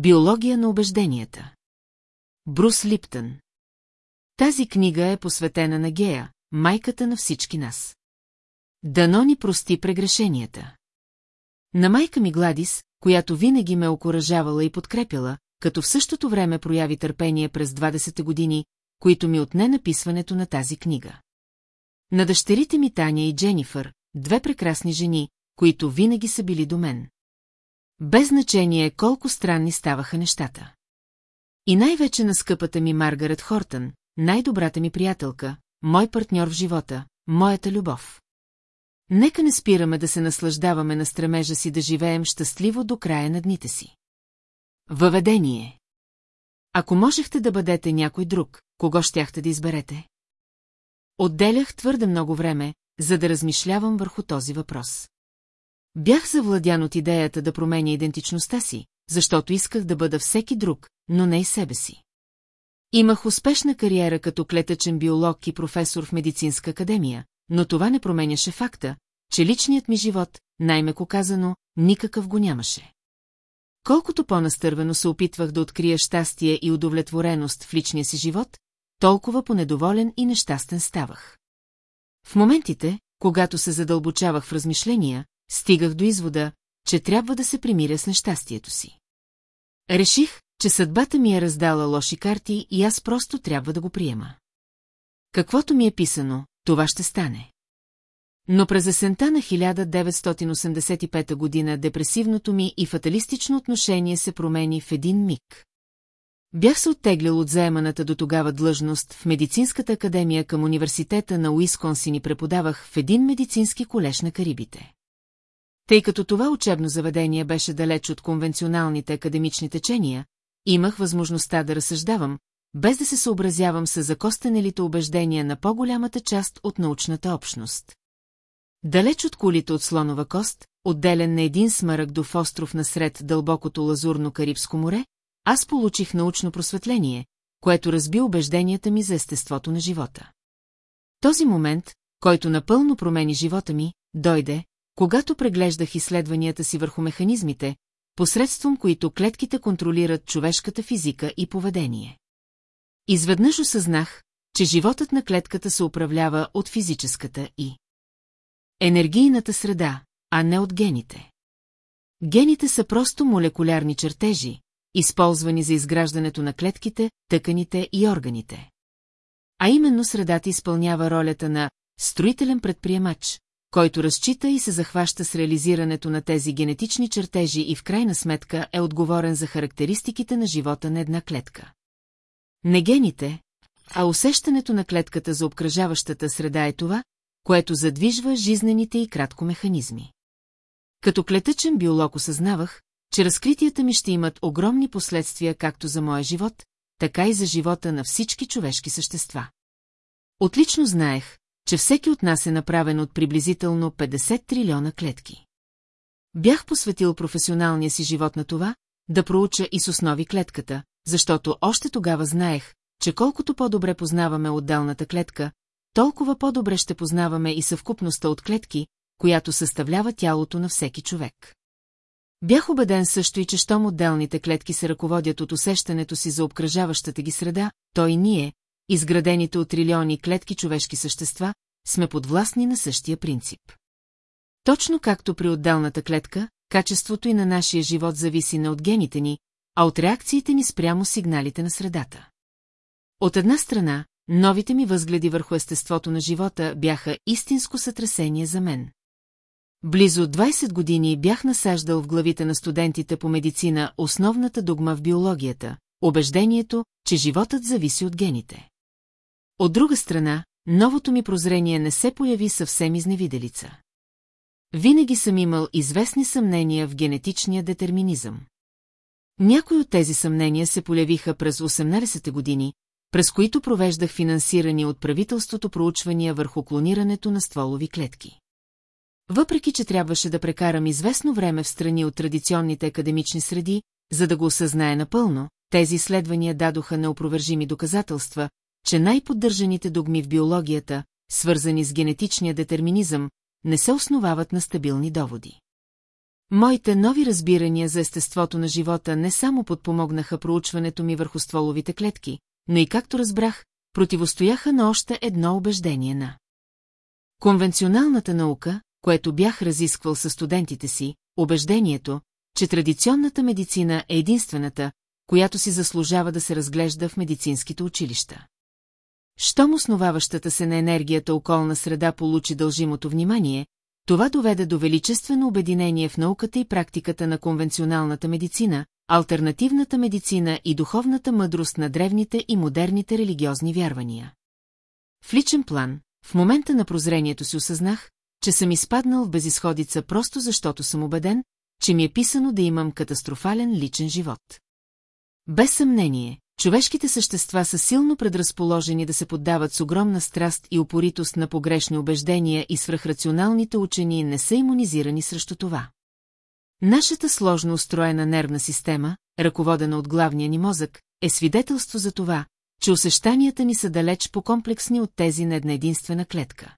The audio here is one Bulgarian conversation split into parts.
Биология на убежденията. Брус Липтън. Тази книга е посветена на Гея, майката на всички нас. Дано ни прости прегрешенията. На майка ми Гладис, която винаги ме окоръжавала и подкрепяла, като в същото време прояви търпение през 20-те години, които ми отне написването на тази книга. На дъщерите ми Таня и Дженифър, две прекрасни жени, които винаги са били до мен. Без значение колко странни ставаха нещата. И най-вече на скъпата ми Маргарет Хортън, най-добрата ми приятелка, мой партньор в живота, моята любов. Нека не спираме да се наслаждаваме на стремежа си да живеем щастливо до края на дните си. Въведение Ако можехте да бъдете някой друг, кого щяхте да изберете? Отделях твърде много време, за да размишлявам върху този въпрос. Бях завладян от идеята да променя идентичността си, защото исках да бъда всеки друг, но не и себе си. Имах успешна кариера като клетъчен биолог и професор в медицинска академия, но това не променяше факта, че личният ми живот, най-меко казано, никакъв го нямаше. Колкото по-настървено се опитвах да открия щастие и удовлетвореност в личния си живот, толкова понедоволен и нещастен ставах. В моментите, когато се задълбочавах в размишления, стигах до извода, че трябва да се примиря с нещастието си. Реших, че съдбата ми е раздала лоши карти и аз просто трябва да го приема. Каквото ми е писано, това ще стане. Но през есента на 1985 година депресивното ми и фаталистично отношение се промени в един миг. Бях се оттеглял от заеманата до тогава длъжност в Медицинската академия към университета на Уисконсин и преподавах в един медицински колеж на Карибите. Тъй като това учебно заведение беше далеч от конвенционалните академични течения, имах възможността да разсъждавам, без да се съобразявам с закостенелите убеждения на по-голямата част от научната общност. Далеч от кулите от слонова кост, отделен на един смарагдов остров насред дълбокото лазурно Карибско море, аз получих научно просветление, което разби убежденията ми за естеството на живота. Този момент, който напълно промени живота ми, дойде, когато преглеждах изследванията си върху механизмите, посредством които клетките контролират човешката физика и поведение. Изведнъж осъзнах, че животът на клетката се управлява от физическата и енергийната среда, а не от гените. Гените са просто молекулярни чертежи, използвани за изграждането на клетките, тъканите и органите. А именно средата изпълнява ролята на строителен предприемач, който разчита и се захваща с реализирането на тези генетични чертежи и в крайна сметка е отговорен за характеристиките на живота на една клетка. Не гените, а усещането на клетката за обкръжаващата среда е това, което задвижва жизнените и кратко механизми. Като клетъчен биолог осъзнавах, че разкритията ми ще имат огромни последствия както за моя живот, така и за живота на всички човешки същества. Отлично знаех, че всеки от нас е направен от приблизително 50 трилиона клетки. Бях посветил професионалния си живот на това, да проуча и с основи клетката, защото още тогава знаех, че колкото по-добре познаваме отделната клетка, толкова по-добре ще познаваме и съвкупността от клетки, която съставлява тялото на всеки човек. Бях убеден също и, че щом отделните клетки се ръководят от усещането си за обкръжаващата ги среда, то и ние, изградените от трилиони клетки човешки същества, сме подвластни на същия принцип. Точно както при отделната клетка, качеството и на нашия живот зависи не от гените ни, а от реакциите ни спрямо сигналите на средата. От една страна, новите ми възгледи върху естеството на живота бяха истинско сътресение за мен. Близо 20 години бях насаждал в главите на студентите по медицина основната догма в биологията – убеждението, че животът зависи от гените. От друга страна, новото ми прозрение не се появи съвсем изневиделица. Винаги съм имал известни съмнения в генетичния детерминизъм. Някои от тези съмнения се полявиха през 18-те години, през които провеждах финансирани от правителството проучвания върху клонирането на стволови клетки. Въпреки, че трябваше да прекарам известно време в страни от традиционните академични среди, за да го осъзнае напълно, тези изследвания дадоха неопровержими доказателства, че най-поддържаните догми в биологията, свързани с генетичния детерминизъм, не се основават на стабилни доводи. Моите нови разбирания за естеството на живота не само подпомогнаха проучването ми върху стволовите клетки, но и както разбрах, противостояха на още едно убеждение на конвенционалната наука, което бях разисквал със студентите си, убеждението, че традиционната медицина е единствената, която си заслужава да се разглежда в медицинските училища. Щом основаващата се на енергията околна среда получи дължимото внимание, това доведе до величествено обединение в науката и практиката на конвенционалната медицина, альтернативната медицина и духовната мъдрост на древните и модерните религиозни вярвания. В личен план, в момента на прозрението си осъзнах, че съм изпаднал в безисходица просто защото съм убеден, че ми е писано да имам катастрофален личен живот. Без съмнение, човешките същества са силно предразположени да се поддават с огромна страст и упоритост на погрешни убеждения и свръхрационалните учени не са иммунизирани срещу това. Нашата сложно устроена нервна система, ръководена от главния ни мозък, е свидетелство за това, че усещанията ни са далеч по-комплексни от тези на една единствена клетка.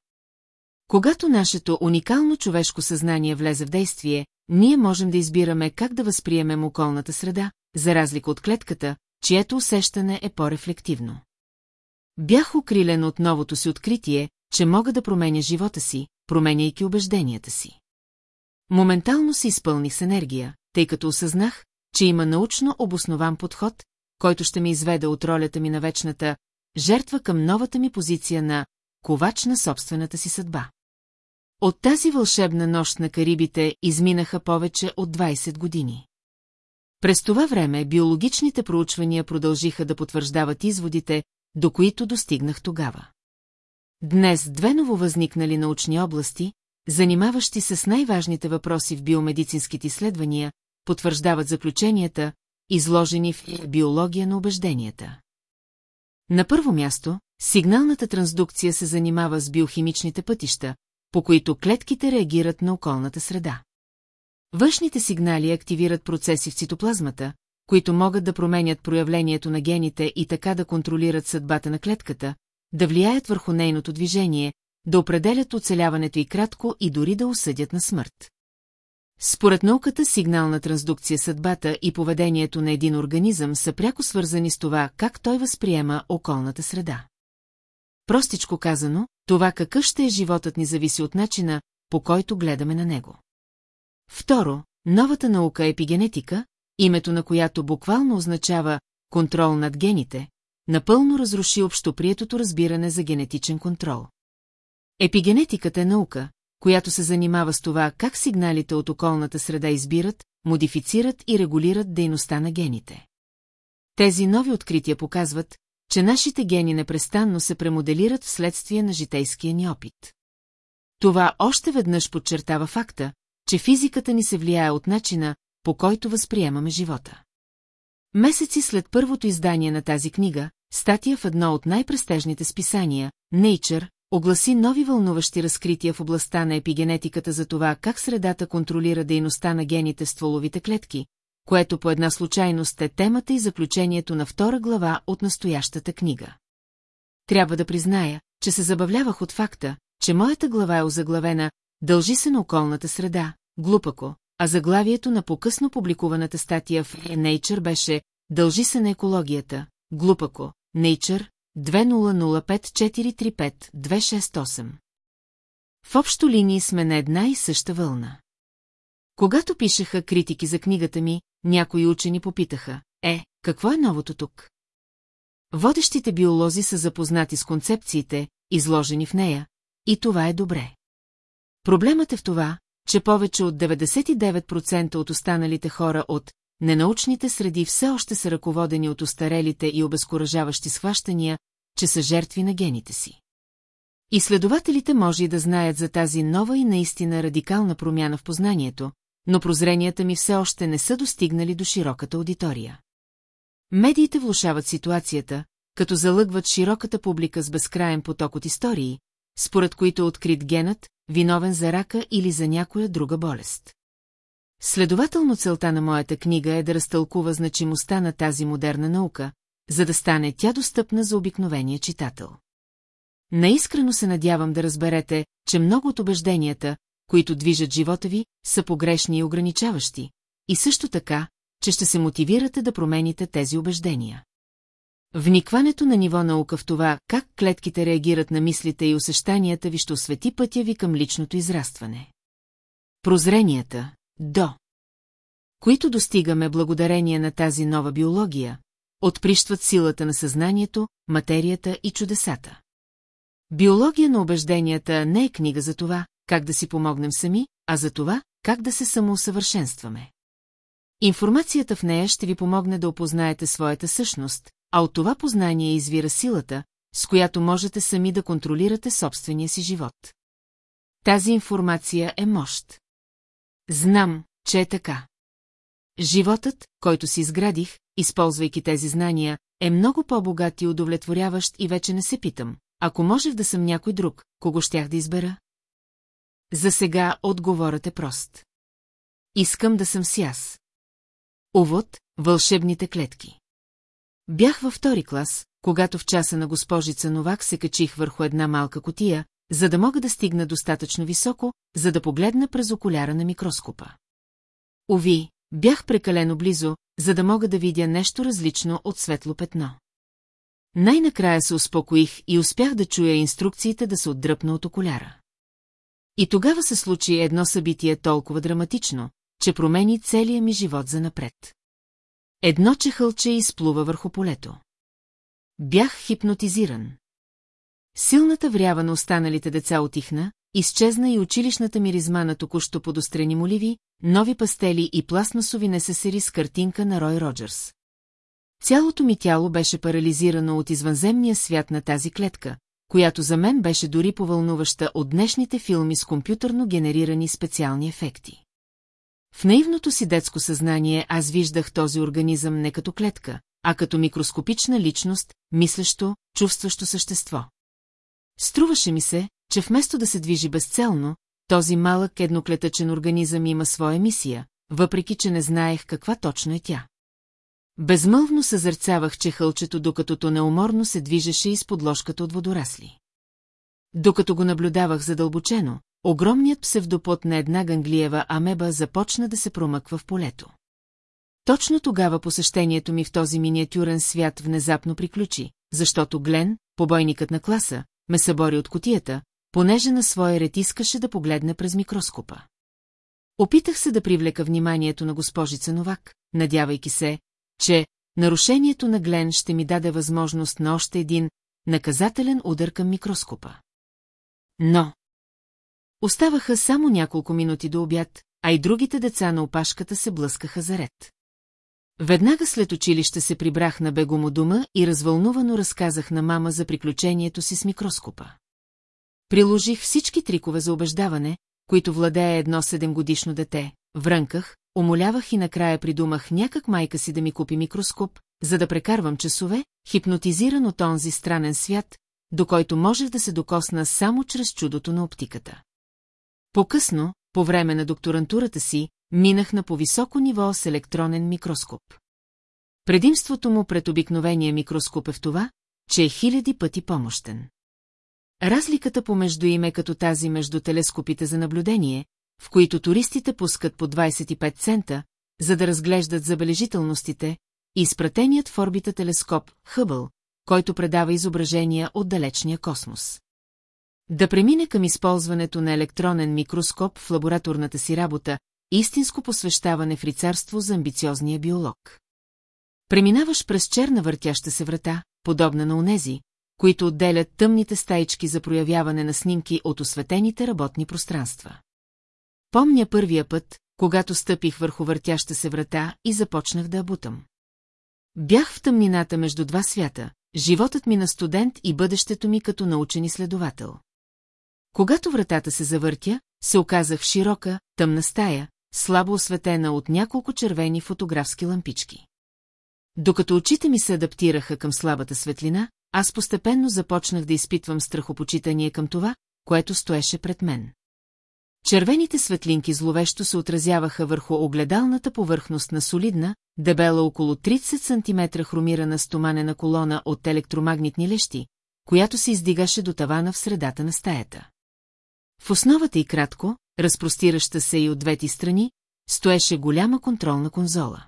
Когато нашето уникално човешко съзнание влезе в действие, ние можем да избираме как да възприемем околната среда, за разлика от клетката, чието усещане е по-рефлективно. Бях укрилен от новото си откритие, че мога да променя живота си, променяйки убежденията си. Моментално се изпълних с енергия, тъй като осъзнах, че има научно обоснован подход, който ще ме изведе от ролята ми на вечната жертва към новата ми позиция на ковач на собствената си съдба. От тази вълшебна нощ на Карибите изминаха повече от 20 години. През това време биологичните проучвания продължиха да потвърждават изводите, до които достигнах тогава. Днес две нововъзникнали научни области, занимаващи се с най-важните въпроси в биомедицинските изследвания, потвърждават заключенията, изложени в биология на убежденията. На първо място, сигналната трансдукция се занимава с биохимичните пътища, по които клетките реагират на околната среда. Външните сигнали активират процеси в цитоплазмата, които могат да променят проявлението на гените и така да контролират съдбата на клетката, да влияят върху нейното движение, да определят оцеляването и кратко и дори да осъдят на смърт. Според науката сигнална трансдукция съдбата и поведението на един организъм са пряко свързани с това, как той възприема околната среда. Простичко казано, това какъв ще е животът ни зависи от начина, по който гледаме на него. Второ, новата наука епигенетика, името на която буквално означава контрол над гените, напълно разруши общоприетото разбиране за генетичен контрол. Епигенетиката е наука, която се занимава с това как сигналите от околната среда избират, модифицират и регулират дейността на гените. Тези нови открития показват, че нашите гени непрестанно се премоделират вследствие на житейския ни опит. Това още веднъж подчертава факта, че физиката ни се влияе от начина, по който възприемаме живота. Месеци след първото издание на тази книга, статия в едно от най-престежните списания, Nature, огласи нови вълнуващи разкрития в областта на епигенетиката за това как средата контролира дейността на гените в стволовите клетки, което по една случайност е темата и заключението на втора глава от настоящата книга. Трябва да призная, че се забавлявах от факта, че моята глава е озаглавена «Дължи се на околната среда», глупако, а заглавието на покъсно публикуваната статия в Nature беше «Дължи се на екологията», глупако, Nature, 2005-435-268. В общо линии сме на една и съща вълна. Когато пишеха критики за книгата ми, някои учени попитаха, е, какво е новото тук? Водещите биолози са запознати с концепциите, изложени в нея, и това е добре. Проблемът е в това, че повече от 99% от останалите хора от ненаучните среди все още са ръководени от устарелите и обезкуражаващи схващания, че са жертви на гените си. Изследователите може и да знаят за тази нова и наистина радикална промяна в познанието, но прозренията ми все още не са достигнали до широката аудитория. Медиите влушават ситуацията, като залъгват широката публика с безкраен поток от истории, според които е открит генът, виновен за рака или за някоя друга болест. Следователно целта на моята книга е да разтълкува значимостта на тази модерна наука, за да стане тя достъпна за обикновения читател. Наискрено се надявам да разберете, че много от убежденията, които движат живота ви, са погрешни и ограничаващи, и също така, че ще се мотивирате да промените тези убеждения. Вникването на ниво наука в това, как клетките реагират на мислите и усещанията ви ще освети пътя ви към личното израстване. Прозренията, до които достигаме благодарение на тази нова биология, отприщват силата на съзнанието, материята и чудесата. Биология на убежденията не е книга за това, как да си помогнем сами, а за това, как да се самоусъвършенстваме. Информацията в нея ще ви помогне да опознаете своята същност, а от това познание извира силата, с която можете сами да контролирате собствения си живот. Тази информация е мощ. Знам, че е така. Животът, който си изградих, използвайки тези знания, е много по-богат и удовлетворяващ и вече не се питам. Ако можех да съм някой друг, кого щях да избера? За сега отговорът е прост. Искам да съм си аз. Увод – вълшебните клетки. Бях във втори клас, когато в часа на госпожица Новак се качих върху една малка котия, за да мога да стигна достатъчно високо, за да погледна през окуляра на микроскопа. Ови, бях прекалено близо, за да мога да видя нещо различно от светло петно. Най-накрая се успокоих и успях да чуя инструкциите да се отдръпна от окуляра. И тогава се случи едно събитие толкова драматично, че промени целия ми живот за напред. Едно чехълче изплува върху полето. Бях хипнотизиран. Силната врява на останалите деца отихна, изчезна и училищната миризма на току-що подострени моливи, нови пастели и пластмасови несесери с картинка на Рой Роджерс. Цялото ми тяло беше парализирано от извънземния свят на тази клетка, която за мен беше дори повълнуваща от днешните филми с компютърно генерирани специални ефекти. В наивното си детско съзнание аз виждах този организъм не като клетка, а като микроскопична личност, мислещо, чувстващо същество. Струваше ми се, че вместо да се движи безцелно, този малък едноклетъчен организъм има своя мисия, въпреки че не знаех каква точно е тя. Безмълвно съзърцавах чехълчето, докато то неуморно се движеше из подложката от водорасли. Докато го наблюдавах задълбочено, огромният псевдопот на една ганглиева амеба започна да се промъква в полето. Точно тогава посещението ми в този миниатюрен свят внезапно приключи, защото Глен, побойникът на класа, ме събори от котията, понеже на своя ред искаше да погледне през микроскопа. Опитах се да привлека вниманието на госпожица Новак, надявайки се, че нарушението на Глен ще ми даде възможност на още един наказателен удар към микроскопа. Но... Оставаха само няколко минути до обяд, а и другите деца на опашката се блъскаха заред. Веднага след училище се прибрах на бегомо дома и развълнувано разказах на мама за приключението си с микроскопа. Приложих всички трикове за убеждаване, които владее едно седемгодишно дете, врънках, умолявах и накрая придумах някак майка си да ми купи микроскоп, за да прекарвам часове, хипнотизиран от онзи странен свят, до който можех да се докосна само чрез чудото на оптиката. По-късно, по време на докторантурата си, минах на по-високо ниво с електронен микроскоп. Предимството му пред обикновения микроскоп е в това, че е хиляди пъти помощен. Разликата помежду им е като тази между телескопите за наблюдение, в които туристите пускат по 25 цента, за да разглеждат забележителностите, и изпратеният в орбита телескоп Хъбъл, който предава изображения от далечния космос. Да премине към използването на електронен микроскоп в лабораторната си работа, истинско посвещаване в рицарство за амбициозния биолог. Преминаваш през черна въртяща се врата, подобна на унези, които отделят тъмните стаички за проявяване на снимки от осветените работни пространства. Помня първия път, когато стъпих върху въртяща се врата и започнах да абутам. Бях в тъмнината между два свята, животът ми на студент и бъдещето ми като научен изследовател. Когато вратата се завъртя, се оказах в широка, тъмна стая, слабо осветена от няколко червени фотографски лампички. Докато очите ми се адаптираха към слабата светлина, аз постепенно започнах да изпитвам страхопочитание към това, което стоеше пред мен. Червените светлинки зловещо се отразяваха върху огледалната повърхност на солидна, дебела около 30 см хромирана стоманена колона от електромагнитни лещи, която се издигаше до тавана в средата на стаята. В основата и кратко, разпростираща се и от двете страни, стоеше голяма контролна конзола.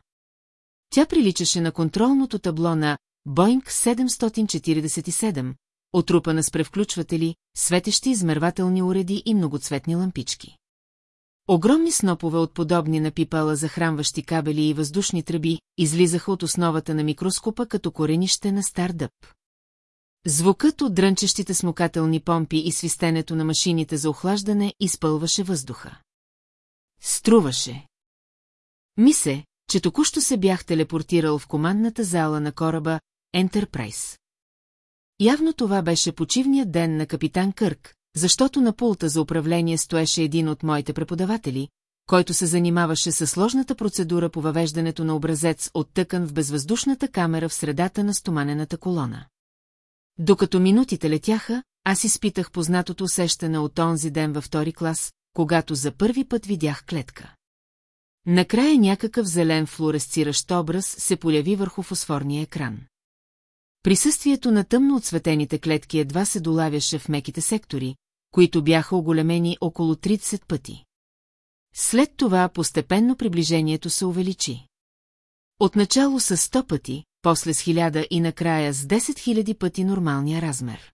Тя приличаше на контролното табло на Boeing 747, отрупана с превключватели, светещи измервателни уреди и многоцветни лампички. Огромни снопове от подобни на пипала захранващи кабели и въздушни тръби излизаха от основата на микроскопа като коренище на стар дъб. Звукът от дрънчещите смукателни помпи и свистенето на машините за охлаждане изпълваше въздуха. Струваше. Мисе, че току-що се бях телепортирал в командната зала на кораба Ентерпрайз. Явно това беше почивният ден на капитан Кърк, защото на пулта за управление стоеше един от моите преподаватели, който се занимаваше с сложната процедура по въвеждането на образец от тъкан в безвъздушната камера в средата на стоманената колона. Докато минутите летяха, аз изпитах познатото усещане от онзи ден във втори клас, когато за първи път видях клетка. Накрая някакъв зелен флуоресциращ образ се поляви върху фосфорния екран. Присъствието на тъмно отсветените клетки едва се долавяше в меките сектори, които бяха оголемени около 30 пъти. След това постепенно приближението се увеличи. Отначало с 100 пъти, после с 1000 и накрая с 10 000 пъти нормалния размер.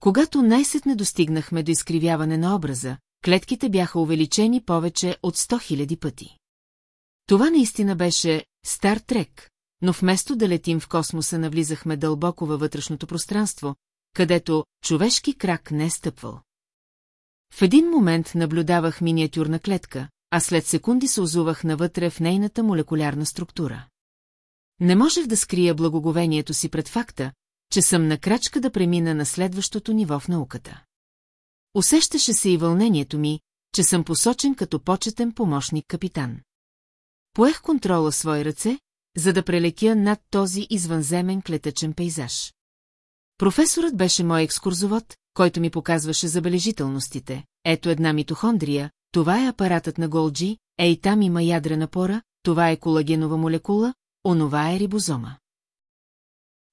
Когато най-сетне достигнахме до изкривяване на образа, клетките бяха увеличени повече от 100 000 пъти. Това наистина беше Стар Трек, но вместо да летим в космоса навлизахме дълбоко във вътрешното пространство, където човешки крак не е стъпвал. В един момент наблюдавах миниатюрна клетка, а след секунди се озувах навътре в нейната молекулярна структура. Не можех да скрия благоговението си пред факта, че съм на крачка да премина на следващото ниво в науката. Усещаше се и вълнението ми, че съм посочен като почетен помощник капитан. Поех контрола в свои ръце, за да прелетя над този извънземен клетъчен пейзаж. Професорът беше мой екскурзовод, който ми показваше забележителностите. Ето една митохондрия, това е апаратът на Голджи, ей там има ядрена пора, това е колагенова молекула, онова е рибозома.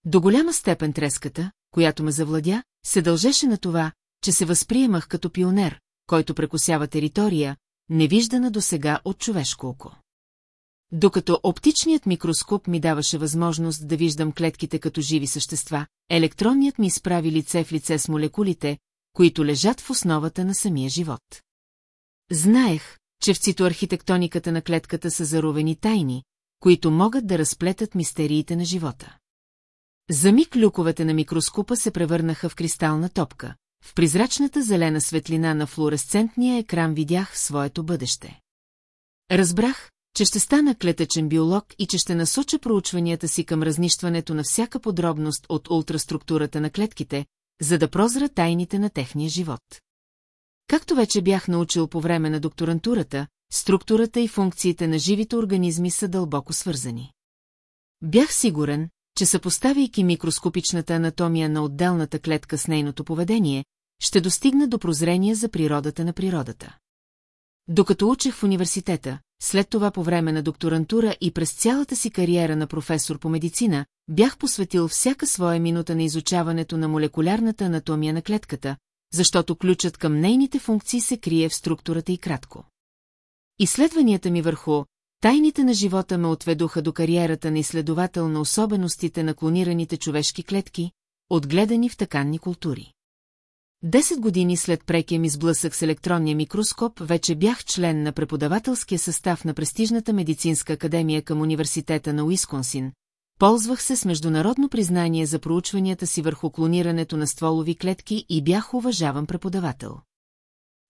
До голяма степен треската, която ме завладя, се дължеше на това, че се възприемах като пионер, който прекусява територия, невиждана досега от човешко око. Докато оптичният микроскоп ми даваше възможност да виждам клетките като живи същества, електронният ми изправи лице в лице с молекулите, които лежат в основата на самия живот. Знаех, че в цитоархитектониката на клетката са заровени тайни, които могат да разплетат мистериите на живота. За миг люковете на микроскопа се превърнаха в кристална топка. В призрачната зелена светлина на флуоресцентния екран видях своето бъдеще. Разбрах, че ще стана клетъчен биолог и че ще насоча проучванията си към разнищването на всяка подробност от ултраструктурата на клетките, за да прозра тайните на техния живот. Както вече бях научил по време на докторантурата, структурата и функциите на живите организми са дълбоко свързани. Бях сигурен, че съпоставяйки микроскопичната анатомия на отделната клетка с нейното поведение, ще достигна до прозрение за природата на природата. Докато учех в университета, след това по време на докторантура и през цялата си кариера на професор по медицина, бях посветил всяка своя минута на изучаването на молекулярната анатомия на клетката, защото ключът към нейните функции се крие в структурата и кратко. Изследванията ми върху тайните на живота ме отведоха до кариерата на изследовател на особеностите на клонираните човешки клетки, отгледани в таканни култури. Десет години след прекия ми сблъсък с електронния микроскоп, вече бях член на преподавателския състав на престижната медицинска академия към университета на Уисконсин. Ползвах се с международно признание за проучванията си върху клонирането на стволови клетки и бях уважаван преподавател.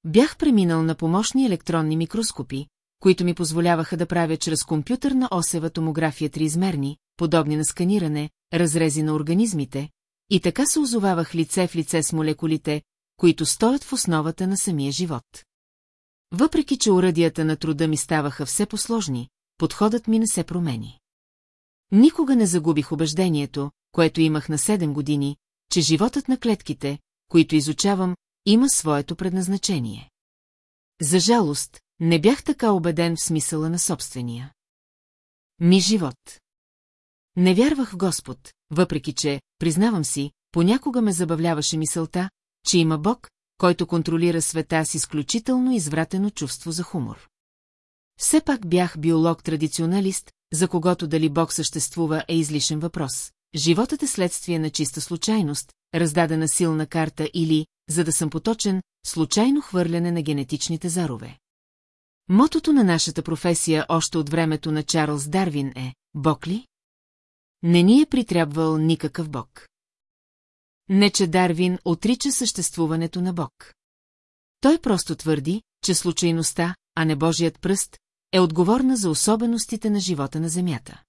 Бях преминал на помощни електронни микроскопи, които ми позволяваха да правя чрез компютърна осева томография триизмерни, подобни на сканиране, разрези на организмите, и така се озовавах лице в лице с молекулите, които стоят в основата на самия живот. Въпреки, че уръдията на труда ми ставаха все посложни, подходът ми не се промени. Никога не загубих убеждението, което имах на 7 години, че животът на клетките, които изучавам, има своето предназначение. За жалост, не бях така убеден в смисъла на собствения. Ми живот. Не вярвах в Господ, въпреки че, признавам си, понякога ме забавляваше мисълта, че има Бог, който контролира света с изключително извратено чувство за хумор. Все пак бях биолог-традиционалист, за когото дали Бог съществува е излишен въпрос. Животът е следствие на чиста случайност, раздадена силна карта или, за да съм поточен, случайно хвърляне на генетичните зарове. Мотото на нашата професия още от времето на Чарлз Дарвин е «Бог ли?» Не ни е притрябвал никакъв Бог. Не, че Дарвин отрича съществуването на Бог. Той просто твърди, че случайността, а не Божият пръст, е отговорна за особеностите на живота на Земята.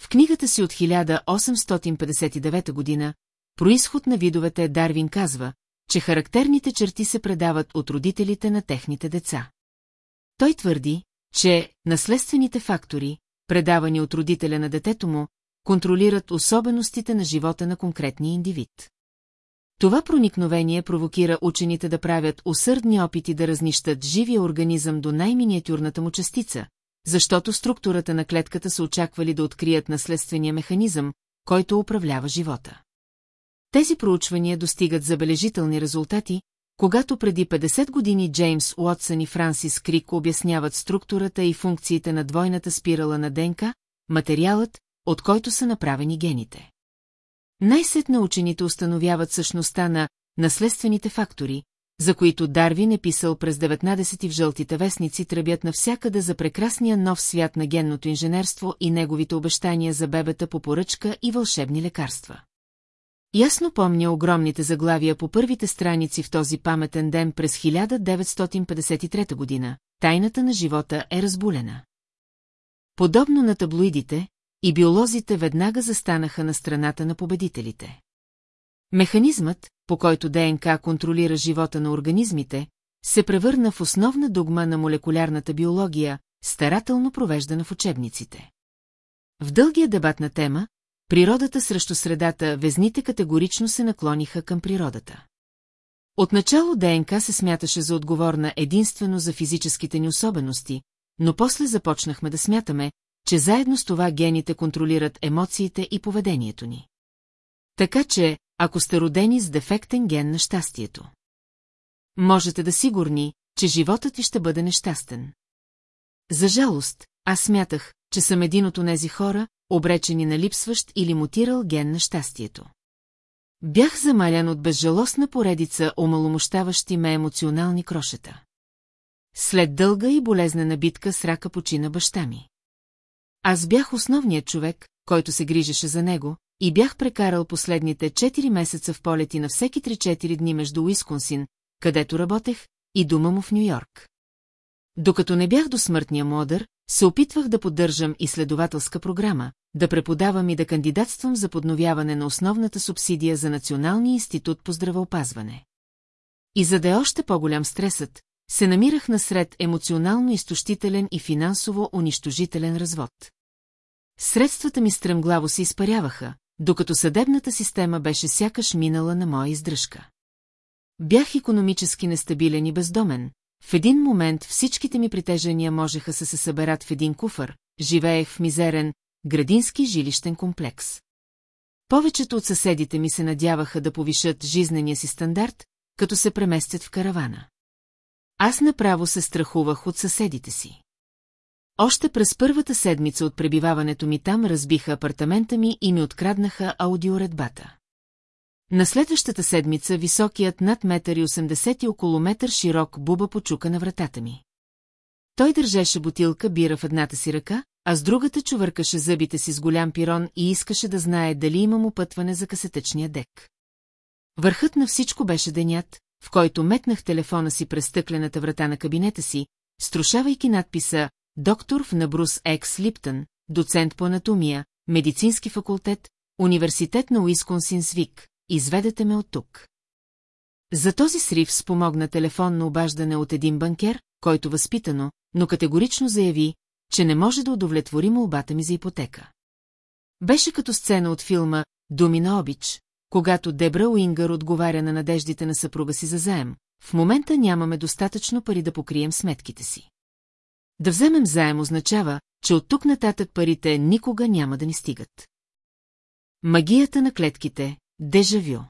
В книгата си от 1859 година, Происход на видовете Дарвин казва, че характерните черти се предават от родителите на техните деца. Той твърди, че наследствените фактори, предавани от родителя на детето му, контролират особеностите на живота на конкретния индивид. Това проникновение провокира учените да правят усърдни опити да разнищат живия организъм до най-миниатюрната му частица, защото структурата на клетката са очаквали да открият наследствения механизъм, който управлява живота. Тези проучвания достигат забележителни резултати, когато преди 50 години Джеймс Уотсън и Франсис Крик обясняват структурата и функциите на двойната спирала на ДНК, материалът, от който са направени гените. Най-сетне учените установяват същността на наследствените фактори, за които Дарвин е писал през 19 в жълтите вестници тръбят навсякъде за прекрасния нов свят на генното инженерство и неговите обещания за бебета по поръчка и вълшебни лекарства. Ясно помня огромните заглавия по първите страници в този паметен ден през 1953 година. Тайната на живота е разбулена. Подобно на таблоидите, и биолозите веднага застанаха на страната на победителите. Механизмът, по който ДНК контролира живота на организмите, се превърна в основна догма на молекулярната биология, старателно провеждана в учебниците. В дългия дебат на тема, природата срещу средата, везните категорично се наклониха към природата. Отначало ДНК се смяташе за отговорна единствено за физическите ни особености, но после започнахме да смятаме, че заедно с това гените контролират емоциите и поведението ни. Така че, ако сте родени с дефектен ген на щастието, можете да сигурни, че животът ви ще бъде нещастен. За жалост, аз смятах, че съм един от онези хора, обречени на липсващ или мутирал ген на щастието. Бях замалян от безжалостна поредица омаломощаващи ме емоционални крошета. След дълга и болезнена битка с рака почина баща ми. Аз бях основният човек, който се грижеше за него, и бях прекарал последните 4 месеца в полети на всеки 3-4 дни между Уисконсин, където работех, и дома му в Нью-Йорк. Докато не бях до смъртния модър, се опитвах да поддържам изследователска програма, да преподавам и да кандидатствам за подновяване на основната субсидия за Националния институт по здравеопазване. И за да е още по-голям стресът, се намирах насред емоционално изтощителен и финансово унищожителен развод. Средствата ми стръмглаво се изпаряваха, докато съдебната система беше сякаш минала на моя издръжка. Бях економически нестабилен и бездомен, в един момент всичките ми притежения можеха да се съберат в един куфър, живеех в мизерен, градински жилищен комплекс. Повечето от съседите ми се надяваха да повишат жизнения си стандарт, като се преместят в каравана. Аз направо се страхувах от съседите си. Още през първата седмица от пребиваването ми там разбиха апартамента ми и ми откраднаха аудиоредбата. На следващата седмица високият над метър и 80 и около метър широк буба почука на вратата ми. Той държеше бутилка бира в едната си ръка, а с другата чувъркаше зъбите си с голям пирон и искаше да знае дали имам опътване за касетъчния дек. Върхът на всичко беше денят, в който метнах телефона си през стъклената врата на кабинета си, струшавайки надписа «Доктор в Набрус Екс Липтън», доцент по анатомия, медицински факултет, университет на Уисконсин Свик, изведете ме от тук. За този срив спомогна телефонно обаждане от един банкер, който възпитано, но категорично заяви, че не може да удовлетвори молбата ми за ипотека. Беше като сцена от филма «Думи на обич», когато Дебра Уингър отговаря на надеждите на съпруга си за заем. В момента нямаме достатъчно пари да покрием сметките си. Да вземем заем означава, че от тук нататък парите никога няма да ни стигат. Магията на клетките – дежавю.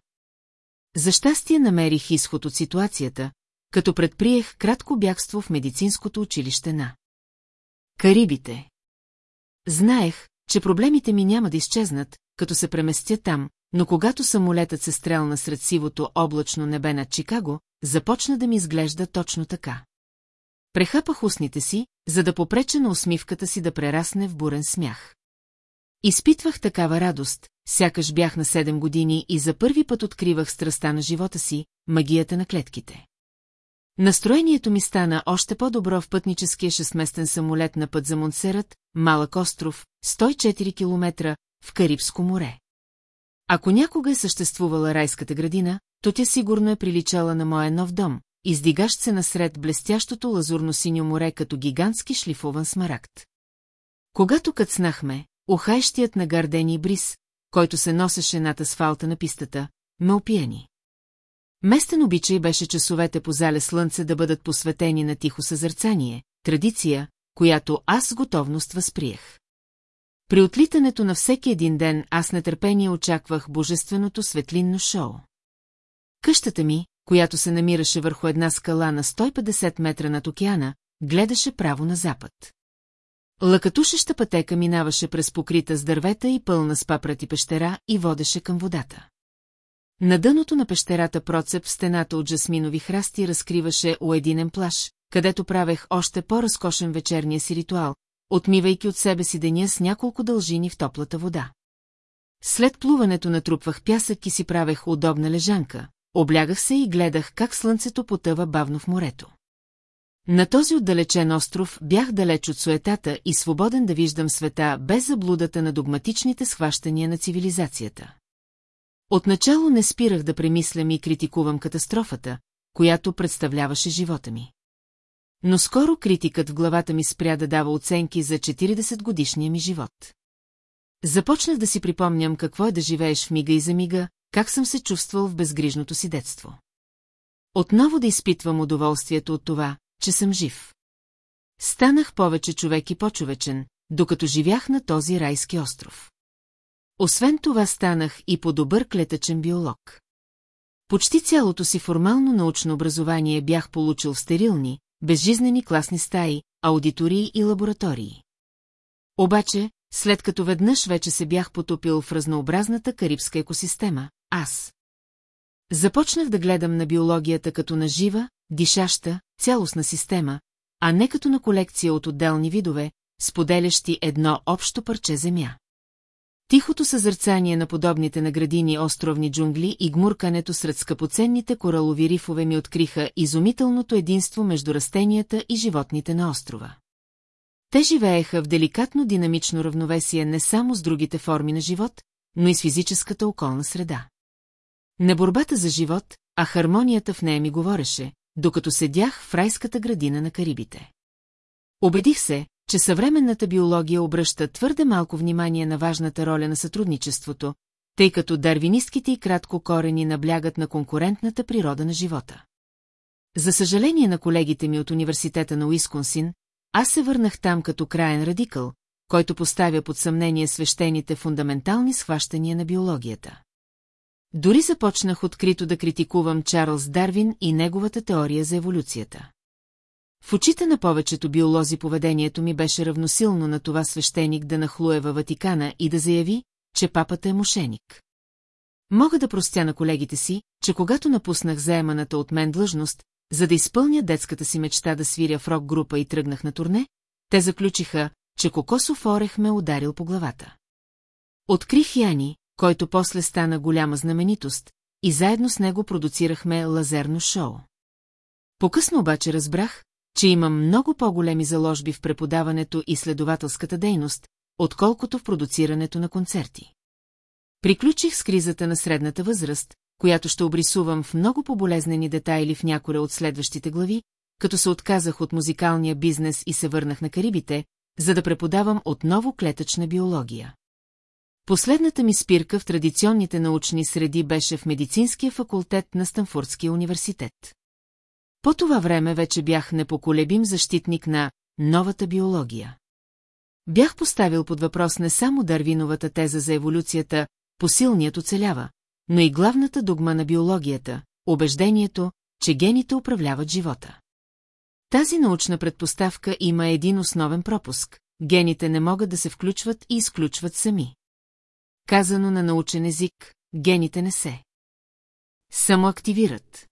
За щастие намерих изход от ситуацията, като предприех кратко бягство в медицинското училище на Карибите. Знаех, че проблемите ми няма да изчезнат, като се преместя там, но когато самолетът се стрелна сред сивото облачно небе над Чикаго, започна да ми изглежда точно така. Прехапах устните си, за да попреча на усмивката си да прерасне в бурен смях. Изпитвах такава радост, сякаш бях на 7 години и за първи път откривах страста на живота си, магията на клетките. Настроението ми стана още по-добро в пътническия шестместен самолет на път за Монсерът, малък остров, 104 км, в Карибско море. Ако някога е съществувала райската градина, то тя сигурно е приличала на моя нов дом, издигащ се насред блестящото лазурно-синьо море като гигантски шлифован смарагд. Когато къцнахме, ухаещият на гардени бриз, който се носеше над асфалта на пистата, ме опияни. Местен обичай беше часовете по зале слънце да бъдат посветени на тихо съзърцание, традиция, която аз с готовност възприех. При отлитането на всеки един ден аз нетърпение очаквах божественото светлинно шоу. Къщата ми, която се намираше върху една скала на 150 метра над океана, гледаше право на запад. Лъкатушеща пътека минаваше през покрита с дървета и пълна с папрати пещера и водеше към водата. На дъното на пещерата процеп в стената от жасминови храсти разкриваше уединен плаш, където правех още по-разкошен вечерния си ритуал, отмивайки от себе си деня с няколко дължини в топлата вода. След плуването натрупвах пясък и си правех удобна лежанка, облягах се и гледах как слънцето потъва бавно в морето. На този отдалечен остров бях далеч от суетата и свободен да виждам света без заблудата на догматичните схващания на цивилизацията. Отначало не спирах да премислям и критикувам катастрофата, която представляваше живота ми. Но скоро критикът в главата ми спря да дава оценки за 40-годишния ми живот. Започнах да си припомням какво е да живееш в мига и за мига, как съм се чувствал в безгрижното си детство. Отново да изпитвам удоволствието от това, че съм жив. Станах повече човек и по-човечен, докато живях на този райски остров. Освен това станах и по-добър клетъчен биолог. Почти цялото си формално научно образование бях получил в стерилни, безжизнени класни стаи, аудитории и лаборатории. Обаче, след като веднъж вече се бях потопил в разнообразната карибска екосистема, аз. Започнах да гледам на биологията като на жива, дишаща, цялостна система, а не като на колекция от отделни видове, споделящи едно общо парче земя. Тихото съзърцание на подобните на градини островни джунгли и гмуркането сред скъпоценните коралови рифове ми откриха изумителното единство между растенията и животните на острова. Те живееха в деликатно динамично равновесие не само с другите форми на живот, но и с физическата околна среда. Не борбата за живот, а хармонията в нея ми говореше, докато седях в райската градина на Карибите. Обедих се, че съвременната биология обръща твърде малко внимание на важната роля на сътрудничеството, тъй като дарвинистките и кратко корени наблягат на конкурентната природа на живота. За съжаление на колегите ми от Университета на Уисконсин, аз се върнах там като краен радикал, който поставя под съмнение свещените фундаментални схващания на биологията. Дори започнах открито да критикувам Чарлз Дарвин и неговата теория за еволюцията. В очите на повечето биолози поведението ми беше равносилно на това свещеник да нахлуе във Ватикана и да заяви, че папата е мошеник. Мога да простя на колегите си, че когато напуснах заеманата от мен длъжност, за да изпълня детската си мечта да свиря в рок-група и тръгнах на турне, те заключиха, че кокосов орех ме ударил по главата. Открих Яни, който после стана голяма знаменитост, и заедно с него продуцирахме лазерно шоу. Покъсно обаче разбрах, че имам много по-големи заложби в преподаването и следователската дейност, отколкото в продуцирането на концерти. Приключих с кризата на средната възраст, която ще обрисувам в много поболезнени детайли в някоя от следващите глави, като се отказах от музикалния бизнес и се върнах на Карибите, за да преподавам отново клетъчна биология. Последната ми спирка в традиционните научни среди беше в медицинския факултет на Станфордския университет. По това време вече бях непоколебим защитник на новата биология. Бях поставил под въпрос не само Дарвиновата теза за еволюцията, посилният оцелява, но и главната догма на биологията – убеждението, че гените управляват живота. Тази научна предпоставка има един основен пропуск – гените не могат да се включват и изключват сами. Казано на научен език, гените не се самоактивират.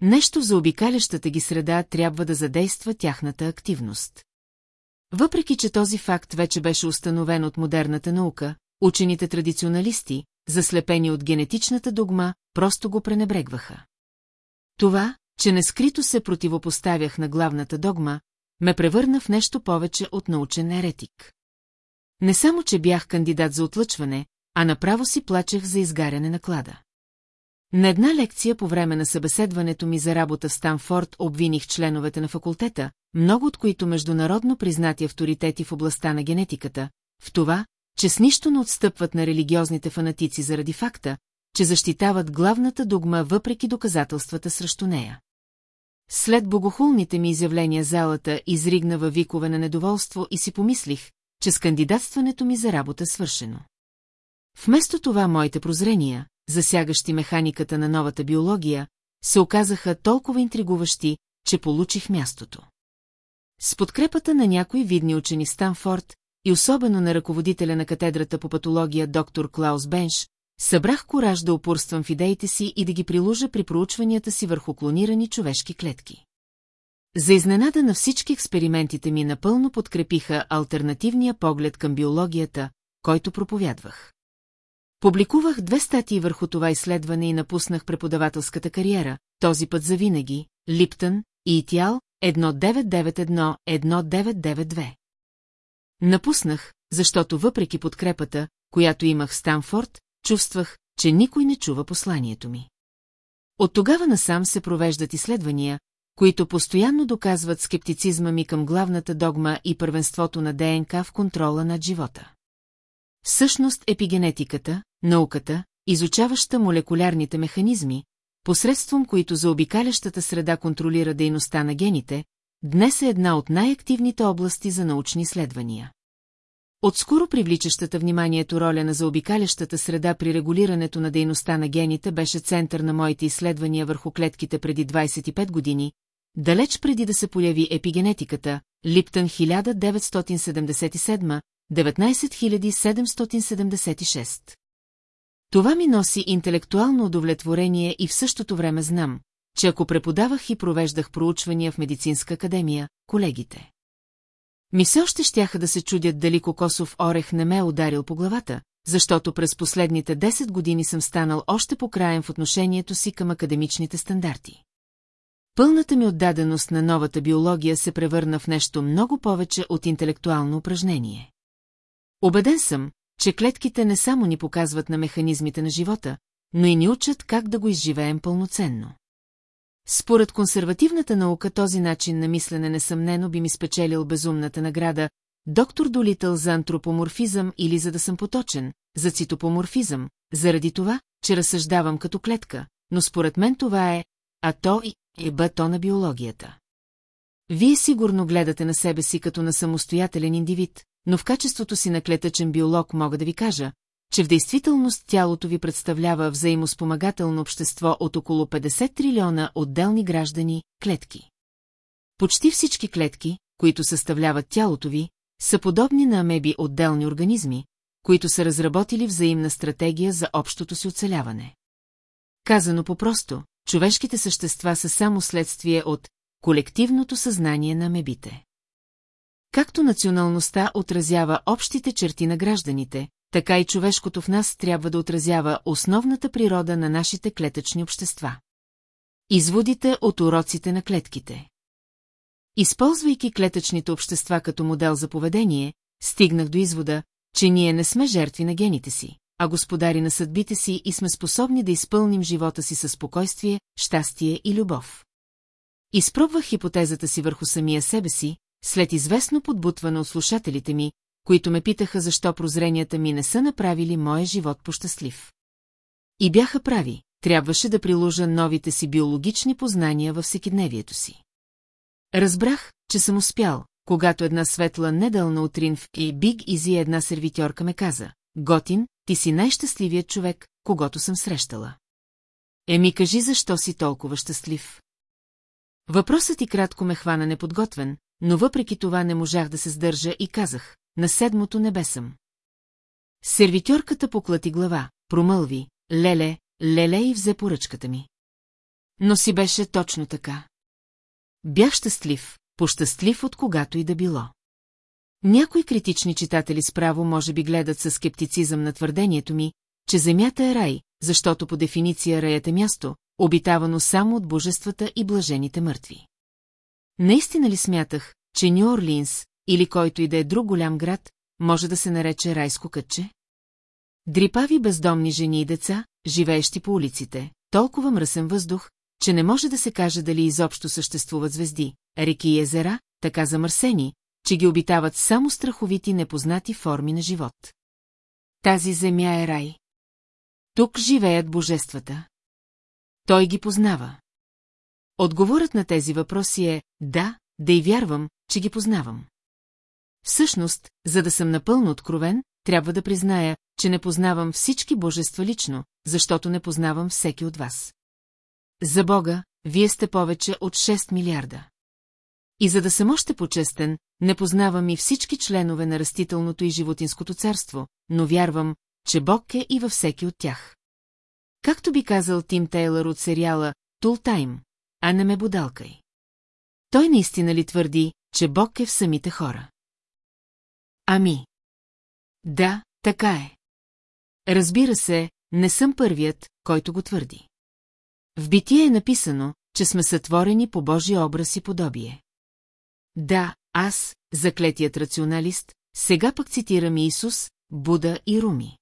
Нещо за обикалящата ги среда трябва да задейства тяхната активност. Въпреки, че този факт вече беше установен от модерната наука, учените традиционалисти, заслепени от генетичната догма, просто го пренебрегваха. Това, че нескрито се противопоставях на главната догма, ме превърна в нещо повече от научен еретик. Не само, че бях кандидат за отлъчване, а направо си плачех за изгаряне на клада. На една лекция по време на събеседването ми за работа в Станфорд обвиних членовете на факултета, много от които международно признати авторитети в областта на генетиката, в това, че с нищо не отстъпват на религиозните фанатици заради факта, че защитават главната догма въпреки доказателствата срещу нея. След богохулните ми изявления залата изригна във викове на недоволство и си помислих, че с кандидатстването ми за работа е свършено. Вместо това моите прозрения, засягащи механиката на новата биология, се оказаха толкова интригуващи, че получих мястото. С подкрепата на някои видни учени Станфорд и особено на ръководителя на катедрата по патология доктор Клаус Бенш, събрах кораж да упорствам в идеите си и да ги приложа при проучванията си върху клонирани човешки клетки. За изненада на всички експериментите ми напълно подкрепиха альтернативния поглед към биологията, който проповядвах. Публикувах две статии върху това изследване и напуснах преподавателската кариера, този път завинаги, Липтън и Итял 1991-1992. Напуснах, защото въпреки подкрепата, която имах в Станфорд, чувствах, че никой не чува посланието ми. От тогава насам се провеждат изследвания, които постоянно доказват скептицизма ми към главната догма и първенството на ДНК в контрола над живота. Всъщност епигенетиката, науката, изучаваща молекулярните механизми, посредством които заобикалящата среда контролира дейността на гените, днес е една от най-активните области за научни изследвания. Отскоро привличащата вниманието роля на заобикалящата среда при регулирането на дейността на гените беше център на моите изследвания върху клетките преди 25 години, далеч преди да се появи епигенетиката, Липтън 1977, 19776. Това ми носи интелектуално удовлетворение и в същото време знам, че ако преподавах и провеждах проучвания в медицинска академия, колегите. Ми все още щяха да се чудят дали кокосов орех не ме е ударил по главата, защото през последните 10 години съм станал още по-краен в отношението си към академичните стандарти. Пълната ми отдаденост на новата биология се превърна в нещо много повече от интелектуално упражнение. Обеден съм, че клетките не само ни показват на механизмите на живота, но и ни учат как да го изживеем пълноценно. Според консервативната наука този начин на мислене несъмнено би ми спечелил безумната награда доктор Долитъл за антропоморфизъм или за да съм поточен, за цитопоморфизъм, заради това, че разсъждавам като клетка, но според мен това е, а то и е бато на биологията. Вие сигурно гледате на себе си като на самостоятелен индивид, но в качеството си на клетъчен биолог мога да ви кажа, че в действителност тялото ви представлява взаимоспомагателно общество от около 50 трилиона отделни граждани, клетки. Почти всички клетки, които съставляват тялото ви, са подобни на амеби отделни организми, които са разработили взаимна стратегия за общото си оцеляване. Казано по-просто, човешките същества са само следствие от колективното съзнание на амебите. Както националността отразява общите черти на гражданите, така и човешкото в нас трябва да отразява основната природа на нашите клетъчни общества. Изводите от уроците на клетките Използвайки клетъчните общества като модел за поведение, стигнах до извода, че ние не сме жертви на гените си, а господари на съдбите си и сме способни да изпълним живота си със спокойствие, щастие и любов. Изпробвах хипотезата си върху самия себе си, след известно подбутване от слушателите ми, които ме питаха защо прозренията ми не са направили моя живот пощастлив. И бяха прави, трябваше да приложа новите си биологични познания във всекидневието си. Разбрах, че съм успял, когато една светла недълна утрин в и Биг Изи една сервитьорка ме каза, Готин, ти си най-щастливият човек, когато съм срещала. Еми кажи защо си толкова щастлив. Въпросът и кратко ме хвана неподготвен, но въпреки това не можах да се сдържа и казах, на седмото небе съм. Сервитьорката поклати глава, промълви, леле, леле и взе поръчката ми. Но си беше точно така. Бях щастлив, пощастлив от когато и да било. Някои критични читатели справо може би гледат със скептицизъм на твърдението ми, че земята е рай, защото по дефиниция раят е място, обитавано само от божествата и блажените мъртви. Наистина ли смятах, че Нью Орлинс, или който и да е друг голям град, може да се нарече райско кътче? Дрипави бездомни жени и деца, живеещи по улиците, толкова мръсен въздух, че не може да се каже дали изобщо съществуват звезди, реки и езера, така замърсени, че ги обитават само страховити непознати форми на живот. Тази земя е рай. Тук живеят божествата. Той ги познава. Отговорът на тези въпроси е да, да и вярвам, че ги познавам. Всъщност, за да съм напълно откровен, трябва да призная, че не познавам всички божества лично, защото не познавам всеки от вас. За Бога, вие сте повече от 6 милиарда. И за да съм още почестен, не познавам и всички членове на растителното и животинското царство, но вярвам, че Бог е и във всеки от тях. Както би казал Тим Тейлър от сериала «Тул Тайм», а не ме будалкай. Той наистина ли твърди, че Бог е в самите хора? Ами. Да, така е. Разбира се, не съм първият, който го твърди. В битие е написано, че сме сътворени по Божия образ и подобие. Да, аз, заклетият рационалист, сега пък цитирам Исус, Буда и Руми.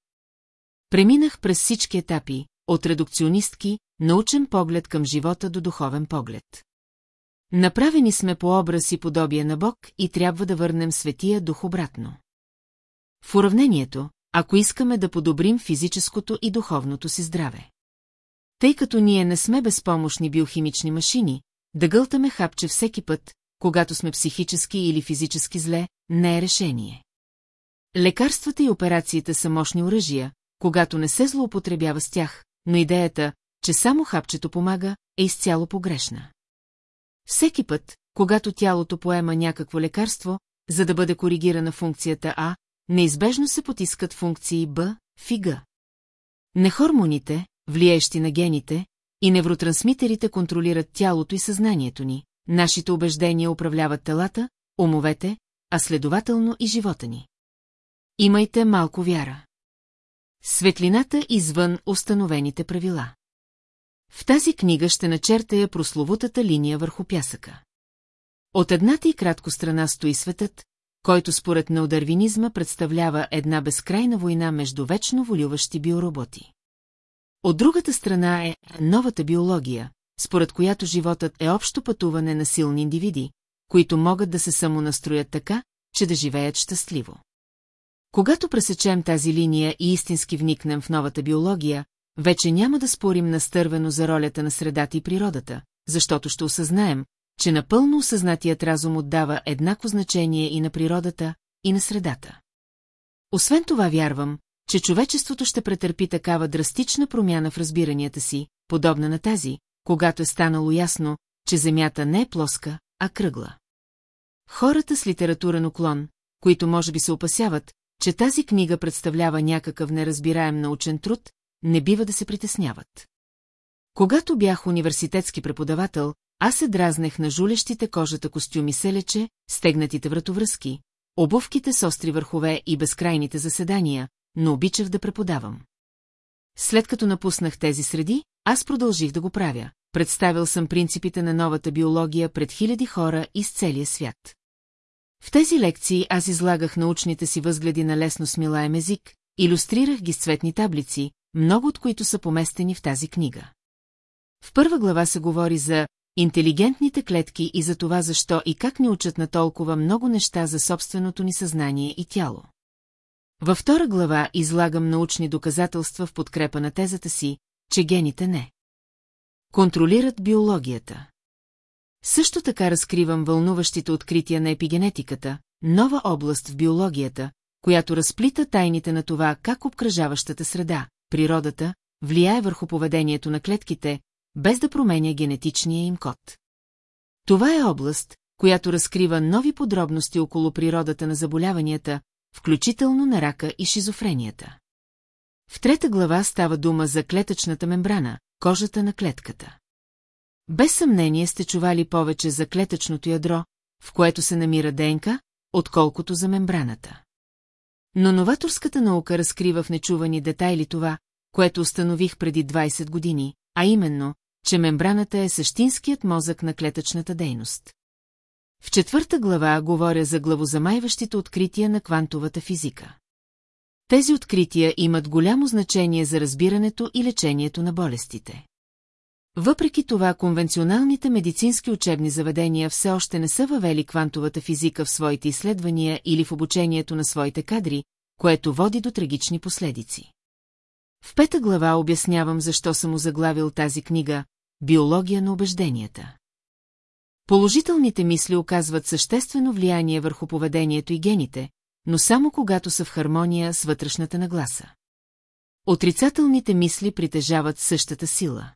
Преминах през всички етапи, от редукционистки, научен поглед към живота до духовен поглед. Направени сме по образ и подобие на Бог и трябва да върнем светия дух обратно. В уравнението, ако искаме да подобрим физическото и духовното си здраве. Тъй като ние не сме безпомощни биохимични машини, да гълтаме хапче всеки път, когато сме психически или физически зле, не е решение. Лекарствата и операциите са мощни оръжия, когато не се злоупотребява с тях, но идеята, че само хапчето помага, е изцяло погрешна. Всеки път, когато тялото поема някакво лекарство, за да бъде коригирана функцията А, неизбежно се потискат функции Б, и Г. Нехормоните, влияещи на гените, и невротрансмитерите контролират тялото и съзнанието ни, нашите убеждения управляват телата, умовете, а следователно и живота ни. Имайте малко вяра. Светлината извън установените правила. В тази книга ще начертая прословутата линия върху пясъка. От едната и кратко страна стои светът, който според неодарвинизма представлява една безкрайна война между вечно волюващи биороботи. От другата страна е новата биология, според която животът е общо пътуване на силни индивиди, които могат да се самонастроят така, че да живеят щастливо. Когато пресечем тази линия и истински вникнем в новата биология, вече няма да спорим настървено за ролята на средата и природата, защото ще осъзнаем, че напълно осъзнатият разум отдава еднакво значение и на природата, и на средата. Освен това вярвам, че човечеството ще претърпи такава драстична промяна в разбиранията си, подобна на тази, когато е станало ясно, че Земята не е плоска, а кръгла. Хората с литературен уклон, които може би се опасяват, че тази книга представлява някакъв неразбираем научен труд, не бива да се притесняват. Когато бях университетски преподавател, аз се дразнех на жулещите кожата костюми селече, стегнатите вратовръзки, обувките с остри върхове и безкрайните заседания, но обичах да преподавам. След като напуснах тези среди, аз продължих да го правя. Представил съм принципите на новата биология пред хиляди хора из целия свят. В тези лекции аз излагах научните си възгледи на лесно смилаем език, иллюстрирах ги с цветни таблици, много от които са поместени в тази книга. В първа глава се говори за интелигентните клетки и за това защо и как ни учат на толкова много неща за собственото ни съзнание и тяло. Във втора глава излагам научни доказателства в подкрепа на тезата си, че гените не контролират биологията. Също така разкривам вълнуващите открития на епигенетиката, нова област в биологията, която разплита тайните на това как обкръжаващата среда, природата, влияе върху поведението на клетките, без да променя генетичния им код. Това е област, която разкрива нови подробности около природата на заболяванията, включително на рака и шизофренията. В трета глава става дума за клетъчната мембрана, кожата на клетката. Без съмнение сте чували повече за клетъчното ядро, в което се намира ДНК, отколкото за мембраната. Но новаторската наука разкрива в нечувани детайли това, което установих преди 20 години, а именно, че мембраната е същинският мозък на клетъчната дейност. В четвърта глава говоря за главозамайващите открития на квантовата физика. Тези открития имат голямо значение за разбирането и лечението на болестите. Въпреки това, конвенционалните медицински учебни заведения все още не са въвели квантовата физика в своите изследвания или в обучението на своите кадри, което води до трагични последици. В пета глава обяснявам защо съм озаглавил тази книга «Биология на убежденията». Положителните мисли оказват съществено влияние върху поведението и гените, но само когато са в хармония с вътрешната нагласа. Отрицателните мисли притежават същата сила.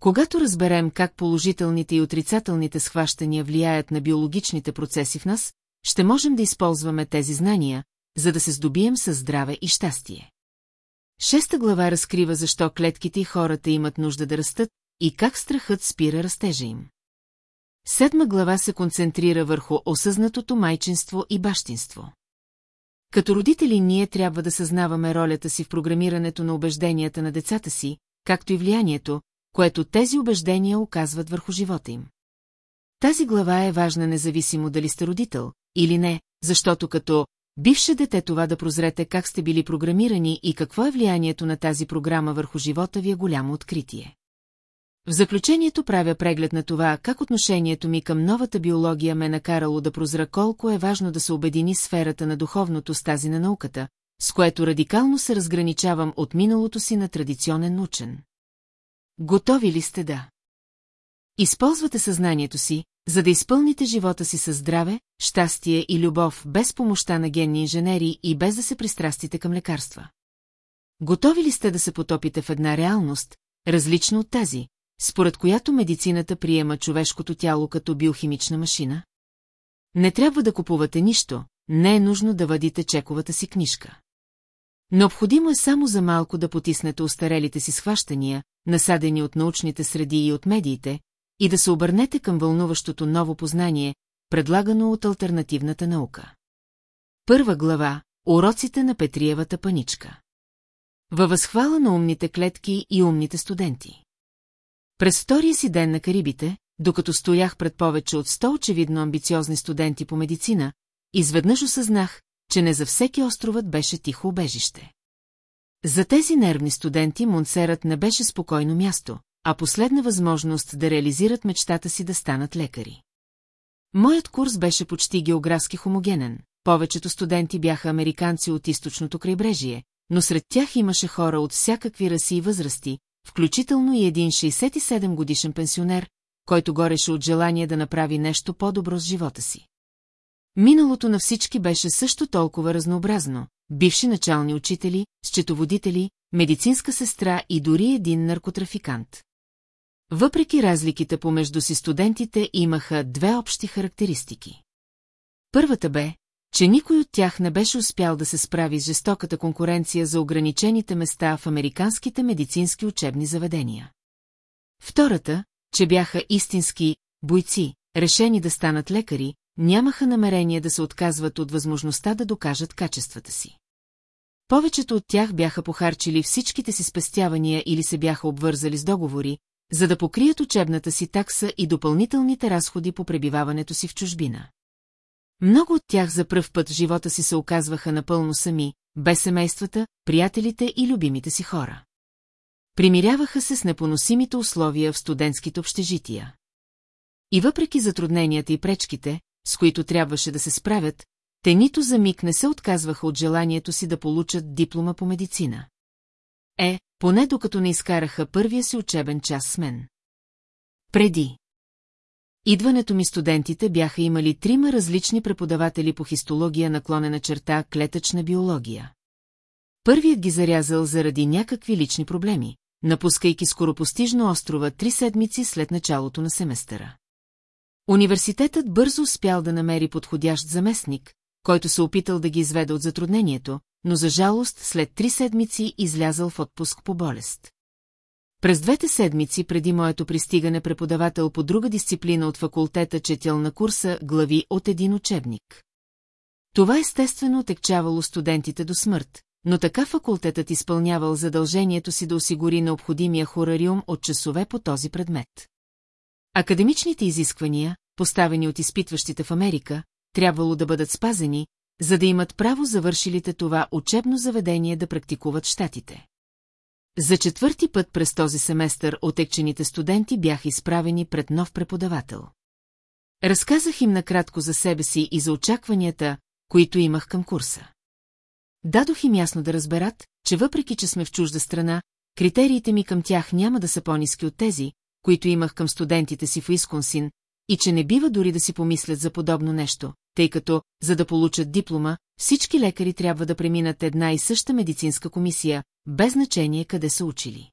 Когато разберем как положителните и отрицателните схващания влияят на биологичните процеси в нас, ще можем да използваме тези знания, за да се здобием със здраве и щастие. Шеста глава разкрива защо клетките и хората имат нужда да растат и как страхът спира растежа им. Седма глава се концентрира върху осъзнатото майчинство и бащинство. Като родители ние трябва да съзнаваме ролята си в програмирането на убежденията на децата си, както и влиянието, което тези убеждения оказват върху живота им. Тази глава е важна независимо дали сте родител или не, защото като бивше дете това да прозрете как сте били програмирани и какво е влиянието на тази програма върху живота ви е голямо откритие. В заключението правя преглед на това, как отношението ми към новата биология ме е накарало да прозра колко е важно да се обедини сферата на духовното с тази на науката, с което радикално се разграничавам от миналото си на традиционен учен. Готови ли сте да? Използвате съзнанието си, за да изпълните живота си със здраве, щастие и любов без помощта на генни инженери и без да се пристрастите към лекарства. Готови ли сте да се потопите в една реалност, различна от тази, според която медицината приема човешкото тяло като биохимична машина? Не трябва да купувате нищо, не е нужно да въдите чековата си книжка. Необходимо е само за малко да потиснете устарелите си схващания, насадени от научните среди и от медиите, и да се обърнете към вълнуващото ново познание, предлагано от альтернативната наука. Първа глава – Уроците на Петриевата паничка. Във възхвала на умните клетки и умните студенти. През втория си ден на Карибите, докато стоях пред повече от сто очевидно амбициозни студенти по медицина, изведнъж осъзнах, че не за всеки островът беше тихо убежище. За тези нервни студенти Монсерът не беше спокойно място, а последна възможност да реализират мечтата си да станат лекари. Моят курс беше почти географски хомогенен, повечето студенти бяха американци от източното крайбрежие, но сред тях имаше хора от всякакви раси и възрасти, включително и един 67 годишен пенсионер, който гореше от желание да направи нещо по-добро с живота си. Миналото на всички беше също толкова разнообразно, бивши начални учители, счетоводители, медицинска сестра и дори един наркотрафикант. Въпреки разликите помежду си студентите имаха две общи характеристики. Първата бе, че никой от тях не беше успял да се справи с жестоката конкуренция за ограничените места в американските медицински учебни заведения. Втората, че бяха истински бойци, решени да станат лекари, нямаха намерение да се отказват от възможността да докажат качествата си. Повечето от тях бяха похарчили всичките си спестявания или се бяха обвързали с договори, за да покрият учебната си такса и допълнителните разходи по пребиваването си в чужбина. Много от тях за пръв път в живота си се оказваха напълно сами, без семействата, приятелите и любимите си хора. Примиряваха се с непоносимите условия в студентските общежития. И въпреки затрудненията и пречките, с които трябваше да се справят, те нито за миг не се отказваха от желанието си да получат диплома по медицина. Е, поне докато не изкараха първия си учебен час с мен. Преди. Идването ми студентите бяха имали трима различни преподаватели по хистология наклонена черта клетъчна биология. Първият ги зарязал заради някакви лични проблеми, напускайки скоропостижно острова три седмици след началото на семестъра. Университетът бързо успял да намери подходящ заместник, който се опитал да ги изведе от затруднението, но за жалост след три седмици излязъл в отпуск по болест. През двете седмици преди моето пристигане преподавател по друга дисциплина от факултета четял на курса глави от един учебник. Това естествено отекчавало студентите до смърт, но така факултетът изпълнявал задължението си да осигури необходимия хорариум от часове по този предмет. Академичните изисквания, поставени от изпитващите в Америка, трябвало да бъдат спазени, за да имат право завършилите това учебно заведение да практикуват щатите. За четвърти път през този семестър отекчените студенти бяха изправени пред нов преподавател. Разказах им накратко за себе си и за очакванията, които имах към курса. Дадох им ясно да разберат, че въпреки, че сме в чужда страна, критериите ми към тях няма да са по-низки от тези, които имах към студентите си в Исконсин, и че не бива дори да си помислят за подобно нещо, тъй като, за да получат диплома, всички лекари трябва да преминат една и съща медицинска комисия, без значение къде са учили.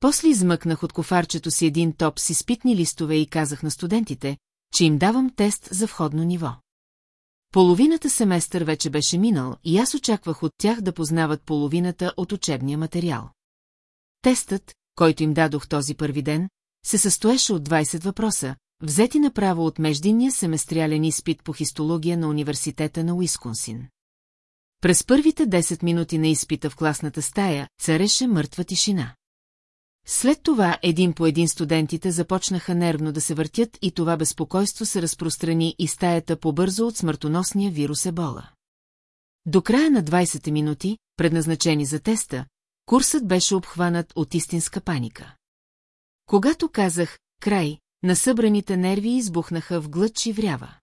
После измъкнах от кофарчето си един топ с изпитни листове и казах на студентите, че им давам тест за входно ниво. Половината семестър вече беше минал и аз очаквах от тях да познават половината от учебния материал. Тестът, който им дадох този първи ден, се състоеше от 20 въпроса, взети направо от междинния семестриален изпит по хистология на Университета на Уисконсин. През първите 10 минути на изпита в класната стая цареше мъртва тишина. След това един по един студентите започнаха нервно да се въртят и това безпокойство се разпространи и стаята побързо от смъртоносния вирус Ебола. До края на 20 минути, предназначени за теста, курсът беше обхванат от истинска паника. Когато казах «край», на събраните нерви избухнаха в глъч и врява.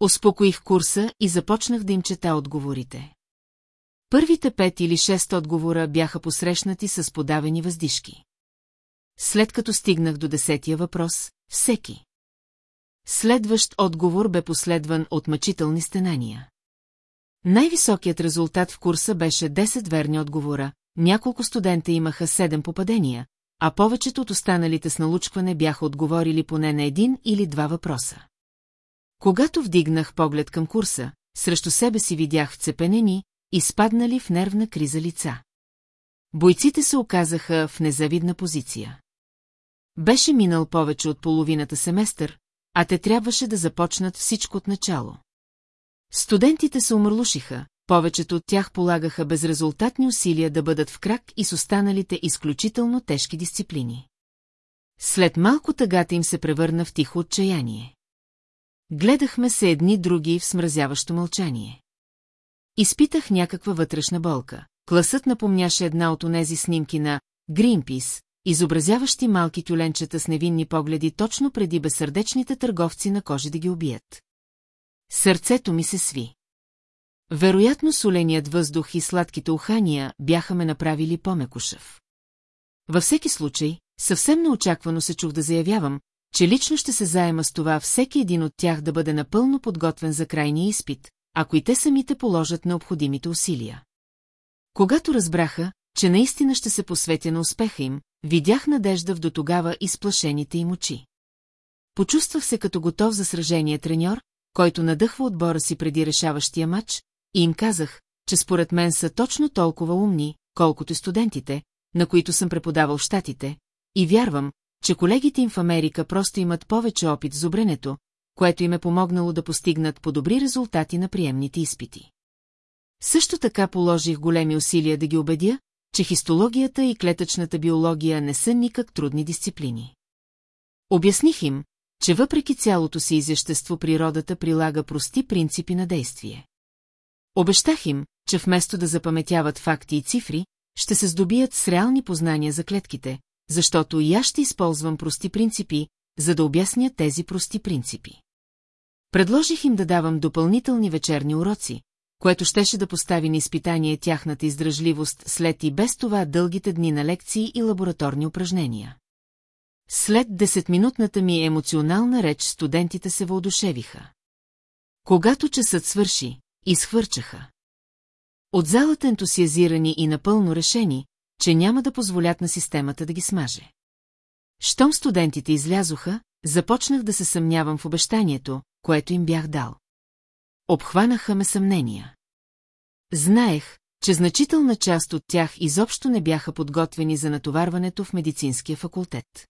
Успокоих курса и започнах да им чета отговорите. Първите пет или шест отговора бяха посрещнати с подавени въздишки. След като стигнах до десетия въпрос, всеки. Следващ отговор бе последван от мъчителни стенания. Най-високият резултат в курса беше 10 верни отговора, няколко студента имаха 7 попадения, а повечето от останалите с налучкване бяха отговорили поне на един или два въпроса. Когато вдигнах поглед към курса, срещу себе си видях вцепенени, изпаднали в нервна криза лица. Бойците се оказаха в незавидна позиция. Беше минал повече от половината семестър, а те трябваше да започнат всичко от начало. Студентите се умърлушиха, повечето от тях полагаха безрезултатни усилия да бъдат в крак и с останалите изключително тежки дисциплини. След малко тъгата им се превърна в тихо отчаяние. Гледахме се едни други в смразяващо мълчание. Изпитах някаква вътрешна болка. Класът напомняше една от онези снимки на Гринпис, изобразяващи малки тюленчета с невинни погледи точно преди безсърдечните търговци на кожи да ги убият. Сърцето ми се сви. Вероятно соленият въздух и сладките ухания бяха ме направили по-мекушав. Във всеки случай, съвсем неочаквано се чух да заявявам, че лично ще се заема с това всеки един от тях да бъде напълно подготвен за крайния изпит, ако и те самите положат необходимите усилия. Когато разбраха, че наистина ще се посветя на успеха им, видях надежда в дотогава изплашените им очи. Почувствах се като готов за сражение треньор, който надъхва отбора си преди решаващия матч, и им казах, че според мен са точно толкова умни, колкото студентите, на които съм преподавал щатите, и вярвам, че колегите им в Америка просто имат повече опит с зубренето, което им е помогнало да постигнат по-добри резултати на приемните изпити. Също така положих големи усилия да ги убедя, че хистологията и клетъчната биология не са никак трудни дисциплини. Обясних им, че въпреки цялото си изящество природата прилага прости принципи на действие. Обещах им, че вместо да запаметяват факти и цифри, ще се здобият с реални познания за клетките, защото и аз ще използвам прости принципи, за да обясня тези прости принципи. Предложих им да давам допълнителни вечерни уроци, което щеше да постави на изпитание тяхната издръжливост след и без това дългите дни на лекции и лабораторни упражнения. След десетминутната ми емоционална реч студентите се въодушевиха. Когато часът свърши, изхвърчаха. От залата ентусиазирани и напълно решени, че няма да позволят на системата да ги смаже. Щом студентите излязоха, започнах да се съмнявам в обещанието, което им бях дал. Обхванаха ме съмнения. Знаех, че значителна част от тях изобщо не бяха подготвени за натоварването в медицинския факултет.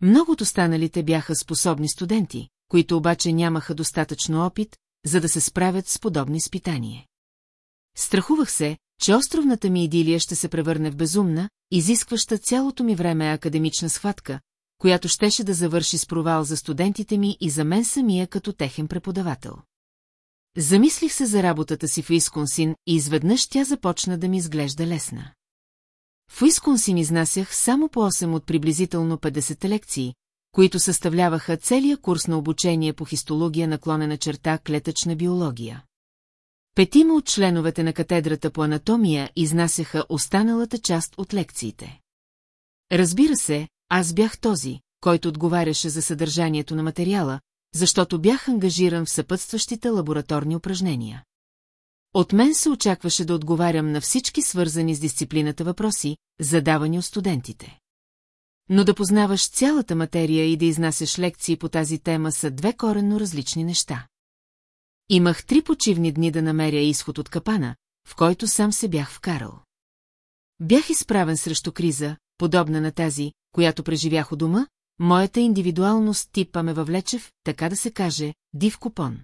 Много от останалите бяха способни студенти, които обаче нямаха достатъчно опит, за да се справят с подобни изпитание. Страхувах се, че островната ми идилия ще се превърне в безумна, изискваща цялото ми време академична схватка, която щеше да завърши с провал за студентите ми и за мен самия като техен преподавател. Замислих се за работата си в Исконсин и изведнъж тя започна да ми изглежда лесна. В Исконсин изнасях само по 8 от приблизително 50 лекции, които съставляваха целия курс на обучение по хистология наклонена черта клетъчна биология. Петима от членовете на катедрата по анатомия изнасяха останалата част от лекциите. Разбира се, аз бях този, който отговаряше за съдържанието на материала, защото бях ангажиран в съпътстващите лабораторни упражнения. От мен се очакваше да отговарям на всички свързани с дисциплината въпроси, задавани от студентите. Но да познаваш цялата материя и да изнасяш лекции по тази тема са две коренно различни неща. Имах три почивни дни да намеря изход от капана, в който сам се бях вкарал. Бях изправен срещу криза, подобна на тази, която преживях у дома, моята индивидуалност типа ме въвлече в, така да се каже, див купон.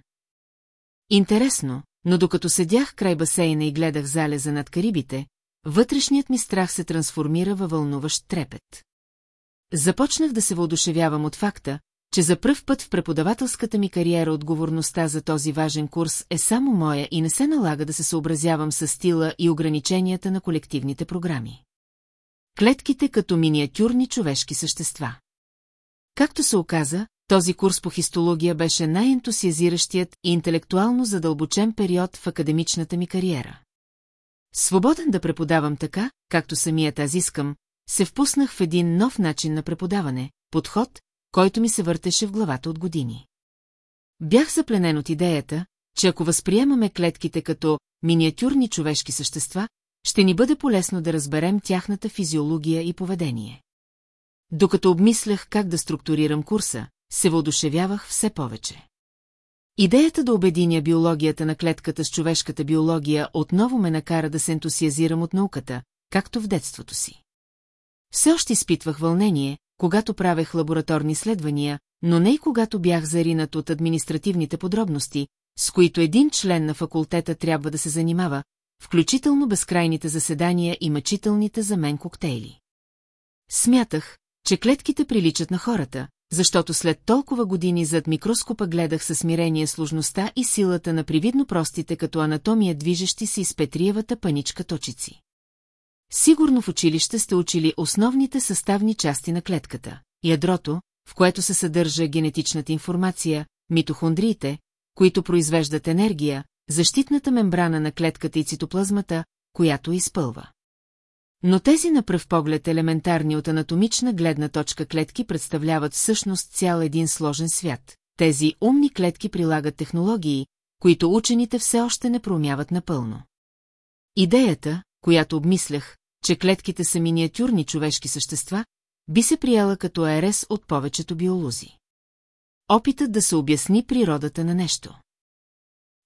Интересно, но докато седях край басейна и гледах залеза над Карибите, вътрешният ми страх се трансформира във вълнуващ трепет. Започнах да се въодушевявам от факта, че за пръв път в преподавателската ми кариера отговорността за този важен курс е само моя и не се налага да се съобразявам с стила и ограниченията на колективните програми. Клетките като миниатюрни човешки същества. Както се оказа, този курс по хистология беше най-ентусиазиращият и интелектуално задълбочен период в академичната ми кариера. Свободен да преподавам така, както самият аз искам, се впуснах в един нов начин на преподаване, подход, който ми се въртеше в главата от години. Бях запленен от идеята, че ако възприемаме клетките като миниатюрни човешки същества, ще ни бъде полезно да разберем тяхната физиология и поведение. Докато обмислях как да структурирам курса, се въодушевявах все повече. Идеята да обединя биологията на клетката с човешката биология отново ме накара да се ентусиазирам от науката, както в детството си. Все още изпитвах вълнение, когато правех лабораторни изследвания, но не и когато бях заринат от административните подробности, с които един член на факултета трябва да се занимава, включително безкрайните заседания и мъчителните за мен коктейли. Смятах, че клетките приличат на хората, защото след толкова години зад микроскопа гледах със смирение сложността и силата на привидно простите като анатомия движещи се из Петриевата паничка точици. Сигурно в училище сте учили основните съставни части на клетката. Ядрото, в което се съдържа генетичната информация, митохондриите, които произвеждат енергия, защитната мембрана на клетката и цитоплазмата, която изпълва. Но тези на пръв поглед елементарни от анатомична гледна точка клетки представляват всъщност цял един сложен свят. Тези умни клетки прилагат технологии, които учените все още не проумяват напълно. Идеята, която обмислях, че клетките са миниатюрни човешки същества, би се прияла като ерес от повечето биолози. Опитът да се обясни природата на нещо.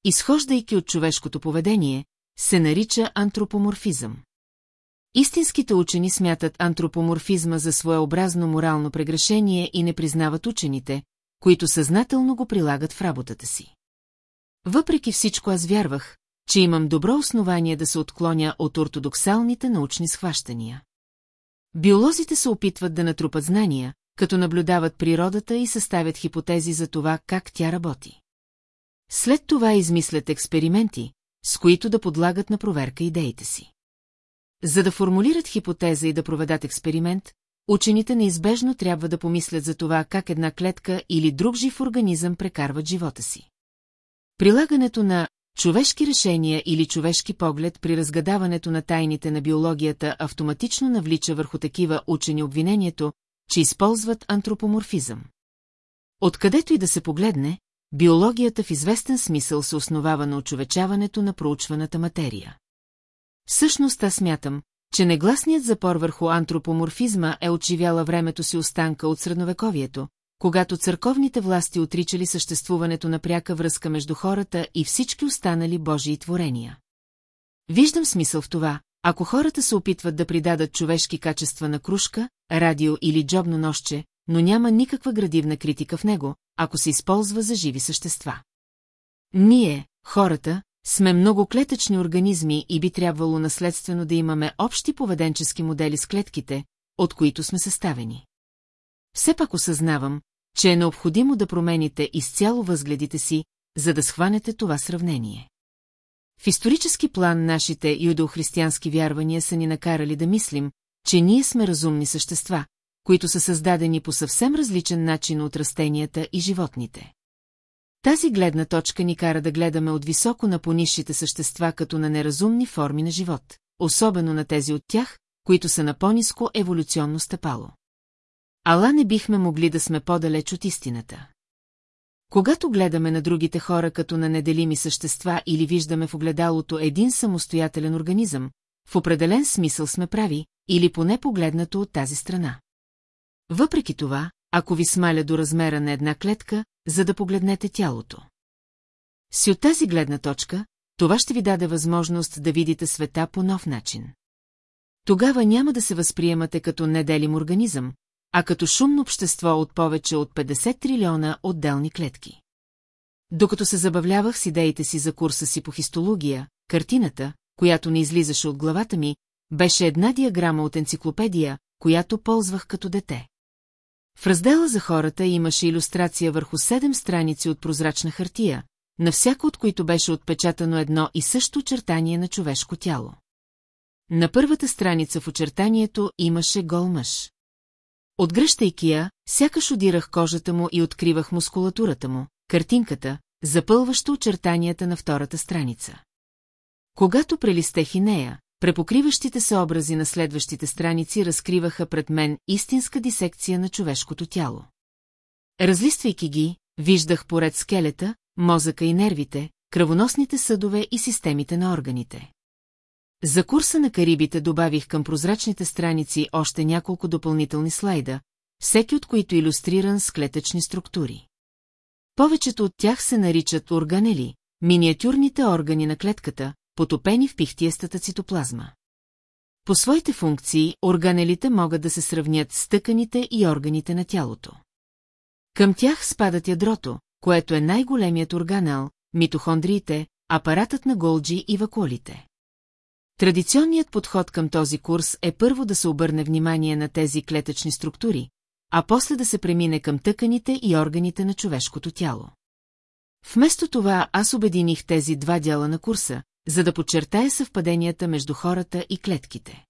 Изхождайки от човешкото поведение, се нарича антропоморфизъм. Истинските учени смятат антропоморфизма за своеобразно морално прегрешение и не признават учените, които съзнателно го прилагат в работата си. Въпреки всичко аз вярвах, че имам добро основание да се отклоня от ортодоксалните научни схващания. Биолозите се опитват да натрупат знания, като наблюдават природата и съставят хипотези за това как тя работи. След това измислят експерименти, с които да подлагат на проверка идеите си. За да формулират хипотеза и да проведат експеримент, учените неизбежно трябва да помислят за това как една клетка или друг жив организъм прекарват живота си. Прилагането на човешки решения или човешки поглед при разгадаването на тайните на биологията автоматично навлича върху такива учени обвинението, че използват антропоморфизъм. Откъдето и да се погледне, биологията в известен смисъл се основава на очовечаването на проучваната материя. Всъщност аз смятам, че негласният запор върху антропоморфизма е отживяла времето си останка от средновековието, когато църковните власти отричали съществуването на пряка връзка между хората и всички останали Божии творения. Виждам смисъл в това, ако хората се опитват да придадат човешки качества на кружка, радио или джобно нощче, но няма никаква градивна критика в него, ако се използва за живи същества. Ние, хората, сме много клетъчни организми и би трябвало наследствено да имаме общи поведенчески модели с клетките, от които сме съставени. Все пак осъзнавам, че е необходимо да промените изцяло възгледите си, за да схванете това сравнение. В исторически план нашите юдохристиянски вярвания са ни накарали да мислим, че ние сме разумни същества, които са създадени по съвсем различен начин от растенията и животните. Тази гледна точка ни кара да гледаме от високо на понисшите същества като на неразумни форми на живот, особено на тези от тях, които са на по-низко еволюционно стъпало. Ала не бихме могли да сме по-далеч от истината. Когато гледаме на другите хора като на неделими същества или виждаме в огледалото един самостоятелен организъм, в определен смисъл сме прави, или поне погледнато от тази страна. Въпреки това, ако ви смаля до размера на една клетка, за да погледнете тялото. Си от тази гледна точка, това ще ви даде възможност да видите света по нов начин. Тогава няма да се възприемате като неделим организъм, а като шумно общество от повече от 50 трилиона отделни клетки. Докато се забавлявах с идеите си за курса си по хистология, картината, която не излизаше от главата ми, беше една диаграма от енциклопедия, която ползвах като дете. В раздела за хората имаше иллюстрация върху седем страници от прозрачна хартия, на всяко от които беше отпечатано едно и също очертание на човешко тяло. На първата страница в очертанието имаше гол мъж. Отгръщайки я, сякаш одирах кожата му и откривах мускулатурата му, картинката, запълваща очертанията на втората страница. Когато прелистех и нея, препокриващите се образи на следващите страници разкриваха пред мен истинска дисекция на човешкото тяло. Разлиствайки ги, виждах поред скелета, мозъка и нервите, кръвоносните съдове и системите на органите. За курса на Карибите добавих към прозрачните страници още няколко допълнителни слайда, всеки от които иллюстриран с клетъчни структури. Повечето от тях се наричат органели, миниатюрните органи на клетката, потопени в пихтиестата цитоплазма. По своите функции, органелите могат да се сравнят с тъканите и органите на тялото. Към тях спадат ядрото, което е най-големият органел, митохондриите, апаратът на Голджи и вакуолите. Традиционният подход към този курс е първо да се обърне внимание на тези клетъчни структури, а после да се премине към тъканите и органите на човешкото тяло. Вместо това аз обединих тези два дяла на курса, за да подчертая съвпаденията между хората и клетките.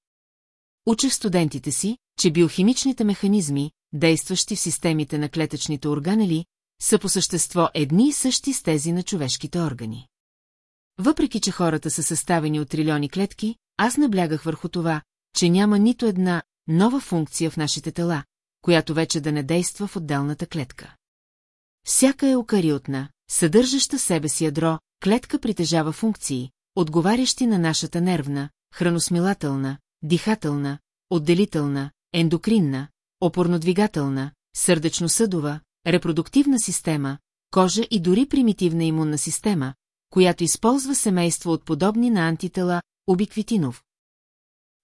Учех студентите си, че биохимичните механизми, действащи в системите на клетъчните органели, са по същество едни и същи с тези на човешките органи. Въпреки, че хората са съставени от трилиони клетки, аз наблягах върху това, че няма нито една нова функция в нашите тела, която вече да не действа в отделната клетка. Всяка еукариотна, съдържаща себе си ядро, клетка притежава функции, отговарящи на нашата нервна, храносмилателна, дихателна, отделителна, ендокринна, опорнодвигателна, сърдечно-съдова, репродуктивна система, кожа и дори примитивна имунна система, която използва семейство от подобни на антитела, обиквитинов.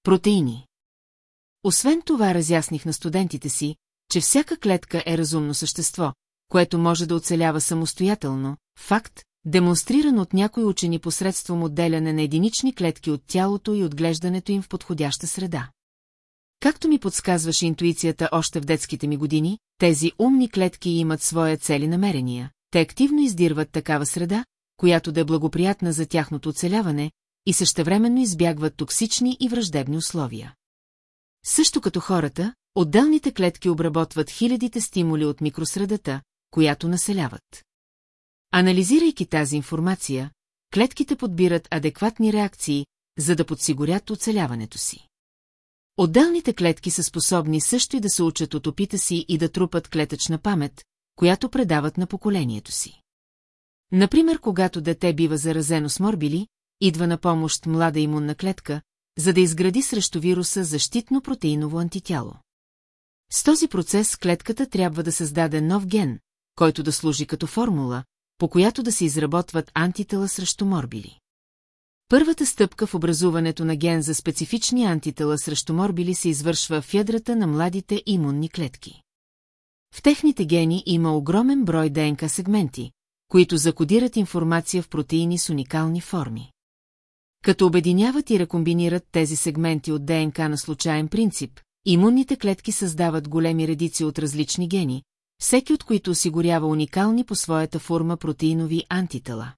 Протеини. Освен това разясних на студентите си, че всяка клетка е разумно същество, което може да оцелява самостоятелно, факт, демонстриран от някои учени посредством отделяне на единични клетки от тялото и отглеждането им в подходяща среда. Както ми подсказваше интуицията още в детските ми години, тези умни клетки имат своя цели намерения. Те активно издирват такава среда, която да е благоприятна за тяхното оцеляване, и същевременно избягват токсични и враждебни условия. Също като хората, отделните клетки обработват хилядите стимули от микросредата, която населяват. Анализирайки тази информация, клетките подбират адекватни реакции, за да подсигурят оцеляването си. Отделните клетки са способни също и да се учат от опита си и да трупат клетъчна памет, която предават на поколението си. Например, когато дете бива заразено с морбили, идва на помощ млада имунна клетка, за да изгради срещу вируса защитно протеиново антитяло. С този процес клетката трябва да създаде нов ген, който да служи като формула, по която да се изработват антитела срещу морбили. Първата стъпка в образуването на ген за специфични антитела срещу морбили се извършва в ядрата на младите имунни клетки. В техните гени има огромен брой ДНК сегменти, които закодират информация в протеини с уникални форми. Като обединяват и рекомбинират тези сегменти от ДНК на случайен принцип, имунните клетки създават големи редици от различни гени, всеки от които осигурява уникални по своята форма протеинови антитела.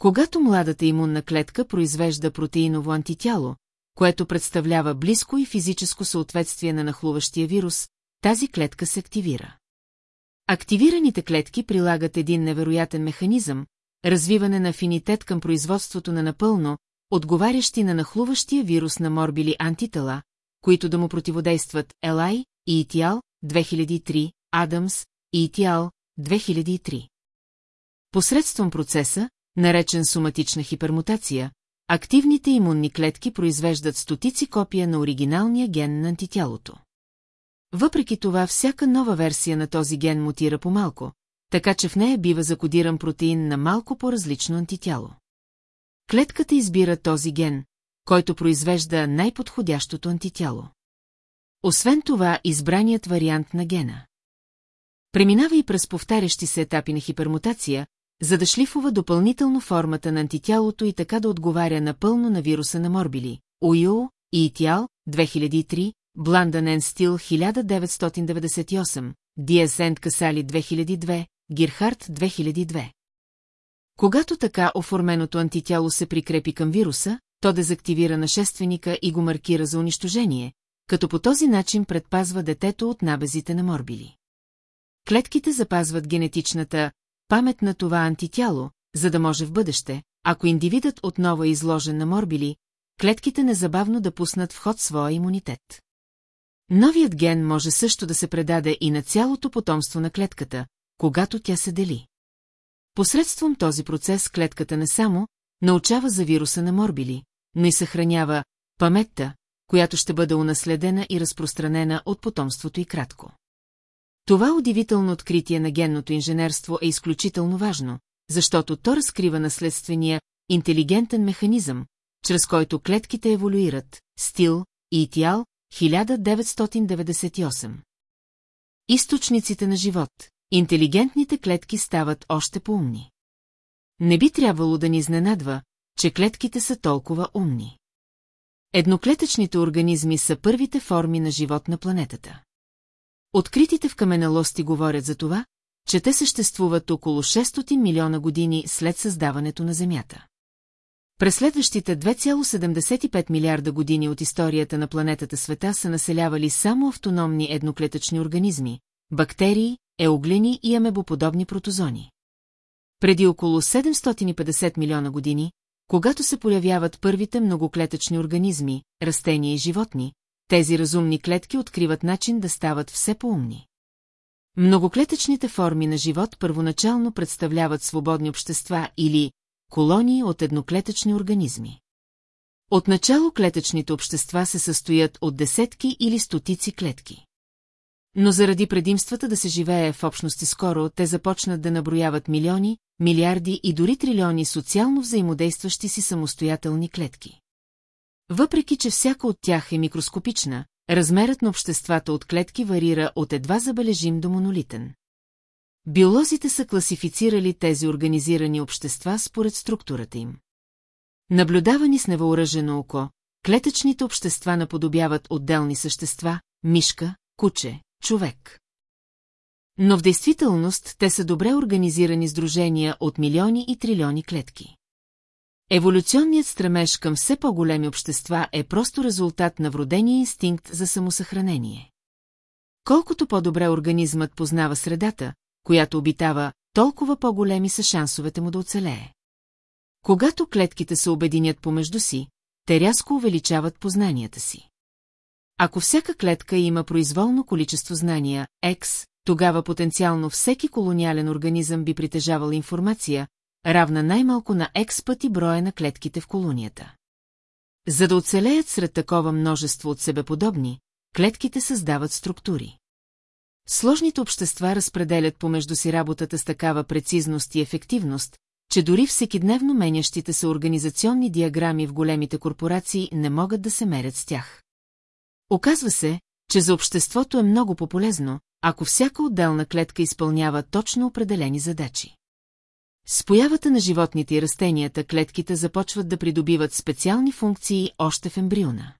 Когато младата имунна клетка произвежда протеиново антитяло, което представлява близко и физическо съответствие на нахлуващия вирус, тази клетка се активира. Активираните клетки прилагат един невероятен механизъм, развиване на афинитет към производството на напълно, отговарящи на нахлуващия вирус на морбили антитела, които да му противодействат Елай и Итиал 2003, Адамс и Итиал 2003. Посредством процеса, наречен соматична хипермутация, активните имунни клетки произвеждат стотици копия на оригиналния ген на антитялото. Въпреки това, всяка нова версия на този ген мутира по-малко, така че в нея бива закодиран протеин на малко по-различно антитяло. Клетката избира този ген, който произвежда най-подходящото антитяло. Освен това, избраният вариант на гена. Преминава и през повтарящи се етапи на хипермутация, за да шлифува допълнително формата на антитялото и така да отговаря напълно на вируса на морбили, УИО и ИТИАЛ 2003, Бланданен Стил 1998, Диасент Касали 2002, Гирхард 2002. Когато така оформеното антитяло се прикрепи към вируса, то дезактивира нашественика и го маркира за унищожение, като по този начин предпазва детето от набезите на морбили. Клетките запазват генетичната памет на това антитяло, за да може в бъдеще, ако индивидът отново е изложен на морбили, клетките незабавно да пуснат в ход своя имунитет. Новият ген може също да се предаде и на цялото потомство на клетката, когато тя се дели. Посредством този процес клетката не само научава за вируса на морбили, но и съхранява паметта, която ще бъде унаследена и разпространена от потомството и кратко. Това удивително откритие на генното инженерство е изключително важно, защото то разкрива наследствения интелигентен механизъм, чрез който клетките еволюират, стил и итиал 1998. Източниците на живот. Интелигентните клетки стават още по-умни. Не би трябвало да ни изненадва, че клетките са толкова умни. Едноклетъчните организми са първите форми на живот на планетата. Откритите в каменелости говорят за това, че те съществуват около 600 милиона години след създаването на Земята. През следващите 2,75 милиарда години от историята на планетата света са населявали само автономни едноклетъчни организми, бактерии, еоглини и амебоподобни протозони. Преди около 750 милиона години, когато се появяват първите многоклетъчни организми, растения и животни, тези разумни клетки откриват начин да стават все по-умни. Многоклетъчните форми на живот първоначално представляват свободни общества или колонии от едноклетъчни организми. Отначало клетъчните общества се състоят от десетки или стотици клетки. Но заради предимствата да се живее в общности скоро, те започнат да наброяват милиони, милиарди и дори трилиони социално взаимодействащи си самостоятелни клетки. Въпреки, че всяка от тях е микроскопична, размерът на обществата от клетки варира от едва забележим до монолитен. Биолозите са класифицирали тези организирани общества според структурата им. Наблюдавани с невъоръжено око, клетъчните общества наподобяват отделни същества, мишка, куче, човек. Но в действителност те са добре организирани сдружения от милиони и трилиони клетки. Еволюционният стремеж към все по-големи общества е просто резултат на вродения инстинкт за самосъхранение. Колкото по-добре организмът познава средата, която обитава, толкова по-големи са шансовете му да оцелее. Когато клетките се обединят помежду си, те рязко увеличават познанията си. Ако всяка клетка има произволно количество знания, X, тогава потенциално всеки колониален организъм би притежавал информация, равна най-малко на X пъти броя на клетките в колонията. За да оцелеят сред такова множество от себеподобни, клетките създават структури. Сложните общества разпределят помежду си работата с такава прецизност и ефективност, че дори всекидневно менящите се организационни диаграми в големите корпорации не могат да се мерят с тях. Оказва се, че за обществото е много по-полезно, ако всяка отделна клетка изпълнява точно определени задачи. С появата на животните и растенията клетките започват да придобиват специални функции още в ембриона.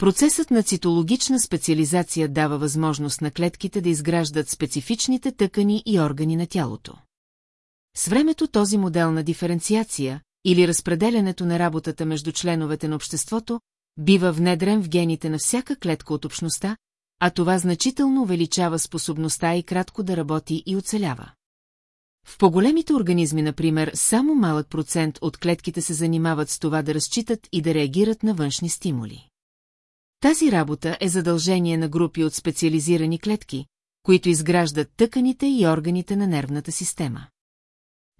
Процесът на цитологична специализация дава възможност на клетките да изграждат специфичните тъкани и органи на тялото. С времето този модел на диференциация или разпределянето на работата между членовете на обществото бива внедрен в гените на всяка клетка от общността, а това значително увеличава способността и кратко да работи и оцелява. В по-големите организми, например, само малък процент от клетките се занимават с това да разчитат и да реагират на външни стимули. Тази работа е задължение на групи от специализирани клетки, които изграждат тъканите и органите на нервната система.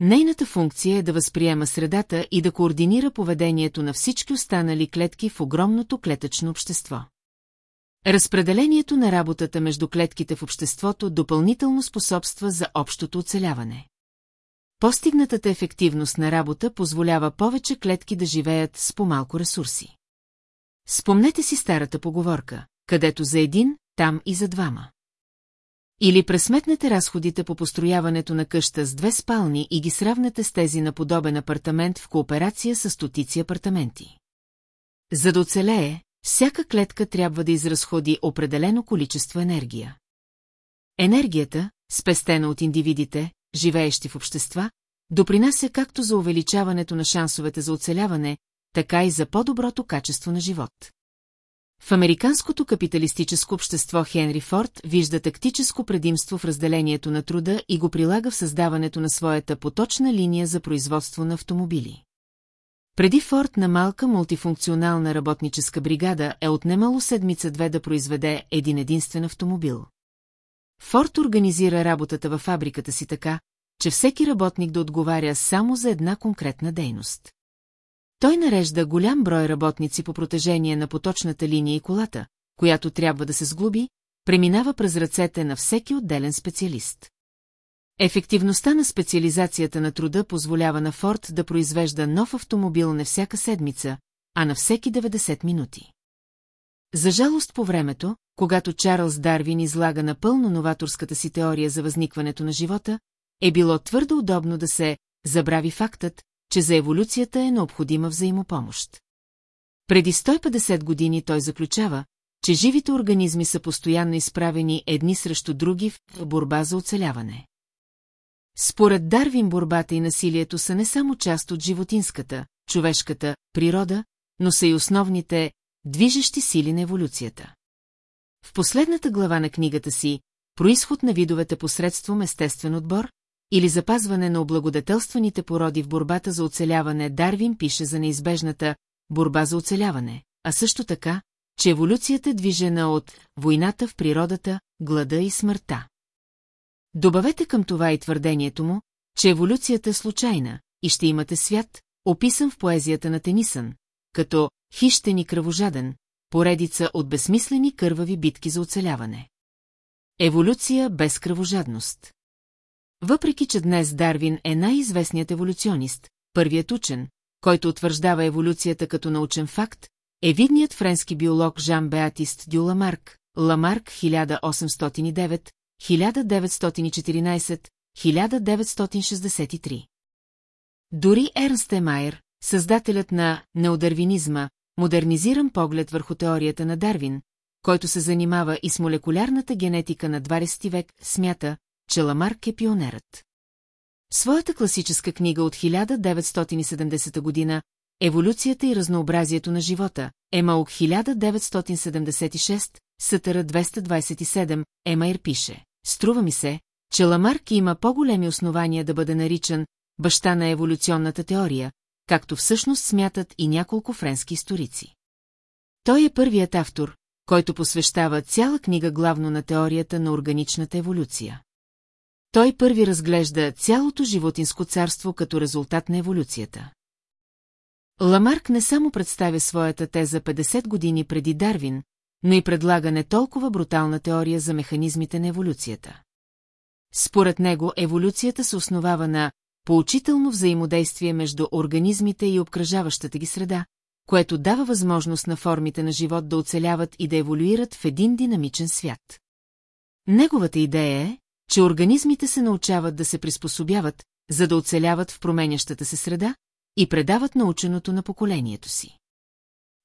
Нейната функция е да възприема средата и да координира поведението на всички останали клетки в огромното клетъчно общество. Разпределението на работата между клетките в обществото допълнително способства за общото оцеляване. Постигнатата ефективност на работа позволява повече клетки да живеят с по-малко ресурси. Спомнете си старата поговорка, където за един, там и за двама. Или пресметнете разходите по построяването на къща с две спални и ги сравнете с тези на подобен апартамент в кооперация с стотици апартаменти. За да оцелее, всяка клетка трябва да изразходи определено количество енергия. Енергията, спестена от индивидите, живеещи в общества, допринася както за увеличаването на шансовете за оцеляване, така и за по-доброто качество на живот. В американското капиталистическо общество Хенри Форд вижда тактическо предимство в разделението на труда и го прилага в създаването на своята поточна линия за производство на автомобили. Преди Форд на малка мултифункционална работническа бригада е отнемало седмица-две да произведе един единствен автомобил. Форд организира работата във фабриката си така, че всеки работник да отговаря само за една конкретна дейност. Той нарежда голям брой работници по протежение на поточната линия и колата, която трябва да се сглоби, преминава през ръцете на всеки отделен специалист. Ефективността на специализацията на труда позволява на Форд да произвежда нов автомобил не всяка седмица, а на всеки 90 минути. За жалост по времето, когато Чарлз Дарвин излага напълно новаторската си теория за възникването на живота, е било твърдо удобно да се забрави фактът, че за еволюцията е необходима взаимопомощ. Преди 150 години той заключава, че живите организми са постоянно изправени едни срещу други в борба за оцеляване. Според Дарвин борбата и насилието са не само част от животинската, човешката природа, но са и основните движещи сили на еволюцията. В последната глава на книгата си «Происход на видовете посредством естествен отбор» или запазване на облагодетелстваните породи в борбата за оцеляване Дарвин пише за неизбежната борба за оцеляване, а също така, че еволюцията движена от войната в природата, глада и смъртта. Добавете към това и твърдението му, че еволюцията е случайна и ще имате свят, описан в поезията на Тенисън, като хищен и кръвожаден, поредица от безсмислени кървави битки за оцеляване. Еволюция без кръвожадност. Въпреки, че днес Дарвин е най-известният еволюционист, първият учен, който утвърждава еволюцията като научен факт, е видният френски биолог Жан-Беатист Дю Ламарк, Ламарк 1809, 1914, 1963. Дори Ернст Емайер, създателят на неодарвинизма, модернизиран поглед върху теорията на Дарвин, който се занимава и с молекулярната генетика на 20 век, смята, че Ламарк е пионерът. Своята класическа книга от 1970 година Еволюцията и разнообразието на живота, Емаук 1976, Сътъра 227, Емайр пише. Струва ми се, че Ламарк има по-големи основания да бъде наричан баща на еволюционната теория, както всъщност смятат и няколко френски историци. Той е първият автор, който посвещава цяла книга главно на теорията на органичната еволюция. Той първи разглежда цялото животинско царство като резултат на еволюцията. Ламарк не само представя своята теза 50 години преди Дарвин, но и предлага не толкова брутална теория за механизмите на еволюцията. Според него еволюцията се основава на поучително взаимодействие между организмите и обкръжаващата ги среда, което дава възможност на формите на живот да оцеляват и да еволюират в един динамичен свят. Неговата идея е, че организмите се научават да се приспособяват, за да оцеляват в променящата се среда и предават наученото на поколението си.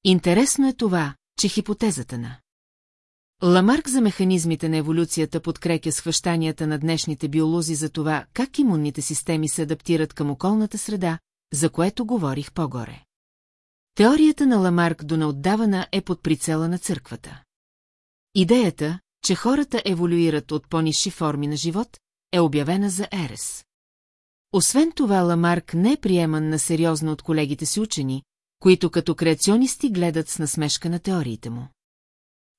Интересно е това, че хипотезата на Ламарк за механизмите на еволюцията подкрепя схващанията на днешните биолози за това, как имунните системи се адаптират към околната среда, за което говорих по-горе. Теорията на Ламарк до неотдавана е под прицела на църквата. Идеята, че хората еволюират от по-низши форми на живот, е обявена за Ерес. Освен това, Ламарк не е приеман на сериозно от колегите си учени, които като креационисти гледат с насмешка на теориите му.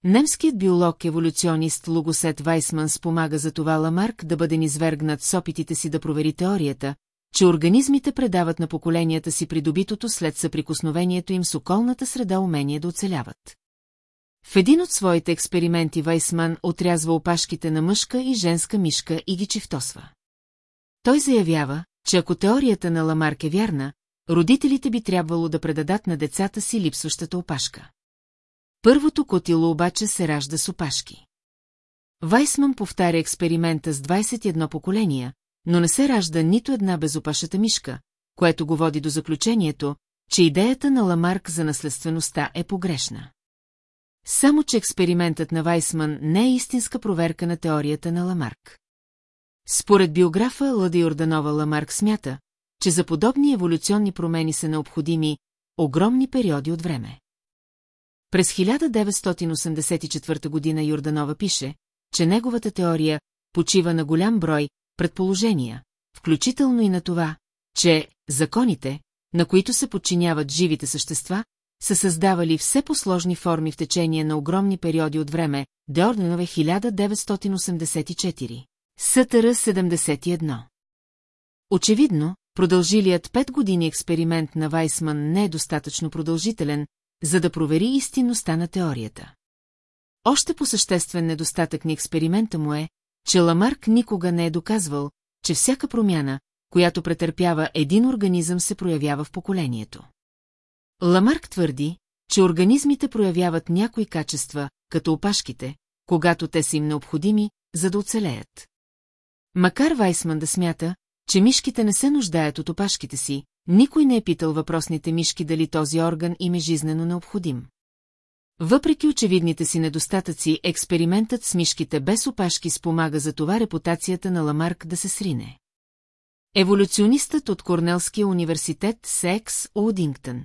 Немският биолог-еволюционист Лугосет Вайсман спомага за това Ламарк да бъде низвергнат с опитите си да провери теорията, че организмите предават на поколенията си придобитото след съприкосновението им с околната среда умение да оцеляват. В един от своите експерименти Вайсман отрязва опашките на мъжка и женска мишка и ги чифтосва. Той заявява, че ако теорията на Ламарк е вярна, родителите би трябвало да предадат на децата си липсващата опашка. Първото котило обаче се ражда с опашки. Вайсман повтаря експеримента с 21 поколения, но не се ражда нито една безопашата мишка, което го води до заключението, че идеята на Ламарк за наследствеността е погрешна. Само, че експериментът на Вайсман не е истинска проверка на теорията на Ламарк. Според биографа Лада Йорданова Ламарк смята, че за подобни еволюционни промени са необходими огромни периоди от време. През 1984 година Йорданова пише, че неговата теория почива на голям брой предположения, включително и на това, че законите, на които се подчиняват живите същества, са създавали все посложни форми в течение на огромни периоди от време, Деорденове 1984. СТР 71. Очевидно, продължилият пет години експеримент на Вайсман не е достатъчно продължителен, за да провери истинността на теорията. Още по съществен недостатък на експеримента му е, че Ламарк никога не е доказвал, че всяка промяна, която претърпява един организъм се проявява в поколението. Ламарк твърди, че организмите проявяват някои качества, като опашките, когато те са им необходими, за да оцелеят. Макар Вайсман да смята, че мишките не се нуждаят от опашките си, никой не е питал въпросните мишки дали този орган им е жизнено необходим. Въпреки очевидните си недостатъци, експериментът с мишките без опашки спомага за това репутацията на Ламарк да се срине. Еволюционистът от Корнелския университет Секс Уодингтън.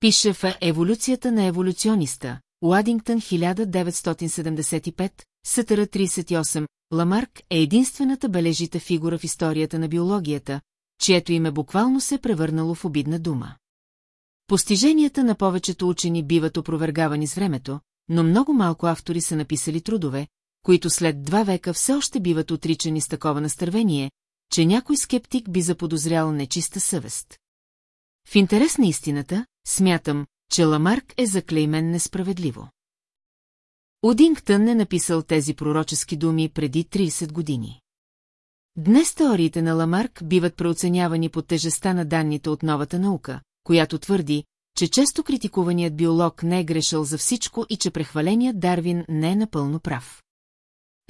Пише в Еволюцията на еволюциониста, Уадингтън 1975, Сътъра 38, Ламарк е единствената бележита фигура в историята на биологията, чието име буквално се е превърнало в обидна дума. Постиженията на повечето учени биват опровергавани с времето, но много малко автори са написали трудове, които след два века все още биват отричани с такова настървение, че някой скептик би заподозрял нечиста съвест. В интерес на истината, смятам, че Ламарк е заклеймен несправедливо. Удингтън е написал тези пророчески думи преди 30 години. Днес теориите на Ламарк биват преоценявани под тежеста на данните от новата наука, която твърди, че често критикуваният биолог не е грешал за всичко и че прехваленият Дарвин не е напълно прав.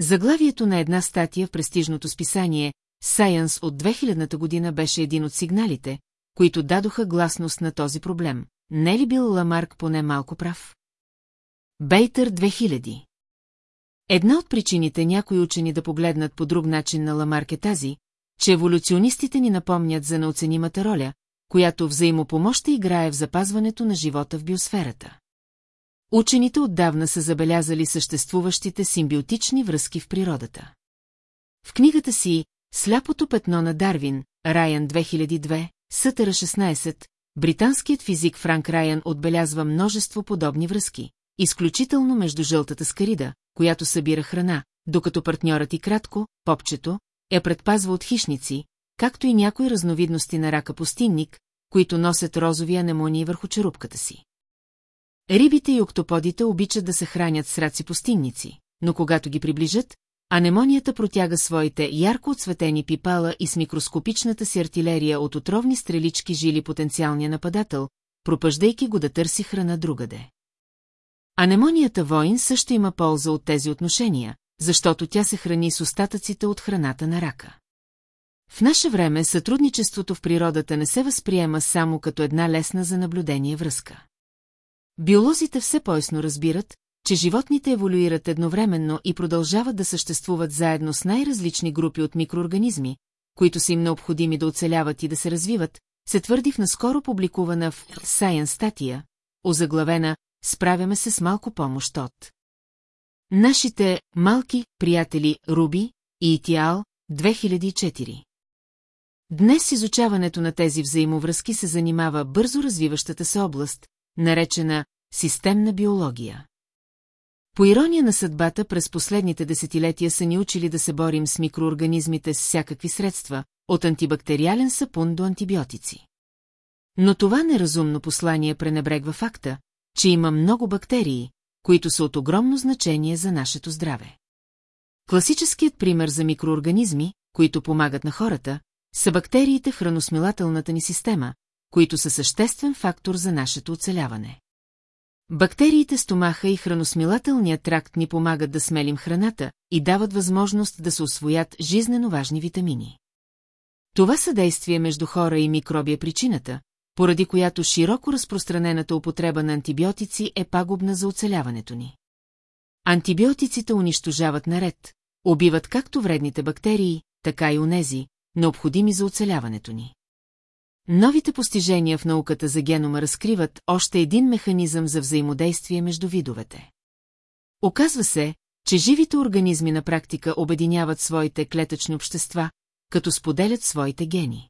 Заглавието на една статия в престижното списание Science от 2000 година беше един от сигналите, които дадоха гласност на този проблем. Не ли бил Ламарк поне малко прав? Бейтър 2000 Една от причините някои учени да погледнат по друг начин на Ламарк е тази, че еволюционистите ни напомнят за неоценимата роля, която взаимопомощта играе в запазването на живота в биосферата. Учените отдавна са забелязали съществуващите симбиотични връзки в природата. В книгата си «Сляпото петно на Дарвин», Райан 2002, Сътъра 16, британският физик Франк Райан отбелязва множество подобни връзки, изключително между жълтата скарида, която събира храна, докато партньорът и кратко, попчето, я предпазва от хищници, както и някои разновидности на рака пустинник, които носят розови анемонии върху черупката си. Рибите и октоподите обичат да се хранят с раци пустинници, но когато ги приближат, анемонията протяга своите ярко отсветени пипала и с микроскопичната си артилерия от отровни стрелички жили потенциалния нападател, пропъждайки го да търси храна другаде. Анемонията воин също има полза от тези отношения, защото тя се храни с остатъците от храната на рака. В наше време сътрудничеството в природата не се възприема само като една лесна за наблюдение връзка. Биолозите все поясно разбират, че животните еволюират едновременно и продължават да съществуват заедно с най-различни групи от микроорганизми, които са им необходими да оцеляват и да се развиват, се твърди в наскоро публикувана в Science статия, озаглавена «Справяме се с малко помощ от». Нашите малки приятели Руби и Итиал 2004 Днес изучаването на тези взаимовръзки се занимава бързо развиващата се област, наречена системна биология. По ирония на съдбата през последните десетилетия са ни учили да се борим с микроорганизмите с всякакви средства, от антибактериален сапун до антибиотици. Но това неразумно послание пренебрегва факта, че има много бактерии, които са от огромно значение за нашето здраве. Класическият пример за микроорганизми, които помагат на хората, са бактериите в храносмилателната ни система, които са съществен фактор за нашето оцеляване. Бактериите стомаха и храносмилателният тракт ни помагат да смелим храната и дават възможност да се освоят жизнено важни витамини. Това съдействие между хора и микроби е причината, поради която широко разпространената употреба на антибиотици е пагубна за оцеляването ни. Антибиотиците унищожават наред, убиват както вредните бактерии, така и онези, необходими за оцеляването ни. Новите постижения в науката за генома разкриват още един механизъм за взаимодействие между видовете. Оказва се, че живите организми на практика обединяват своите клетъчни общества, като споделят своите гени.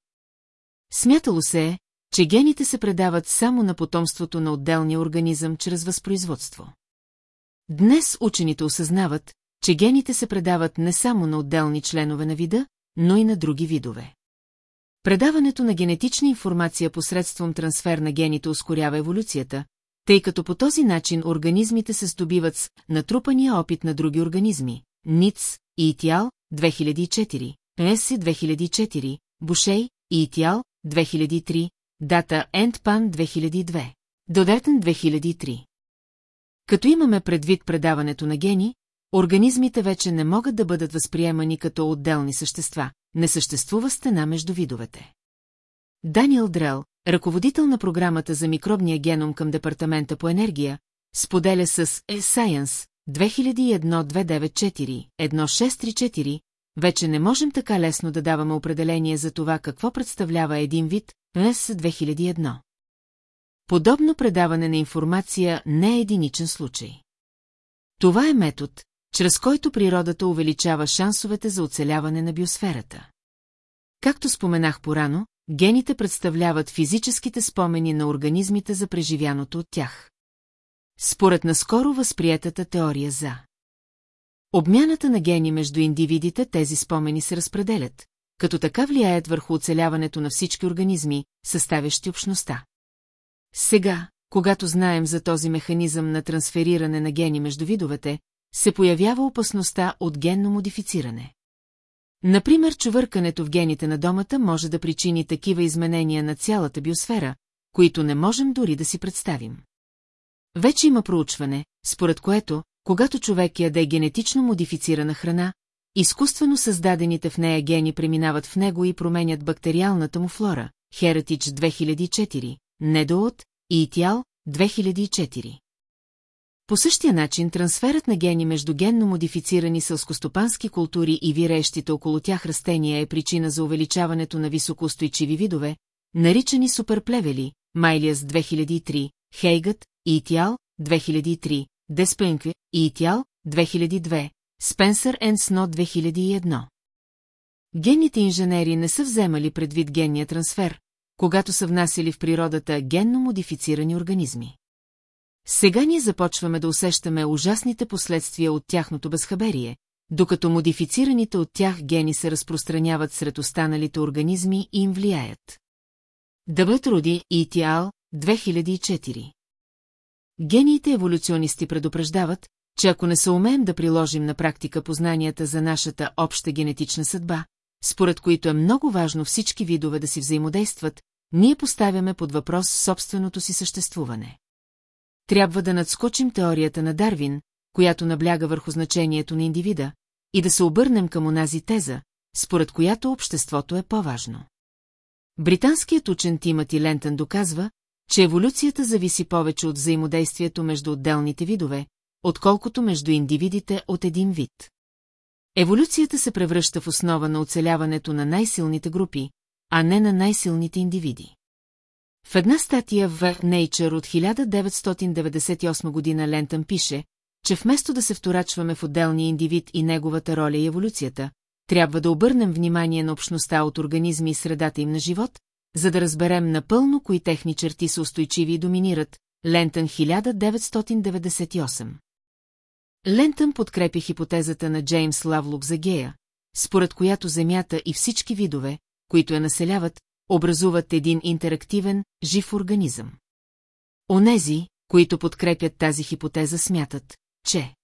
Смятало се е, че гените се предават само на потомството на отделния организъм чрез възпроизводство. Днес учените осъзнават, че гените се предават не само на отделни членове на вида, но и на други видове. Предаването на генетична информация посредством трансфер на гените ускорява еволюцията, тъй като по този начин организмите се здобиват с натрупания опит на други организми – НИЦ и ИТИАЛ 2004, ЕСИ 2004, Бушей и ИТИАЛ 2003, дата Ентпан 2002, Додетен 2003. Като имаме предвид предаването на гени, организмите вече не могат да бъдат възприемани като отделни същества, не съществува стена между видовете. Даниел Дрел, ръководител на програмата за микробния геном към Департамента по енергия, споделя с E-Science 2001-294-1634, вече не можем така лесно да даваме определение за това какво представлява един вид S-2001. Подобно предаване на информация не е единичен случай. Това е метод, чрез който природата увеличава шансовете за оцеляване на биосферата. Както споменах порано, гените представляват физическите спомени на организмите за преживяното от тях. Според наскоро възприетата теория за обмяната на гени между индивидите тези спомени се разпределят, като така влияят върху оцеляването на всички организми, съставящи общността. Сега, когато знаем за този механизъм на трансфериране на гени между видовете, се появява опасността от генно модифициране. Например, чувъркането в гените на домата може да причини такива изменения на цялата биосфера, които не можем дори да си представим. Вече има проучване, според което, когато човек яде генетично модифицирана храна, изкуствено създадените в нея гени преминават в него и променят бактериалната му флора, Heritage 2004, Недоот и Итиал 2004. По същия начин трансферът на гени между генно модифицирани сълскостопански култури и виреещите около тях растения е причина за увеличаването на високоустойчиви видове, наричани суперплевели, Майлиас 2003, Хейгът, Итиал 2003, Деспенкви, Итиал 2002, Спенсър Енсно 2001. Генните инженери не са вземали предвид генния трансфер, когато са внасяли в природата генно модифицирани организми. Сега ние започваме да усещаме ужасните последствия от тяхното безхаберие, докато модифицираните от тях гени се разпространяват сред останалите организми и им влияят. Дъбът Руди и Тиал, 2004 Гениите еволюционисти предупреждават, че ако не се умеем да приложим на практика познанията за нашата обща генетична съдба, според които е много важно всички видове да си взаимодействат, ние поставяме под въпрос собственото си съществуване. Трябва да надскочим теорията на Дарвин, която набляга върху значението на индивида, и да се обърнем към онази теза, според която обществото е по-важно. Британският учен Тимати Лентън доказва, че еволюцията зависи повече от взаимодействието между отделните видове, отколкото между индивидите от един вид. Еволюцията се превръща в основа на оцеляването на най-силните групи, а не на най-силните индивиди. В една статия в Nature от 1998 година Лентън пише, че вместо да се вторачваме в отделния индивид и неговата роля и еволюцията, трябва да обърнем внимание на общността от организми и средата им на живот, за да разберем напълно кои техни черти са устойчиви и доминират. Лентън 1998 Лентън подкрепя хипотезата на Джеймс Лавлок за гея, според която Земята и всички видове, които я населяват, образуват един интерактивен, жив организъм. Онези, които подкрепят тази хипотеза, смятат, че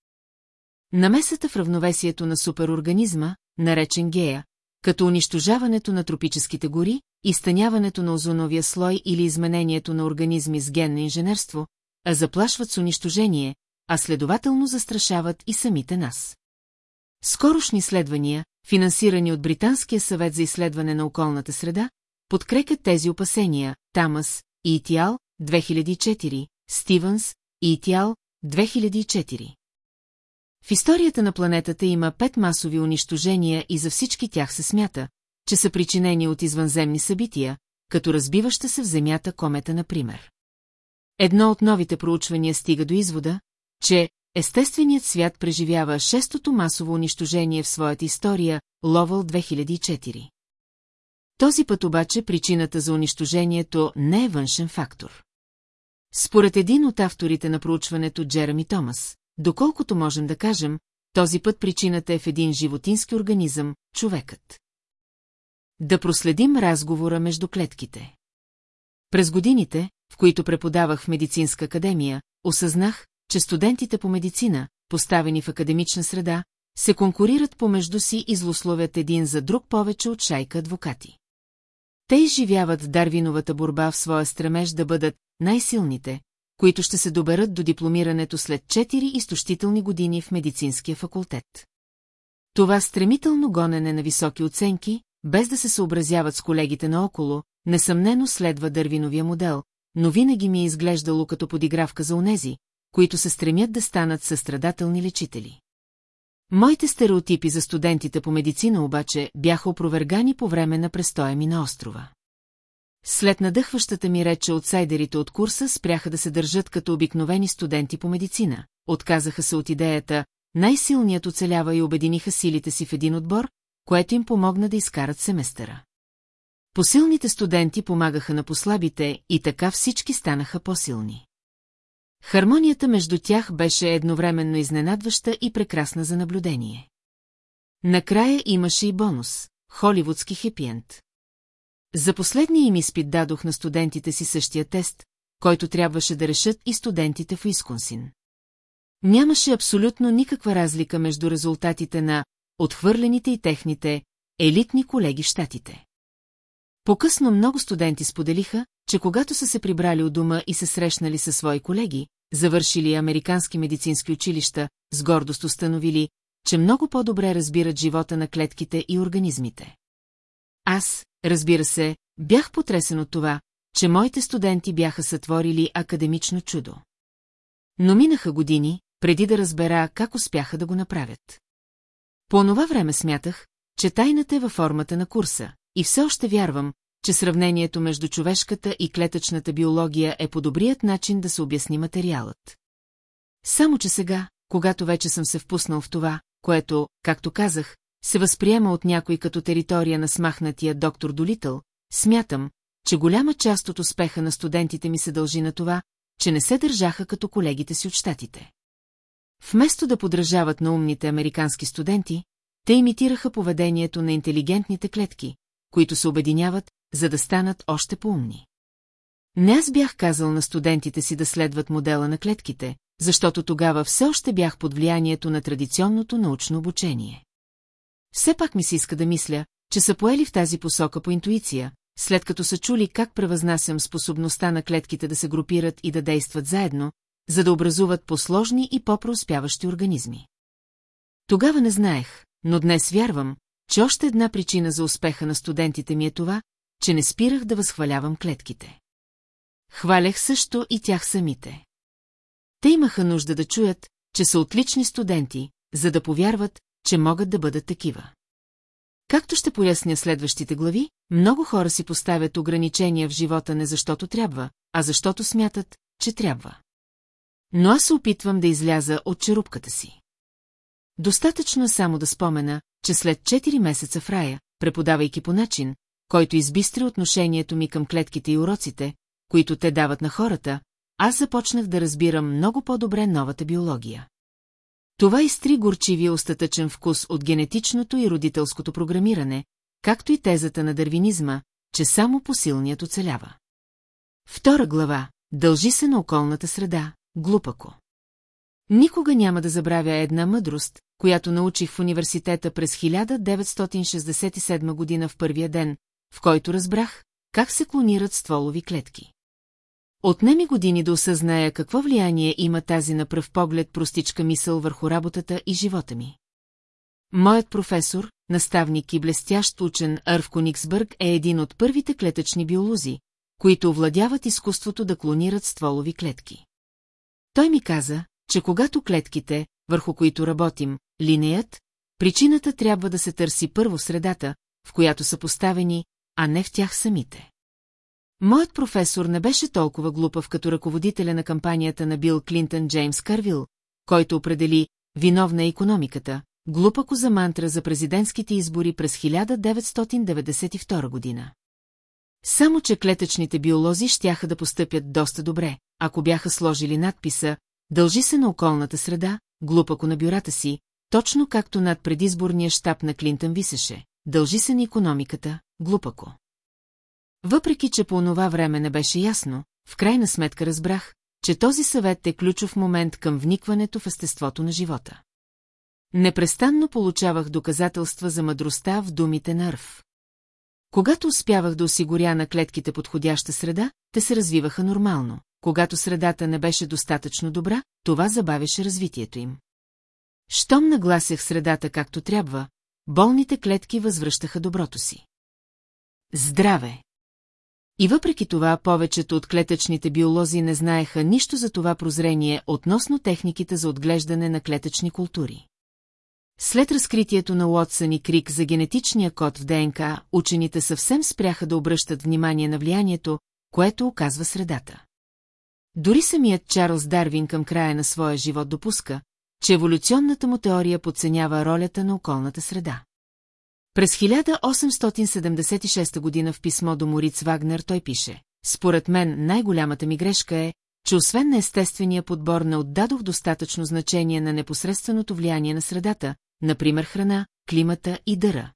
намесата в равновесието на суперорганизма, наречен гея, като унищожаването на тропическите гори, изтъняването на озоновия слой или изменението на организми с генно инженерство, а заплашват с унищожение, а следователно застрашават и самите нас. Скорошни изследвания, финансирани от Британския съвет за изследване на околната среда, подкрепят тези опасения Тамас, Итиал, 2004, Стивенс, Итиал, 2004. В историята на планетата има пет масови унищожения и за всички тях се смята, че са причинени от извънземни събития, като разбиваща се в Земята комета, например. Едно от новите проучвания стига до извода, че естественият свят преживява шестото масово унищожение в своята история, Ловъл 2004. Този път обаче причината за унищожението не е външен фактор. Според един от авторите на проучването Джереми Томас, доколкото можем да кажем, този път причината е в един животински организъм – човекът. Да проследим разговора между клетките. През годините, в които преподавах в медицинска академия, осъзнах, че студентите по медицина, поставени в академична среда, се конкурират помежду си и злословят един за друг повече от шайка адвокати. Те изживяват Дарвиновата борба в своя стремеж да бъдат най-силните, които ще се доберат до дипломирането след 4 изтощителни години в медицинския факултет. Това стремително гонене на високи оценки, без да се съобразяват с колегите наоколо, несъмнено следва дървиновия модел, но винаги ми е изглеждало като подигравка за онези, които се стремят да станат състрадателни лечители. Моите стереотипи за студентите по медицина обаче бяха опровергани по време на престоя ми на острова. След надъхващата ми рече отсайдерите от курса спряха да се държат като обикновени студенти по медицина, отказаха се от идеята, най-силният оцелява и обединиха силите си в един отбор, което им помогна да изкарат семестъра. Посилните студенти помагаха на послабите и така всички станаха по-силни. Хармонията между тях беше едновременно изненадваща и прекрасна за наблюдение. Накрая имаше и бонус – холивудски хепиент. За последния им изпит дадох на студентите си същия тест, който трябваше да решат и студентите в Исконсин. Нямаше абсолютно никаква разлика между резултатите на отхвърлените и техните елитни колеги в щатите. По-късно много студенти споделиха, че когато са се прибрали от дома и се срещнали със свои колеги, завършили американски медицински училища, с гордост установили, че много по-добре разбират живота на клетките и организмите. Аз, разбира се, бях потресен от това, че моите студенти бяха сътворили академично чудо. Но минаха години, преди да разбера как успяха да го направят. По онова време смятах, че тайната е във формата на курса, и все още вярвам, че сравнението между човешката и клетъчната биология е по-добрият начин да се обясни материалът. Само че сега, когато вече съм се впуснал в това, което, както казах, се възприема от някой като територия на смахнатия доктор Долитъл, смятам, че голяма част от успеха на студентите ми се дължи на това, че не се държаха като колегите си от щатите. Вместо да подражават на умните американски студенти, те имитираха поведението на интелигентните клетки, които се обединяват, за да станат още по-умни. Не аз бях казал на студентите си да следват модела на клетките, защото тогава все още бях под влиянието на традиционното научно обучение. Все пак ми се иска да мисля, че са поели в тази посока по интуиция, след като са чули как превъзнасям способността на клетките да се групират и да действат заедно, за да образуват по-сложни и по-преуспяващи организми. Тогава не знаех, но днес вярвам, че още една причина за успеха на студентите ми е това, че не спирах да възхвалявам клетките. Хвалях също и тях самите. Те имаха нужда да чуят, че са отлични студенти, за да повярват, че могат да бъдат такива. Както ще поясня следващите глави, много хора си поставят ограничения в живота не защото трябва, а защото смятат, че трябва. Но аз се опитвам да изляза от черупката си. Достатъчно е само да спомена, че след 4 месеца в рая, преподавайки по начин, който избистри отношението ми към клетките и уроците, които те дават на хората, аз започнах да разбирам много по-добре новата биология. Това изтри горчивия остатъчен вкус от генетичното и родителското програмиране, както и тезата на дървинизма, че само посилният оцелява. Втора глава – дължи се на околната среда, глупако. Никога няма да забравя една мъдрост, която научих в университета през 1967 година в първия ден, в който разбрах, как се клонират стволови клетки. Отне ми години да осъзная какво влияние има тази на пръв поглед простичка мисъл върху работата и живота ми. Моят професор, наставник и блестящ учен Арв Кониксбърг е един от първите клетъчни биолози, които овладяват изкуството да клонират стволови клетки. Той ми каза, че когато клетките, върху които работим, линеят, причината трябва да се търси първо средата, в която са поставени, а не в тях самите. Моят професор не беше толкова глупав като ръководителя на кампанията на Бил Клинтън Джеймс Карвил, който определи виновна економиката, глупако за мантра за президентските избори през 1992 година. Само, че клетъчните биолози щяха да постъпят доста добре, ако бяха сложили надписа «Дължи се на околната среда», глупако на бюрата си, точно както над предизборния щаб на Клинтън висеше «Дължи се на економиката», глупако. Въпреки, че по онова време не беше ясно, в крайна сметка разбрах, че този съвет е ключов момент към вникването в естеството на живота. Непрестанно получавах доказателства за мъдростта в думите на Арф. Когато успявах да осигуря на клетките подходяща среда, те се развиваха нормално. Когато средата не беше достатъчно добра, това забавяше развитието им. Щом нагласях средата както трябва, болните клетки възвръщаха доброто си. Здраве! И въпреки това повечето от клетъчните биолози не знаеха нищо за това прозрение относно техниките за отглеждане на клетъчни култури. След разкритието на Уотсън и Крик за генетичния код в ДНК, учените съвсем спряха да обръщат внимание на влиянието, което оказва средата. Дори самият Чарлз Дарвин към края на своя живот допуска, че еволюционната му теория подценява ролята на околната среда. През 1876 година в писмо до Мориц Вагнер той пише «Според мен най-голямата ми грешка е, че освен на естествения подбор не отдадох достатъчно значение на непосредственото влияние на средата, например храна, климата и дъра.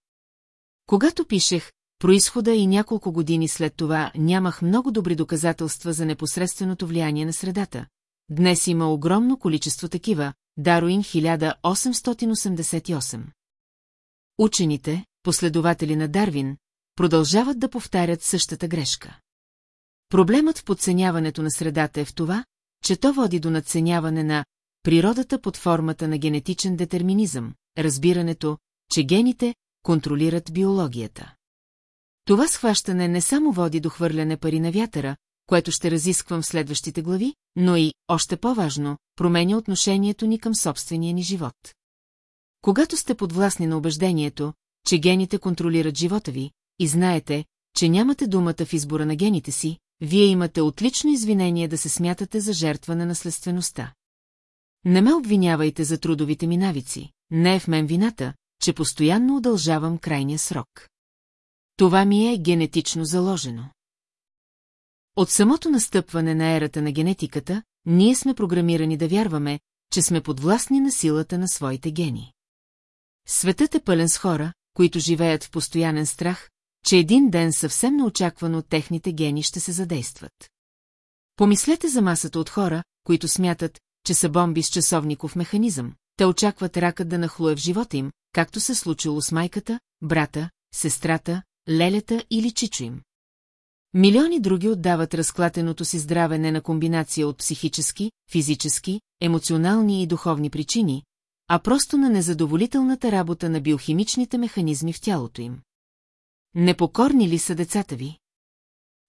Когато пишех происхода и няколко години след това нямах много добри доказателства за непосредственото влияние на средата. Днес има огромно количество такива, Даруин 1888. Учените, последователи на Дарвин, продължават да повтарят същата грешка. Проблемът в подценяването на средата е в това, че то води до надценяване на природата под формата на генетичен детерминизъм, разбирането, че гените контролират биологията. Това схващане не само води до хвърляне пари на вятъра, което ще разисквам в следващите глави, но и, още по-важно, променя отношението ни към собствения ни живот. Когато сте подвластни на убеждението, че гените контролират живота ви, и знаете, че нямате думата в избора на гените си, вие имате отлично извинение да се смятате за жертва на наследствеността. Не ме обвинявайте за трудовите ми навици, не е в мен вината, че постоянно удължавам крайния срок. Това ми е генетично заложено. От самото настъпване на ерата на генетиката, ние сме програмирани да вярваме, че сме подвластни на силата на своите гени. Светът е пълен с хора, които живеят в постоянен страх, че един ден съвсем неочаквано техните гени ще се задействат. Помислете за масата от хора, които смятат, че са бомби с часовников механизъм. Те очакват ракът да нахлуе в живота им, както се случило с майката, брата, сестрата, лелята или чичо им. Милиони други отдават разклатеното си здраве не на комбинация от психически, физически, емоционални и духовни причини, а просто на незадоволителната работа на биохимичните механизми в тялото им. Непокорни ли са децата ви?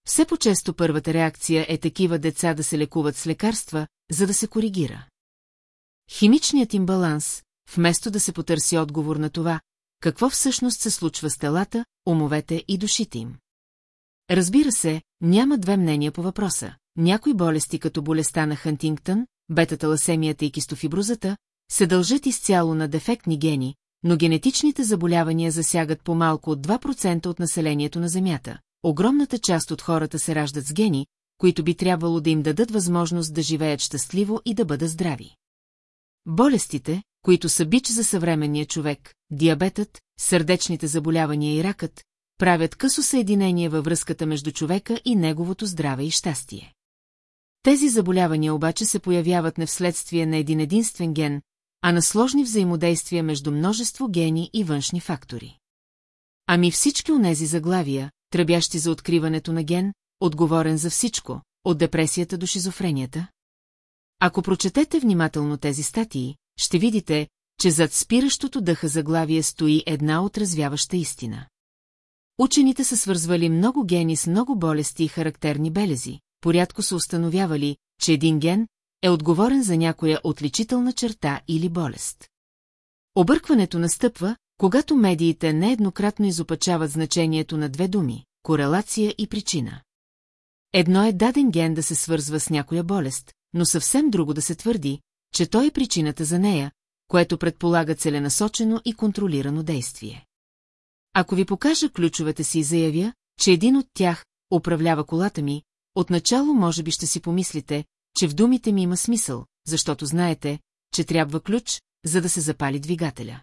Все по-често първата реакция е такива деца да се лекуват с лекарства, за да се коригира. Химичният им баланс, вместо да се потърси отговор на това, какво всъщност се случва с телата, умовете и душите им. Разбира се, няма две мнения по въпроса. Някои болести като болестта на Хантингтън, бета-таласемията и кистофиброзата, се дължат изцяло на дефектни гени, но генетичните заболявания засягат по-малко от 2% от населението на Земята. Огромната част от хората се раждат с гени, които би трябвало да им дадат възможност да живеят щастливо и да бъдат здрави. Болестите, които са бич за съвременния човек, диабетът, сърдечните заболявания и ракът, правят късо съединение във връзката между човека и неговото здраве и щастие. Тези заболявания обаче се появяват не вследствие на един единствен ген, а на сложни взаимодействия между множество гени и външни фактори. Ами всички онези заглавия, тръбящи за откриването на ген, отговорен за всичко, от депресията до шизофренията? Ако прочетете внимателно тези статии, ще видите, че зад спиращото дъха заглавие стои една отразвяваща истина. Учените са свързвали много гени с много болести и характерни белези, порядко са установявали, че един ген е отговорен за някоя отличителна черта или болест. Объркването настъпва, когато медиите нееднократно изопачават значението на две думи – корелация и причина. Едно е даден ген да се свързва с някоя болест, но съвсем друго да се твърди, че той е причината за нея, което предполага целенасочено и контролирано действие. Ако ви покажа ключовете си и заявя, че един от тях управлява колата ми, отначало може би ще си помислите, че в думите ми има смисъл, защото знаете, че трябва ключ, за да се запали двигателя.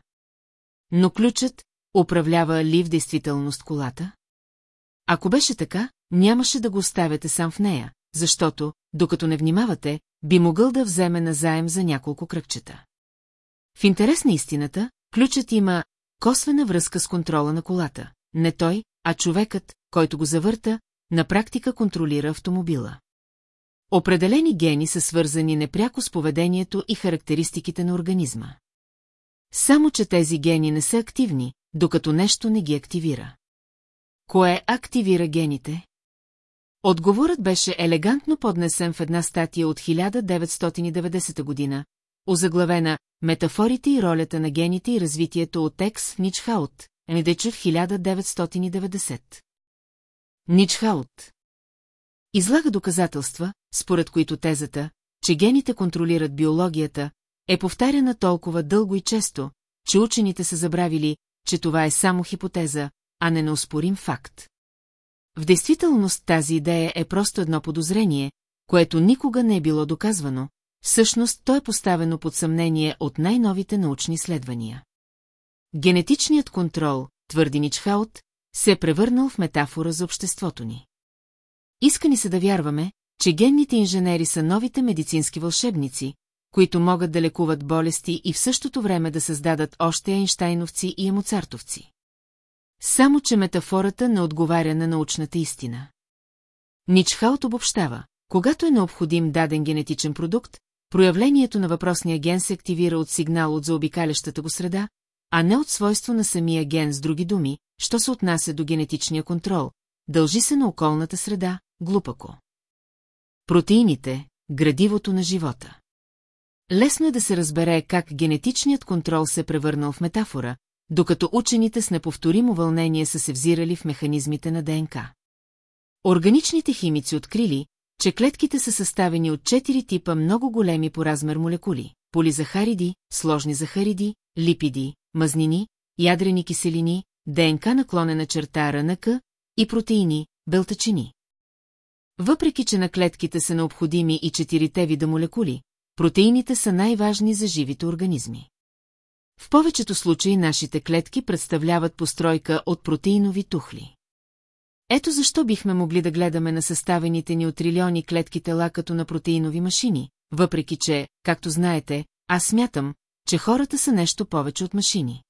Но ключът управлява ли в действителност колата? Ако беше така, нямаше да го оставяте сам в нея, защото, докато не внимавате, би могъл да вземе назаем за няколко кръгчета. В интерес на истината, ключът има косвена връзка с контрола на колата. Не той, а човекът, който го завърта, на практика контролира автомобила. Определени гени са свързани непряко с поведението и характеристиките на организма. Само, че тези гени не са активни, докато нещо не ги активира. Кое активира гените? Отговорът беше елегантно поднесен в една статия от 1990 година, озаглавена «Метафорите и ролята на гените и развитието от Екс в Ничхаут», Недечев 1990. Ничхаут Излага доказателства, според които тезата, че гените контролират биологията, е повтаряна толкова дълго и често, че учените са забравили, че това е само хипотеза, а не неоспорим факт. В действителност тази идея е просто едно подозрение, което никога не е било доказвано, всъщност то е поставено под съмнение от най-новите научни изследвания. Генетичният контрол, твърди Ничхаут, се е превърнал в метафора за обществото ни. Иска ни се да вярваме, че генните инженери са новите медицински вълшебници, които могат да лекуват болести и в същото време да създадат още Айнштайновци и емоцартовци. Само, че метафората не отговаря на научната истина. Ничхаут обобщава, когато е необходим даден генетичен продукт, проявлението на въпросния ген се активира от сигнал от заобикалящата го среда, а не от свойство на самия ген с други думи, що се отнася до генетичния контрол, дължи се на околната среда, глупако. Протеините – градивото на живота. Лесно е да се разбере как генетичният контрол се е превърнал в метафора, докато учените с неповторимо вълнение са се взирали в механизмите на ДНК. Органичните химици открили, че клетките са съставени от четири типа много големи по размер молекули – полизахариди, сложни захариди, липиди, мазнини, ядрени киселини, ДНК наклонена черта РНК и протеини, белтачини. Въпреки, че на клетките са необходими и четирите вида молекули, протеините са най-важни за живите организми. В повечето случаи нашите клетки представляват постройка от протеинови тухли. Ето защо бихме могли да гледаме на съставените ни от трилиони клетки тела като на протеинови машини, въпреки че, както знаете, аз смятам, че хората са нещо повече от машини.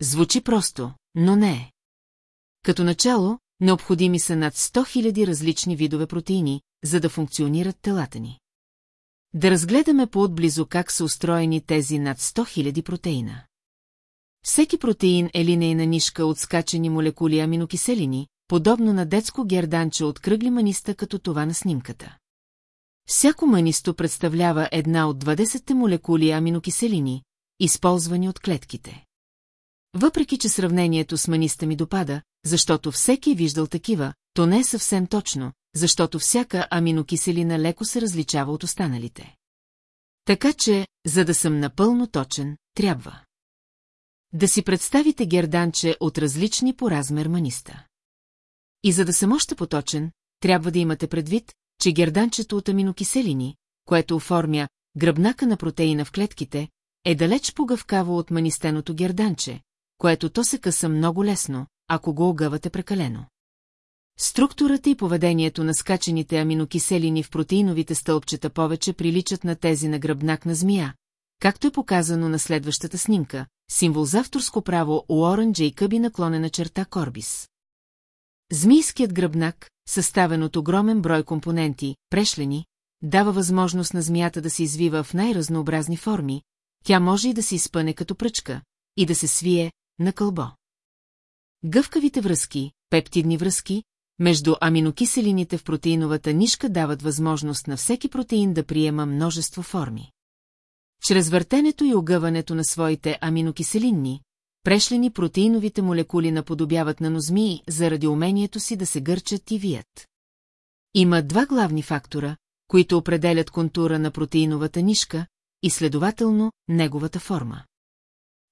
Звучи просто, но не е. Като начало, необходими са над 100 000 различни видове протеини, за да функционират телата ни. Да разгледаме по-отблизо как са устроени тези над 100 000 протеина. Всеки протеин е линейна нишка от скачени молекули аминокиселини, подобно на детско герданче от кръгли маниста като това на снимката. Всяко манисто представлява една от 20 молекули аминокиселини, използвани от клетките. Въпреки, че сравнението с маниста ми допада, защото всеки е виждал такива, то не е съвсем точно, защото всяка аминокиселина леко се различава от останалите. Така че, за да съм напълно точен, трябва. Да си представите герданче от различни по размер маниста. И за да съм още поточен, трябва да имате предвид, че герданчето от аминокиселини, което оформя гръбнака на протеина в клетките, е далеч по-гъвкаво от манистеното герданче, което то се къса много лесно, ако го огъвате прекалено. Структурата и поведението на скачените аминокиселини в протеиновите стълбчета повече приличат на тези на гръбнак на змия, както е показано на следващата снимка, символ за авторско право Уорън Джейкъби наклонена черта Корбис. Змийският гръбнак, съставен от огромен брой компоненти, прешлени, дава възможност на змията да се извива в най-разнообразни форми, тя може и да се изпъне като пръчка, и да се свие на кълбо. Гъвкавите връзки, пептидни връзки, между аминокиселините в протеиновата нишка дават възможност на всеки протеин да приема множество форми. Чрез въртенето и огъването на своите аминокиселинни, прешлени протеиновите молекули наподобяват нанозмии заради умението си да се гърчат и вият. Има два главни фактора, които определят контура на протеиновата нишка и следователно неговата форма.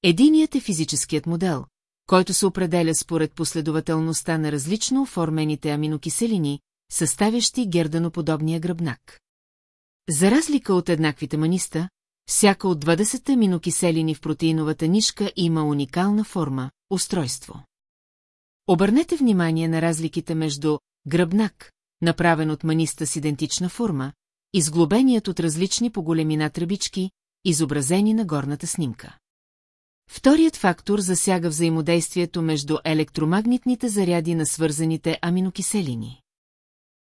Единият е физическият модел, който се определя според последователността на различно оформените аминокиселини, съставящи герданоподобния гръбнак. За разлика от еднаквите маниста, всяка от 20 аминокиселини в протеиновата нишка има уникална форма, устройство. Обърнете внимание на разликите между гръбнак, направен от маниста с идентична форма, и сглобеният от различни по големина тръбички, изобразени на горната снимка. Вторият фактор засяга взаимодействието между електромагнитните заряди на свързаните аминокиселини.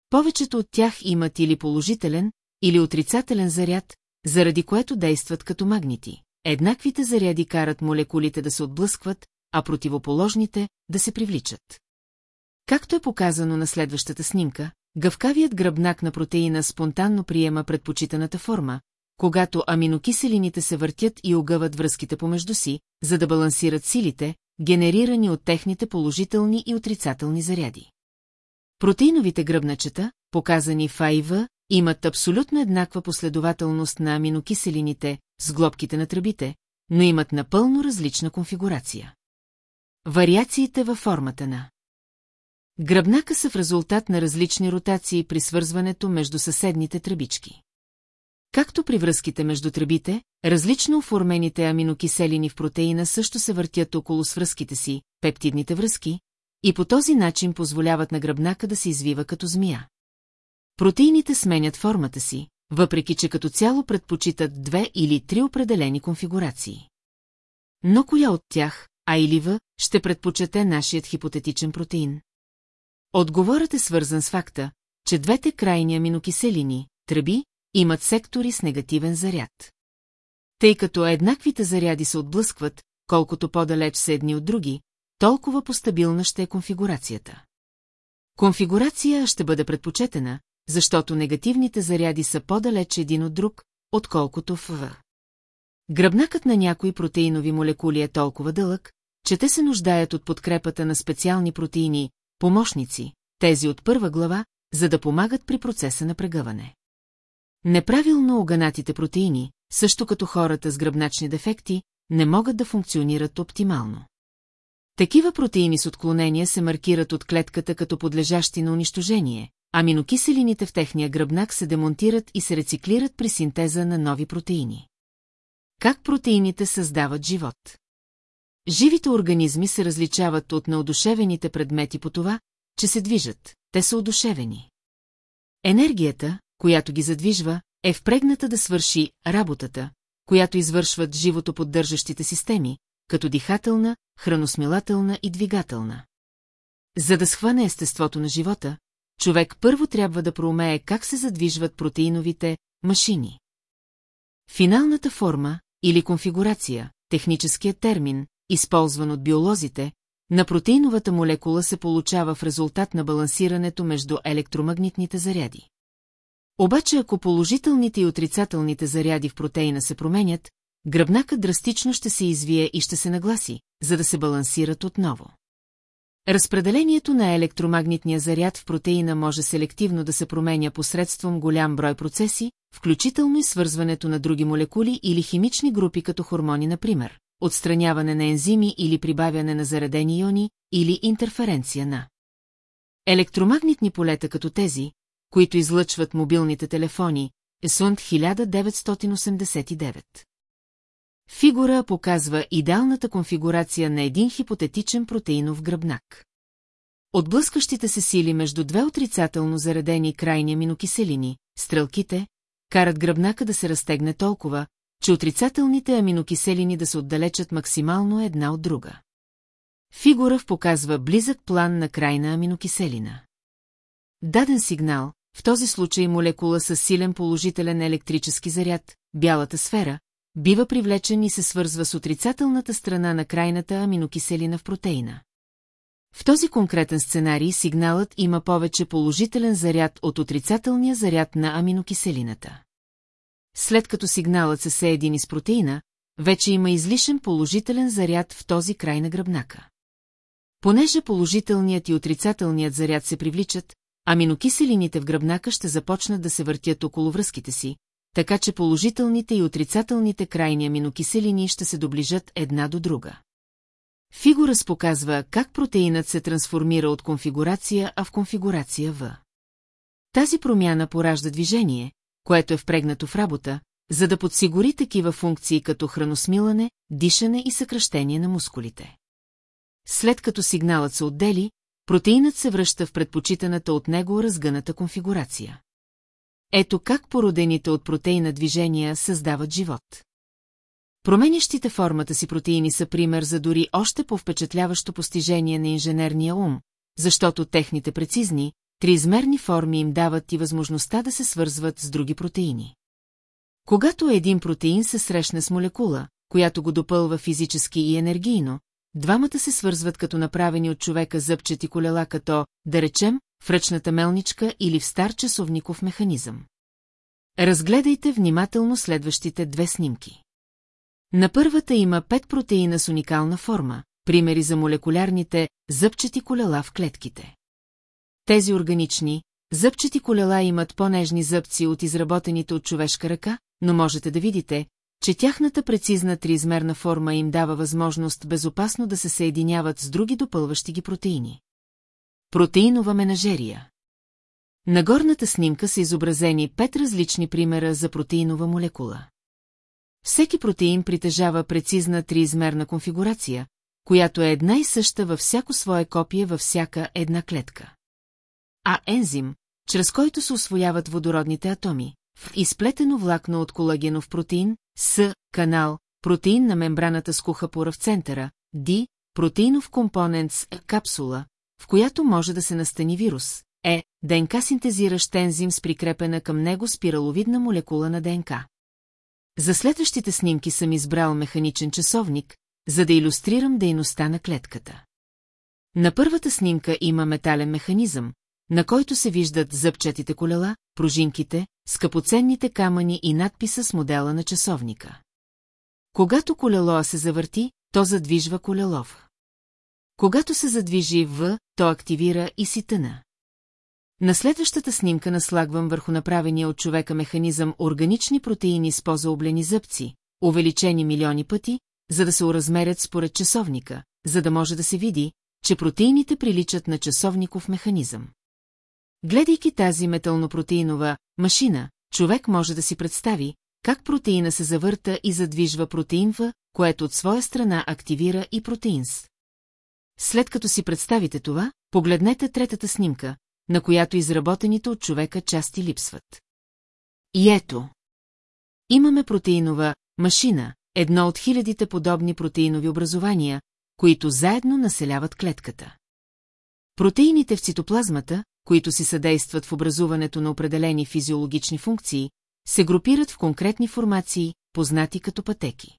Повечето от тях имат или положителен, или отрицателен заряд, заради което действат като магнити. Еднаквите заряди карат молекулите да се отблъскват, а противоположните – да се привличат. Както е показано на следващата снимка, гъвкавият гръбнак на протеина спонтанно приема предпочитаната форма, когато аминокиселините се въртят и огъват връзките помежду си, за да балансират силите, генерирани от техните положителни и отрицателни заряди. Протеиновите гръбначета, показани в АИВ, имат абсолютно еднаква последователност на аминокиселините с глобките на тръбите, но имат напълно различна конфигурация. Вариациите във формата на Гръбнака са в резултат на различни ротации при свързването между съседните тръбички. Както при връзките между тръбите, различно оформените аминокиселини в протеина също се въртят около свръзките си, пептидните връзки, и по този начин позволяват на гръбнака да се извива като змия. Протеините сменят формата си, въпреки че като цяло предпочитат две или три определени конфигурации. Но коя от тях, а или В, ще предпочете нашият хипотетичен протеин? Отговорът е свързан с факта, че двете крайни аминокиселини, тръби, имат сектори с негативен заряд. Тъй като еднаквите заряди се отблъскват, колкото по-далеч са едни от други, толкова по-стабилна ще е конфигурацията. Конфигурация ще бъде предпочетена, защото негативните заряди са по-далеч един от друг, отколкото в В. Гръбнакът на някои протеинови молекули е толкова дълъг, че те се нуждаят от подкрепата на специални протеини, помощници, тези от първа глава, за да помагат при процеса на прегъване. Неправилно оганатите протеини, също като хората с гръбначни дефекти, не могат да функционират оптимално. Такива протеини с отклонения се маркират от клетката като подлежащи на унищожение, аминокиселините в техния гръбнак се демонтират и се рециклират при синтеза на нови протеини. Как протеините създават живот? Живите организми се различават от неодушевените предмети по това, че се движат, те са одушевени. Енергията, която ги задвижва, е впрегната да свърши работата, която извършват живото поддържащите системи, като дихателна, храносмилателна и двигателна. За да схване естеството на живота, човек първо трябва да проумее как се задвижват протеиновите машини. Финалната форма или конфигурация, техническият термин, използван от биолозите, на протеиновата молекула се получава в резултат на балансирането между електромагнитните заряди. Обаче ако положителните и отрицателните заряди в протеина се променят, гръбнакът драстично ще се извие и ще се нагласи, за да се балансират отново. Разпределението на електромагнитния заряд в протеина може селективно да се променя посредством голям брой процеси, включително и свързването на други молекули или химични групи като хормони, например, отстраняване на ензими или прибавяне на заредени иони или интерференция на електромагнитни полета като тези, които излъчват мобилните телефони, Есунд 1989. Фигура показва идеалната конфигурация на един хипотетичен протеинов гръбнак. Отблъскащите се сили между две отрицателно заредени крайни аминокиселини, стрелките, карат гръбнака да се разтегне толкова, че отрицателните аминокиселини да се отдалечат максимално една от друга. Фигурав показва близък план на крайна аминокиселина. Даден сигнал, в този случай молекула с силен положителен електрически заряд, бялата сфера, бива привлечен и се свързва с отрицателната страна на крайната аминокиселина в протеина. В този конкретен сценарий сигналът има повече положителен заряд от отрицателния заряд на аминокиселината. След като сигналът се съедини с протеина, вече има излишен положителен заряд в този край на гръбнака. Понеже положителният и отрицателният заряд се привличат, аминокиселините в гръбнака ще започнат да се въртят около връзките си, така че положителните и отрицателните крайни аминокиселини ще се доближат една до друга. Фигура показва как протеинът се трансформира от конфигурация А в конфигурация В. Тази промяна поражда движение, което е впрегнато в работа, за да подсигури такива функции като храносмилане, дишане и съкръщение на мускулите. След като сигналът се отдели, протеинът се връща в предпочитаната от него разгъната конфигурация. Ето как породените от протеина движения създават живот. Променящите формата си протеини са пример за дори още по-впечатляващо постижение на инженерния ум, защото техните прецизни, триизмерни форми им дават и възможността да се свързват с други протеини. Когато един протеин се срещне с молекула, която го допълва физически и енергийно, двамата се свързват като направени от човека зъбчети колела като, да речем, в ръчната мелничка или в стар часовников механизъм. Разгледайте внимателно следващите две снимки. На първата има пет протеина с уникална форма, примери за молекулярните зъбчети колела в клетките. Тези органични, зъбчети колела имат по-нежни зъбци от изработените от човешка ръка, но можете да видите, че тяхната прецизна триизмерна форма им дава възможност безопасно да се съединяват с други допълващи ги протеини. Протеинова менажерия На горната снимка са изобразени пет различни примера за протеинова молекула. Всеки протеин притежава прецизна триизмерна конфигурация, която е една и съща във всяко свое копие във всяка една клетка. А ензим, чрез който се освояват водородните атоми, в изплетено влакно от колагенов протеин, С, канал, протеин на мембраната с кухапора в центъра, Д, протеинов компонент с капсула, в която може да се настани вирус, Е, ДНК синтезиращ ензим с прикрепена към него спираловидна молекула на ДНК. За следващите снимки съм избрал механичен часовник, за да иллюстрирам дейността на клетката. На първата снимка има метален механизъм, на който се виждат зъбчетите колела, пружинките, скъпоценните камъни и надписа с модела на часовника. Когато колелоа се завърти, то задвижва колелов. Когато се задвижи в, то активира и си тъна. На следващата снимка наслагвам върху направения от човека механизъм органични протеини с по-заоблени зъбци, увеличени милиони пъти, за да се уразмерят според часовника, за да може да се види, че протеините приличат на часовников механизъм. Гледайки тази металнопротеинова машина, човек може да си представи, как протеина се завърта и задвижва протеин В, което от своя страна активира и протеинс. След като си представите това, погледнете третата снимка, на която изработените от човека части липсват. И ето. Имаме протеинова машина, едно от хилядите подобни протеинови образования, които заедно населяват клетката. Протеините в цитоплазмата, които си съдействат в образуването на определени физиологични функции, се групират в конкретни формации, познати като пътеки.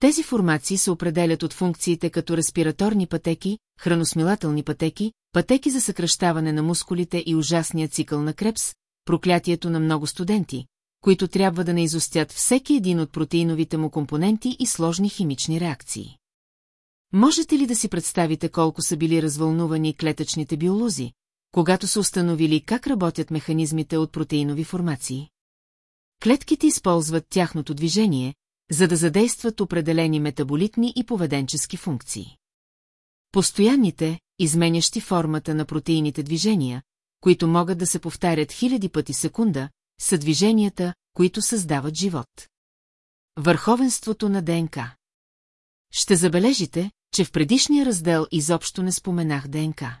Тези формации се определят от функциите като респираторни пътеки, храносмилателни пътеки, пътеки за съкръщаване на мускулите и ужасния цикъл на Крепс, проклятието на много студенти, които трябва да не изостят всеки един от протеиновите му компоненти и сложни химични реакции. Можете ли да си представите колко са били развълнувани клетъчните биолози, когато са установили как работят механизмите от протеинови формации? Клетките използват тяхното движение, за да задействат определени метаболитни и поведенчески функции. Постоянните, изменящи формата на протеините движения, които могат да се повтарят хиляди пъти секунда, са движенията, които създават живот. Върховенството на ДНК Ще забележите, че в предишния раздел изобщо не споменах ДНК.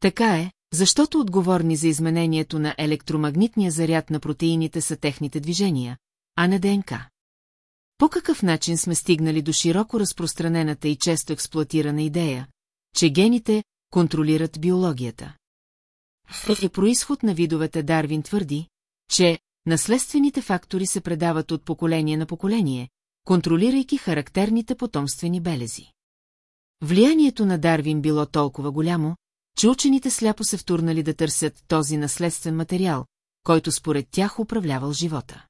Така е, защото отговорни за изменението на електромагнитния заряд на протеините са техните движения, а не ДНК. По какъв начин сме стигнали до широко разпространената и често експлуатирана идея, че гените контролират биологията? В происход на видовете Дарвин твърди, че наследствените фактори се предават от поколение на поколение, контролирайки характерните потомствени белези. Влиянието на Дарвин било толкова голямо, че учените сляпо се втурнали да търсят този наследствен материал, който според тях управлявал живота.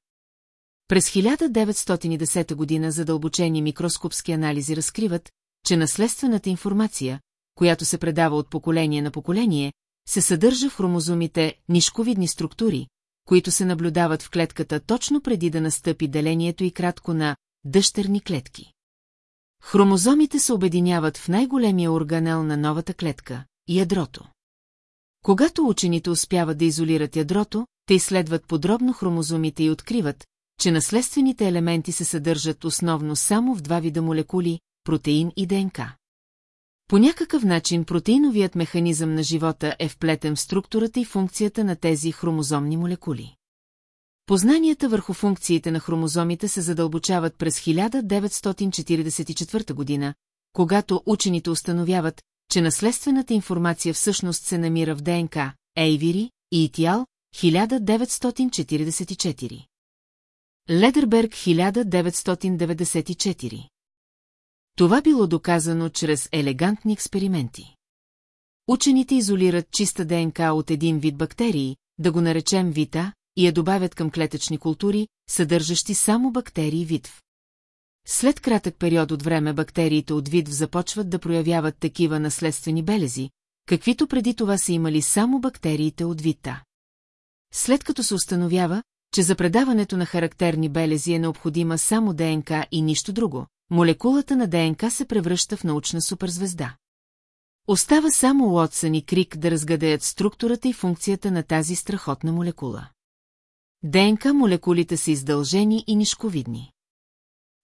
През 1910 година задълбочени микроскопски анализи разкриват, че наследствената информация, която се предава от поколение на поколение, се съдържа в хромозомите нишковидни структури, които се наблюдават в клетката точно преди да настъпи делението и кратко на дъщерни клетки. Хромозомите се обединяват в най-големия органел на новата клетка – ядрото. Когато учените успяват да изолират ядрото, те изследват подробно хромозомите и откриват, че наследствените елементи се съдържат основно само в два вида молекули – протеин и ДНК. По някакъв начин протеиновият механизъм на живота е вплетен в структурата и функцията на тези хромозомни молекули. Познанията върху функциите на хромозомите се задълбочават през 1944 година, когато учените установяват, че наследствената информация всъщност се намира в ДНК, Ейвири и Итиал, 1944. Ледерберг 1994. Това било доказано чрез елегантни експерименти. Учените изолират чиста ДНК от един вид бактерии, да го наречем вита, и я добавят към клетъчни култури, съдържащи само бактерии витв. След кратък период от време бактериите от витв започват да проявяват такива наследствени белези, каквито преди това са имали само бактериите от вита. След като се установява, че за предаването на характерни белези е необходима само ДНК и нищо друго, молекулата на ДНК се превръща в научна суперзвезда. Остава само Уотсън и Крик да разгадаят структурата и функцията на тази страхотна молекула. ДНК молекулите са издължени и нишковидни.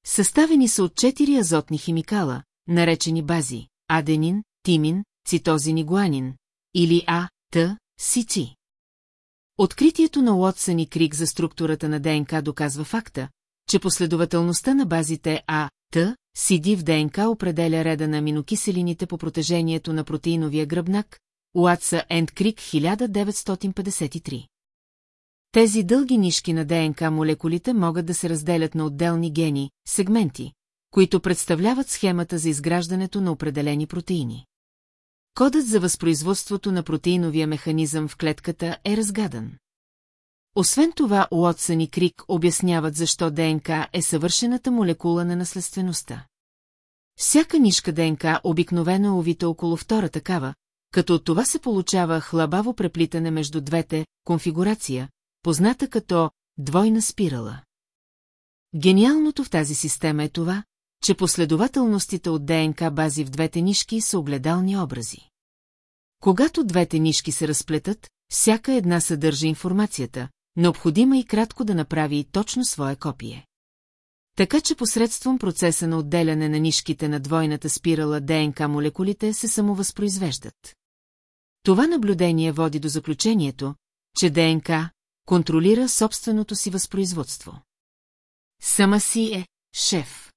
Съставени са от четири азотни химикала, наречени бази – аденин, тимин, цитозин и гуанин, или А, Т, Сици. Откритието на Уотсън и Крик за структурата на ДНК доказва факта, че последователността на базите А, Т, CD в ДНК определя реда на аминокиселините по протежението на протеиновия гръбнак, Уатса Енд Крик 1953. Тези дълги нишки на ДНК молекулите могат да се разделят на отделни гени, сегменти, които представляват схемата за изграждането на определени протеини. Кодът за възпроизводството на протеиновия механизъм в клетката е разгадан. Освен това, Уотсън и Крик обясняват защо ДНК е съвършената молекула на наследствеността. Всяка нишка ДНК обикновено е увита около втора такава, като от това се получава хлабаво преплитане между двете конфигурация, позната като двойна спирала. Гениалното в тази система е това, че последователностите от ДНК бази в двете нишки са огледални образи. Когато двете нишки се разплетат, всяка една съдържа информацията, необходима и кратко да направи точно свое копие. Така че посредством процеса на отделяне на нишките на двойната спирала ДНК молекулите се самовъзпроизвеждат. Това наблюдение води до заключението, че ДНК контролира собственото си възпроизводство. Сама си е шеф.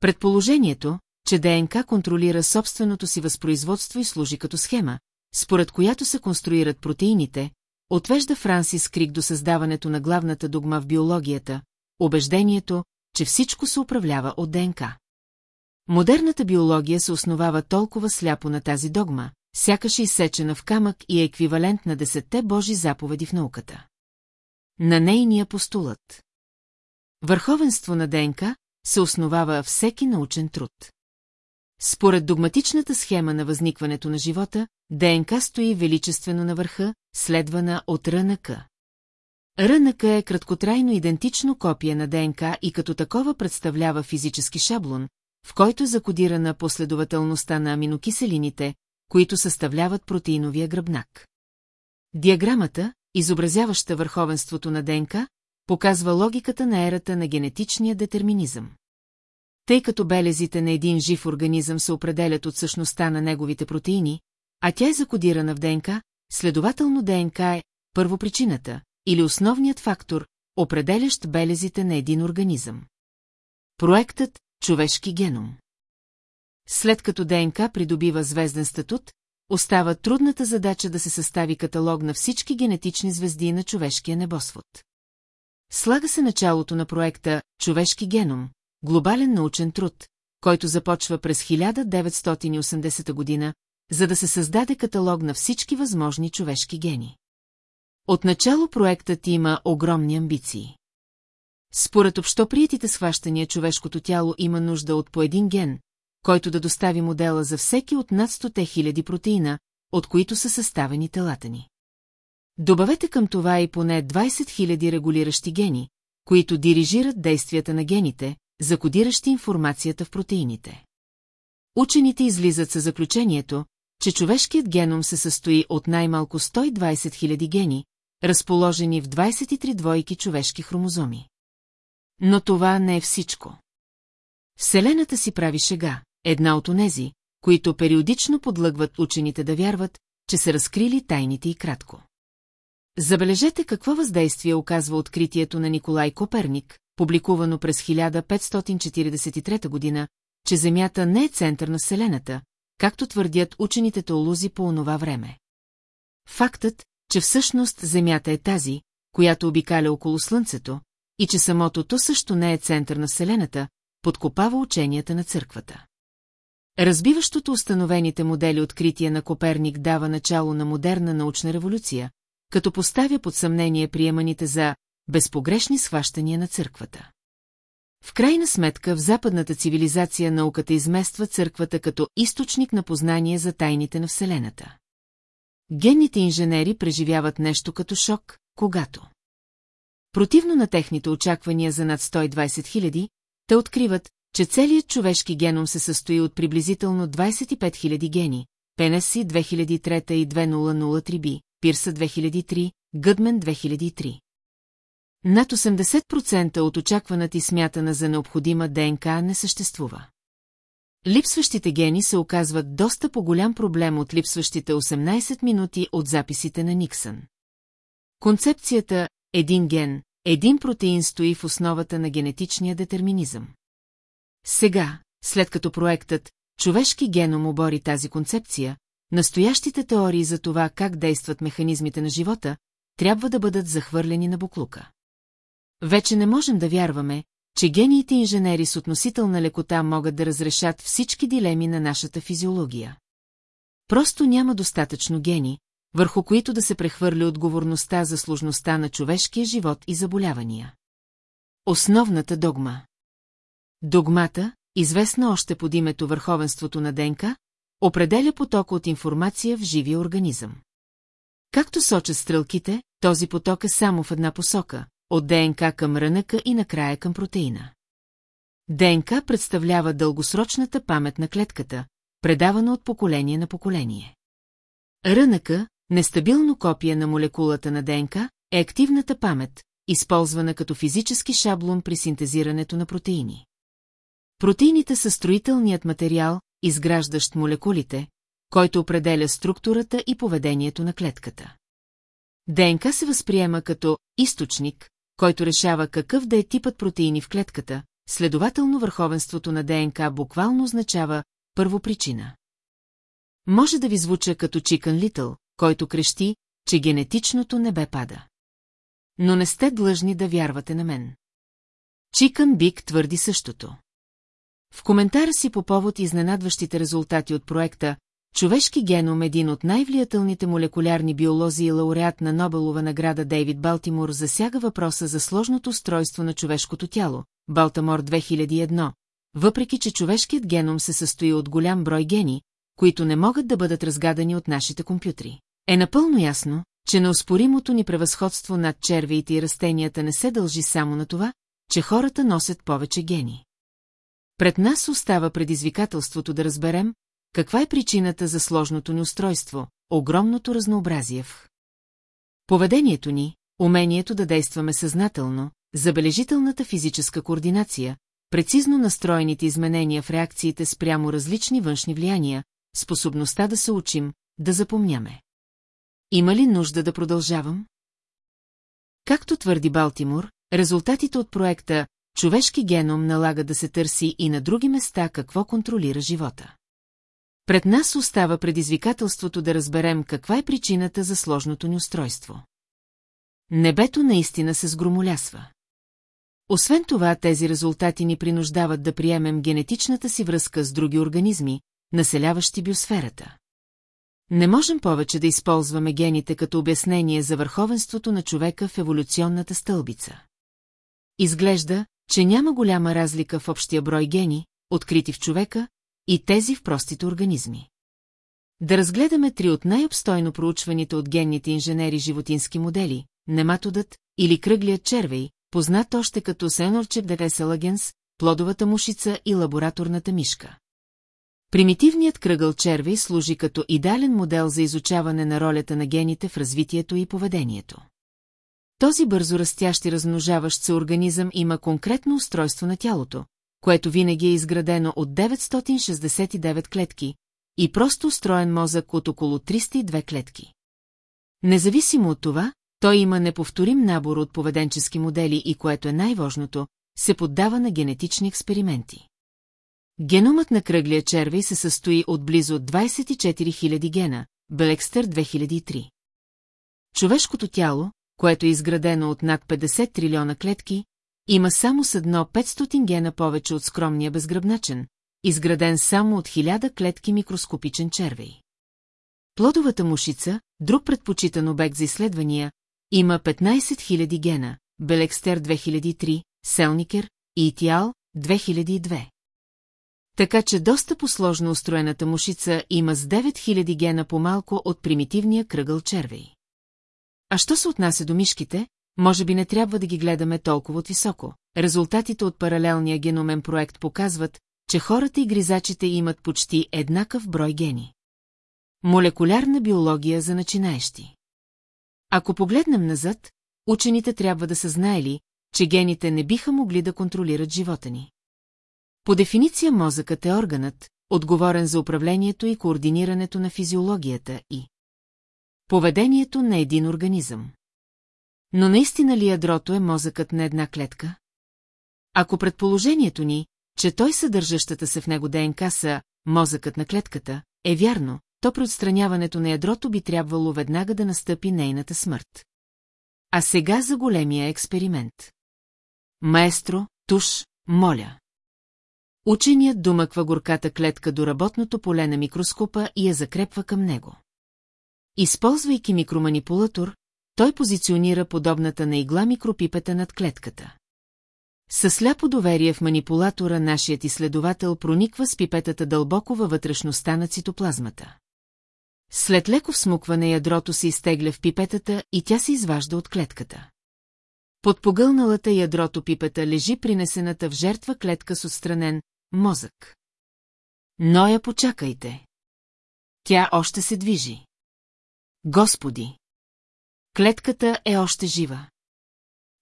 Предположението, че ДНК контролира собственото си възпроизводство и служи като схема, според която се конструират протеините, отвежда Франсис Крик до създаването на главната догма в биологията, убеждението, че всичко се управлява от ДНК. Модерната биология се основава толкова сляпо на тази догма, сякаш изсечена в камък и е еквивалент на десетте Божи заповеди в науката. На нейния постулът. Върховенство на ДНК се основава всеки научен труд. Според догматичната схема на възникването на живота, ДНК стои величествено на върха, следвана от РНК. РНК е краткотрайно идентично копие на ДНК и като такова представлява физически шаблон, в който е закодирана последователността на аминокиселините, които съставляват протеиновия гръбнак. Диаграмата, изобразяваща върховенството на ДНК, показва логиката на ерата на генетичния детерминизъм. Тъй като белезите на един жив организъм се определят от същността на неговите протеини, а тя е закодирана в ДНК, следователно ДНК е първопричината или основният фактор, определящ белезите на един организъм. Проектът Човешки геном След като ДНК придобива звезден статут, остава трудната задача да се състави каталог на всички генетични звезди на човешкия небосвод. Слага се началото на проекта Човешки геном, глобален научен труд, който започва през 1980 година, за да се създаде каталог на всички възможни човешки гени. Отначало проектът има огромни амбиции. Според общоприетите схващания човешкото тяло има нужда от по един ген, който да достави модела за всеки от над 100 хиляди протеина, от които са съставени телата ни. Добавете към това и поне 20 000 регулиращи гени, които дирижират действията на гените, закодиращи информацията в протеините. Учените излизат със заключението, че човешкият геном се състои от най-малко 120 000 гени, разположени в 23 двойки човешки хромозоми. Но това не е всичко. Вселената си прави шега, една от онези, които периодично подлъгват учените да вярват, че са разкрили тайните и кратко. Забележете какво въздействие оказва откритието на Николай Коперник, публикувано през 1543 година, че Земята не е център на Вселената, както твърдят учените теолози по онова време. Фактът, че всъщност Земята е тази, която обикаля около Слънцето, и че самото то също не е център на Вселената, подкопава ученията на църквата. Разбиващото установените модели открития на Коперник дава начало на модерна научна революция, като поставя под съмнение приеманите за безпогрешни схващания на църквата. В крайна сметка в западната цивилизация науката измества църквата като източник на познание за тайните на Вселената. Генните инженери преживяват нещо като шок, когато. Противно на техните очаквания за над 120 хиляди, те откриват, че целият човешки геном се състои от приблизително 25 000 гени, Пенеси 2003 и 2003B, Пирса 2003, Гъдмен 2003. Над 80% от очакваната и смятана за необходима ДНК не съществува. Липсващите гени се оказват доста по-голям проблем от липсващите 18 минути от записите на Никсън. Концепцията «един ген», един протеин стои в основата на генетичния детерминизъм. Сега, след като проектът «Човешки геном» обори тази концепция, настоящите теории за това как действат механизмите на живота, трябва да бъдат захвърлени на буклука. Вече не можем да вярваме, че гениите инженери с относителна лекота могат да разрешат всички дилеми на нашата физиология. Просто няма достатъчно гени, върху които да се прехвърли отговорността за сложността на човешкия живот и заболявания. Основната догма Догмата, известна още под името върховенството на ДНК, определя потока от информация в живия организъм. Както сочат стрелките, този поток е само в една посока, от ДНК към рънъка и накрая към протеина. ДНК представлява дългосрочната памет на клетката, предавана от поколение на поколение. Рънъка, нестабилно копие на молекулата на ДНК, е активната памет, използвана като физически шаблон при синтезирането на протеини. Протеините са строителният материал, изграждащ молекулите, който определя структурата и поведението на клетката. ДНК се възприема като източник, който решава какъв да е типът протеини в клетката, следователно върховенството на ДНК буквално означава първопричина. Може да ви звуча като Чикън Литъл, който крещи, че генетичното небе пада. Но не сте длъжни да вярвате на мен. Чикън Бик твърди същото. В коментара си по повод изненадващите резултати от проекта Човешки геном един от най-влиятелните молекулярни биолози и лауреат на Нобелова награда Дейвид Балтимор засяга въпроса за сложното устройство на човешкото тяло, Балтамор 2001, въпреки че човешкият геном се състои от голям брой гени, които не могат да бъдат разгадани от нашите компютри. Е напълно ясно, че неоспоримото ни превъзходство над червеите и растенията не се дължи само на това, че хората носят повече гени. Пред нас остава предизвикателството да разберем, каква е причината за сложното ни устройство, огромното разнообразие в поведението ни, умението да действаме съзнателно, забележителната физическа координация, прецизно настроените изменения в реакциите спрямо различни външни влияния, способността да се учим, да запомняме. Има ли нужда да продължавам? Както твърди Балтимор, резултатите от проекта «Човешки геном» налага да се търси и на други места какво контролира живота. Пред нас остава предизвикателството да разберем каква е причината за сложното ни устройство. Небето наистина се сгромолясва. Освен това, тези резултати ни принуждават да приемем генетичната си връзка с други организми, населяващи биосферата. Не можем повече да използваме гените като обяснение за върховенството на човека в еволюционната стълбица. Изглежда, че няма голяма разлика в общия брой гени, открити в човека, и тези в простите организми. Да разгледаме три от най-обстойно проучваните от генните инженери животински модели – нематодът или кръглият червей, познат още като Сенорчеп Дереселагенс, плодовата мушица и лабораторната мишка. Примитивният кръгъл червей служи като идеален модел за изучаване на ролята на гените в развитието и поведението. Този бързо растящ и размножаващ се организъм има конкретно устройство на тялото, което винаги е изградено от 969 клетки, и просто устроен мозък от около 302 клетки. Независимо от това, той има неповторим набор от поведенчески модели и което е най-важното, се поддава на генетични експерименти. Геномът на кръглия червей се състои от близо 24 000 гена, Белекстър 2003. Човешкото тяло, което е изградено от над 50 трилиона клетки, има само с едно 500 гена повече от скромния безгръбначен, изграден само от 1000 клетки микроскопичен червей. Плодовата мушица, друг предпочитан обект за изследвания, има 15 000 гена, Белекстер 2003, Селникер и Итиал 2002. Така че доста посложно устроената мушица има с 9000 гена по-малко от примитивния кръгъл червей. А що се отнася до мишките, може би не трябва да ги гледаме толкова високо. Резултатите от паралелния геномен проект показват, че хората и гризачите имат почти еднакъв брой гени. Молекулярна биология за начинаещи. Ако погледнем назад, учените трябва да са знаели, че гените не биха могли да контролират живота ни. По дефиниция мозъкът е органът, отговорен за управлението и координирането на физиологията и поведението на един организъм. Но наистина ли ядрото е мозъкът на една клетка? Ако предположението ни, че той съдържащата се в него ДНК са мозъкът на клетката, е вярно, то при отстраняването на ядрото би трябвало веднага да настъпи нейната смърт. А сега за големия експеримент. Маестро, туш, моля. Ученият домъква горката клетка до работното поле на микроскопа и я закрепва към него. Използвайки микроманипулатор, той позиционира подобната на игла микропипета над клетката. Със сляпо доверие в манипулатора нашият изследовател прониква с пипетата дълбоко във вътрешността на цитоплазмата. След леко всмукване ядрото се изтегля в пипетата и тя се изважда от клетката. Под погълналата ядрото пипета лежи принесената в жертва клетка с отстранен мозък. Но я почакайте. Тя още се движи. Господи! Клетката е още жива.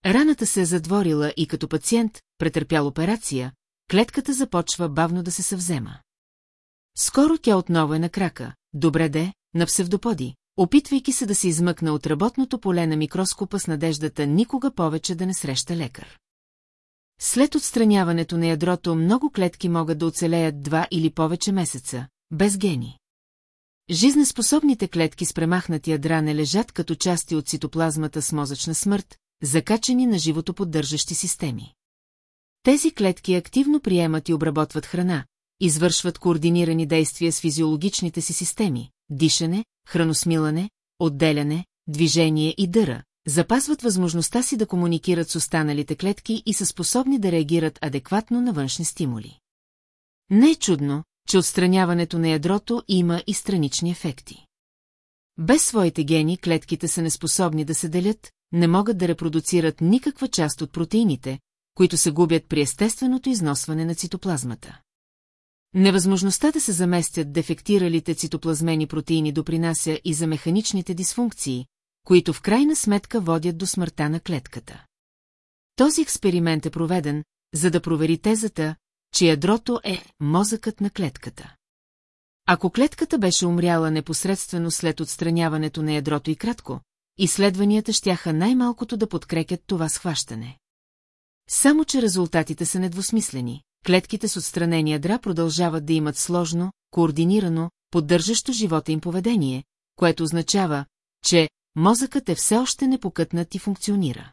Раната се е задворила и като пациент, претърпял операция, клетката започва бавно да се съвзема. Скоро тя отново е на крака, добре де, на псевдоподи, опитвайки се да се измъкна от работното поле на микроскопа с надеждата никога повече да не среща лекар. След отстраняването на ядрото много клетки могат да оцелеят два или повече месеца, без гени. Жизнеспособните клетки с премахнати ядра не лежат като части от цитоплазмата с мозъчна смърт, закачени на животоподдържащи системи. Тези клетки активно приемат и обработват храна, извършват координирани действия с физиологичните си системи, дишане, храносмилане, отделяне, движение и дъра, запазват възможността си да комуникират с останалите клетки и са способни да реагират адекватно на външни стимули. Не е чудно, че отстраняването на ядрото има и странични ефекти. Без своите гени клетките са неспособни да се делят, не могат да репродуцират никаква част от протеините, които се губят при естественото износване на цитоплазмата. Невъзможността да се заместят дефектиралите цитоплазмени протеини допринася и за механичните дисфункции, които в крайна сметка водят до смъртта на клетката. Този експеримент е проведен, за да провери тезата, че ядрото е мозъкът на клетката. Ако клетката беше умряла непосредствено след отстраняването на ядрото и кратко, изследванията щяха най-малкото да подкрепят това схващане. Само, че резултатите са недвусмислени. Клетките с отстранени ядра продължават да имат сложно, координирано, поддържащо живота им поведение, което означава, че мозъкът е все още непокътнат и функционира.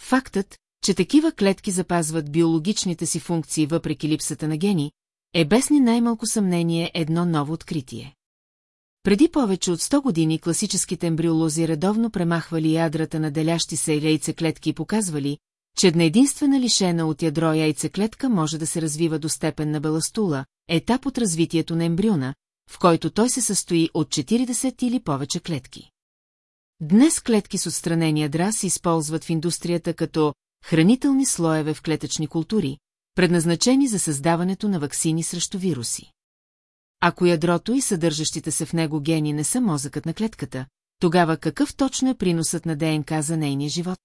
Фактът, че такива клетки запазват биологичните си функции въпреки липсата на гени, е без ни най-малко съмнение едно ново откритие. Преди повече от 100 години класическите ембриолози редовно премахвали ядрата на делящи се яйцеклетки и показвали, че една единствена лишена от ядро яйцеклетка може да се развива до степен на беластула, етап от развитието на ембриона, в който той се състои от 40 или повече клетки. Днес клетки с отстранени ядра се използват в индустрията като хранителни слоеве в клетъчни култури, предназначени за създаването на ваксини срещу вируси. Ако ядрото и съдържащите се в него гени не са мозъкът на клетката, тогава какъв точно е приносът на ДНК за нейния живот?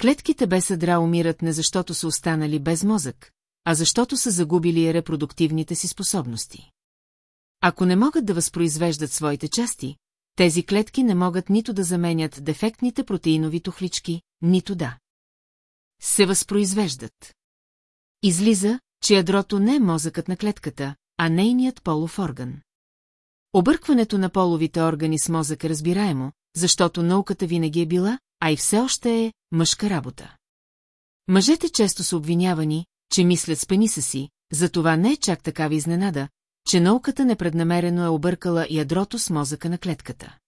Клетките без ядра умират не защото са останали без мозък, а защото са загубили репродуктивните си способности. Ако не могат да възпроизвеждат своите части, тези клетки не могат нито да заменят дефектните протеинови тухлички, нито да се възпроизвеждат. Излиза, че ядрото не е мозъкът на клетката, а нейният полов орган. Объркването на половите органи с мозък е разбираемо, защото науката винаги е била, а и все още е, мъжка работа. Мъжете често са обвинявани, че мислят с пениса си, затова не е чак такава изненада, че науката непреднамерено е объркала ядрото с мозъка на клетката.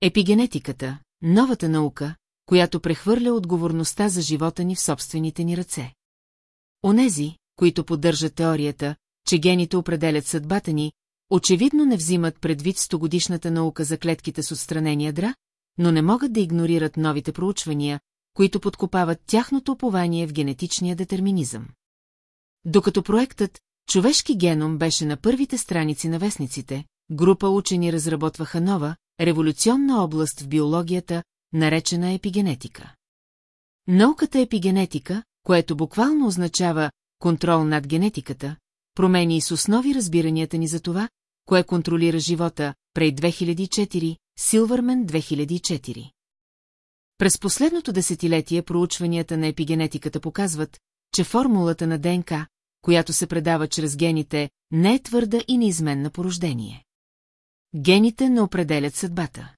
Епигенетиката, новата наука, която прехвърля отговорността за живота ни в собствените ни ръце. Онези, които поддържат теорията, че гените определят съдбата ни, очевидно не взимат предвид стогодишната наука за клетките с отстранени ядра, но не могат да игнорират новите проучвания, които подкопават тяхното упование в генетичния детерминизъм. Докато проектът Човешки геном беше на първите страници на вестниците, група учени разработваха нова, революционна област в биологията, наречена епигенетика. Науката епигенетика, което буквално означава контрол над генетиката, промени и с основи разбиранията ни за това, кое контролира живота, прей 2004, Силвърмен 2004. През последното десетилетие проучванията на епигенетиката показват, че формулата на ДНК, която се предава чрез гените, не е твърда и неизменна по рождение. Гените не определят съдбата.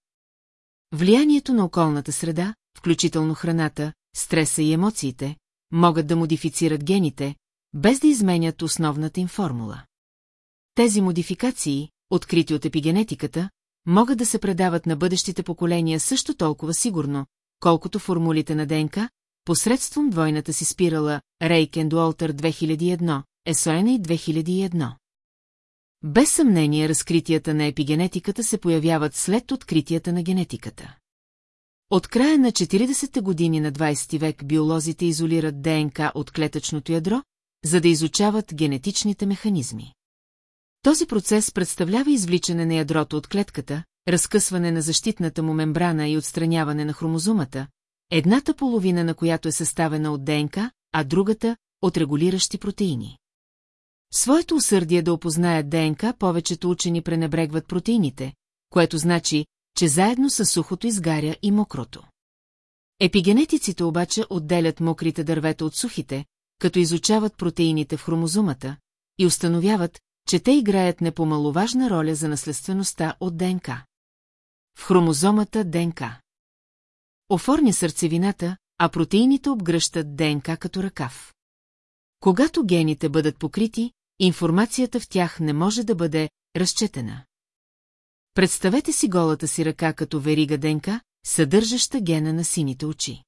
Влиянието на околната среда, включително храната, стреса и емоциите, могат да модифицират гените, без да изменят основната им формула. Тези модификации, открити от епигенетиката, могат да се предават на бъдещите поколения също толкова сигурно, колкото формулите на ДНК, посредством двойната си спирала Рейк енд Уолтер 2001, Есоена и 2001. Без съмнение разкритията на епигенетиката се появяват след откритията на генетиката. От края на 40-те години на 20 век биолозите изолират ДНК от клетъчното ядро, за да изучават генетичните механизми. Този процес представлява извличане на ядрото от клетката, разкъсване на защитната му мембрана и отстраняване на хромозомата, едната половина на която е съставена от ДНК, а другата – от регулиращи протеини. Своето усърдие да опознаят ДНК повечето учени пренебрегват протеините, което значи, че заедно с сухото изгаря и мокрото. Епигенетиците обаче отделят мокрите дървета от сухите, като изучават протеините в хромозомата и установяват, че те играят непомаловажна роля за наследствеността от ДНК. В хромозомата ДНК. Оформя сърцевината, а протеините обгръщат ДНК като ръкав. Когато гените бъдат покрити, информацията в тях не може да бъде разчетена. Представете си голата си ръка като верига ДНК, съдържаща гена на сините очи.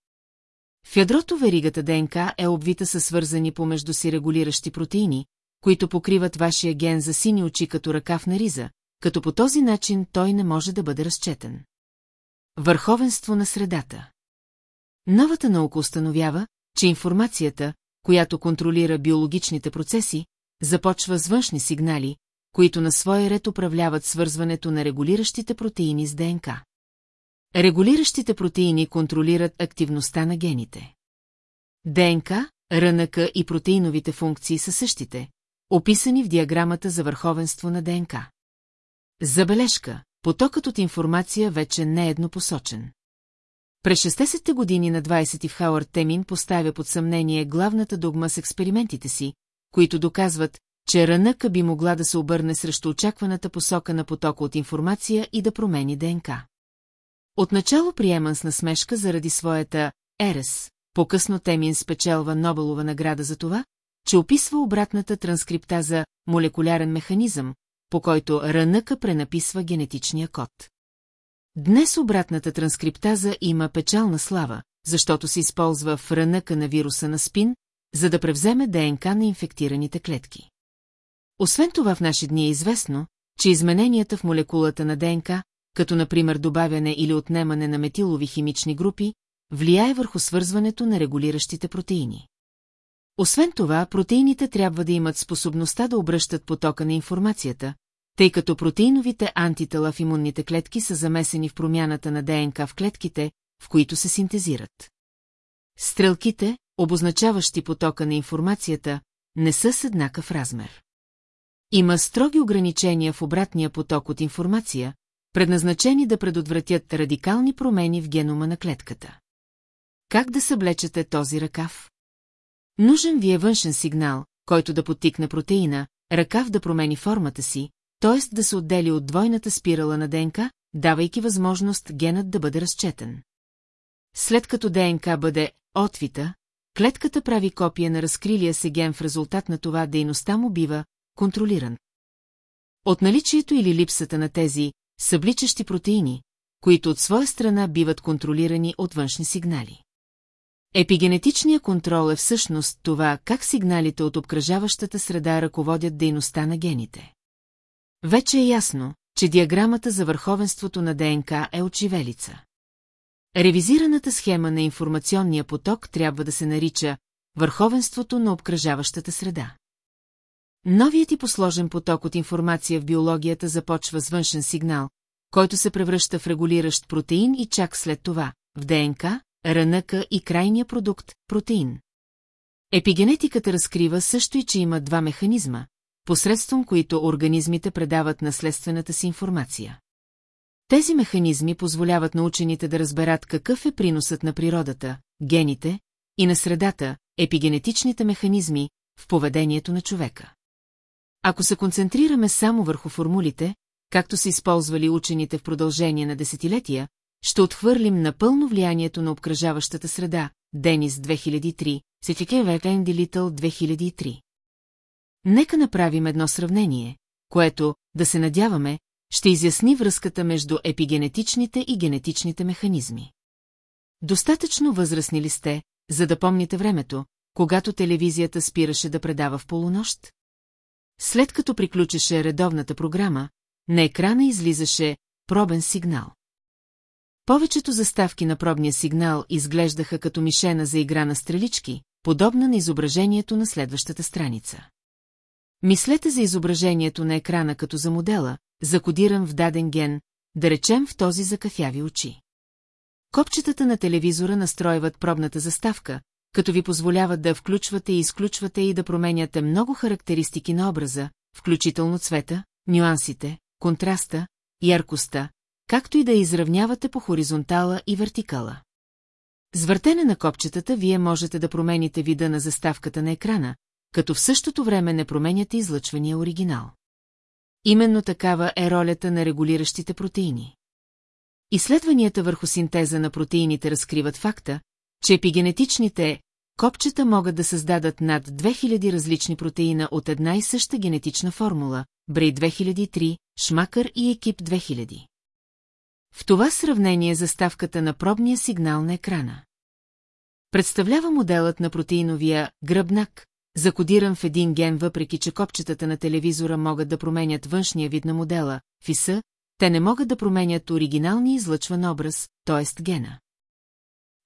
В ядрото веригата ДНК е обвита със свързани помежду си регулиращи протеини, които покриват вашия ген за сини очи като ръкав на риза, като по този начин той не може да бъде разчетен. Върховенство на средата Новата наука установява, че информацията, която контролира биологичните процеси, започва с външни сигнали, които на своя ред управляват свързването на регулиращите протеини с ДНК. Регулиращите протеини контролират активността на гените. ДНК, РНК и протеиновите функции са същите, описани в диаграмата за върховенство на ДНК. Забележка, потокът от информация вече не е еднопосочен. През 60-те години на 20 в Хауърд Темин поставя под съмнение главната догма с експериментите си, които доказват, че РНК би могла да се обърне срещу очакваната посока на потока от информация и да промени ДНК. Отначало приеман с насмешка заради своята «Ерес», по-късно Темин спечелва Нобелова награда за това, че описва обратната транскриптаза молекулярен механизъм, по който РНК пренаписва генетичния код. Днес обратната транскриптаза има печална слава, защото се използва в РНК на вируса на спин, за да превземе ДНК на инфектираните клетки. Освен това в наши дни е известно, че измененията в молекулата на ДНК, като например добавяне или отнемане на метилови химични групи, влияе върху свързването на регулиращите протеини. Освен това, протеините трябва да имат способността да обръщат потока на информацията, тъй като протеиновите антитела в имунните клетки са замесени в промяната на ДНК в клетките, в които се синтезират. Стрелките, обозначаващи потока на информацията, не са с еднакъв размер. Има строги ограничения в обратния поток от информация, предназначени да предотвратят радикални промени в генома на клетката. Как да съблечете този ръкав? Нужен ви е външен сигнал, който да потикне протеина, ръкав да промени формата си, т.е. да се отдели от двойната спирала на ДНК, давайки възможност генът да бъде разчетен. След като ДНК бъде отвита, клетката прави копия на разкрилия се ген в резултат на това дейността му бива контролиран. От наличието или липсата на тези събличащи протеини, които от своя страна биват контролирани от външни сигнали. Епигенетичният контрол е всъщност това как сигналите от обкръжаващата среда ръководят дейността на гените. Вече е ясно, че диаграмата за върховенството на ДНК е очивелица. Ревизираната схема на информационния поток трябва да се нарича върховенството на обкръжаващата среда. Новият и посложен поток от информация в биологията започва с външен сигнал, който се превръща в регулиращ протеин и чак след това, в ДНК, РНК и крайния продукт – протеин. Епигенетиката разкрива също и, че има два механизма, посредством които организмите предават наследствената си информация. Тези механизми позволяват на учените да разберат какъв е приносът на природата, гените и на средата, епигенетичните механизми в поведението на човека. Ако се концентрираме само върху формулите, както са използвали учените в продължение на десетилетия, ще отхвърлим напълно влиянието на обкръжаващата среда, Денис 2003, Сетике Векленди Литъл 2003. Нека направим едно сравнение, което, да се надяваме, ще изясни връзката между епигенетичните и генетичните механизми. Достатъчно възрастни ли сте, за да помните времето, когато телевизията спираше да предава в полунощ? След като приключеше редовната програма, на екрана излизаше пробен сигнал. Повечето заставки на пробния сигнал изглеждаха като мишена за игра на стрелички, подобна на изображението на следващата страница. Мислете за изображението на екрана като за модела, закодиран в даден ген, да речем в този закафяви очи. Копчетата на телевизора настройват пробната заставка, като ви позволяват да включвате и изключвате и да променяте много характеристики на образа, включително цвета, нюансите, контраста, яркостта, както и да изравнявате по хоризонтала и вертикала. С въртене на копчетата вие можете да промените вида на заставката на екрана, като в същото време не променяте излъчвания оригинал. Именно такава е ролята на регулиращите протеини. Изследванията върху синтеза на протеините разкриват факта, че епигенетичните копчета могат да създадат над 2000 различни протеина от една и съща генетична формула, Брей 2003, Шмакър и екип 2000. В това сравнение заставката на пробния сигнал на екрана. Представлява моделът на протеиновия гръбнак, закодиран в един ген, въпреки че копчетата на телевизора могат да променят външния вид на модела, ФИСа, те не могат да променят оригиналния излъчван образ, т.е. гена.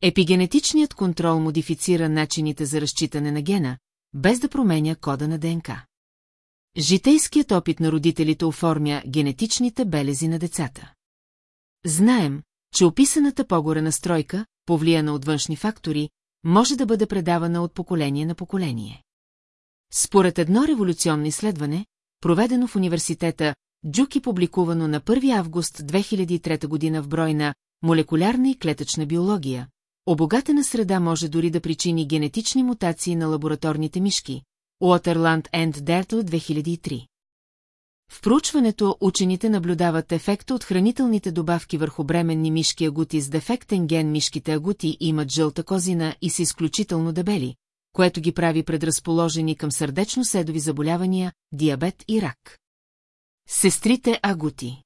Епигенетичният контрол модифицира начините за разчитане на гена, без да променя кода на ДНК. Житейският опит на родителите оформя генетичните белези на децата. Знаем, че описаната по-горе настройка, повлияна от външни фактори, може да бъде предавана от поколение на поколение. Според едно революционно изследване, проведено в университета Джуки публикувано на 1 август 2003 година в брой на молекулярна и клетъчна биология, обогатена среда може дори да причини генетични мутации на лабораторните мишки, Уотерланд енд Дертл 2003. В проучването учените наблюдават ефекта от хранителните добавки върху бременни мишки агути с дефектен ген мишките агути имат жълта козина и са изключително дебели, което ги прави предразположени към сърдечно-седови заболявания, диабет и рак. Сестрите агути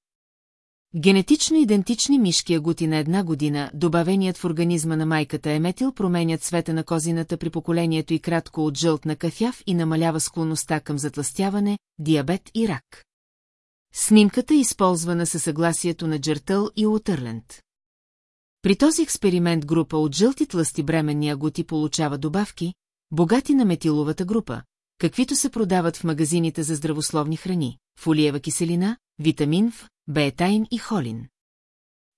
Генетично идентични мишки агути на една година, добавеният в организма на майката еметил променят цвета на козината при поколението и кратко от жълт на кафяв и намалява склонността към затластяване, диабет и рак. Снимката е използвана със съгласието на Джертъл и Уотърленд. При този експеримент група от жълти тлъсти бременни агути получава добавки, богати на метиловата група, каквито се продават в магазините за здравословни храни, фолиева киселина, витамин В, бетайн и холин.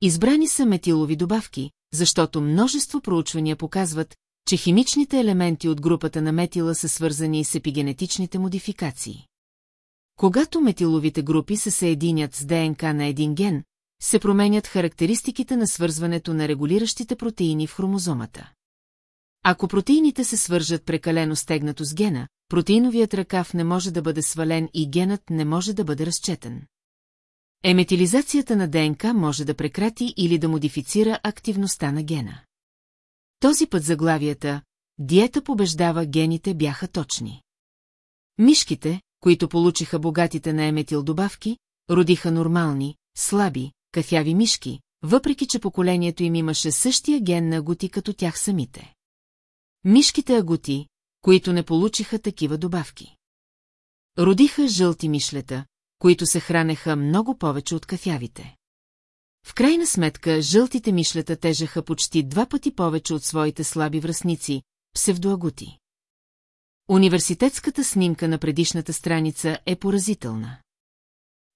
Избрани са метилови добавки, защото множество проучвания показват, че химичните елементи от групата на метила са свързани с епигенетичните модификации. Когато метиловите групи се съединят с ДНК на един ген, се променят характеристиките на свързването на регулиращите протеини в хромозомата. Ако протеините се свържат прекалено стегнато с гена, протеиновият ръкав не може да бъде свален и генът не може да бъде разчетен. Еметилизацията на ДНК може да прекрати или да модифицира активността на гена. Този път заглавията «Диета побеждава гените» бяха точни. Мишките, които получиха богатите на еметил добавки, родиха нормални, слаби, кафяви мишки, въпреки че поколението им имаше същия ген на агути като тях самите. Мишките агути, които не получиха такива добавки. Родиха жълти мишлета, които се хранеха много повече от кафявите. В крайна сметка, жълтите мишлета тежаха почти два пъти повече от своите слаби връзници, псевдоагути. Университетската снимка на предишната страница е поразителна.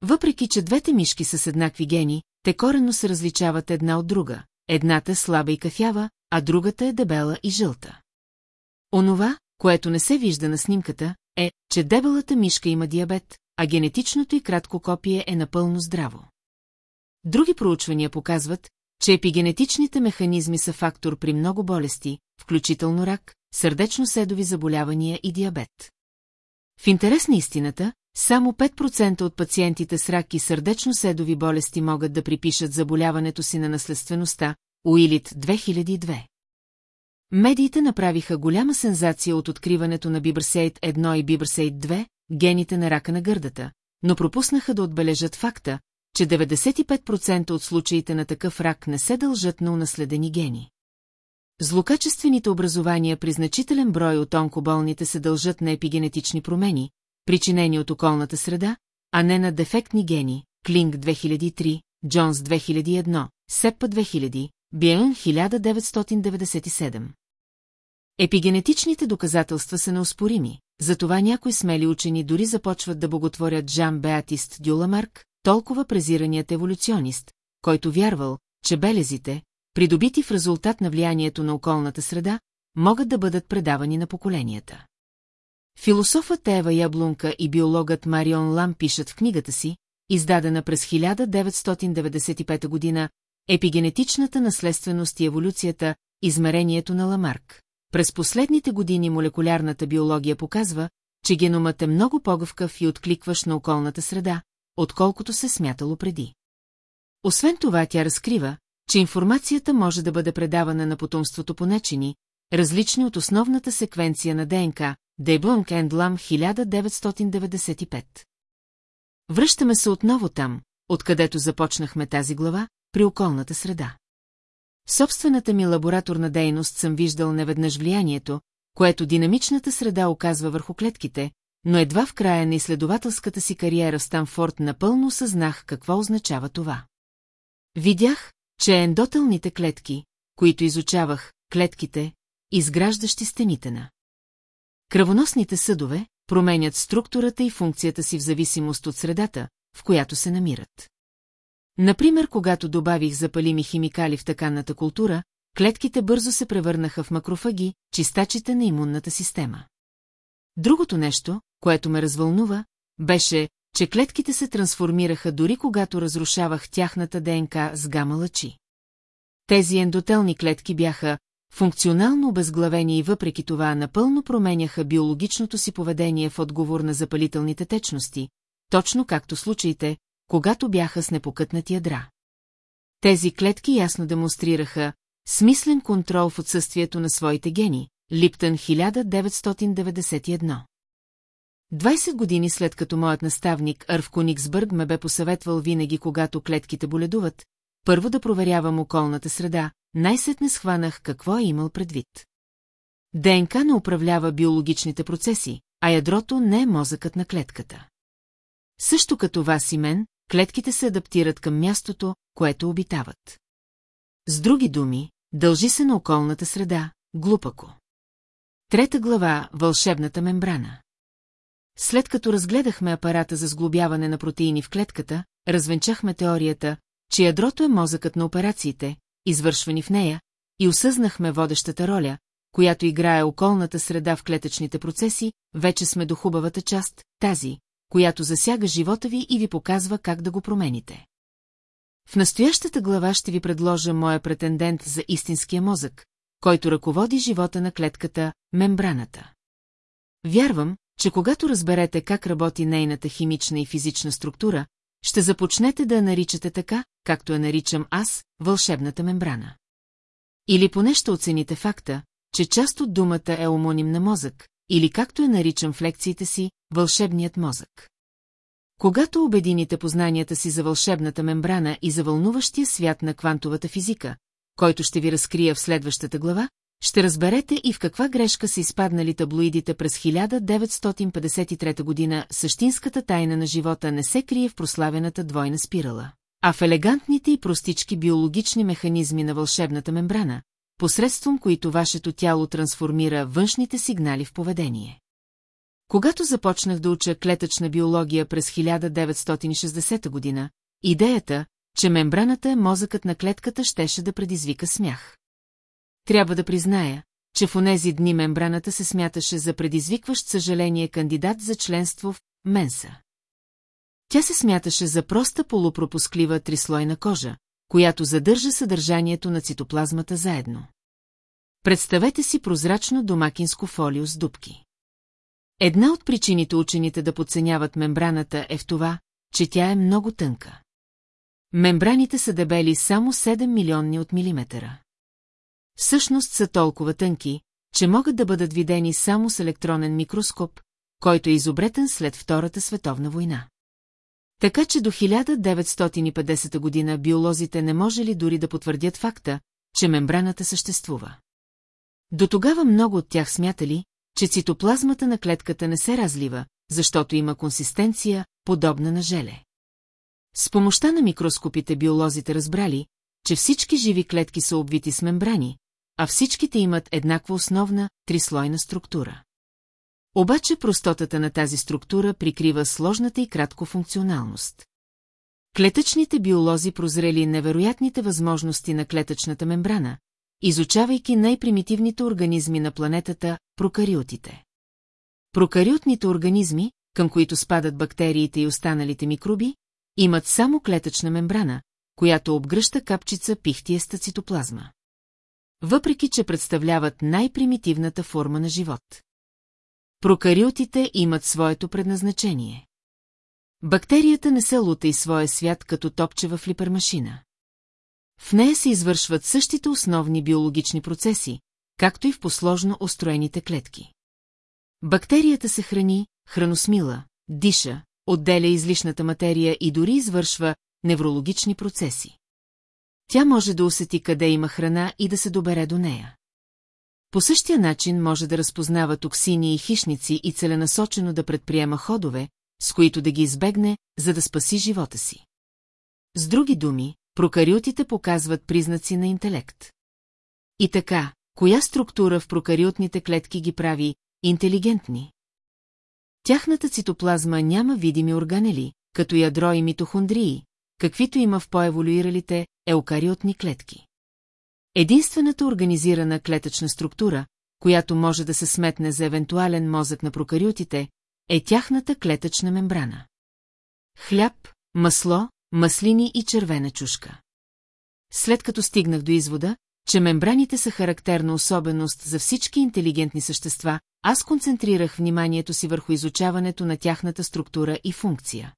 Въпреки, че двете мишки са с еднакви гени, те коренно се различават една от друга. Едната слаба и кафява, а другата е дебела и жълта. Онова, което не се вижда на снимката, е, че дебелата мишка има диабет, а генетичното и кратко копие е напълно здраво. Други проучвания показват, че епигенетичните механизми са фактор при много болести, включително рак, сърдечно-седови заболявания и диабет. В интерес на истината, само 5% от пациентите с рак и сърдечно-седови болести могат да припишат заболяването си на наследствеността, Уилит 2002. Медиите направиха голяма сензация от откриването на Бибърсейт 1 и Бибърсейт 2, гените на рака на гърдата, но пропуснаха да отбележат факта, че 95% от случаите на такъв рак не се дължат на унаследени гени. Злокачествените образования при значителен брой от онкоболните се дължат на епигенетични промени, причинени от околната среда, а не на дефектни гени, Клинг 2003, Джонс 2001, Сепа 2000, Биен 1997. Епигенетичните доказателства са неоспорими, затова някои смели учени дори започват да боготворят Жан Беатист Дюламарк, толкова презираният еволюционист, който вярвал, че белезите, придобити в резултат на влиянието на околната среда, могат да бъдат предавани на поколенията. Философът Ева Яблунка и биологът Марион Лам пишат в книгата си, издадена през 1995 година, Епигенетичната наследственост и еволюцията, измерението на Ламарк. През последните години молекулярната биология показва, че геномът е много по-гъвкав и откликваш на околната среда, отколкото се смятало преди. Освен това тя разкрива, че информацията може да бъде предавана на потомството по начини, различни от основната секвенция на ДНК, Дейблонг Lam 1995. Връщаме се отново там, откъдето започнахме тази глава, при околната среда. В собствената ми лабораторна дейност съм виждал неведнъж влиянието, което динамичната среда оказва върху клетките, но едва в края на изследователската си кариера в Станфорд напълно осъзнах какво означава това. Видях, че ендотелните клетки, които изучавах, клетките, изграждащи стените на кръвоносните съдове, променят структурата и функцията си в зависимост от средата, в която се намират. Например, когато добавих запалими химикали в таканната култура, клетките бързо се превърнаха в макрофаги, чистачите на имунната система. Другото нещо, което ме развълнува, беше, че клетките се трансформираха дори когато разрушавах тяхната ДНК с гама лъчи. Тези ендотелни клетки бяха функционално обезглавени и въпреки това напълно променяха биологичното си поведение в отговор на запалителните течности, точно както случаите, когато бяха с непокътнати ядра. Тези клетки ясно демонстрираха смислен контрол в отсъствието на своите гени, Липтън 1991. 20 години след като моят наставник Арв Кониксбърг ме бе посъветвал винаги, когато клетките боледуват, първо да проверявам околната среда, най-сетне схванах какво е имал предвид. ДНК не управлява биологичните процеси, а ядрото не е мозъкът на клетката. Също като вас и мен, клетките се адаптират към мястото, което обитават. С други думи, дължи се на околната среда, глупако. Трета глава – Вълшебната мембрана. След като разгледахме апарата за сглобяване на протеини в клетката, развенчахме теорията, че ядрото е мозъкът на операциите, извършвани в нея, и осъзнахме водещата роля, която играе околната среда в клетъчните процеси, вече сме до хубавата част, тази, която засяга живота ви и ви показва как да го промените. В настоящата глава ще ви предложа моя претендент за истинския мозък, който ръководи живота на клетката – мембраната. Вярвам, че когато разберете как работи нейната химична и физична структура, ще започнете да я наричате така, както я наричам аз, вълшебната мембрана. Или поне ще оцените факта, че част от думата е омоним на мозък, или както я наричам в лекциите си, вълшебният мозък. Когато обедините познанията си за вълшебната мембрана и за вълнуващия свят на квантовата физика, който ще ви разкрия в следващата глава, ще разберете и в каква грешка са изпаднали таблоидите през 1953 година. Същинската тайна на живота не се крие в прославената двойна спирала, а в елегантните и простички биологични механизми на вълшебната мембрана, посредством които вашето тяло трансформира външните сигнали в поведение. Когато започнах да уча клетъчна биология през 1960 година, идеята, че мембраната е мозъкът на клетката, щеше да предизвика смях. Трябва да призная, че в онези дни мембраната се смяташе за предизвикващ съжаление кандидат за членство в Менса. Тя се смяташе за проста полупропусклива трислойна кожа, която задържа съдържанието на цитоплазмата заедно. Представете си прозрачно домакинско фолио с дубки. Една от причините учените да подценяват мембраната е в това, че тя е много тънка. Мембраните са дебели само 7 милионни от милиметъра. Всъщност са толкова тънки, че могат да бъдат видени само с електронен микроскоп, който е изобретен след Втората световна война. Така че до 1950 година биолозите не можели дори да потвърдят факта, че мембраната съществува. До тогава много от тях смятали, че цитоплазмата на клетката не се разлива, защото има консистенция, подобна на желе. С помощта на микроскопите биолозите разбрали, че всички живи клетки са обвити с мембрани, а всичките имат еднаква основна, трислойна структура. Обаче простотата на тази структура прикрива сложната и кратко функционалност. Клетъчните биолози прозрели невероятните възможности на клетъчната мембрана, изучавайки най-примитивните организми на планетата – прокариотите. Прокариотните организми, към които спадат бактериите и останалите микроби, имат само клетъчна мембрана, която обгръща капчица пихтиеста цитоплазма. Въпреки, че представляват най-примитивната форма на живот. Прокариотите имат своето предназначение. Бактерията не се лута и своя свят като топче в липермашина. В нея се извършват същите основни биологични процеси, както и в посложно устроените клетки. Бактерията се храни, храносмила, диша, отделя излишната материя и дори извършва неврологични процеси. Тя може да усети къде има храна и да се добере до нея. По същия начин може да разпознава токсини и хищници и целенасочено да предприема ходове, с които да ги избегне, за да спаси живота си. С други думи, прокариотите показват признаци на интелект. И така, коя структура в прокариотните клетки ги прави интелигентни? Тяхната цитоплазма няма видими органели, като ядро и митохондрии, каквито има в по-еволюиралите еукариотни клетки. Единствената организирана клетъчна структура, която може да се сметне за евентуален мозък на прокариотите, е тяхната клетъчна мембрана. Хляб, масло, маслини и червена чушка. След като стигнах до извода, че мембраните са характерна особеност за всички интелигентни същества, аз концентрирах вниманието си върху изучаването на тяхната структура и функция.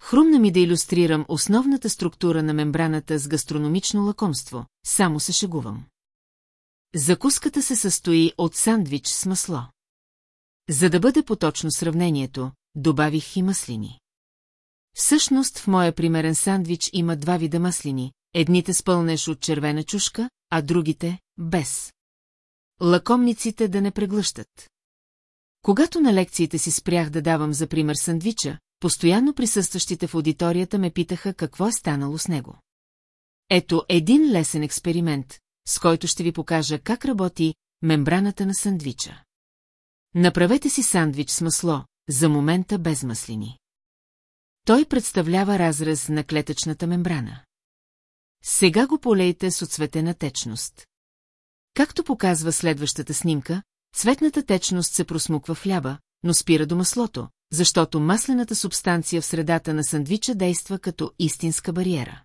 Хрумна ми да иллюстрирам основната структура на мембраната с гастрономично лакомство, само се шегувам. Закуската се състои от сандвич с масло. За да бъде поточно сравнението, добавих и маслини. Всъщност в моя примерен сандвич има два вида маслини, едните спълнеш от червена чушка, а другите – без. Лакомниците да не преглъщат. Когато на лекциите си спрях да давам за пример сандвича, постоянно присъстващите в аудиторията ме питаха какво е станало с него. Ето един лесен експеримент, с който ще ви покажа как работи мембраната на сандвича. Направете си сандвич с масло, за момента без маслини. Той представлява разрез на клетъчната мембрана. Сега го полейте с отцветена течност. Както показва следващата снимка, цветната течност се просмуква в хляба, но спира до маслото, защото маслената субстанция в средата на сандвича действа като истинска бариера.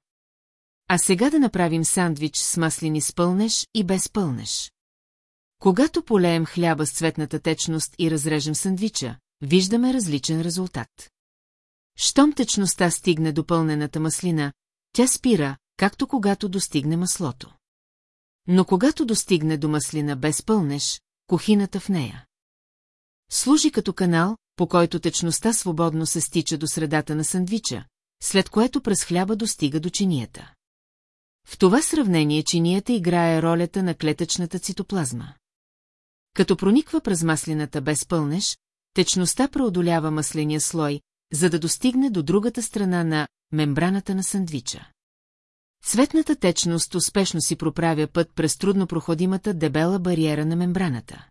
А сега да направим сандвич с маслини с пълнеш и без пълнеш. Когато полеем хляба с цветната течност и разрежем сандвича, виждаме различен резултат. Щом течността стигне до пълнената маслина, тя спира, както когато достигне маслото. Но когато достигне до маслина без пълнеш, кухината в нея. Служи като канал, по който течността свободно се стича до средата на сандвича, след което през хляба достига до чинията. В това сравнение чинията играе ролята на клетъчната цитоплазма. Като прониква през маслината без пълнеш, течността преодолява масления слой, за да достигне до другата страна на мембраната на сандвича. Цветната течност успешно си проправя път през труднопроходимата дебела бариера на мембраната.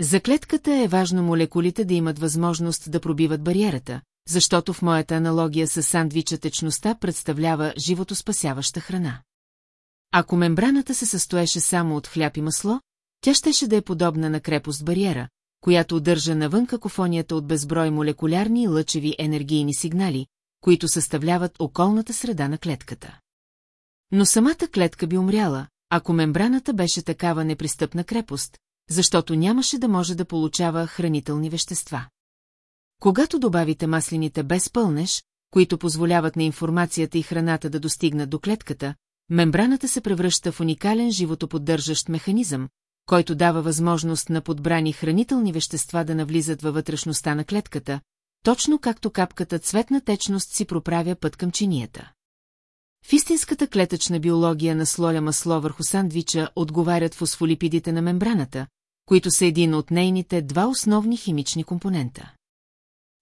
За клетката е важно молекулите да имат възможност да пробиват бариерата, защото в моята аналогия с сандвича течността представлява животоспасяваща храна. Ако мембраната се състоеше само от хляб и масло, тя щеше да е подобна на крепост бариера, която удържа навън какофонията от безброй молекулярни и лъчеви енергийни сигнали, които съставляват околната среда на клетката. Но самата клетка би умряла, ако мембраната беше такава непристъпна крепост, защото нямаше да може да получава хранителни вещества. Когато добавите маслините без пълнеш, които позволяват на информацията и храната да достигнат до клетката, мембраната се превръща в уникален животоподдържащ механизъм, който дава възможност на подбрани хранителни вещества да навлизат във вътрешността на клетката, точно както капката цветна течност си проправя път към чинията. В истинската клетъчна биология на слоя масло върху сандвича отговарят фосфолипидите на мембраната, които са един от нейните два основни химични компонента.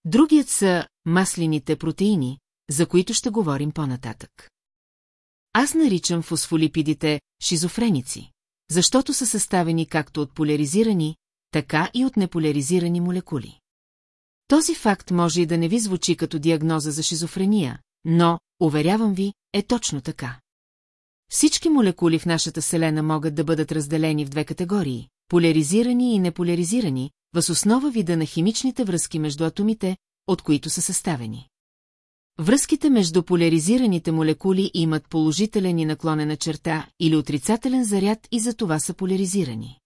Другият са маслените протеини, за които ще говорим по-нататък. Аз наричам фосфолипидите шизофреници, защото са съставени както от поляризирани, така и от неполяризирани молекули. Този факт може и да не ви звучи като диагноза за шизофрения, но, уверявам ви, е точно така. Всички молекули в нашата Вселена могат да бъдат разделени в две категории – поляризирани и неполяризирани, въз основа вида на химичните връзки между атомите, от които са съставени. Връзките между поляризираните молекули имат положителен и наклонена черта или отрицателен заряд и за това са поляризирани.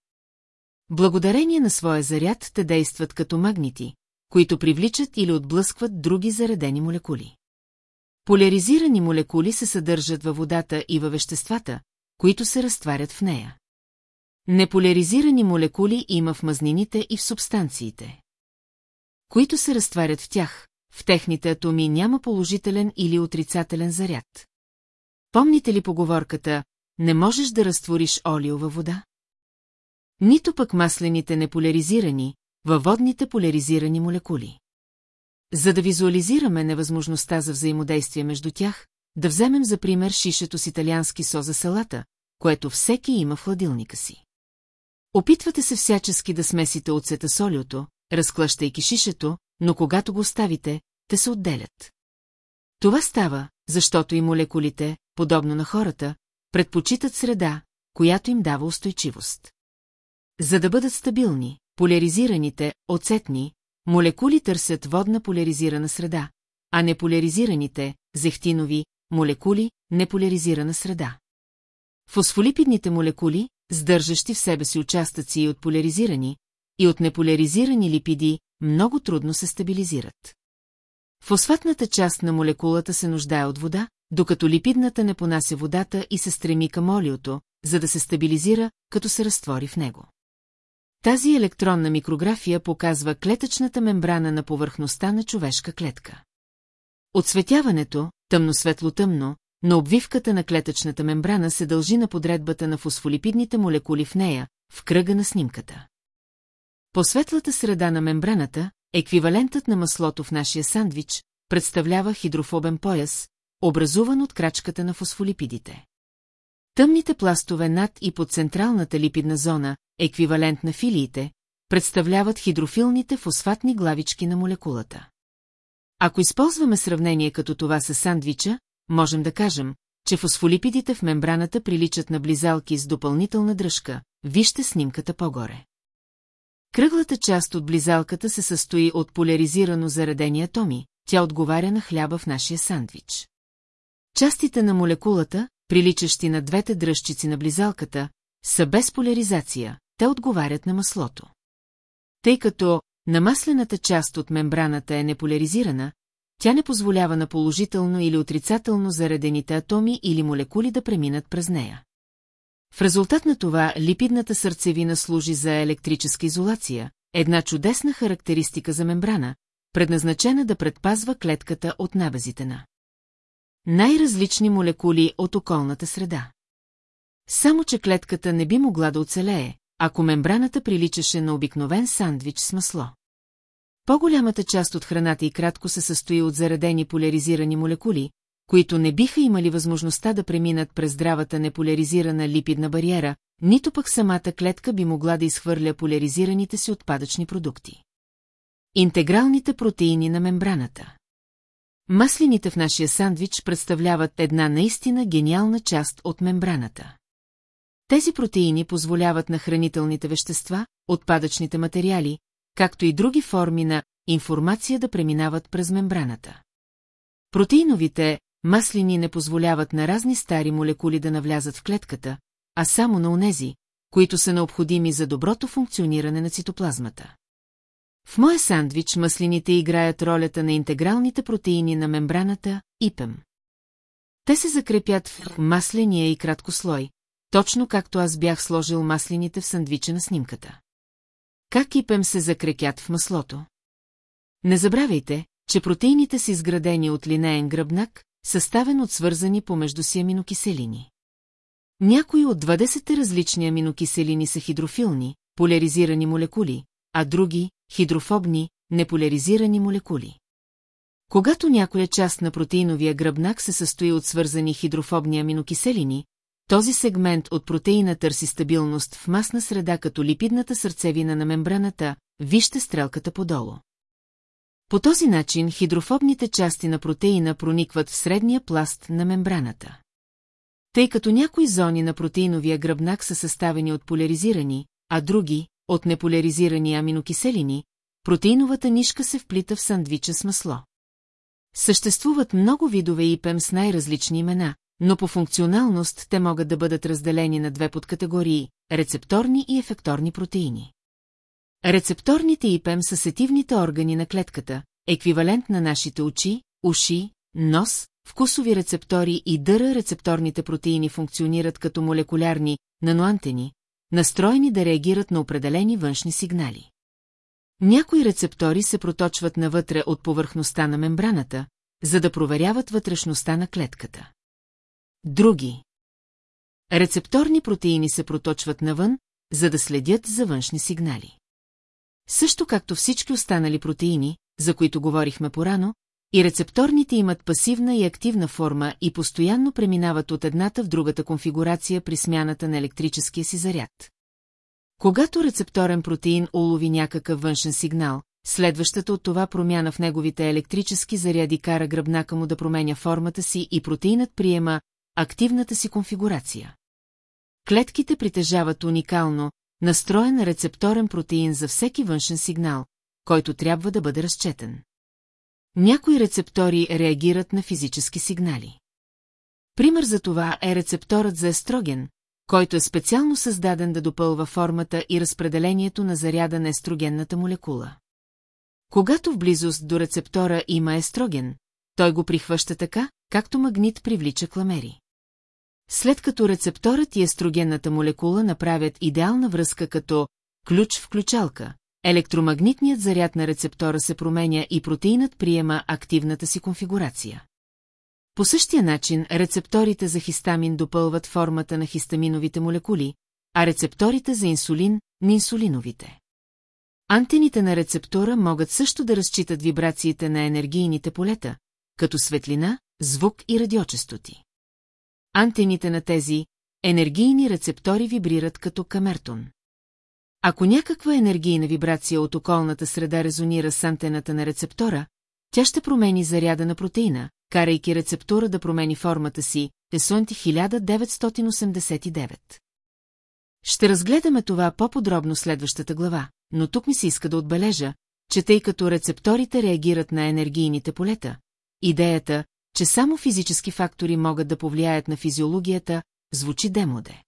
Благодарение на своя заряд те действат като магнити, които привличат или отблъскват други заредени молекули. Поляризирани молекули се съдържат във водата и във веществата, които се разтварят в нея. Неполяризирани молекули има в мазнините и в субстанциите, които се разтварят в тях, в техните атоми няма положителен или отрицателен заряд. Помните ли поговорката «Не можеш да разтвориш олио във вода»? Нито пък маслените неполяризирани, във водните поляризирани молекули. За да визуализираме невъзможността за взаимодействие между тях, да вземем за пример шишето с италиански со за салата, което всеки има в хладилника си. Опитвате се всячески да смесите оцета с олиото, разклащайки шишето, но когато го оставите, те се отделят. Това става, защото и молекулите, подобно на хората, предпочитат среда, която им дава устойчивост. За да бъдат стабилни, поляризираните, оцетни, молекули търсят водна поляризирана среда, а неполяризираните, зехтинови, молекули, неполяризирана среда. Фосфолипидните молекули, сдържащи в себе си участъци и от поляризирани, и от неполяризирани липиди, много трудно се стабилизират. Фосфатната част на молекулата се нуждае от вода, докато липидната не понася водата и се стреми към олиото, за да се стабилизира, като се разтвори в него. Тази електронна микрография показва клетъчната мембрана на повърхността на човешка клетка. Отсветяването, тъмно-светло-тъмно, на обвивката на клетъчната мембрана се дължи на подредбата на фосфолипидните молекули в нея, в кръга на снимката. По светлата среда на мембраната, еквивалентът на маслото в нашия сандвич, представлява хидрофобен пояс, образуван от крачката на фосфолипидите. Тъмните пластове над и под централната липидна зона, еквивалент на филиите, представляват хидрофилните фосфатни главички на молекулата. Ако използваме сравнение като това с сандвича, можем да кажем, че фосфолипидите в мембраната приличат на близалки с допълнителна дръжка, вижте снимката по-горе. Кръглата част от близалката се състои от поляризирано заредени атоми, тя отговаря на хляба в нашия сандвич. Частите на молекулата, приличащи на двете дръжчици на близалката, са без поляризация, те отговарят на маслото. Тъй като намаслената част от мембраната е неполяризирана, тя не позволява на положително или отрицателно заредените атоми или молекули да преминат през нея. В резултат на това липидната сърцевина служи за електрическа изолация, една чудесна характеристика за мембрана, предназначена да предпазва клетката от набезите на най-различни молекули от околната среда. Само, че клетката не би могла да оцелее, ако мембраната приличаше на обикновен сандвич с масло. По-голямата част от храната и кратко се състои от заредени поляризирани молекули, които не биха имали възможността да преминат през здравата неполяризирана липидна бариера, нито пък самата клетка би могла да изхвърля поляризираните си отпадъчни продукти. Интегралните протеини на мембраната Маслините в нашия сандвич представляват една наистина гениална част от мембраната. Тези протеини позволяват на хранителните вещества, отпадъчните материали, както и други форми на информация да преминават през мембраната. Протеиновите маслини не позволяват на разни стари молекули да навлязат в клетката, а само на онези, които са необходими за доброто функциониране на цитоплазмата. В моя сандвич маслините играят ролята на интегралните протеини на мембраната ИПЕМ. Те се закрепят в масления и кратко слой, точно както аз бях сложил маслините в сандвича на снимката. Как ИПЕМ се закрепят в маслото? Не забравяйте, че протеините са изградени от линеен гръбнак, съставен от свързани помежду си аминокиселини. Някои от 20 различни аминокиселини са хидрофилни, поляризирани молекули, а други – хидрофобни, неполяризирани молекули. Когато някоя част на протеиновия гръбнак се състои от свързани хидрофобни аминокиселини, този сегмент от протеина търси стабилност в масна среда като липидната сърцевина на мембраната, вижте стрелката подолу. По този начин хидрофобните части на протеина проникват в средния пласт на мембраната. Тъй като някои зони на протеиновия гръбнак са съставени от поляризирани, а други – от неполяризирани аминокиселини, протеиновата нишка се вплита в сандвича с масло. Съществуват много видове ИПМ с най-различни имена, но по функционалност те могат да бъдат разделени на две подкатегории – рецепторни и ефекторни протеини. Рецепторните ИПМ са сетивните органи на клетката, еквивалент на нашите очи, уши, нос, вкусови рецептори и дъра рецепторните протеини функционират като молекулярни наноантени, настроени да реагират на определени външни сигнали. Някои рецептори се проточват навътре от повърхността на мембраната, за да проверяват вътрешността на клетката. Други. Рецепторни протеини се проточват навън, за да следят за външни сигнали. Също както всички останали протеини, за които говорихме порано, и рецепторните имат пасивна и активна форма и постоянно преминават от едната в другата конфигурация при смяната на електрическия си заряд. Когато рецепторен протеин улови някакъв външен сигнал, следващата от това промяна в неговите електрически заряди кара гръбнака му да променя формата си и протеинът приема активната си конфигурация. Клетките притежават уникално, настроен рецепторен протеин за всеки външен сигнал, който трябва да бъде разчетен. Някои рецептори реагират на физически сигнали. Пример за това е рецепторът за естроген, който е специално създаден да допълва формата и разпределението на заряда на естрогенната молекула. Когато в близост до рецептора има естроген, той го прихваща така, както магнит привлича кламери. След като рецепторът и естрогенната молекула направят идеална връзка като ключ-включалка, електромагнитният заряд на рецептора се променя и протеинът приема активната си конфигурация. По същия начин рецепторите за хистамин допълват формата на хистаминовите молекули, а рецепторите за инсулин – на инсулиновите. Антените на рецептора могат също да разчитат вибрациите на енергийните полета, като светлина, звук и радиочестоти. Антените на тези енергийни рецептори вибрират като камертон. Ако някаква енергийна вибрация от околната среда резонира с антената на рецептора, тя ще промени заряда на протеина, карайки рецептора да промени формата си, Тесонти 1989. Ще разгледаме това по-подробно следващата глава, но тук ми се иска да отбележа, че тъй като рецепторите реагират на енергийните полета, идеята, че само физически фактори могат да повлияят на физиологията, звучи демоде.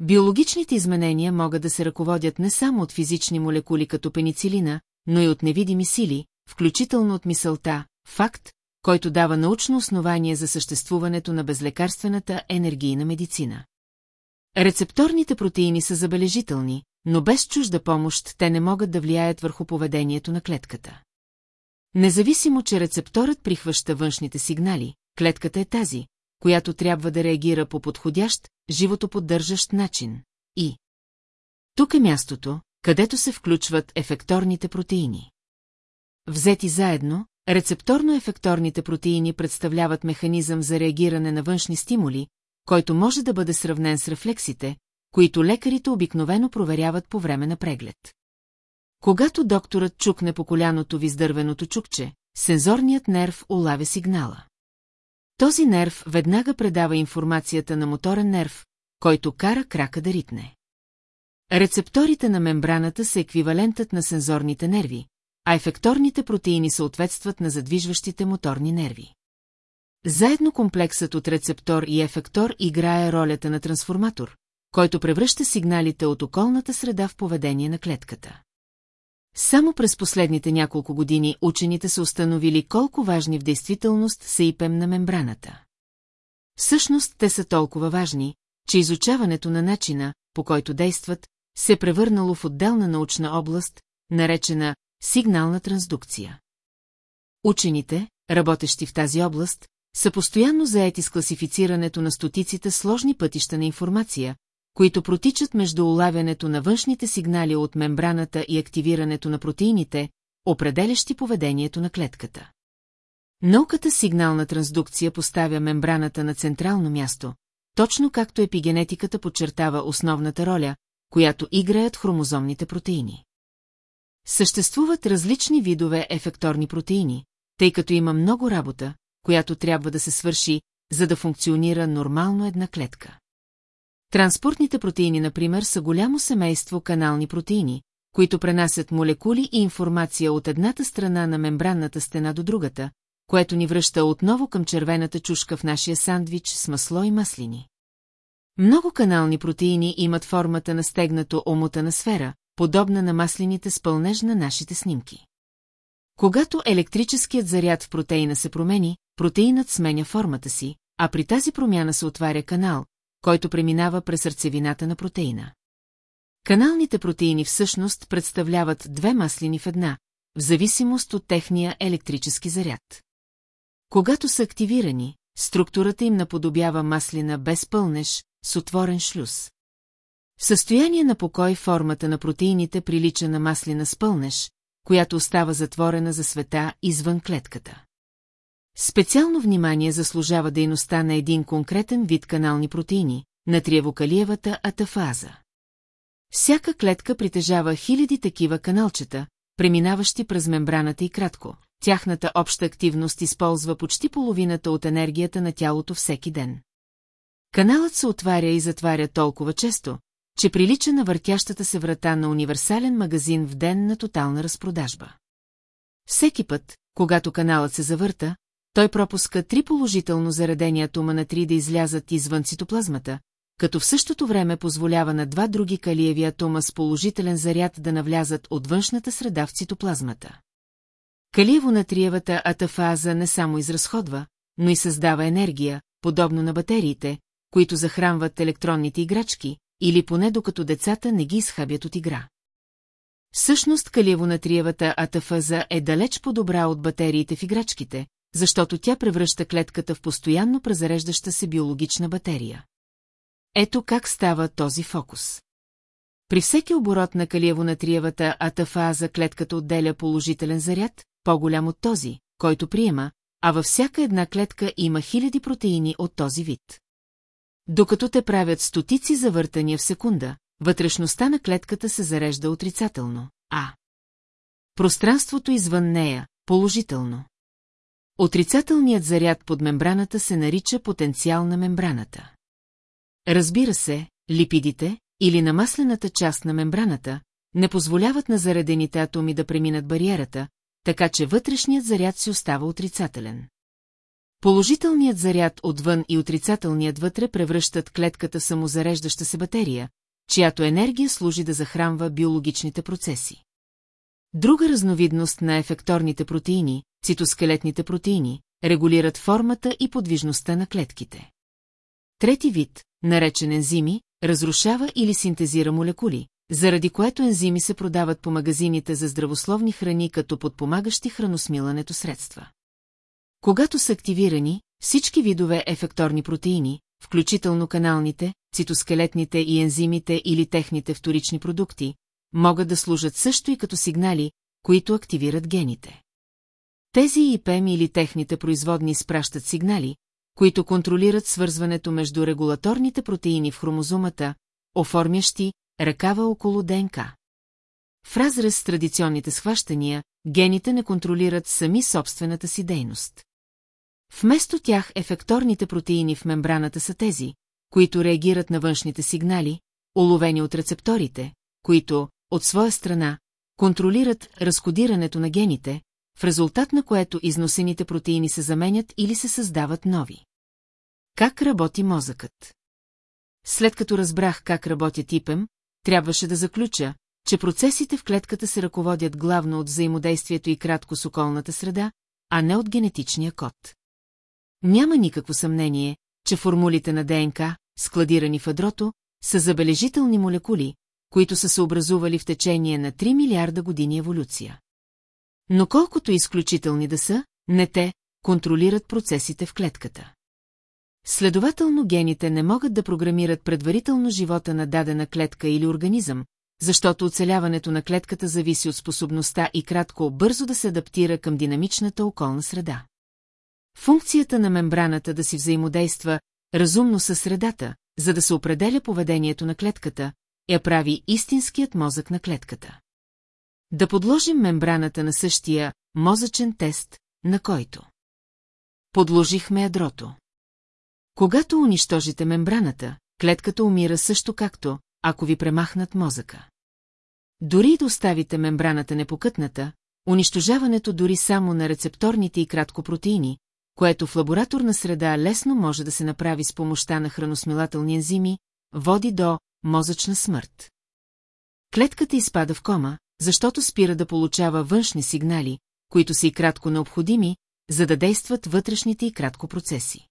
Биологичните изменения могат да се ръководят не само от физични молекули като пеницилина, но и от невидими сили, включително от мисълта, факт, който дава научно основание за съществуването на безлекарствената енергийна медицина. Рецепторните протеини са забележителни, но без чужда помощ те не могат да влияят върху поведението на клетката. Независимо, че рецепторът прихваща външните сигнали, клетката е тази, която трябва да реагира по подходящ, животоподдържащ начин. И тук е мястото, където се включват ефекторните протеини. Взети заедно, рецепторно-ефекторните протеини представляват механизъм за реагиране на външни стимули, който може да бъде сравнен с рефлексите, които лекарите обикновено проверяват по време на преглед. Когато докторът чукне по коляното ви с дървеното чукче, сензорният нерв улавя сигнала. Този нерв веднага предава информацията на моторен нерв, който кара крака да ритне. Рецепторите на мембраната са еквивалентът на сензорните нерви, а ефекторните протеини съответстват на задвижващите моторни нерви. Заедно комплексът от рецептор и ефектор играе ролята на трансформатор, който превръща сигналите от околната среда в поведение на клетката. Само през последните няколко години учените са установили колко важни в действителност са ипем на мембраната. Всъщност те са толкова важни, че изучаването на начина, по който действат, се е превърнало в отделна научна област, наречена сигнална трансдукция. Учените, работещи в тази област, са постоянно заети с класифицирането на стотиците сложни пътища на информация, които протичат между улавянето на външните сигнали от мембраната и активирането на протеините, определящи поведението на клетката. Науката сигнална трансдукция поставя мембраната на централно място, точно както епигенетиката подчертава основната роля, която играят хромозомните протеини. Съществуват различни видове ефекторни протеини, тъй като има много работа, която трябва да се свърши, за да функционира нормално една клетка. Транспортните протеини, например, са голямо семейство канални протеини, които пренасят молекули и информация от едната страна на мембранната стена до другата, което ни връща отново към червената чушка в нашия сандвич с масло и маслини. Много канални протеини имат формата на стегнато омотана сфера, подобна на маслените с пълнеж на нашите снимки. Когато електрическият заряд в протеина се промени, протеинът сменя формата си, а при тази промяна се отваря канал, който преминава през сърцевината на протеина. Каналните протеини всъщност представляват две маслини в една, в зависимост от техния електрически заряд. Когато са активирани, структурата им наподобява маслина без пълнеж, с отворен шлюз. В състояние на покой формата на протеините прилича на маслина с пълнеж, която остава затворена за света извън клетката. Специално внимание заслужава дейността на един конкретен вид канални протеини, на триевокалиевата атафаза. Всяка клетка притежава хиляди такива каналчета, преминаващи през мембраната и кратко. Тяхната обща активност използва почти половината от енергията на тялото всеки ден. Каналът се отваря и затваря толкова често, че прилича на въртящата се врата на универсален магазин в ден на тотална разпродажба. Всеки път, когато каналът се завърта, той пропуска три положително заредени атома на три да излязат извън цитоплазмата, като в същото време позволява на два други калиеви атома с положителен заряд да навлязат от външната среда в цитоплазмата. Калиево-натриевата атафаза не само изразходва, но и създава енергия, подобно на батериите, които захранват електронните играчки, или поне докато децата не ги изхабят от игра. Всъщност калиево-натриевата атафаза е далеч по-добра от батериите в играчките, защото тя превръща клетката в постоянно презареждаща се биологична батерия. Ето как става този фокус. При всеки оборот на калиево-натриевата атафаза клетката отделя положителен заряд, по-голям от този, който приема, а във всяка една клетка има хиляди протеини от този вид. Докато те правят стотици завъртания в секунда, вътрешността на клетката се зарежда отрицателно, а пространството извън нея – положително. Отрицателният заряд под мембраната се нарича потенциал на мембраната. Разбира се, липидите, или намаслената част на мембраната, не позволяват на заредените атоми да преминат бариерата, така че вътрешният заряд си остава отрицателен. Положителният заряд отвън и отрицателният вътре превръщат клетката самозареждаща се батерия, чиято енергия служи да захранва биологичните процеси. Друга разновидност на ефекторните протеини, цитоскелетните протеини, регулират формата и подвижността на клетките. Трети вид, наречен ензими, разрушава или синтезира молекули, заради което ензими се продават по магазините за здравословни храни като подпомагащи храносмилането средства. Когато са активирани, всички видове ефекторни протеини, включително каналните, цитоскелетните и ензимите или техните вторични продукти, могат да служат също и като сигнали, които активират гените. Тези ИПМ или техните производни изпращат сигнали, които контролират свързването между регулаторните протеини в хромозомата, оформящи ръкава около ДНК. В разрез с традиционните схващания, гените не контролират сами собствената си дейност. Вместо тях ефекторните протеини в мембраната са тези, които реагират на външните сигнали, уловени от рецепторите, които, от своя страна, контролират разкодирането на гените, в резултат на което износените протеини се заменят или се създават нови. Как работи мозъкът? След като разбрах как работят ИПЕМ, трябваше да заключа, че процесите в клетката се ръководят главно от взаимодействието и кратко с околната среда, а не от генетичния код. Няма никакво съмнение, че формулите на ДНК, складирани в ядрото, са забележителни молекули, които са се образували в течение на 3 милиарда години еволюция. Но колкото изключителни да са, не те контролират процесите в клетката. Следователно гените не могат да програмират предварително живота на дадена клетка или организъм, защото оцеляването на клетката зависи от способността и кратко бързо да се адаптира към динамичната околна среда. Функцията на мембраната да си взаимодейства разумно със средата, за да се определя поведението на клетката, я прави истинският мозък на клетката. Да подложим мембраната на същия мозъчен тест, на който подложихме ядрото. Когато унищожите мембраната, клетката умира също както, ако ви премахнат мозъка. Дори и да оставите мембраната непокътната, унищожаването дори само на рецепторните и краткопротеини, което в лабораторна среда лесно може да се направи с помощта на храносмилателни ензими, води до мозъчна смърт. Клетката изпада в кома, защото спира да получава външни сигнали, които са и кратко необходими, за да действат вътрешните и кратко процеси.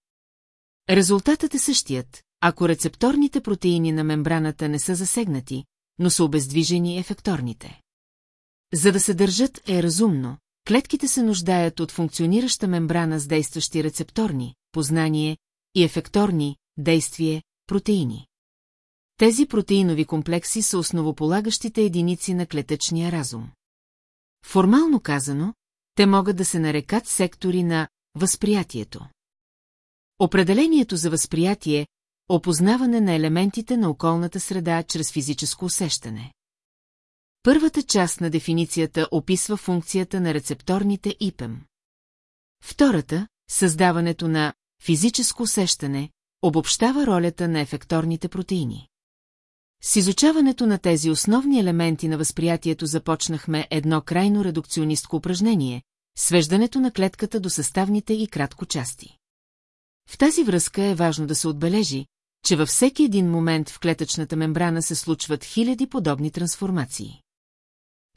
Резултатът е същият, ако рецепторните протеини на мембраната не са засегнати, но са обездвижени ефекторните. За да се държат е разумно, клетките се нуждаят от функционираща мембрана с действащи рецепторни, познание и ефекторни, действие, протеини. Тези протеинови комплекси са основополагащите единици на клетъчния разум. Формално казано, те могат да се нарекат сектори на възприятието. Определението за възприятие – опознаване на елементите на околната среда чрез физическо усещане. Първата част на дефиницията описва функцията на рецепторните ИПЕМ. Втората – създаването на физическо усещане, обобщава ролята на ефекторните протеини. С изучаването на тези основни елементи на възприятието започнахме едно крайно редукционистко упражнение – свеждането на клетката до съставните и кратко части. В тази връзка е важно да се отбележи, че във всеки един момент в клетъчната мембрана се случват хиляди подобни трансформации.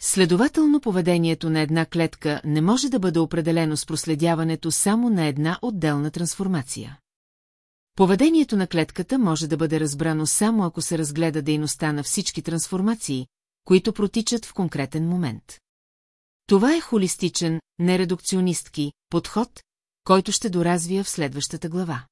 Следователно поведението на една клетка не може да бъде определено с проследяването само на една отделна трансформация. Поведението на клетката може да бъде разбрано само ако се разгледа дейността на всички трансформации, които протичат в конкретен момент. Това е холистичен, нередукционистки подход, който ще доразвия в следващата глава.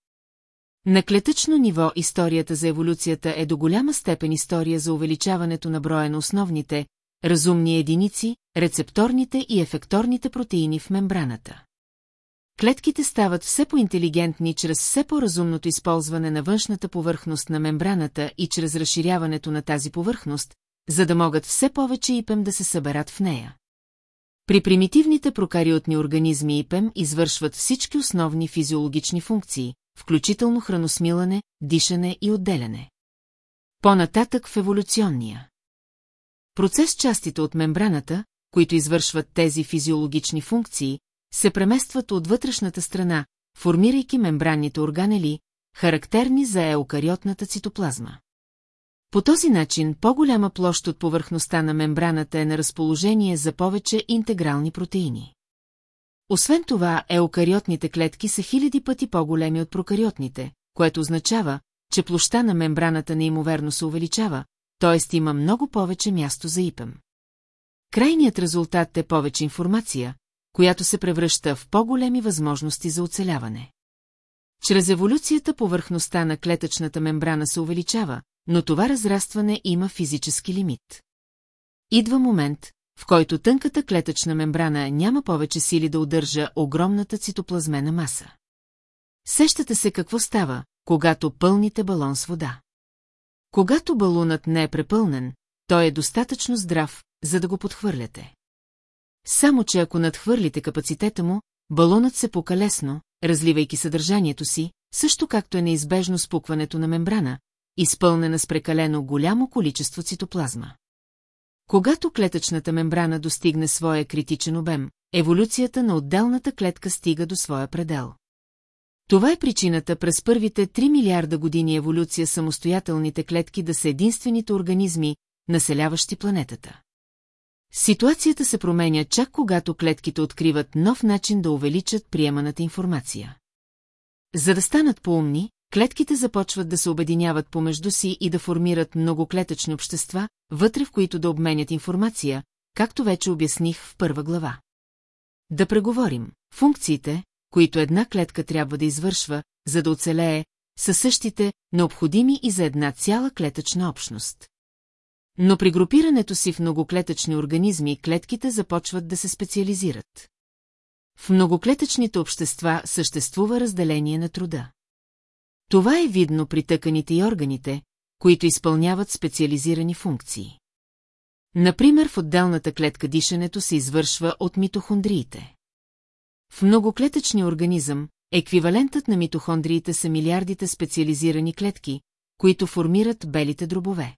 На клетъчно ниво историята за еволюцията е до голяма степен история за увеличаването на броя на основните, разумни единици, рецепторните и ефекторните протеини в мембраната. Клетките стават все по-интелигентни чрез все по-разумното използване на външната повърхност на мембраната и чрез разширяването на тази повърхност, за да могат все повече ипем да се съберат в нея. При примитивните прокариотни организми ипем извършват всички основни физиологични функции, включително храносмилане, дишане и отделяне. По-нататък в еволюционния. Процес частите от мембраната, които извършват тези физиологични функции, се преместват от вътрешната страна, формирайки мембранните органели, характерни за еукариотната цитоплазма. По този начин по-голяма площ от повърхността на мембраната е на разположение за повече интегрални протеини. Освен това, еукариотните клетки са хиляди пъти по-големи от прокариотните, което означава, че площа на мембраната неимоверно се увеличава, т.е. има много повече място за ипем. Крайният резултат е повече информация, която се превръща в по-големи възможности за оцеляване. Чрез еволюцията повърхността на клетъчната мембрана се увеличава, но това разрастване има физически лимит. Идва момент, в който тънката клетъчна мембрана няма повече сили да удържа огромната цитоплазмена маса. Сещате се какво става, когато пълните балон с вода. Когато балунът не е препълнен, той е достатъчно здрав, за да го подхвърляте. Само, че ако надхвърлите капацитета му, балонът се пука лесно, разливайки съдържанието си, също както е неизбежно спукването на мембрана, изпълнена с прекалено голямо количество цитоплазма. Когато клетъчната мембрана достигне своя критичен обем, еволюцията на отделната клетка стига до своя предел. Това е причината през първите 3 милиарда години еволюция самостоятелните клетки да са единствените организми, населяващи планетата. Ситуацията се променя чак когато клетките откриват нов начин да увеличат приеманата информация. За да станат поумни, клетките започват да се обединяват помежду си и да формират многоклетъчни общества, вътре в които да обменят информация, както вече обясних в първа глава. Да преговорим. Функциите, които една клетка трябва да извършва, за да оцелее, са същите, необходими и за една цяла клетъчна общност. Но при групирането си в многоклетъчни организми клетките започват да се специализират. В многоклетъчните общества съществува разделение на труда. Това е видно при тъканите и органите, които изпълняват специализирани функции. Например, в отделната клетка дишането се извършва от митохондриите. В многоклетъчния организъм, еквивалентът на митохондриите са милиардите специализирани клетки, които формират белите дробове.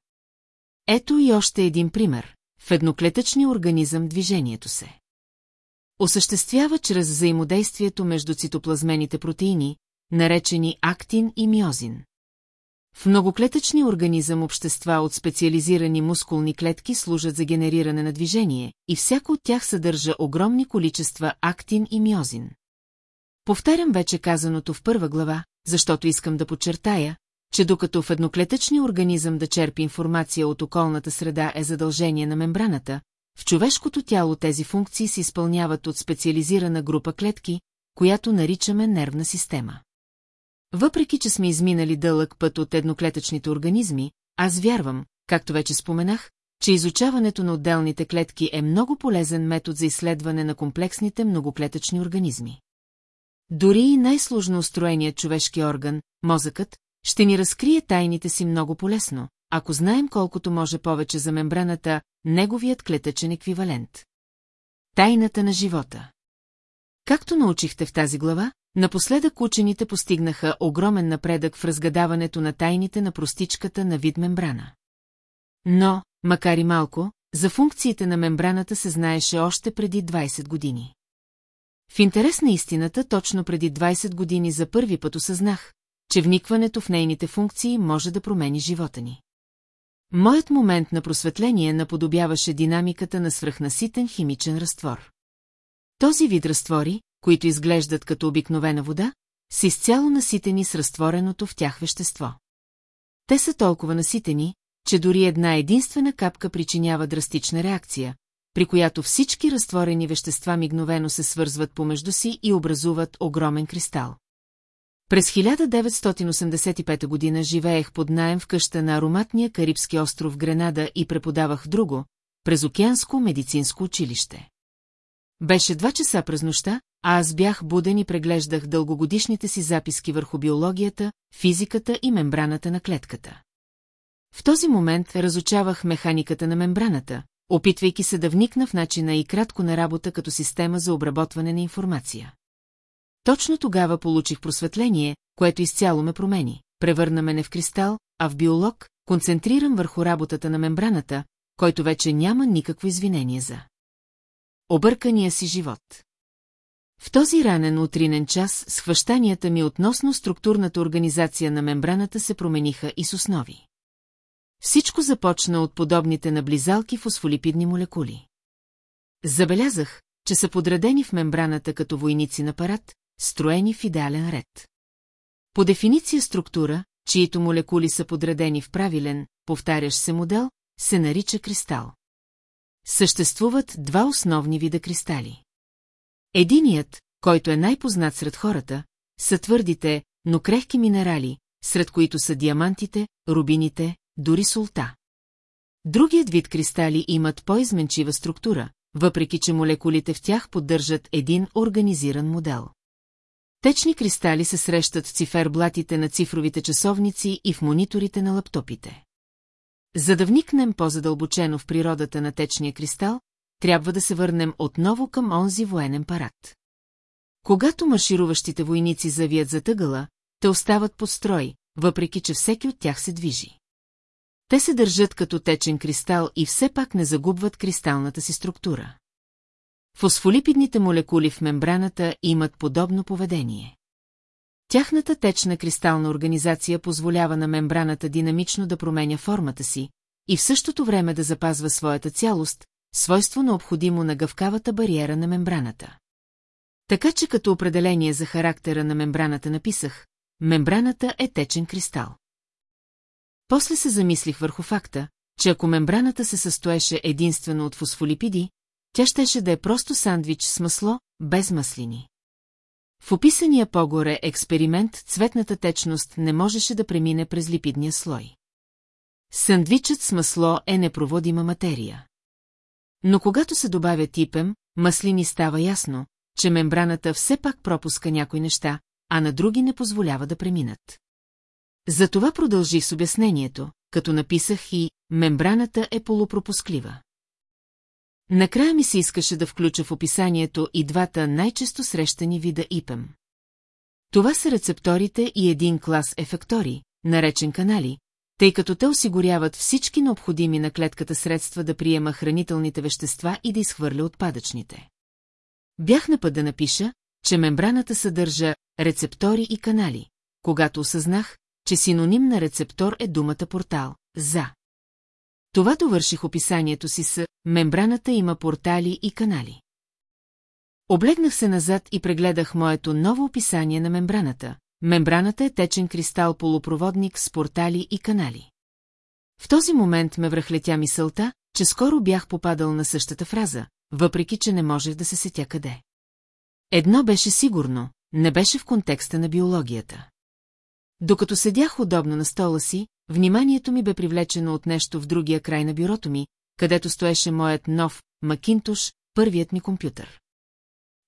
Ето и още един пример. В едноклетъчния организъм движението се осъществява чрез взаимодействието между цитоплазмените протеини, наречени актин и миозин. В многоклетъчния организъм общества от специализирани мускулни клетки служат за генериране на движение и всяко от тях съдържа огромни количества актин и миозин. Повтарям вече казаното в първа глава, защото искам да подчертая, че докато в едноклетъчния организъм да черпи информация от околната среда е задължение на мембраната, в човешкото тяло тези функции се изпълняват от специализирана група клетки, която наричаме нервна система. Въпреки, че сме изминали дълъг път от едноклетъчните организми, аз вярвам, както вече споменах, че изучаването на отделните клетки е много полезен метод за изследване на комплексните многоклетъчни организми. Дори и най-сложно устроеният човешки орган, мозъкът, ще ни разкрие тайните си много полезно, ако знаем колкото може повече за мембраната, неговият клетъчен еквивалент. Тайната на живота Както научихте в тази глава, напоследък учените постигнаха огромен напредък в разгадаването на тайните на простичката на вид мембрана. Но, макар и малко, за функциите на мембраната се знаеше още преди 20 години. В интерес на истината, точно преди 20 години за първи път осъзнах, че вникването в нейните функции може да промени живота ни. Моят момент на просветление наподобяваше динамиката на свръхнаситен химичен разтвор. Този вид разтвори, които изглеждат като обикновена вода, са изцяло наситени с разтвореното в тях вещество. Те са толкова наситени, че дори една единствена капка причинява драстична реакция, при която всички разтворени вещества мигновено се свързват помежду си и образуват огромен кристал. През 1985 година живеех под наем в къща на ароматния Карибски остров Гренада и преподавах друго, през океанско медицинско училище. Беше два часа през нощта, а аз бях буден и преглеждах дългогодишните си записки върху биологията, физиката и мембраната на клетката. В този момент разучавах механиката на мембраната, опитвайки се да вникна в начина и кратко на работа като система за обработване на информация. Точно тогава получих просветление, което изцяло ме промени. Превърна мене в кристал, а в биолог концентрирам върху работата на мембраната, който вече няма никакво извинение за. Объркания си живот. В този ранен утринен час схващанията ми относно структурната организация на мембраната се промениха и с основи. Всичко започна от подобните наблизалки фосфолипидни молекули. Забелязах, че са подредени в мембраната като войници на парад, строени в идеален ред. По дефиниция структура, чието молекули са подредени в правилен, повтарящ се модел, се нарича кристал. Съществуват два основни вида кристали. Единият, който е най-познат сред хората, са твърдите, но крехки минерали, сред които са диамантите, рубините, дори солта. Другият вид кристали имат по-изменчива структура, въпреки че молекулите в тях поддържат един организиран модел. Течни кристали се срещат в циферблатите на цифровите часовници и в мониторите на лаптопите. За да вникнем по-задълбочено в природата на течния кристал, трябва да се върнем отново към онзи военен парад. Когато маршируващите войници завият за тъгъла, те остават под строй, въпреки че всеки от тях се движи. Те се държат като течен кристал и все пак не загубват кристалната си структура. Фосфолипидните молекули в мембраната имат подобно поведение. Тяхната течна кристална организация позволява на мембраната динамично да променя формата си и в същото време да запазва своята цялост, свойство необходимо на гъвкавата бариера на мембраната. Така че като определение за характера на мембраната написах, мембраната е течен кристал. После се замислих върху факта, че ако мембраната се състоеше единствено от фосфолипиди, тя щеше да е просто сандвич с масло, без маслини. В описания по-горе експеримент цветната течност не можеше да премине през липидния слой. Сандвичът с масло е непроводима материя. Но когато се добавя типем, маслини става ясно, че мембраната все пак пропуска някои неща, а на други не позволява да преминат. Затова продължих с обяснението, като написах и «мембраната е полупропусклива». Накрая ми се искаше да включа в описанието и двата най-често срещани вида ИПЕМ. Това са рецепторите и един клас ефектори, наречен канали, тъй като те осигуряват всички необходими на клетката средства да приема хранителните вещества и да изхвърля отпадъчните. Бях на път да напиша, че мембраната съдържа рецептори и канали, когато осъзнах, че синоним на рецептор е думата портал – за. Това довърших описанието си с «Мембраната има портали и канали». Облегнах се назад и прегледах моето ново описание на мембраната. Мембраната е течен кристал полупроводник с портали и канали. В този момент ме връхлетя мисълта, че скоро бях попадал на същата фраза, въпреки че не можех да се сетя къде. Едно беше сигурно, не беше в контекста на биологията. Докато седях удобно на стола си, вниманието ми бе привлечено от нещо в другия край на бюрото ми, където стоеше моят нов Макинтош, първият ми компютър.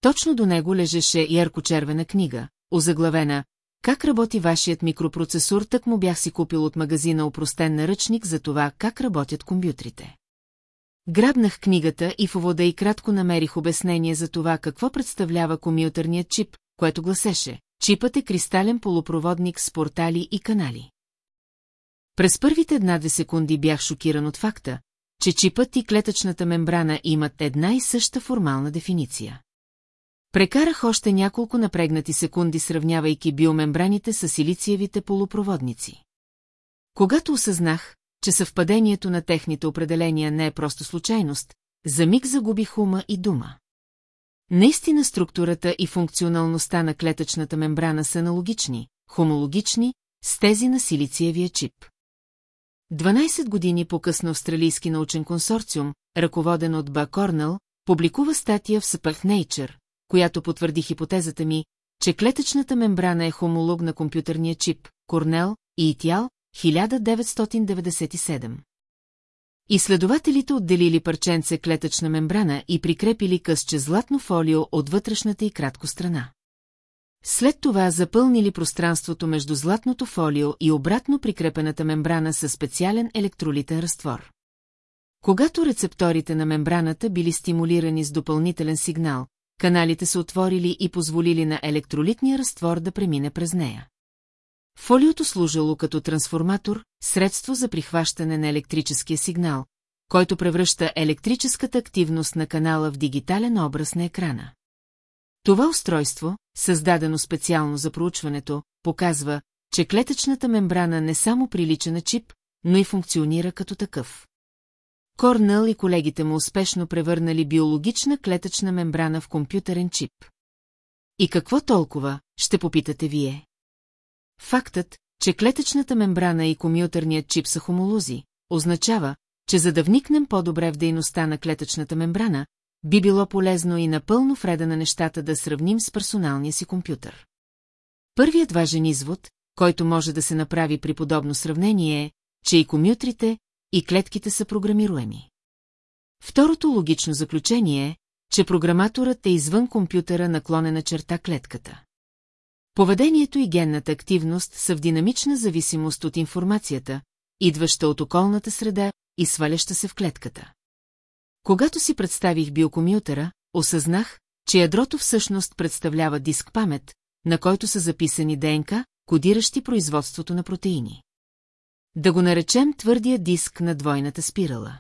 Точно до него лежеше ярко-червена книга, озаглавена «Как работи вашият микропроцесор?» так му бях си купил от магазина упростен наръчник за това как работят компютрите. Грабнах книгата и в увода и кратко намерих обяснение за това какво представлява компютърният чип, което гласеше «Чипът е кристален полупроводник с портали и канали». През първите една-две секунди бях шокиран от факта, че чипът и клетъчната мембрана имат една и съща формална дефиниция. Прекарах още няколко напрегнати секунди, сравнявайки биомембраните с силициевите полупроводници. Когато осъзнах, че съвпадението на техните определения не е просто случайност, за миг загубих ума и дума. Наистина структурата и функционалността на клетъчната мембрана са аналогични, хомологични, с тези на силициевия чип. 12 години по-късно австралийски научен консорциум, ръководен от Ба Корнел, публикува статия в Spec Nature, която потвърди хипотезата ми, че клетъчната мембрана е хомолог на компютърния чип, Корнел и Итял, 1997. Изследователите отделили парченце клетъчна мембрана и прикрепили късче златно фолио от вътрешната и кратко страна. След това запълнили пространството между златното фолио и обратно прикрепената мембрана със специален електролитен разтвор. Когато рецепторите на мембраната били стимулирани с допълнителен сигнал, каналите са отворили и позволили на електролитния разтвор да премине през нея. Фолиото служило като трансформатор, средство за прихващане на електрическия сигнал, който превръща електрическата активност на канала в дигитален образ на екрана. Това устройство, създадено специално за проучването, показва, че клетъчната мембрана не само прилича на чип, но и функционира като такъв. Корнел и колегите му успешно превърнали биологична клетъчна мембрана в компютърен чип. И какво толкова, ще попитате вие? Фактът, че клетъчната мембрана и компютърният чип са хомолози, означава, че за да вникнем по-добре в дейността на клетъчната мембрана, би било полезно и напълно вреда на нещата да сравним с персоналния си компютър. Първият важен извод, който може да се направи при подобно сравнение е, че и комютрите, и клетките са програмируеми. Второто логично заключение е, че програматорът е извън компютъра наклонена черта клетката. Поведението и генната активност са в динамична зависимост от информацията, идваща от околната среда и сваляща се в клетката. Когато си представих биокомютъра, осъзнах, че ядрото всъщност представлява диск памет, на който са записани ДНК, кодиращи производството на протеини. Да го наречем твърдия диск на двойната спирала.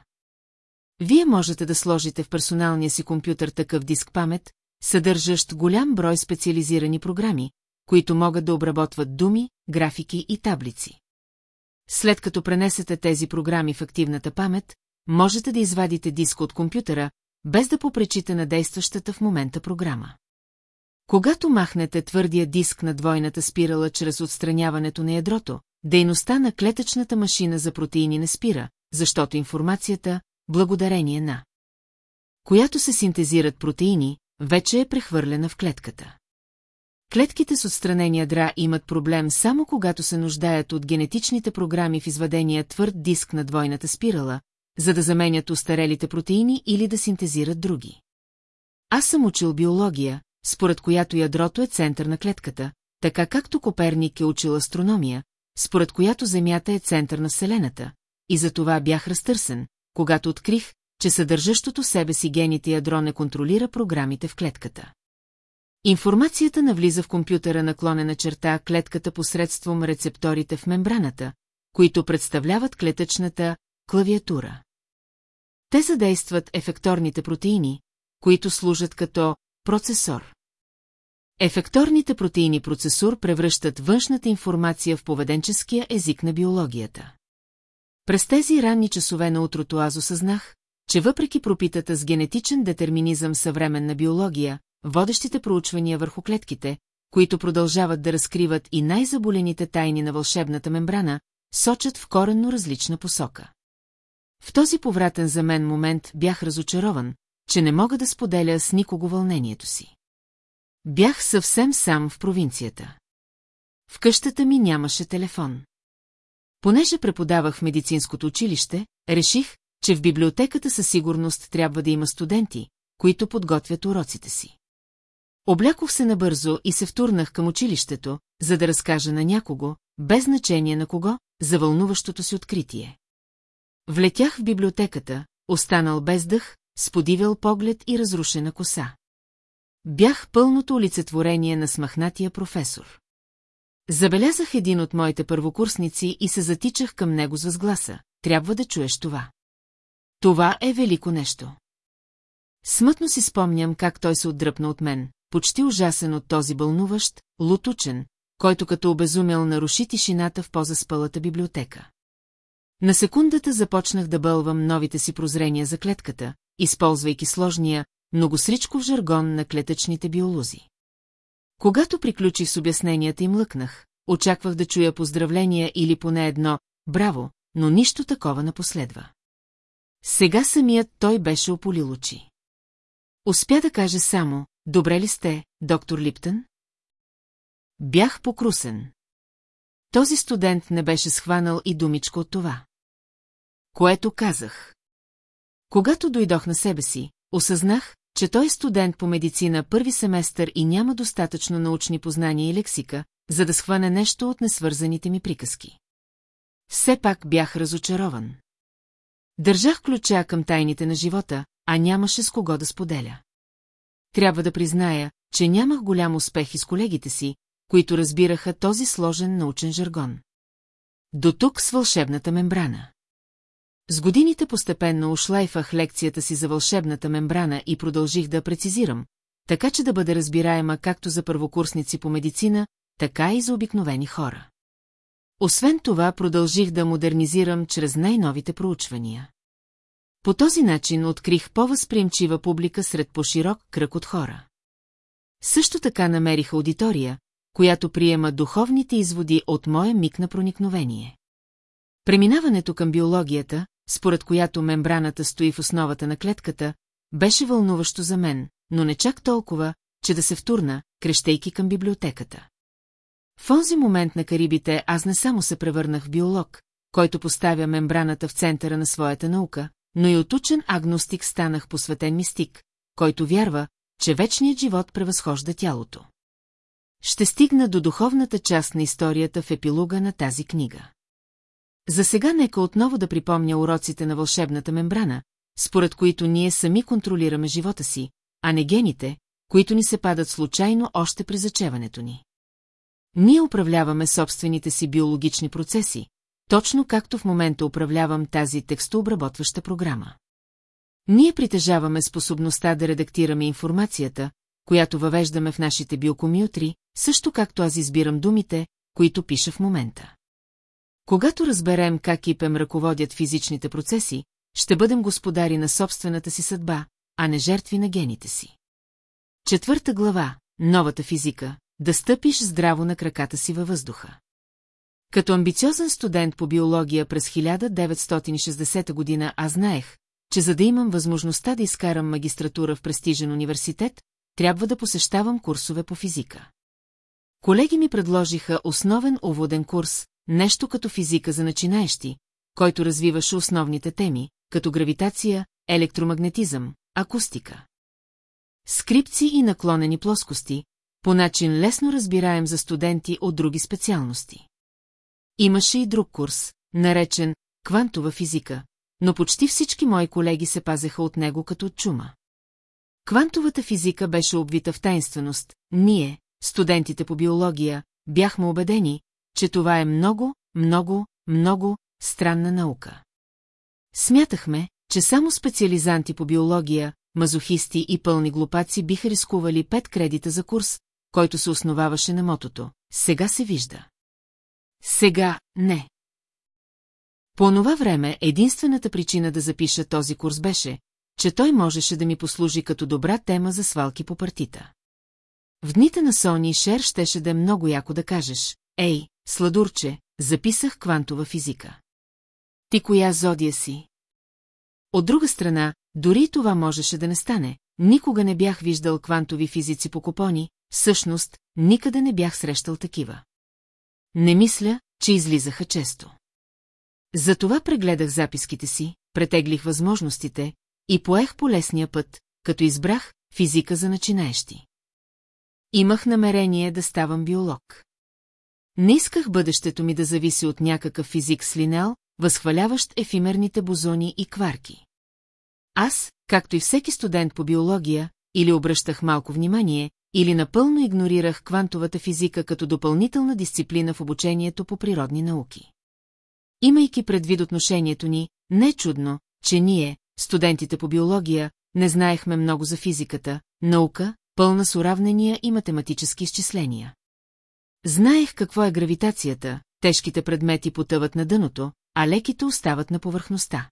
Вие можете да сложите в персоналния си компютър такъв диск памет, съдържащ голям брой специализирани програми, които могат да обработват думи, графики и таблици. След като пренесете тези програми в активната памет, можете да извадите диск от компютъра, без да попречите на действащата в момента програма. Когато махнете твърдия диск на двойната спирала чрез отстраняването на ядрото, дейността на клетъчната машина за протеини не спира, защото информацията, благодарение на която се синтезират протеини, вече е прехвърлена в клетката. Клетките с отстранени ядра имат проблем само когато се нуждаят от генетичните програми в извадения твърд диск на двойната спирала, за да заменят устарелите протеини или да синтезират други. Аз съм учил биология, според която ядрото е център на клетката, така както Коперник е учил астрономия, според която Земята е център на Вселената, и за това бях разтърсен, когато открих, че съдържащото себе си гените ядро не контролира програмите в клетката. Информацията навлиза в компютъра наклонена черта клетката посредством рецепторите в мембраната, които представляват клетъчната клавиатура. Те задействат ефекторните протеини, които служат като процесор. Ефекторните протеини процесор превръщат външната информация в поведенческия език на биологията. През тези ранни часове на утрото аз осъзнах, че въпреки пропитата с генетичен детерминизъм съвременна биология, водещите проучвания върху клетките, които продължават да разкриват и най-заболените тайни на вълшебната мембрана, сочат в коренно различна посока. В този повратен за мен момент бях разочарован, че не мога да споделя с никого вълнението си. Бях съвсем сам в провинцията. В къщата ми нямаше телефон. Понеже преподавах в медицинското училище, реших, че в библиотеката със сигурност трябва да има студенти, които подготвят уроците си. Облякох се набързо и се втурнах към училището, за да разкажа на някого, без значение на кого, за вълнуващото си откритие. Влетях в библиотеката, останал без дъх, с поглед и разрушена коса. Бях пълното олицетворение на смахнатия професор. Забелязах един от моите първокурсници и се затичах към него с възгласа. Трябва да чуеш това. Това е велико нещо. Смътно си спомням как той се отдръпна от мен, почти ужасен от този бълнуващ, лутучен, който като обезумел наруши тишината в позаспалата библиотека. На секундата започнах да бълвам новите си прозрения за клетката, използвайки сложния, многосричков жаргон на клетъчните биолози. Когато приключих с обясненията им лъкнах, очаквах да чуя поздравления или поне едно «Браво», но нищо такова не последва. Сега самият той беше ополил очи. Успя да каже само «Добре ли сте, доктор Липтън?» Бях покрусен. Този студент не беше схванал и думичко от това. Което казах. Когато дойдох на себе си, осъзнах, че той е студент по медицина първи семестър и няма достатъчно научни познания и лексика, за да схване нещо от несвързаните ми приказки. Все пак бях разочарован. Държах ключа към тайните на живота, а нямаше с кого да споделя. Трябва да призная, че нямах голям успех и с колегите си, които разбираха този сложен научен жаргон. До тук с вълшебната мембрана. С годините постепенно ушлайфах лекцията си за вълшебната мембрана и продължих да прецизирам, така че да бъде разбираема както за първокурсници по медицина, така и за обикновени хора. Освен това, продължих да модернизирам чрез най-новите проучвания. По този начин открих по-възприемчива публика сред по-широк кръг от хора. Също така намерих аудитория, която приема духовните изводи от моя миг на проникновение. Преминаването към биологията, според която мембраната стои в основата на клетката, беше вълнуващо за мен, но не чак толкова, че да се втурна, крещейки към библиотеката. В онзи момент на Карибите аз не само се превърнах в биолог, който поставя мембраната в центъра на своята наука, но и отучен агностик станах посветен мистик, който вярва, че вечният живот превъзхожда тялото. Ще стигна до духовната част на историята в епилога на тази книга. За сега нека отново да припомня уроците на вълшебната мембрана, според които ние сами контролираме живота си, а не гените, които ни се падат случайно още при зачеването ни. Ние управляваме собствените си биологични процеси, точно както в момента управлявам тази текстообработваща програма. Ние притежаваме способността да редактираме информацията, която въвеждаме в нашите биокомютри, също както аз избирам думите, които пиша в момента. Когато разберем как ипем ръководят физичните процеси, ще бъдем господари на собствената си съдба, а не жертви на гените си. Четвърта глава – Новата физика – да стъпиш здраво на краката си във въздуха. Като амбициозен студент по биология през 1960 година аз знаех, че за да имам възможността да изкарам магистратура в престижен университет, трябва да посещавам курсове по физика. Колеги ми предложиха основен уводен курс, нещо като физика за начинаещи, който развиваше основните теми, като гравитация, електромагнетизъм, акустика. Скрипци и наклонени плоскости, по начин лесно разбираем за студенти от други специалности. Имаше и друг курс, наречен квантова физика, но почти всички мои колеги се пазеха от него като от чума. Квантовата физика беше обвита в тайнственост, ние, студентите по биология, бяхме убедени, че това е много, много, много странна наука. Смятахме, че само специализанти по биология, мазохисти и пълни глупаци биха рискували пет кредита за курс, който се основаваше на мотото. Сега се вижда. Сега не. По онова време единствената причина да запиша този курс беше, че той можеше да ми послужи като добра тема за свалки по партита. В дните на Сони Шер щеше да е много яко да кажеш, ей, сладурче, записах квантова физика. Ти коя зодия си? От друга страна, дори това можеше да не стане, никога не бях виждал квантови физици по купони, всъщност, никъде не бях срещал такива. Не мисля, че излизаха често. Затова прегледах записките си, претеглих възможностите и поех по лесния път, като избрах физика за начинаещи. Имах намерение да ставам биолог. Не исках бъдещето ми да зависи от някакъв физик с линел, възхваляващ ефимерните бозони и кварки. Аз, както и всеки студент по биология, или обръщах малко внимание, или напълно игнорирах квантовата физика като допълнителна дисциплина в обучението по природни науки. Имайки предвид отношението ни, не е чудно, че ние, студентите по биология, не знаехме много за физиката, наука, пълна с уравнения и математически изчисления. Знаех какво е гравитацията, тежките предмети потъват на дъното, а леките остават на повърхността.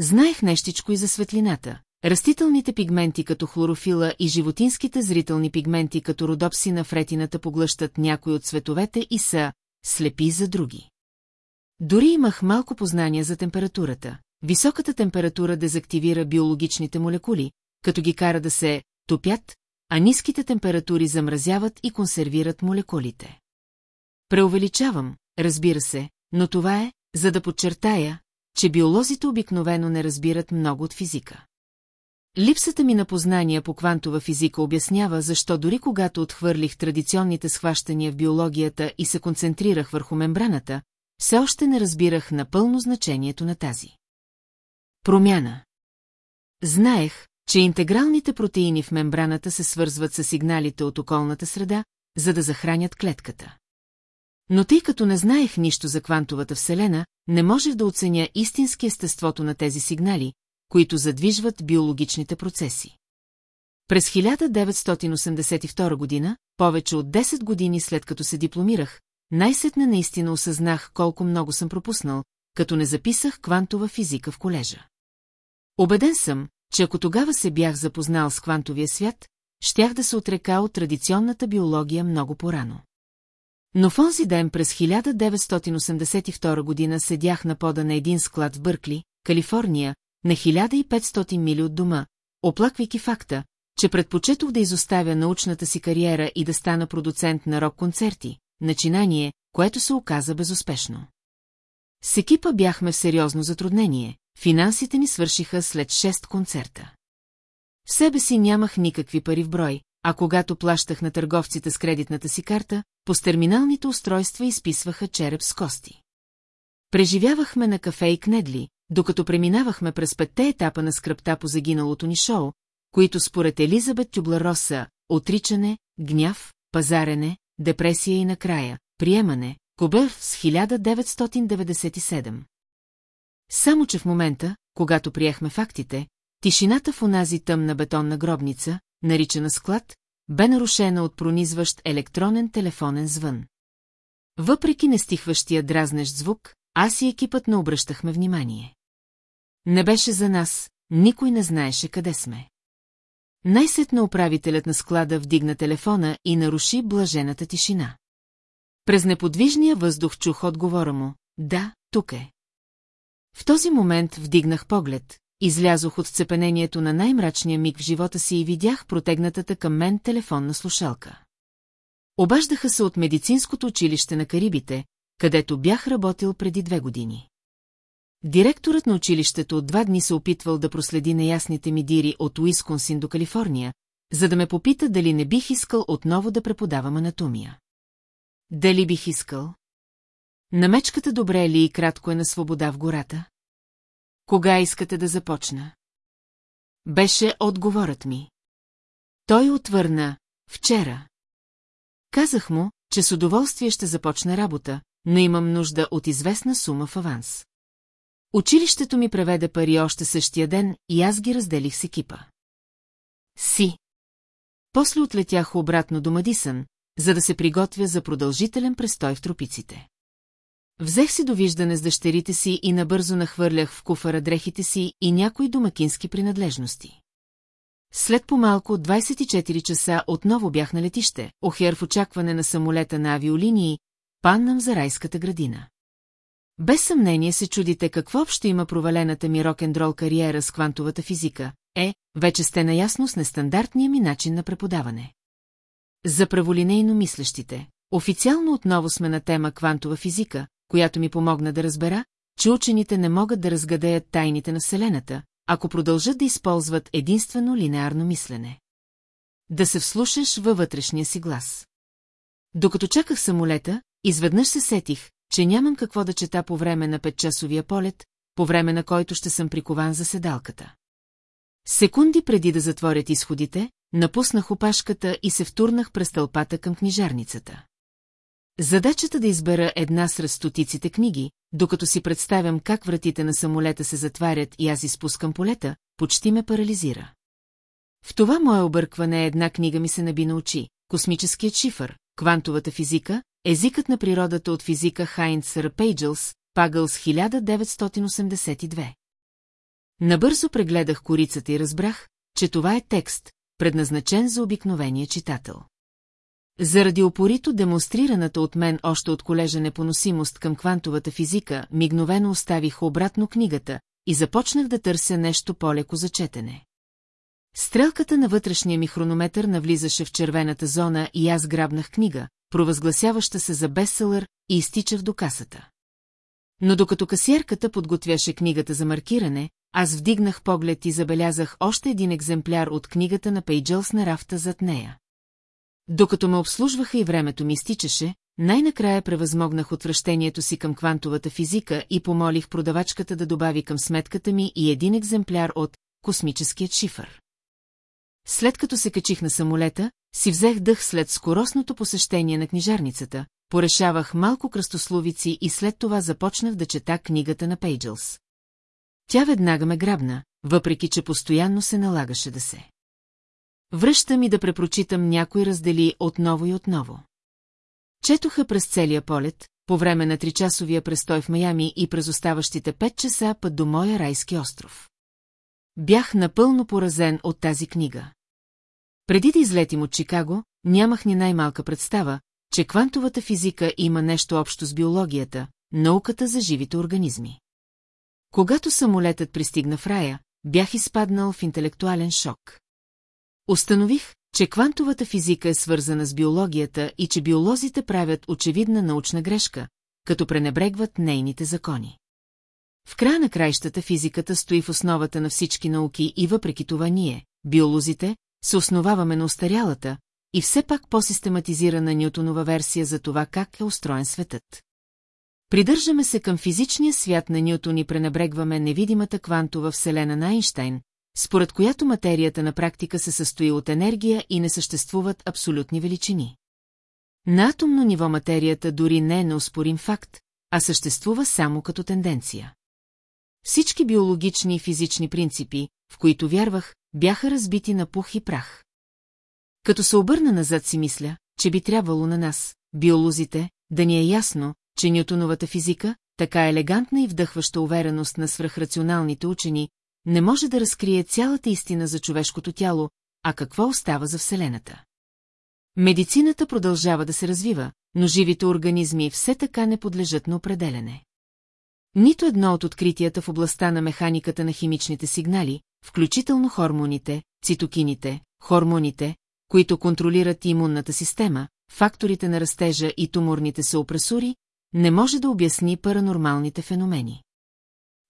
Знаех нещичко и за светлината. Растителните пигменти като хлорофила и животинските зрителни пигменти като родопси на фретината поглъщат някои от цветовете и са слепи за други. Дори имах малко познания за температурата. Високата температура дезактивира биологичните молекули, като ги кара да се топят, а ниските температури замразяват и консервират молекулите. Преувеличавам, разбира се, но това е, за да подчертая, че биолозите обикновено не разбират много от физика. Липсата ми на познания по квантова физика обяснява, защо дори когато отхвърлих традиционните схващания в биологията и се концентрирах върху мембраната, все още не разбирах напълно значението на тази. Промяна. Знаех, че интегралните протеини в мембраната се свързват с сигналите от околната среда, за да захранят клетката. Но тъй като не знаех нищо за квантовата вселена, не можех да оценя истински естеството на тези сигнали, които задвижват биологичните процеси. През 1982 година, повече от 10 години след като се дипломирах, най-сетне наистина осъзнах колко много съм пропуснал, като не записах квантова физика в колежа. Обеден съм, че ако тогава се бях запознал с квантовия свят, щях да се отрека от традиционната биология много порано. Но в онзи ден през 1982 година седях на пода на един склад в Бъркли, Калифорния, на 1500 мили от дома, оплаквайки факта, че предпочетох да изоставя научната си кариера и да стана продуцент на рок-концерти, начинание, което се оказа безуспешно. С екипа бяхме в сериозно затруднение, финансите ни свършиха след 6 концерта. В себе си нямах никакви пари в брой, а когато плащах на търговците с кредитната си карта, по терминалните устройства изписваха череп с кости. Преживявахме на кафе и кнедли, докато преминавахме през петте етапа на скръпта по загиналото ни шоу, които според Елизабет Тюбларо са отричане, гняв, пазарене, депресия и накрая, приемане, Кобър с 1997. Само, че в момента, когато приехме фактите, тишината в онази тъмна бетонна гробница, наричана склад, бе нарушена от пронизващ електронен телефонен звън. Въпреки нестихващия дразнещ звук, аз и екипът не обръщахме внимание. Не беше за нас, никой не знаеше къде сме. Най-сетно управителят на склада вдигна телефона и наруши блажената тишина. През неподвижния въздух чух отговора му. Да, тук е. В този момент вдигнах поглед, излязох от сцепенението на най-мрачния миг в живота си и видях протегнатата към мен телефонна слушалка. Обаждаха се от медицинското училище на Карибите, където бях работил преди две години. Директорът на училището от два дни се опитвал да проследи неясните ми дири от Уисконсин до Калифорния, за да ме попита дали не бих искал отново да преподавам анатомия. Дали бих искал? Намечката добре ли и кратко е на свобода в гората? Кога искате да започна? Беше отговорът ми. Той отвърна, вчера. Казах му, че с удоволствие ще започне работа, но имам нужда от известна сума в аванс. Училището ми преведе пари още същия ден и аз ги разделих с екипа. Си. После отлетях обратно до Мадисън, за да се приготвя за продължителен престой в тропиците. Взех си довиждане с дъщерите си и набързо нахвърлях в куфара дрехите си и някои домакински принадлежности. След по-малко 24 часа отново бях на летище, охер в очакване на самолета на авиолинии, паннам за райската градина. Без съмнение се чудите какво общо има провалената ми рок-н-дрол кариера с квантовата физика. Е, вече сте наясно с нестандартния ми начин на преподаване. За праволинейно мислещите. Официално отново сме на тема квантова физика, която ми помогна да разбера, че учените не могат да разгадаят тайните на Вселената, ако продължат да използват единствено линеарно мислене. Да се вслушаш във вътрешния си глас. Докато чаках самолета, изведнъж се сетих, че нямам какво да чета по време на петчасовия полет, по време на който ще съм прикован за седалката. Секунди преди да затворят изходите, напуснах опашката и се втурнах през тълпата към книжарницата. Задачата да избера една сред стотиците книги, докато си представям как вратите на самолета се затварят и аз изпускам полета, почти ме парализира. В това мое объркване една книга ми се наби на очи – Космическият шифър, квантовата физика, езикът на природата от физика Хайнц Рапейджълс, Пагълс 1982. Набързо прегледах корицата и разбрах, че това е текст, предназначен за обикновения читател. Заради опорито демонстрираната от мен още от колежа непоносимост към квантовата физика, мигновено оставих обратно книгата и започнах да търся нещо по-леко за четене. Стрелката на вътрешния ми хронометър навлизаше в червената зона и аз грабнах книга, провъзгласяваща се за бестселър и изтичах до касата. Но докато касиерката подготвяше книгата за маркиране, аз вдигнах поглед и забелязах още един екземпляр от книгата на Пейджълс на рафта зад нея. Докато ме обслужваха и времето ми изтичаше, най-накрая превъзмогнах отвращението си към квантовата физика и помолих продавачката да добави към сметката ми и един екземпляр от «Космическият шифър». След като се качих на самолета, си взех дъх след скоростното посещение на книжарницата, порешавах малко кръстословици и след това започнах да чета книгата на Пейджълс. Тя веднага ме грабна, въпреки че постоянно се налагаше да се. Връща ми да препрочитам някои раздели отново и отново. Четоха през целия полет, по време на тричасовия престой в Майами и през оставащите пет часа път до моя райски остров. Бях напълно поразен от тази книга. Преди да излетим от Чикаго, нямах ни най-малка представа, че квантовата физика има нещо общо с биологията, науката за живите организми. Когато самолетът пристигна в рая, бях изпаднал в интелектуален шок. Установих, че квантовата физика е свързана с биологията и че биолозите правят очевидна научна грешка, като пренебрегват нейните закони. В края на краищата физиката стои в основата на всички науки и въпреки това ние, биолозите, се основаваме на устарялата и все пак по-систематизирана Нютонова версия за това как е устроен светът. Придържаме се към физичния свят на Нютон и пренебрегваме невидимата квантова вселена на Айнштайн, според която материята на практика се състои от енергия и не съществуват абсолютни величини. На атомно ниво материята дори не е неоспорим факт, а съществува само като тенденция. Всички биологични и физични принципи, в които вярвах, бяха разбити на пух и прах. Като се обърна назад си мисля, че би трябвало на нас, биолозите, да ни е ясно, че Нютоновата физика, така елегантна и вдъхваща увереност на свръхрационалните учени, не може да разкрие цялата истина за човешкото тяло, а какво остава за Вселената. Медицината продължава да се развива, но живите организми все така не подлежат на определене. Нито едно от откритията в областта на механиката на химичните сигнали, включително хормоните, цитокините, хормоните, които контролират имунната система, факторите на растежа и туморните съопресури, не може да обясни паранормалните феномени.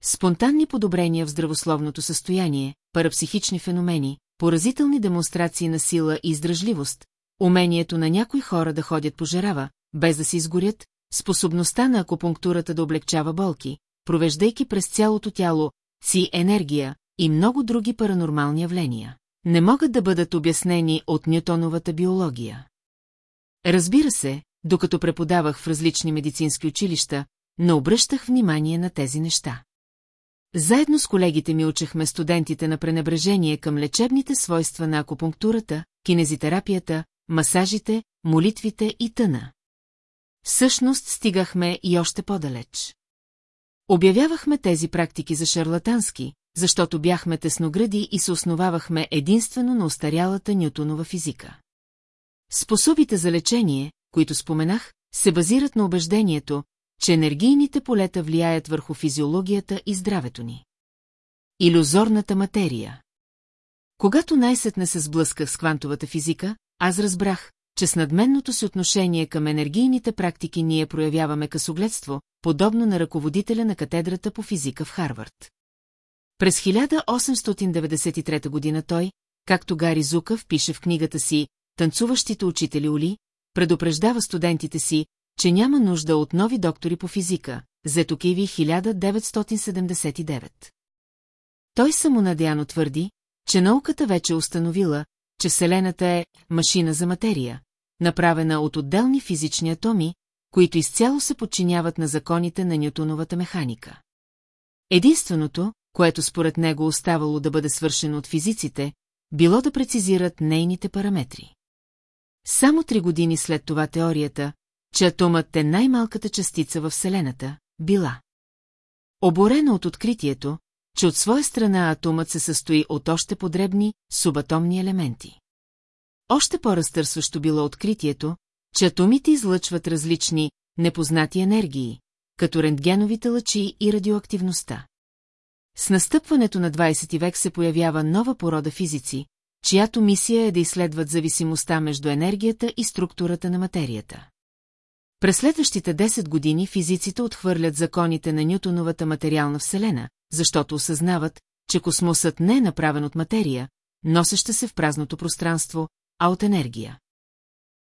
Спонтанни подобрения в здравословното състояние, парапсихични феномени, поразителни демонстрации на сила и издръжливост, умението на някои хора да ходят по жарава, без да се изгорят, способността на акупунктурата да облегчава болки, провеждайки през цялото тяло ци енергия и много други паранормални явления. Не могат да бъдат обяснени от Нютоновата биология. Разбира се, докато преподавах в различни медицински училища, не обръщах внимание на тези неща. Заедно с колегите ми учехме студентите на пренебрежение към лечебните свойства на акупунктурата, кинезитерапията, масажите, молитвите и тъна. Всъщност стигахме и още по-далеч. Обявявахме тези практики за шарлатански, защото бяхме тесногради и се основавахме единствено на устарялата Нютонова физика. Способите за лечение, които споменах, се базират на убеждението, че енергийните полета влияят върху физиологията и здравето ни. Иллюзорната материя Когато най-сетне се сблъсках с квантовата физика, аз разбрах, че с надменното си отношение към енергийните практики ние проявяваме късогледство, подобно на ръководителя на катедрата по физика в Харвард. През 1893 година той, както Гари Зукъв пише в книгата си «Танцуващите учители Оли», предупреждава студентите си, че няма нужда от нови доктори по физика, Зетокиви 1979. Той самонадяно твърди, че науката вече установила, че Вселената е машина за материя, направена от отделни физични атоми, които изцяло се подчиняват на законите на Нютоновата механика. Единственото, което според него оставало да бъде свършено от физиците, било да прецизират нейните параметри. Само три години след това теорията, че атомът е най-малката частица във Вселената, била. Оборена от откритието, че от своя страна атомът се състои от още подребни, субатомни елементи. Още по-разтърсващо било откритието, че атомите излъчват различни, непознати енергии, като рентгеновите лъчи и радиоактивността. С настъпването на 20 век се появява нова порода физици, чиято мисия е да изследват зависимостта между енергията и структурата на материята. През следващите 10 години физиците отхвърлят законите на Нютоновата материална вселена, защото осъзнават, че космосът не е направен от материя, носеща се в празното пространство, а от енергия.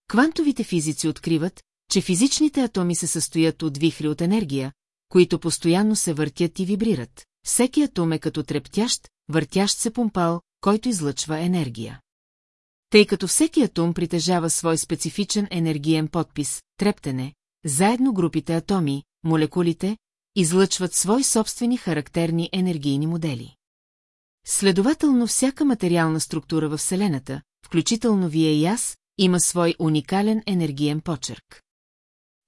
Квантовите физици откриват, че физичните атоми се състоят от вихри от енергия, които постоянно се въртят и вибрират. Всеки атом е като трептящ, въртящ се помпал, който излъчва енергия. Тъй като всеки атом притежава свой специфичен енергиен подпис, трептене, заедно групите атоми, молекулите, излъчват свои собствени характерни енергийни модели. Следователно всяка материална структура във Вселената, включително вие и аз, има свой уникален енергиен почерк.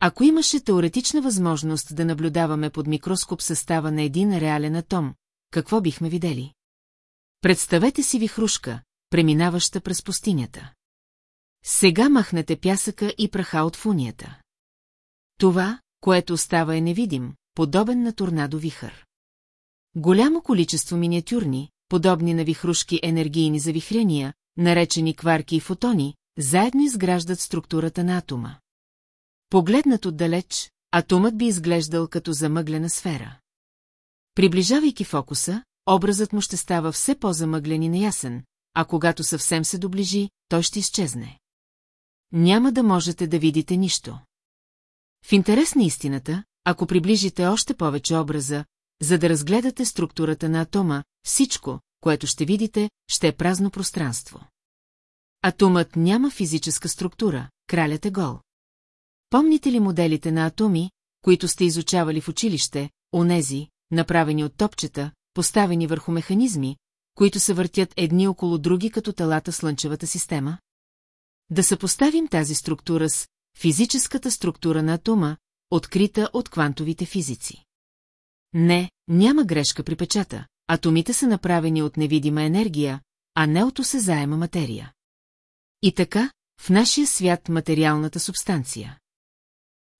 Ако имаше теоретична възможност да наблюдаваме под микроскоп състава на един реален атом, какво бихме видели? Представете си вихрушка, преминаваща през пустинята. Сега махнете пясъка и праха от фунията. Това, което остава е невидим, подобен на торнадо вихър. Голямо количество миниатюрни, подобни на вихрушки енергийни завихрения, наречени кварки и фотони, заедно изграждат структурата на атома. Погледнат отдалеч, атомът би изглеждал като замъглена сфера. Приближавайки фокуса, образът му ще става все по-замъглен и неясен, а когато съвсем се доближи, той ще изчезне. Няма да можете да видите нищо. В интерес на истината, ако приближите още повече образа, за да разгледате структурата на атома, всичко, което ще видите, ще е празно пространство. Атомът няма физическа структура, кралят е гол. Помните ли моделите на атоми, които сте изучавали в училище, онези, направени от топчета, поставени върху механизми, които се въртят едни около други като телата Слънчевата система? Да съпоставим тази структура с физическата структура на атома, открита от квантовите физици. Не, няма грешка при печата. Атомите са направени от невидима енергия, а не от осезаема материя. И така, в нашия свят материалната субстанция.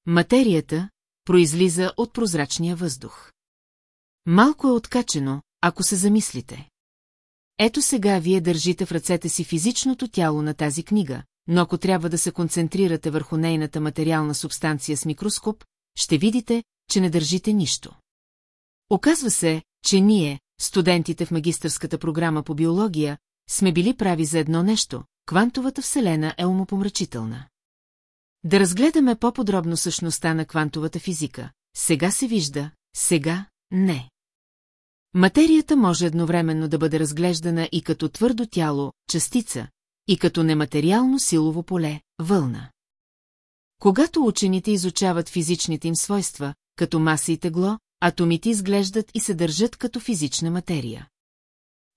Материята произлиза от прозрачния въздух. Малко е откачено, ако се замислите. Ето сега вие държите в ръцете си физичното тяло на тази книга, но ако трябва да се концентрирате върху нейната материална субстанция с микроскоп, ще видите, че не държите нищо. Оказва се, че ние, студентите в магистърската програма по биология, сме били прави за едно нещо – квантовата вселена е умопомрачителна. Да разгледаме по-подробно същността на квантовата физика. Сега се вижда, сега – не. Материята може едновременно да бъде разглеждана и като твърдо тяло, частица, и като нематериално силово поле, вълна. Когато учените изучават физичните им свойства, като маса и тегло, атомите изглеждат и се държат като физична материя.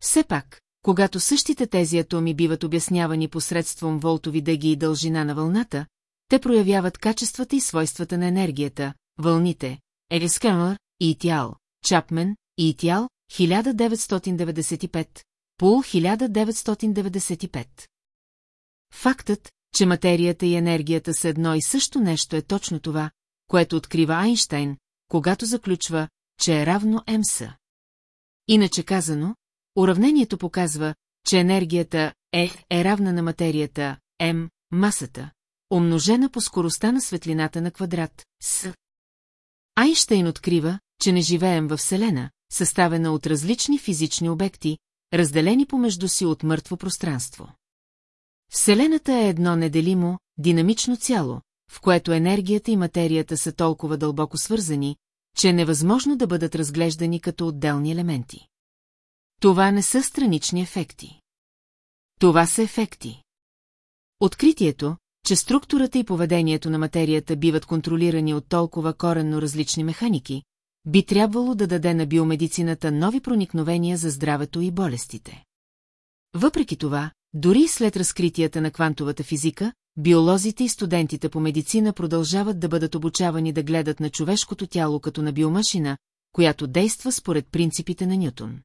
Все пак, когато същите тези атоми биват обяснявани посредством волтови дъги и дължина на вълната, те проявяват качествата и свойствата на енергията, вълните, Елискемър, Итял, Чапмен, Итял, 1995, Пул 1995. Фактът, че материята и енергията са едно и също нещо е точно това, което открива Айнштайн, когато заключва, че е равно МС. Иначе казано, уравнението показва, че енергията е, е равна на материята М, масата, умножена по скоростта на светлината на квадрат, С. Айнштейн открива, че не живеем във Вселена, съставена от различни физични обекти, разделени помежду си от мъртво пространство. Вселената е едно неделимо, динамично цяло, в което енергията и материята са толкова дълбоко свързани, че е невъзможно да бъдат разглеждани като отделни елементи. Това не са странични ефекти. Това са ефекти. Откритието, че структурата и поведението на материята биват контролирани от толкова коренно различни механики, би трябвало да даде на биомедицината нови проникновения за здравето и болестите. Въпреки това, дори след разкритията на квантовата физика, биолозите и студентите по медицина продължават да бъдат обучавани да гледат на човешкото тяло като на биомашина, която действа според принципите на Нютон.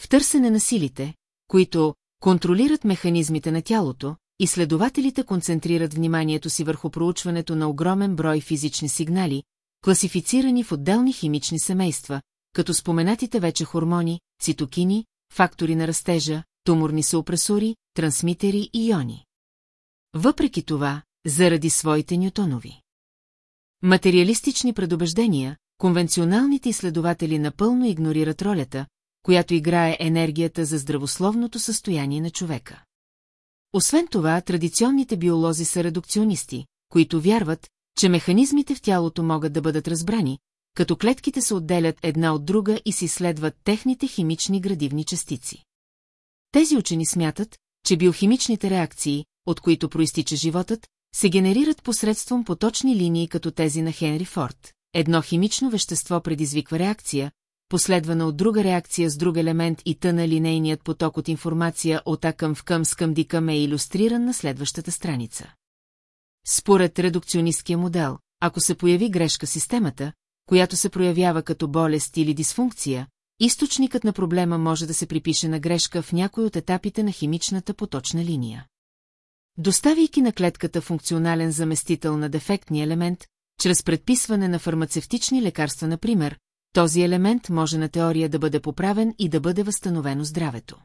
В търсене на силите, които контролират механизмите на тялото, изследователите концентрират вниманието си върху проучването на огромен брой физични сигнали, класифицирани в отделни химични семейства, като споменатите вече хормони, цитокини, фактори на растежа, туморни съопресори, трансмитери и иони. Въпреки това, заради своите нютонови. Материалистични предубеждения, конвенционалните изследователи напълно игнорират ролята, която играе енергията за здравословното състояние на човека. Освен това, традиционните биолози са редукционисти, които вярват, че механизмите в тялото могат да бъдат разбрани, като клетките се отделят една от друга и се изследват техните химични градивни частици. Тези учени смятат, че биохимичните реакции, от които проистича животът, се генерират посредством поточни линии като тези на Хенри Форд. Едно химично вещество предизвиква реакция, последвана от друга реакция с друг елемент и тъна линейният поток от информация от А в към с към Ди към е иллюстриран на следващата страница. Според редукционисткия модел, ако се появи грешка системата, която се проявява като болест или дисфункция, източникът на проблема може да се припише на грешка в някой от етапите на химичната поточна линия. Доставяйки на клетката функционален заместител на дефектния елемент, чрез предписване на фармацевтични лекарства, например, този елемент може на теория да бъде поправен и да бъде възстановено здравето.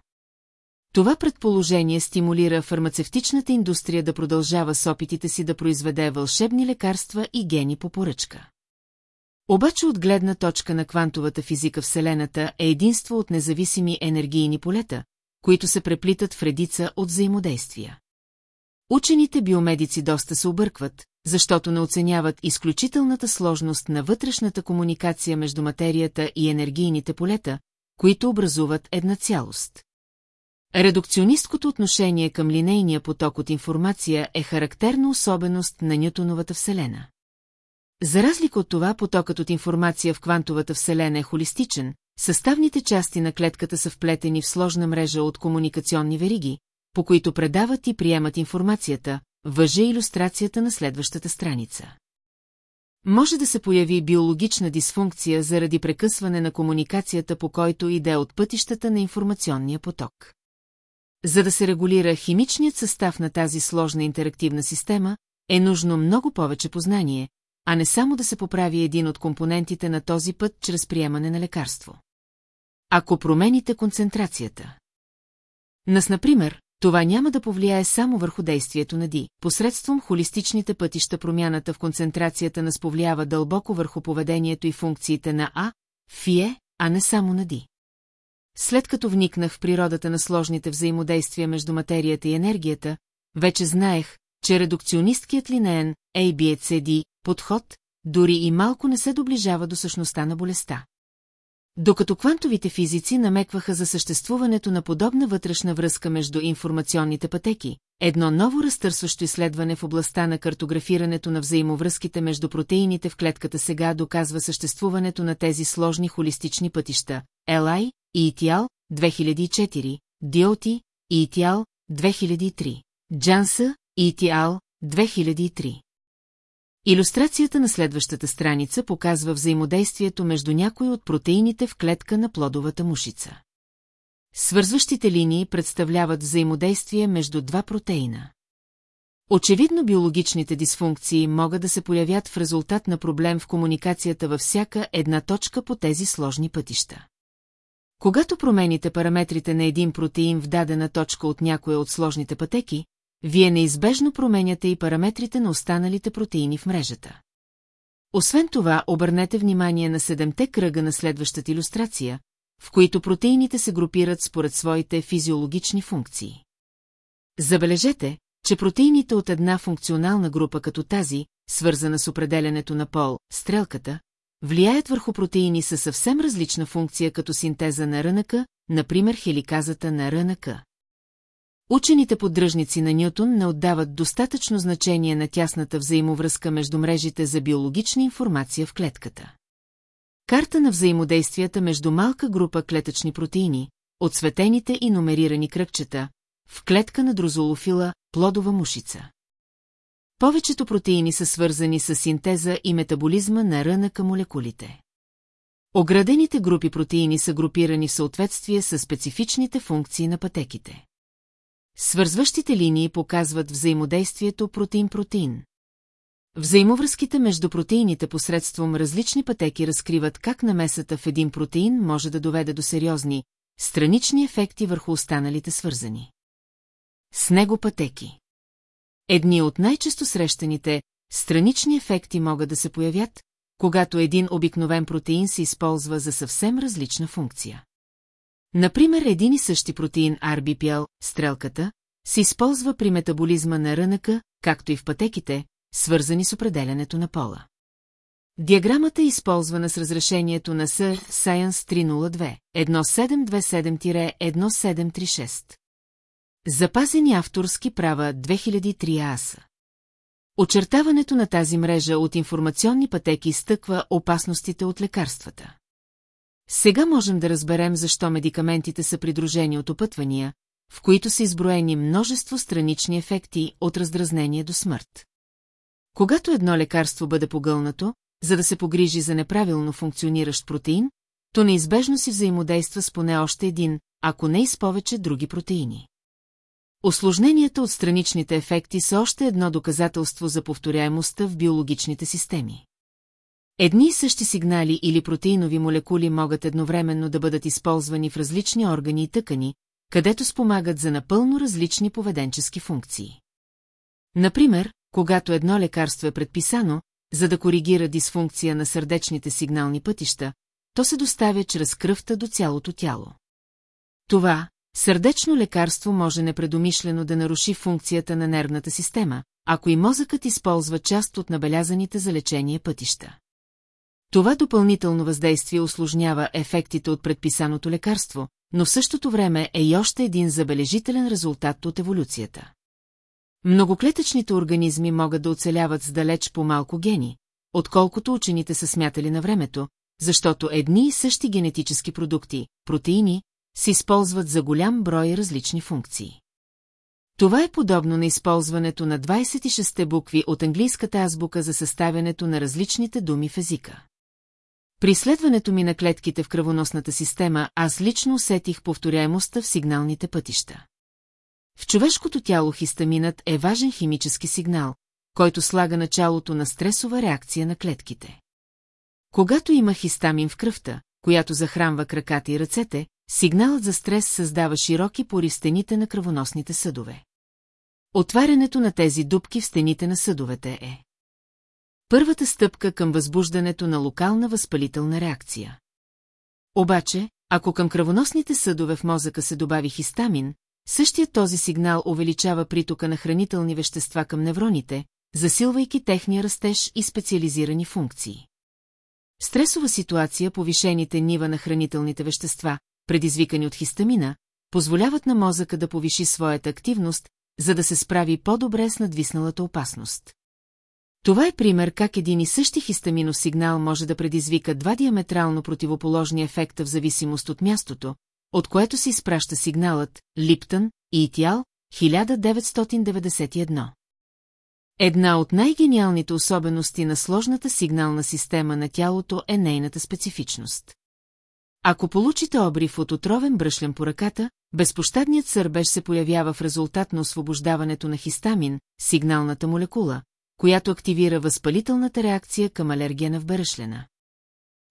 Това предположение стимулира фармацевтичната индустрия да продължава с опитите си да произведе вълшебни лекарства и гени по поръчка. Обаче от гледна точка на квантовата физика Вселената е единство от независими енергийни полета, които се преплитат в редица от взаимодействия. Учените биомедици доста се объркват, защото не оценяват изключителната сложност на вътрешната комуникация между материята и енергийните полета, които образуват една цялост. Редукционисткото отношение към линейния поток от информация е характерна особеност на Нютоновата Вселена. За разлика от това, потокът от информация в квантовата Вселена е холистичен, съставните части на клетката са вплетени в сложна мрежа от комуникационни вериги, по които предават и приемат информацията, въже иллюстрацията на следващата страница. Може да се появи биологична дисфункция заради прекъсване на комуникацията по който иде от пътищата на информационния поток. За да се регулира химичният състав на тази сложна интерактивна система, е нужно много повече познание, а не само да се поправи един от компонентите на този път чрез приемане на лекарство. Ако промените концентрацията. Нас, например, това няма да повлияе само върху действието на Ди. Посредством холистичните пътища промяната в концентрацията нас повлиява дълбоко върху поведението и функциите на А, Фие, а не само на Ди. След като вникнах в природата на сложните взаимодействия между материята и енергията, вече знаех, че редукционисткият линеен ABCD подход дори и малко не се доближава до същността на болестта. Докато квантовите физици намекваха за съществуването на подобна вътрешна връзка между информационните пътеки, едно ново разтърсващо изследване в областта на картографирането на взаимовръзките между протеините в клетката сега доказва съществуването на тези сложни холистични пътища. LI и ETL 2004, DOT и ETL 2003, JANSA и ETL 2003. Илюстрацията на следващата страница показва взаимодействието между някои от протеините в клетка на плодовата мушица. Свързващите линии представляват взаимодействие между два протеина. Очевидно биологичните дисфункции могат да се появят в резултат на проблем в комуникацията във всяка една точка по тези сложни пътища. Когато промените параметрите на един протеин в дадена точка от някоя от сложните пътеки, вие неизбежно променяте и параметрите на останалите протеини в мрежата. Освен това, обърнете внимание на седемте кръга на следващата иллюстрация, в които протеините се групират според своите физиологични функции. Забележете, че протеините от една функционална група като тази, свързана с определенето на пол, стрелката, влияят върху протеини със съвсем различна функция като синтеза на РНК, например хеликазата на РНК. Учените поддръжници на Нютон не отдават достатъчно значение на тясната взаимовръзка между мрежите за биологична информация в клетката. Карта на взаимодействията между малка група клетъчни протеини, отсветените и номерирани кръгчета, в клетка на дрозолофила, плодова мушица. Повечето протеини са свързани с синтеза и метаболизма на рънъка молекулите. Оградените групи протеини са групирани в съответствие с специфичните функции на пътеките. Свързващите линии показват взаимодействието протеин-протеин. Взаимовръзките между протеините посредством различни пътеки разкриват как намесата в един протеин може да доведе до сериозни, странични ефекти върху останалите свързани. С него пътеки. Едни от най-често срещаните странични ефекти могат да се появят, когато един обикновен протеин се използва за съвсем различна функция. Например, един и същи протеин RBPL, стрелката, се използва при метаболизма на рънъка, както и в пътеките, свързани с определенето на пола. Диаграмата е използвана с разрешението на Съ Science 302, 1727-1736. Запазени авторски права 2003 АСА. Очертаването на тази мрежа от информационни пътеки изтъква опасностите от лекарствата. Сега можем да разберем защо медикаментите са придружени от опътвания, в които са изброени множество странични ефекти от раздразнение до смърт. Когато едно лекарство бъде погълнато, за да се погрижи за неправилно функциониращ протеин, то неизбежно си взаимодейства с поне още един, ако не и с повече други протеини. Осложненията от страничните ефекти са още едно доказателство за повторяемостта в биологичните системи. Едни и същи сигнали или протеинови молекули могат едновременно да бъдат използвани в различни органи и тъкани, където спомагат за напълно различни поведенчески функции. Например, когато едно лекарство е предписано, за да коригира дисфункция на сърдечните сигнални пътища, то се доставя чрез кръвта до цялото тяло. Това, сърдечно лекарство може непредомишлено да наруши функцията на нервната система, ако и мозъкът използва част от набелязаните за лечение пътища. Това допълнително въздействие осложнява ефектите от предписаното лекарство, но в същото време е и още един забележителен резултат от еволюцията. Многоклетъчните организми могат да оцеляват с далеч по-малко гени, отколкото учените са смятали на времето, защото едни и същи генетически продукти, протеини, се използват за голям брой различни функции. Това е подобно на използването на 26 букви от английската азбука за съставянето на различните думи в езика. При изследването ми на клетките в кръвоносната система аз лично усетих повторяемостта в сигналните пътища. В човешкото тяло хистаминът е важен химически сигнал, който слага началото на стресова реакция на клетките. Когато има хистамин в кръвта, която захранва краката и ръцете, сигналът за стрес създава широки пори в стените на кръвоносните съдове. Отварянето на тези дубки в стените на съдовете е първата стъпка към възбуждането на локална възпалителна реакция. Обаче, ако към кръвоносните съдове в мозъка се добави хистамин, същият този сигнал увеличава притока на хранителни вещества към невроните, засилвайки техния растеж и специализирани функции. Стресова ситуация, повишените нива на хранителните вещества, предизвикани от хистамина, позволяват на мозъка да повиши своята активност, за да се справи по-добре с надвисналата опасност. Това е пример как един и същи хистаминов сигнал може да предизвика два диаметрално противоположни ефекта в зависимост от мястото, от което се изпраща сигналът Липтън и Итял 1991. Една от най-гениалните особености на сложната сигнална система на тялото е нейната специфичност. Ако получите обрив от отровен бръшлен по ръката, безпощадният сърбеж се появява в резултат на освобождаването на хистамин, сигналната молекула, която активира възпалителната реакция към алергена в бръшлена.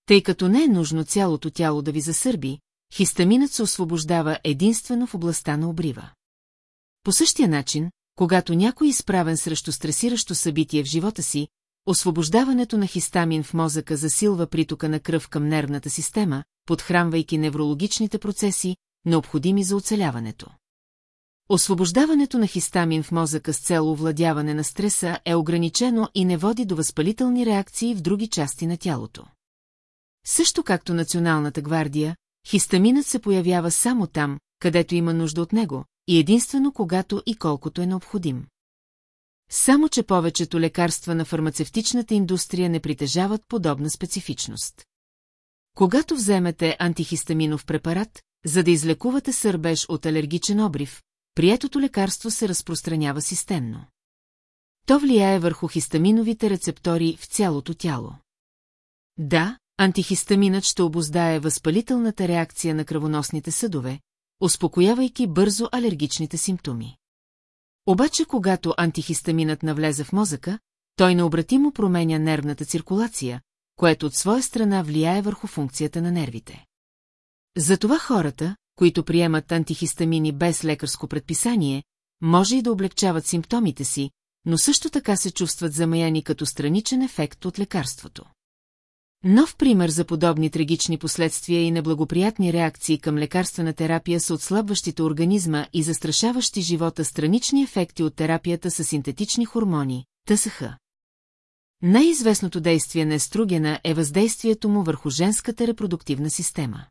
Тъй като не е нужно цялото тяло да ви засърби, хистаминът се освобождава единствено в областта на обрива. По същия начин, когато някой е изправен срещу стресиращо събитие в живота си, освобождаването на хистамин в мозъка засилва притока на кръв към нервната система, подхранвайки неврологичните процеси, необходими за оцеляването. Освобождаването на хистамин в мозъка с цел овладяване на стреса е ограничено и не води до възпалителни реакции в други части на тялото. Също както Националната гвардия, хистаминът се появява само там, където има нужда от него, и единствено когато и колкото е необходим. Само, че повечето лекарства на фармацевтичната индустрия не притежават подобна специфичност. Когато вземете антихистаминов препарат, за да излекувате сърбеж от алергичен обрив, приетото лекарство се разпространява системно. То влияе върху хистаминовите рецептори в цялото тяло. Да, антихистаминът ще обоздае възпалителната реакция на кръвоносните съдове, успокоявайки бързо алергичните симптоми. Обаче, когато антихистаминът навлезе в мозъка, той необратимо променя нервната циркулация, което от своя страна влияе върху функцията на нервите. Затова хората, които приемат антихистамини без лекарско предписание, може и да облегчават симптомите си, но също така се чувстват замаяни като страничен ефект от лекарството. Нов пример за подобни трагични последствия и неблагоприятни реакции към лекарствена терапия са отслабващите организма и застрашаващи живота странични ефекти от терапията с синтетични хормони, ТСХ. Най-известното действие на естругена е въздействието му върху женската репродуктивна система.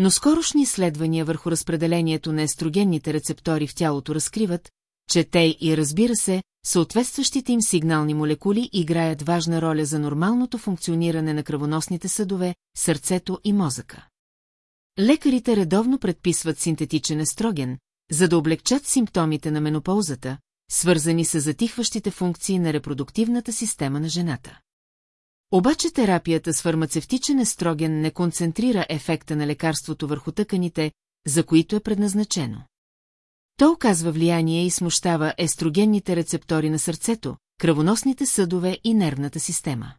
Но скорошни изследвания върху разпределението на естрогенните рецептори в тялото разкриват, че те и разбира се, съответстващите им сигнални молекули играят важна роля за нормалното функциониране на кръвоносните съдове, сърцето и мозъка. Лекарите редовно предписват синтетичен естроген, за да облегчат симптомите на менопаузата, свързани с затихващите функции на репродуктивната система на жената. Обаче терапията с фармацевтичен естроген не концентрира ефекта на лекарството върху тъканите, за които е предназначено. То оказва влияние и смущава естрогенните рецептори на сърцето, кръвоносните съдове и нервната система.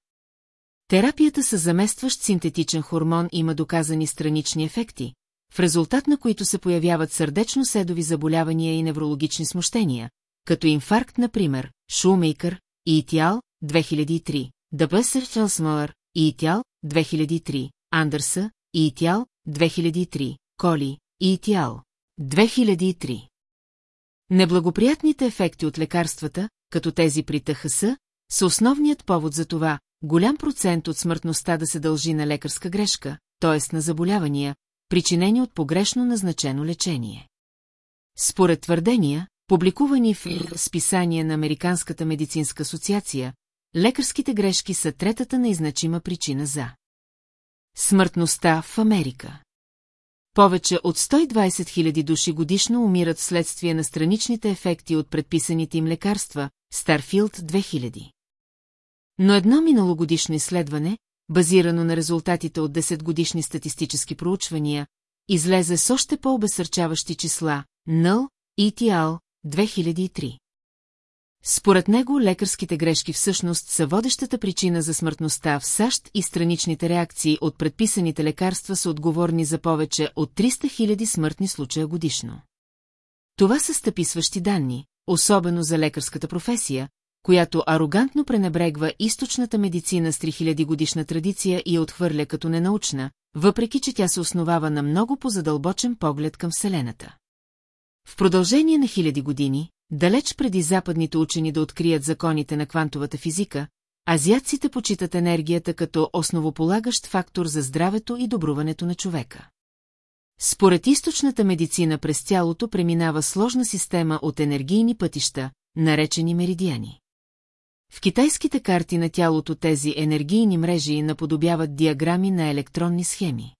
Терапията с заместващ синтетичен хормон има доказани странични ефекти, в резултат на които се появяват сърдечно-седови заболявания и неврологични смущения, като инфаркт, например, Шумейкър и Итиал, 2003, Дъбъсър Челсмълър и Итиал, 2003, Андърса и Итиал, 2003, Коли и Итиал, 2003. Неблагоприятните ефекти от лекарствата, като тези при ТХС, са основният повод за това, голям процент от смъртността да се дължи на лекарска грешка, т.е. на заболявания, причинени от погрешно назначено лечение. Според твърдения, публикувани в списание на Американската медицинска асоциация, лекарските грешки са третата неизначима причина за смъртността в Америка. Повече от 120 000 души годишно умират вследствие на страничните ефекти от предписаните им лекарства, Старфилд 2000. Но едно миналогодишно изследване, базирано на резултатите от 10 годишни статистически проучвания, излезе с още по-обесърчаващи числа – НЛ, ETL, 2003. Според него лекарските грешки всъщност са водещата причина за смъртността в САЩ и страничните реакции от предписаните лекарства са отговорни за повече от 300 000 смъртни случая годишно. Това са стъписващи данни, особено за лекарската професия, която арогантно пренебрегва източната медицина с 3000 годишна традиция и я отхвърля като ненаучна, въпреки че тя се основава на много по-задълбочен поглед към Вселената. В продължение на хиляди години, далеч преди западните учени да открият законите на квантовата физика, азиатците почитат енергията като основополагащ фактор за здравето и добруването на човека. Според източната медицина през тялото преминава сложна система от енергийни пътища, наречени меридиани. В китайските карти на тялото тези енергийни мрежи наподобяват диаграми на електронни схеми.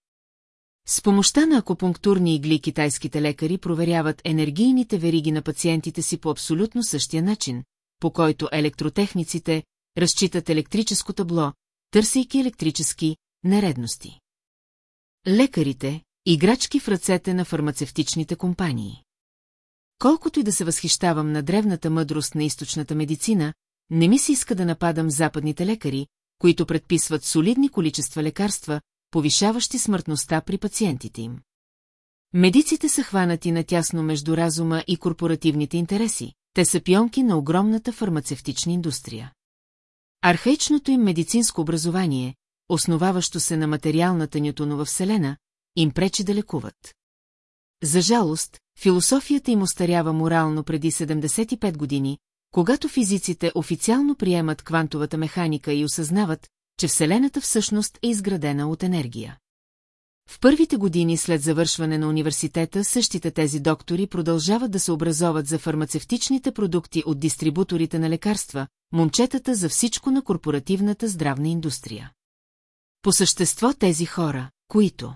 С помощта на акупунктурни игли китайските лекари проверяват енергийните вериги на пациентите си по абсолютно същия начин, по който електротехниците разчитат електрическо табло, търсейки електрически нередности. Лекарите – играчки в ръцете на фармацевтичните компании. Колкото и да се възхищавам на древната мъдрост на източната медицина, не ми се иска да нападам западните лекари, които предписват солидни количества лекарства, повишаващи смъртността при пациентите им. Медиците са хванати натясно между разума и корпоративните интереси, те са пионки на огромната фармацевтична индустрия. Архаичното им медицинско образование, основаващо се на материалната Нютонова вселена, им пречи да лекуват. За жалост, философията им остарява морално преди 75 години, когато физиците официално приемат квантовата механика и осъзнават, че Вселената всъщност е изградена от енергия. В първите години след завършване на университета същите тези доктори продължават да се образоват за фармацевтичните продукти от дистрибуторите на лекарства, момчетата за всичко на корпоративната здравна индустрия. По същество тези хора, които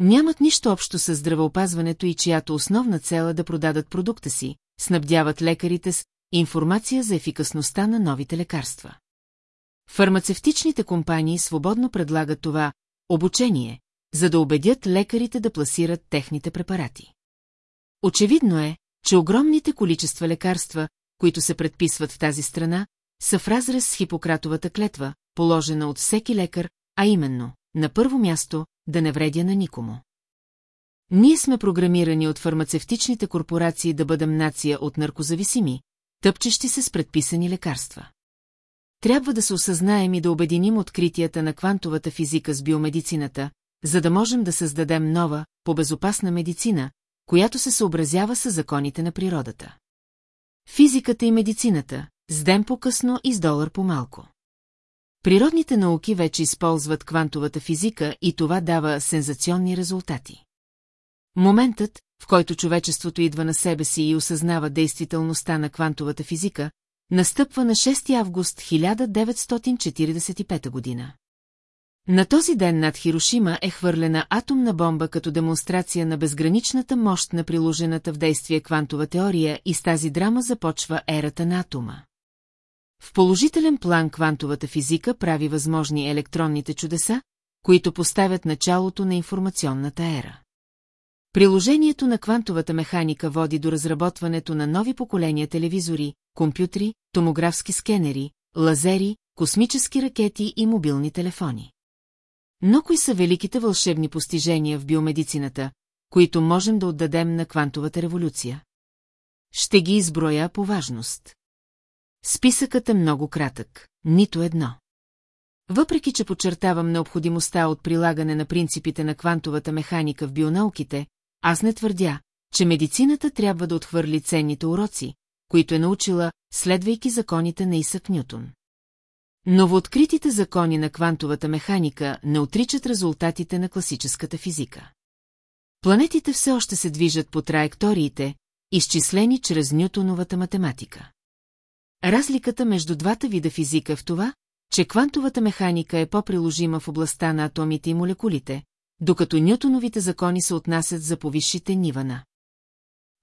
нямат нищо общо с здравеопазването и чиято основна цел е да продадат продукта си, снабдяват лекарите с информация за ефикасността на новите лекарства. Фармацевтичните компании свободно предлагат това обучение, за да убедят лекарите да пласират техните препарати. Очевидно е, че огромните количества лекарства, които се предписват в тази страна, са в разрез с Хипократовата клетва, положена от всеки лекар, а именно, на първо място, да не вредя на никому. Ние сме програмирани от фармацевтичните корпорации да бъдем нация от наркозависими, тъпчещи се с предписани лекарства. Трябва да се осъзнаем и да обединим откритията на квантовата физика с биомедицината, за да можем да създадем нова, по-безопасна медицина, която се съобразява с законите на природата. Физиката и медицината, с ден по-късно и с долар по-малко. Природните науки вече използват квантовата физика и това дава сензационни резултати. Моментът, в който човечеството идва на себе си и осъзнава действителността на квантовата физика, настъпва на 6 август 1945 година. На този ден над Хирошима е хвърлена атомна бомба като демонстрация на безграничната мощ на приложената в действие квантова теория и с тази драма започва ерата на атома. В положителен план квантовата физика прави възможни електронните чудеса, които поставят началото на информационната ера. Приложението на квантовата механика води до разработването на нови поколения телевизори, компютри, томографски скенери, лазери, космически ракети и мобилни телефони. Но кои са великите вълшебни постижения в биомедицината, които можем да отдадем на квантовата революция? Ще ги изброя по важност. Списъкът е много кратък, нито едно. Въпреки, че подчертавам необходимостта от прилагане на принципите на квантовата механика в бионауките, аз не твърдя, че медицината трябва да отхвърли ценните уроци, които е научила, следвайки законите на Исък Нютон. Новооткритите закони на квантовата механика не отричат резултатите на класическата физика. Планетите все още се движат по траекториите, изчислени чрез Нютоновата математика. Разликата между двата вида физика е в това, че квантовата механика е по-приложима в областта на атомите и молекулите, докато Нютоновите закони се отнасят за повисшите нива на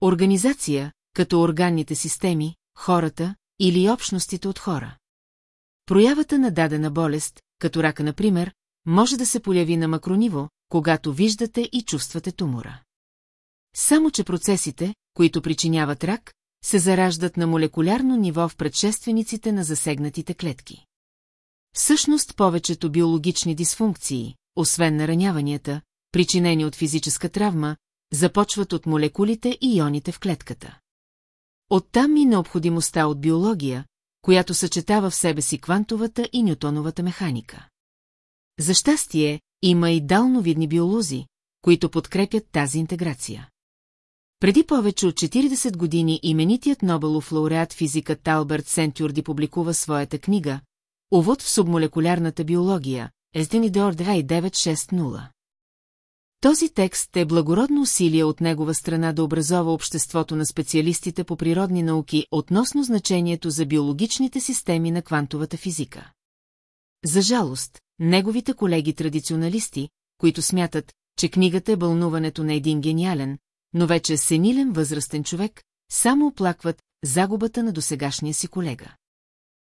организация, като органните системи, хората или общностите от хора. Проявата на дадена болест, като рака, например, може да се появи на макрониво, когато виждате и чувствате тумора. Само, че процесите, които причиняват рак, се зараждат на молекулярно ниво в предшествениците на засегнатите клетки. Всъщност повечето биологични дисфункции, освен нараняванията, причинени от физическа травма, започват от молекулите и ионите в клетката. Оттам и необходимостта от биология, която съчетава в себе си квантовата и нютоновата механика. За щастие, има и далновидни биолози, които подкрепят тази интеграция. Преди повече от 40 години именитият Нобелов лауреат физикът Талберт Сентюрди публикува своята книга Увод в субмолекулярната биология, Естенидор 960. Този текст е благородно усилие от негова страна да образова обществото на специалистите по природни науки относно значението за биологичните системи на квантовата физика. За жалост, неговите колеги-традиционалисти, които смятат, че книгата е бълнуването на един гениален, но вече сенилен възрастен човек, само оплакват загубата на досегашния си колега.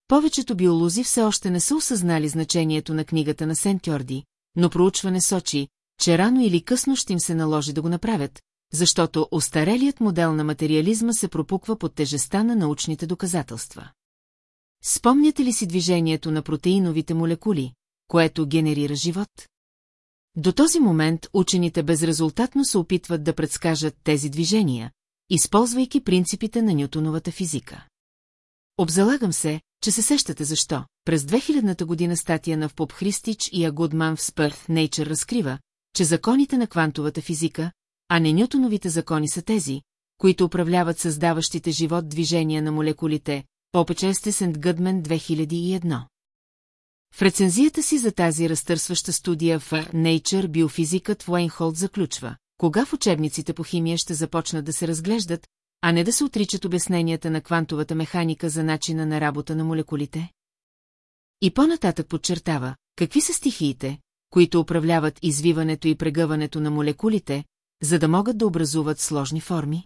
Повечето биолози все още не са осъзнали значението на книгата на Сент-Кьорди, но проучване сочи, че рано или късно ще им се наложи да го направят, защото остарелият модел на материализма се пропуква под тежеста на научните доказателства. Спомняте ли си движението на протеиновите молекули, което генерира живот? До този момент учените безрезултатно се опитват да предскажат тези движения, използвайки принципите на Нютоновата физика. Обзалагам се, че се сещате защо. През 2000-та година статия на Впоп Христич и Агудман в Спърт Nature разкрива, че законите на квантовата физика, а не Нютоновите закони са тези, които управляват създаващите живот движения на молекулите, Попечесте Сент Гъдмен 2001. В рецензията си за тази разтърсваща студия в Nature биофизикът Уейнхолд заключва, кога в учебниците по химия ще започнат да се разглеждат, а не да се отричат обясненията на квантовата механика за начина на работа на молекулите? И по-нататък подчертава, какви са стихиите, които управляват извиването и прегъването на молекулите, за да могат да образуват сложни форми?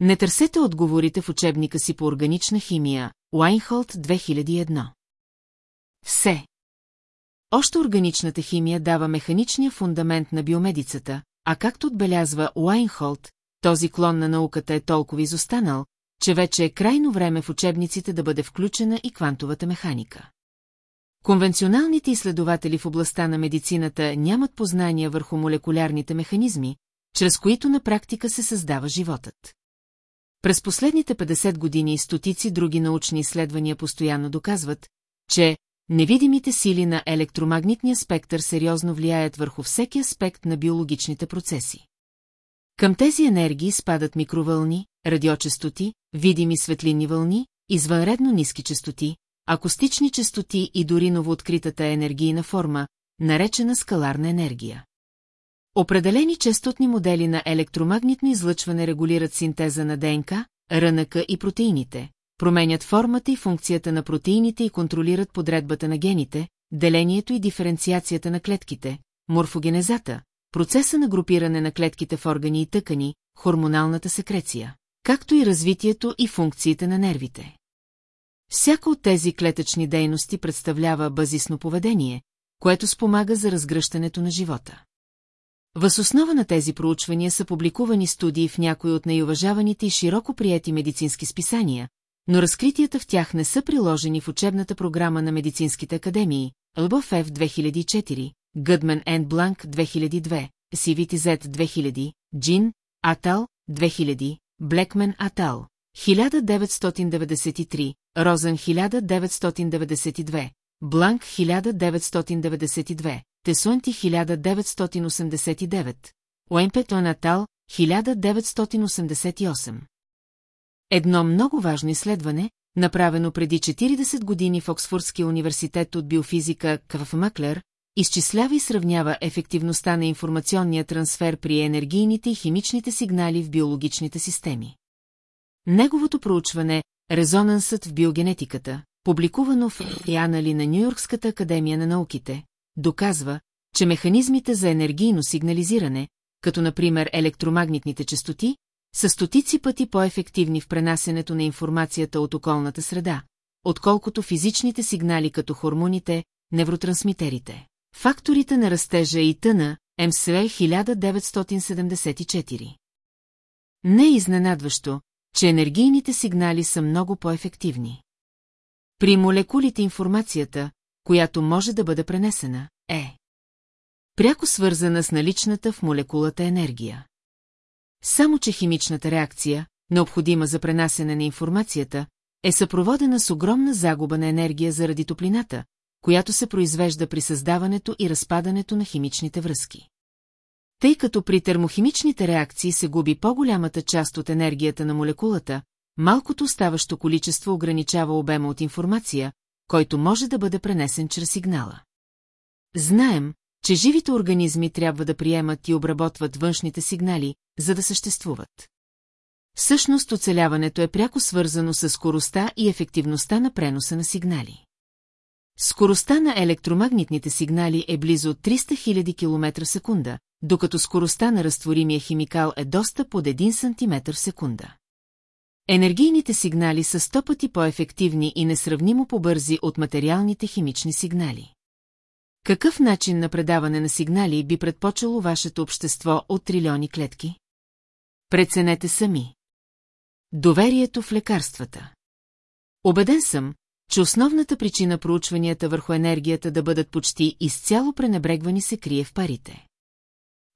Не търсете отговорите в учебника си по органична химия, Уайнхолд 2001. Все. Още органичната химия дава механичния фундамент на биомедицата, а както отбелязва Уайнхолд, този клон на науката е толкова изостанал, че вече е крайно време в учебниците да бъде включена и квантовата механика. Конвенционалните изследователи в областта на медицината нямат познания върху молекулярните механизми, чрез които на практика се създава животът. През последните 50 години стотици други научни изследвания постоянно доказват, че невидимите сили на електромагнитния спектър сериозно влияят върху всеки аспект на биологичните процеси. Към тези енергии спадат микровълни, радиочестоти, видими светлинни вълни, извънредно ниски частоти, акустични частоти и дори новооткритата енергийна форма, наречена скаларна енергия. Определени частотни модели на електромагнитно излъчване регулират синтеза на ДНК, РНК и протеините, променят формата и функцията на протеините и контролират подредбата на гените, делението и диференциацията на клетките, морфогенезата, процеса на групиране на клетките в органи и тъкани, хормоналната секреция, както и развитието и функциите на нервите. Всяка от тези клетъчни дейности представлява базисно поведение, което спомага за разгръщането на живота. Въз основа на тези проучвания са публикувани студии в някои от най-уважаваните и широко прияти медицински списания, но разкритията в тях не са приложени в учебната програма на медицинските академии, Лбов Ф 2004, Гъдмен Енд Бланк 2002, CVTZ 2000, Джин, Атал 2000, Блекмен Атал 1993, Розен 1992, Бланк 1992, Тесуанти 1989, Уемпето Натал 1988. Едно много важно изследване, направено преди 40 години в Оксфордския университет от биофизика Каф Маклер, изчислява и сравнява ефективността на информационния трансфер при енергийните и химичните сигнали в биологичните системи. Неговото проучване «Резонансът в биогенетиката», публикувано в Янали на Нью-Йоркската академия на науките, доказва, че механизмите за енергийно сигнализиране, като например електромагнитните частоти, са стотици пъти по-ефективни в пренасенето на информацията от околната среда, отколкото физичните сигнали като хормоните, невротрансмитерите. Факторите на растежа и тъна, МСЛ 1974. Не е изненадващо, че енергийните сигнали са много по-ефективни. При молекулите информацията, която може да бъде пренесена, е пряко свързана с наличната в молекулата енергия. Само, че химичната реакция, необходима за пренасене на информацията, е съпроводена с огромна загуба на енергия заради топлината, която се произвежда при създаването и разпадането на химичните връзки. Тъй като при термохимичните реакции се губи по-голямата част от енергията на молекулата, малкото оставащо количество ограничава обема от информация, който може да бъде пренесен чрез сигнала. Знаем, че живите организми трябва да приемат и обработват външните сигнали, за да съществуват. Всъщност оцеляването е пряко свързано с скоростта и ефективността на преноса на сигнали. Скоростта на електромагнитните сигнали е близо 300 000 км в секунда, докато скоростта на разтворимия химикал е доста под 1 см секунда. Енергийните сигнали са сто пъти по-ефективни и несравнимо по-бързи от материалните химични сигнали. Какъв начин на предаване на сигнали би предпочело вашето общество от трилиони клетки? Преценете сами. Доверието в лекарствата. Обеден съм, че основната причина проучванията върху енергията да бъдат почти изцяло пренебрегвани се крие в парите.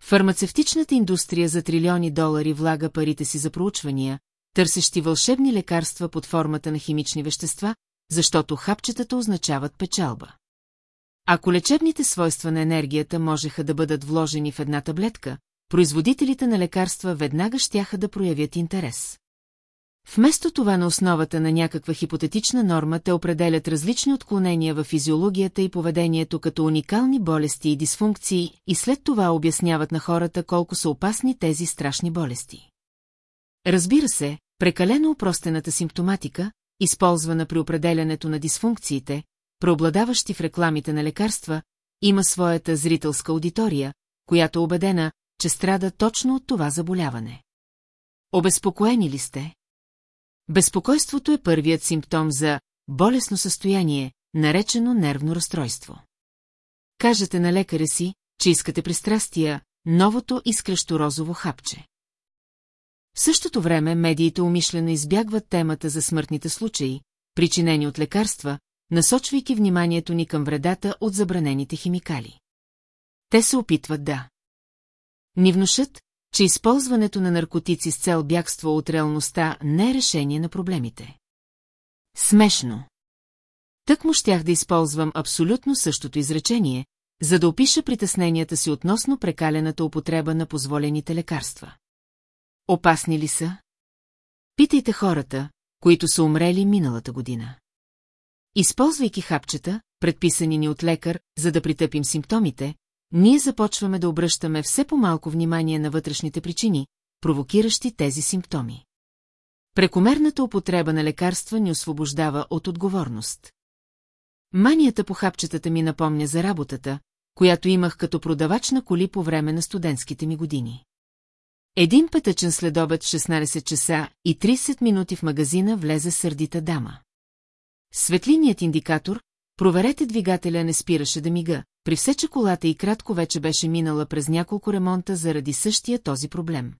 Фармацевтичната индустрия за трилиони долари влага парите си за проучвания, търсещи вълшебни лекарства под формата на химични вещества, защото хапчетата означават печалба. Ако лечебните свойства на енергията можеха да бъдат вложени в една таблетка, производителите на лекарства веднага щяха да проявят интерес. Вместо това на основата на някаква хипотетична норма те определят различни отклонения в физиологията и поведението като уникални болести и дисфункции и след това обясняват на хората колко са опасни тези страшни болести. Разбира се, прекалено упростената симптоматика, използвана при определянето на дисфункциите, преобладаващи в рекламите на лекарства, има своята зрителска аудитория, която е убедена, че страда точно от това заболяване. Обезпокоени ли сте? Безпокойството е първият симптом за болесно състояние, наречено нервно разстройство. Кажете на лекаря си, че искате пристрастия, новото искрещо розово хапче. В същото време медиите умишлено избягват темата за смъртните случаи, причинени от лекарства, насочвайки вниманието ни към вредата от забранените химикали. Те се опитват да ни внушат, че използването на наркотици с цел бягство от реалността не е решение на проблемите. Смешно. Тък му щях да използвам абсолютно същото изречение, за да опиша притесненията си относно прекалената употреба на позволените лекарства. Опасни ли са? Питайте хората, които са умрели миналата година. Използвайки хапчета, предписани ни от лекар, за да притъпим симптомите, ние започваме да обръщаме все по-малко внимание на вътрешните причини, провокиращи тези симптоми. Прекомерната употреба на лекарства ни освобождава от отговорност. Манията по хапчетата ми напомня за работата, която имах като продавач на коли по време на студентските ми години. Един петъчен следобед в 16 часа и 30 минути в магазина влезе сърдита дама. Светлиният индикатор, проверете двигателя не спираше да мига, при все че колата и кратко вече беше минала през няколко ремонта заради същия този проблем.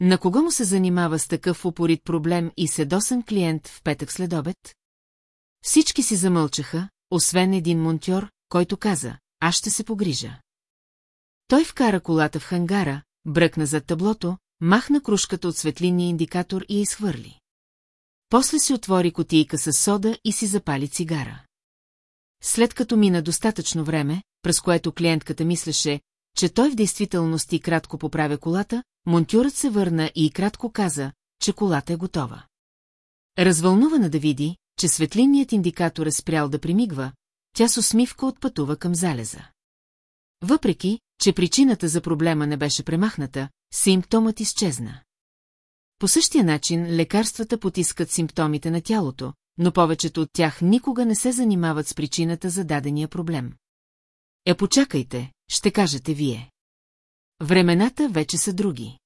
На кого му се занимава с такъв упорит проблем и седосен клиент в петък след обед? Всички си замълчаха, освен един монтьор, който каза, аз ще се погрижа. Той вкара колата в хангара, бръкна зад таблото, махна кружката от светлинния индикатор и я изхвърли. После си отвори котийка с сода и си запали цигара. След като мина достатъчно време, през което клиентката мислеше, че той в действителност и кратко поправя колата, монтюрът се върна и кратко каза, че колата е готова. Развълнувана да види, че светлинният индикатор е спрял да примигва, тя с усмивка отпътува към залеза. Въпреки, че причината за проблема не беше премахната, симптомът изчезна. По същия начин лекарствата потискат симптомите на тялото, но повечето от тях никога не се занимават с причината за дадения проблем. Е, почакайте, ще кажете вие. Времената вече са други.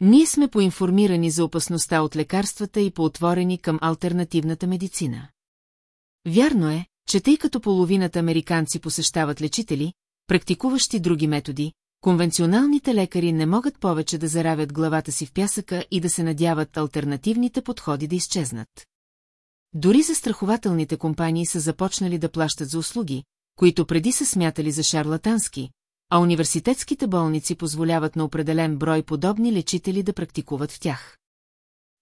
Ние сме поинформирани за опасността от лекарствата и поотворени към альтернативната медицина. Вярно е, че тъй като половината американци посещават лечители, практикуващи други методи, конвенционалните лекари не могат повече да заравят главата си в пясъка и да се надяват альтернативните подходи да изчезнат. Дори застрахователните компании са започнали да плащат за услуги, които преди са смятали за шарлатански, а университетските болници позволяват на определен брой подобни лечители да практикуват в тях.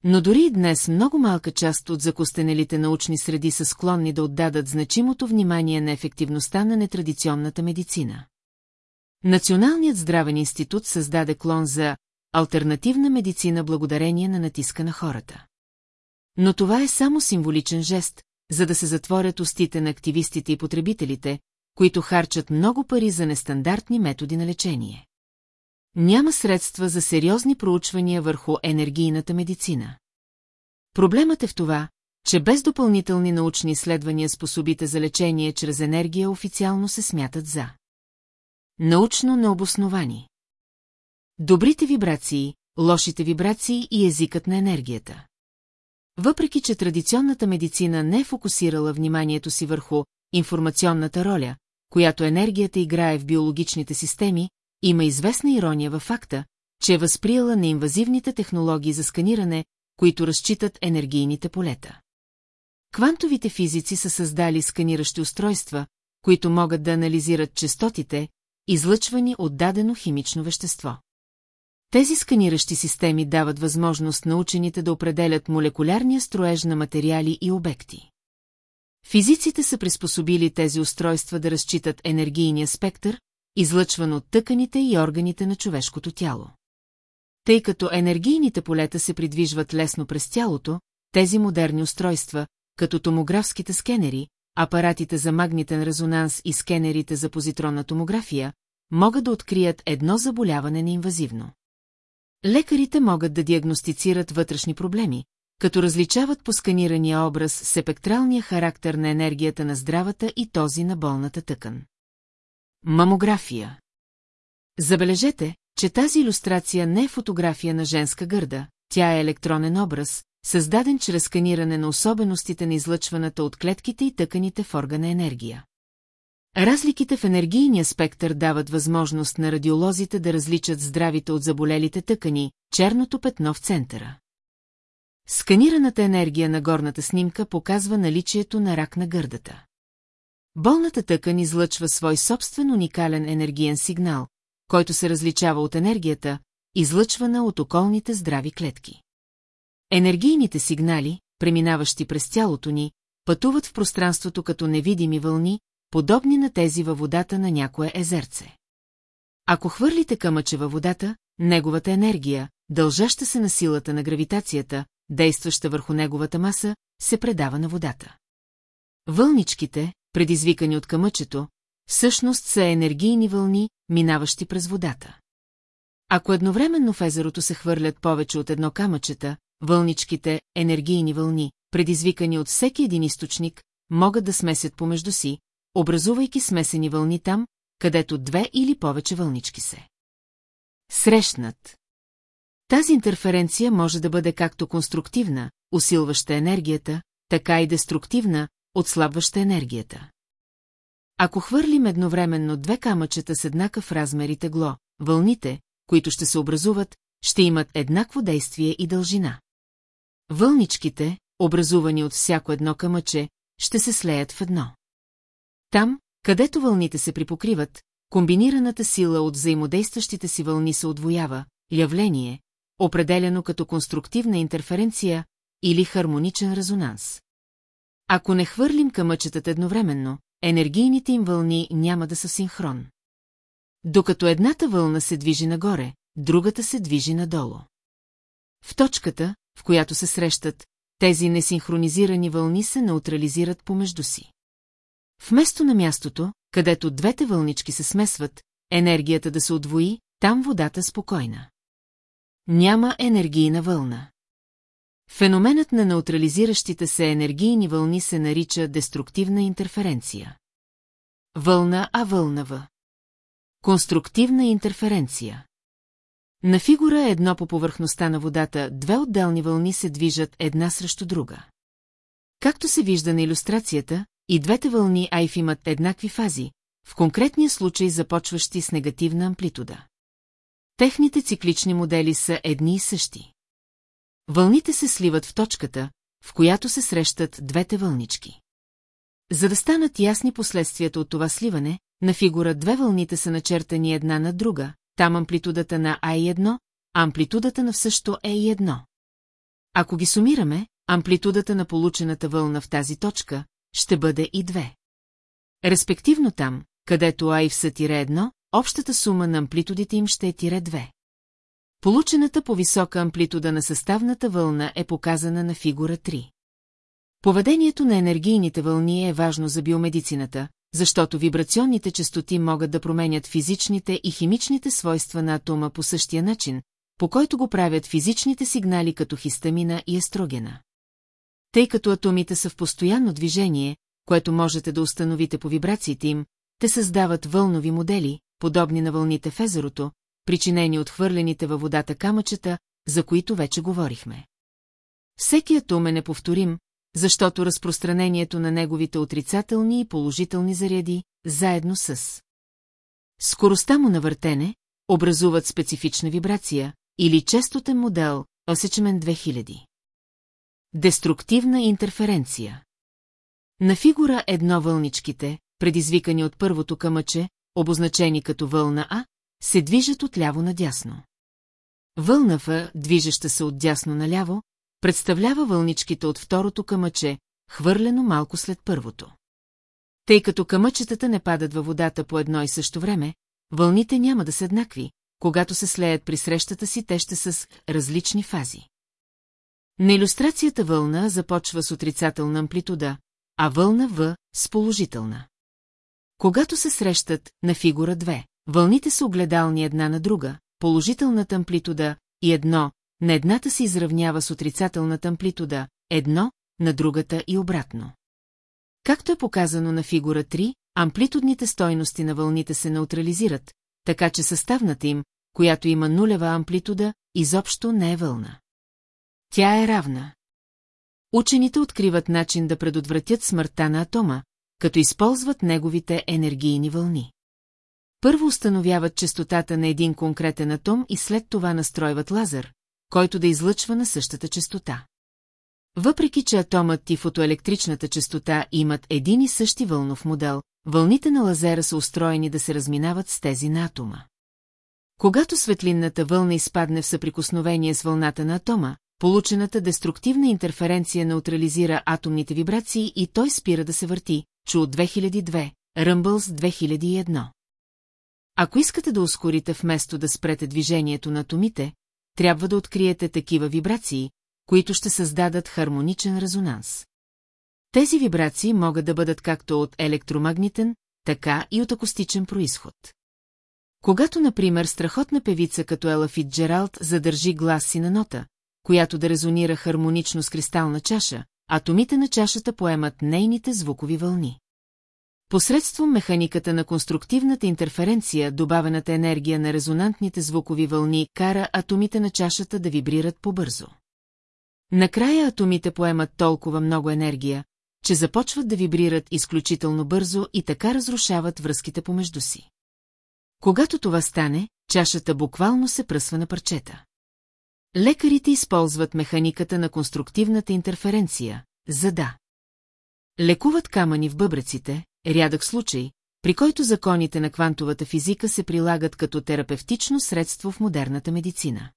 Но дори и днес много малка част от закостенелите научни среди са склонни да отдадат значимото внимание на ефективността на нетрадиционната медицина. Националният здравен институт създаде клон за альтернативна медицина благодарение на натиска на хората. Но това е само символичен жест, за да се затворят устите на активистите и потребителите, които харчат много пари за нестандартни методи на лечение. Няма средства за сериозни проучвания върху енергийната медицина. Проблемът е в това, че без допълнителни научни изследвания способите за лечение чрез енергия официално се смятат за научно необосновани. Добрите вибрации, лошите вибрации и езикът на енергията. Въпреки, че традиционната медицина не е фокусирала вниманието си върху информационната роля, която енергията играе в биологичните системи, има известна ирония във факта, че е възприела неинвазивните технологии за сканиране, които разчитат енергийните полета. Квантовите физици са създали сканиращи устройства, които могат да анализират частотите, излъчвани от дадено химично вещество. Тези сканиращи системи дават възможност на учените да определят молекулярния строеж на материали и обекти. Физиците са приспособили тези устройства да разчитат енергийния спектър, излъчван от тъканите и органите на човешкото тяло. Тъй като енергийните полета се придвижват лесно през тялото, тези модерни устройства, като томографските скенери, апаратите за магнитен резонанс и скенерите за позитронна томография, могат да открият едно заболяване неинвазивно. Лекарите могат да диагностицират вътрешни проблеми, като различават по сканирания образ сепектралния характер на енергията на здравата и този на болната тъкан. Мамография Забележете, че тази иллюстрация не е фотография на женска гърда, тя е електронен образ, създаден чрез сканиране на особеностите на излъчваната от клетките и тъканите в органа енергия. Разликите в енергийния спектър дават възможност на радиолозите да различат здравите от заболелите тъкани, черното петно в центъра. Сканираната енергия на горната снимка показва наличието на рак на гърдата. Болната тъкан излъчва свой собствен уникален енергиен сигнал, който се различава от енергията, излъчвана от околните здрави клетки. Енергийните сигнали, преминаващи през тялото ни, пътуват в пространството като невидими вълни, подобни на тези във водата на някое езерце. Ако хвърлите камъче във водата, неговата енергия, дължаща се на силата на гравитацията, действаща върху неговата маса, се предава на водата. Вълничките, предизвикани от камъчето, всъщност са енергийни вълни, минаващи през водата. Ако едновременно в езерото се хвърлят повече от едно камъчета, вълничките, енергийни вълни, предизвикани от всеки един източник, могат да смесят помежду си, образувайки смесени вълни там, където две или повече вълнички се. Срещнат. Тази интерференция може да бъде както конструктивна, усилваща енергията, така и деструктивна, отслабваща енергията. Ако хвърлим едновременно две камъчета с еднакъв размер и тегло, вълните, които ще се образуват, ще имат еднакво действие и дължина. Вълничките, образувани от всяко едно камъче, ще се слеят в едно. Там, където вълните се припокриват, комбинираната сила от взаимодействащите си вълни се отвоява, явление, определено като конструктивна интерференция или хармоничен резонанс. Ако не хвърлим камъчетата едновременно, енергийните им вълни няма да са синхрон. Докато едната вълна се движи нагоре, другата се движи надолу. В точката, в която се срещат, тези несинхронизирани вълни се неутрализират помежду си. Вместо на мястото, където двете вълнички се смесват, енергията да се отвои, там водата спокойна. Няма енергийна вълна. Феноменът на неутрализиращите се енергийни вълни се нарича деструктивна интерференция. Вълна А вълна В. Конструктивна интерференция. На фигура едно по повърхността на водата две отделни вълни се движат една срещу друга. Както се вижда на иллюстрацията, и двете вълни Айф имат еднакви фази, в конкретния случай започващи с негативна амплитуда. Техните циклични модели са едни и същи. Вълните се сливат в точката, в която се срещат двете вълнички. За да станат ясни последствията от това сливане, на фигура две вълните са начертани една на друга, там амплитудата на А и едно, амплитудата на всъщо е и едно. Ако ги сумираме, амплитудата на получената вълна в тази точка ще бъде и две. Респективно там, където А и в са тире едно, общата сума на амплитудите им ще е тире две. Получената по висока амплитуда на съставната вълна е показана на фигура 3. Поведението на енергийните вълни е важно за биомедицината, защото вибрационните частоти могат да променят физичните и химичните свойства на атома по същия начин, по който го правят физичните сигнали като хистамина и естрогена. Тъй като атомите са в постоянно движение, което можете да установите по вибрациите им, те създават вълнови модели, подобни на вълните в езерото, причинени от хвърлените във водата камъчета, за които вече говорихме. Всеки атом е неповторим, защото разпространението на неговите отрицателни и положителни заряди, заедно с скоростта му на въртене, образуват специфична вибрация или честотен модел Осечмен 2000. Деструктивна интерференция На фигура едно вълничките, предизвикани от първото камъче, обозначени като вълна А, се движат отляво надясно. Вълна В, движеща се от дясно наляво, представлява вълничките от второто камъче, хвърлено малко след първото. Тъй като камъчетата не падат във водата по едно и също време, вълните няма да са еднакви, когато се слеят при срещата си, те ще с различни фази. На иллюстрацията вълна започва с отрицателна амплитуда, а вълна В с положителна. Когато се срещат на фигура 2, вълните са огледални една на друга, положителната амплитуда и едно, на едната се изравнява с отрицателната амплитуда, едно, на другата и обратно. Както е показано на фигура 3, амплитудните стойности на вълните се неутрализират, така че съставната им, която има нулева амплитуда, изобщо не е вълна. Тя е равна. Учените откриват начин да предотвратят смъртта на атома, като използват неговите енергийни вълни. Първо установяват частотата на един конкретен атом и след това настройват лазер, който да излъчва на същата частота. Въпреки, че атомът и фотоелектричната частота имат един и същи вълнов модел, вълните на лазера са устроени да се разминават с тези на атома. Когато светлинната вълна изпадне в съприкосновение с вълната на атома, получената деструктивна интерференция неутрализира атомните вибрации и той спира да се върти, чу от 2002, Ръмбълс 2001. Ако искате да ускорите вместо да спрете движението на атомите, трябва да откриете такива вибрации, които ще създадат хармоничен резонанс. Тези вибрации могат да бъдат както от електромагнитен, така и от акустичен происход. Когато, например, страхотна певица като Ела Фитджералд задържи глас си на нота, която да резонира хармонично с кристална чаша, атомите на чашата поемат нейните звукови вълни. Посредством механиката на конструктивната интерференция, добавената енергия на резонантните звукови вълни кара атомите на чашата да вибрират по-бързо. Накрая атомите поемат толкова много енергия, че започват да вибрират изключително бързо и така разрушават връзките помежду си. Когато това стане, чашата буквално се пръсва на парчета. Лекарите използват механиката на конструктивната интерференция, за да лекуват камъни в бъбреците, рядък случай, при който законите на квантовата физика се прилагат като терапевтично средство в модерната медицина.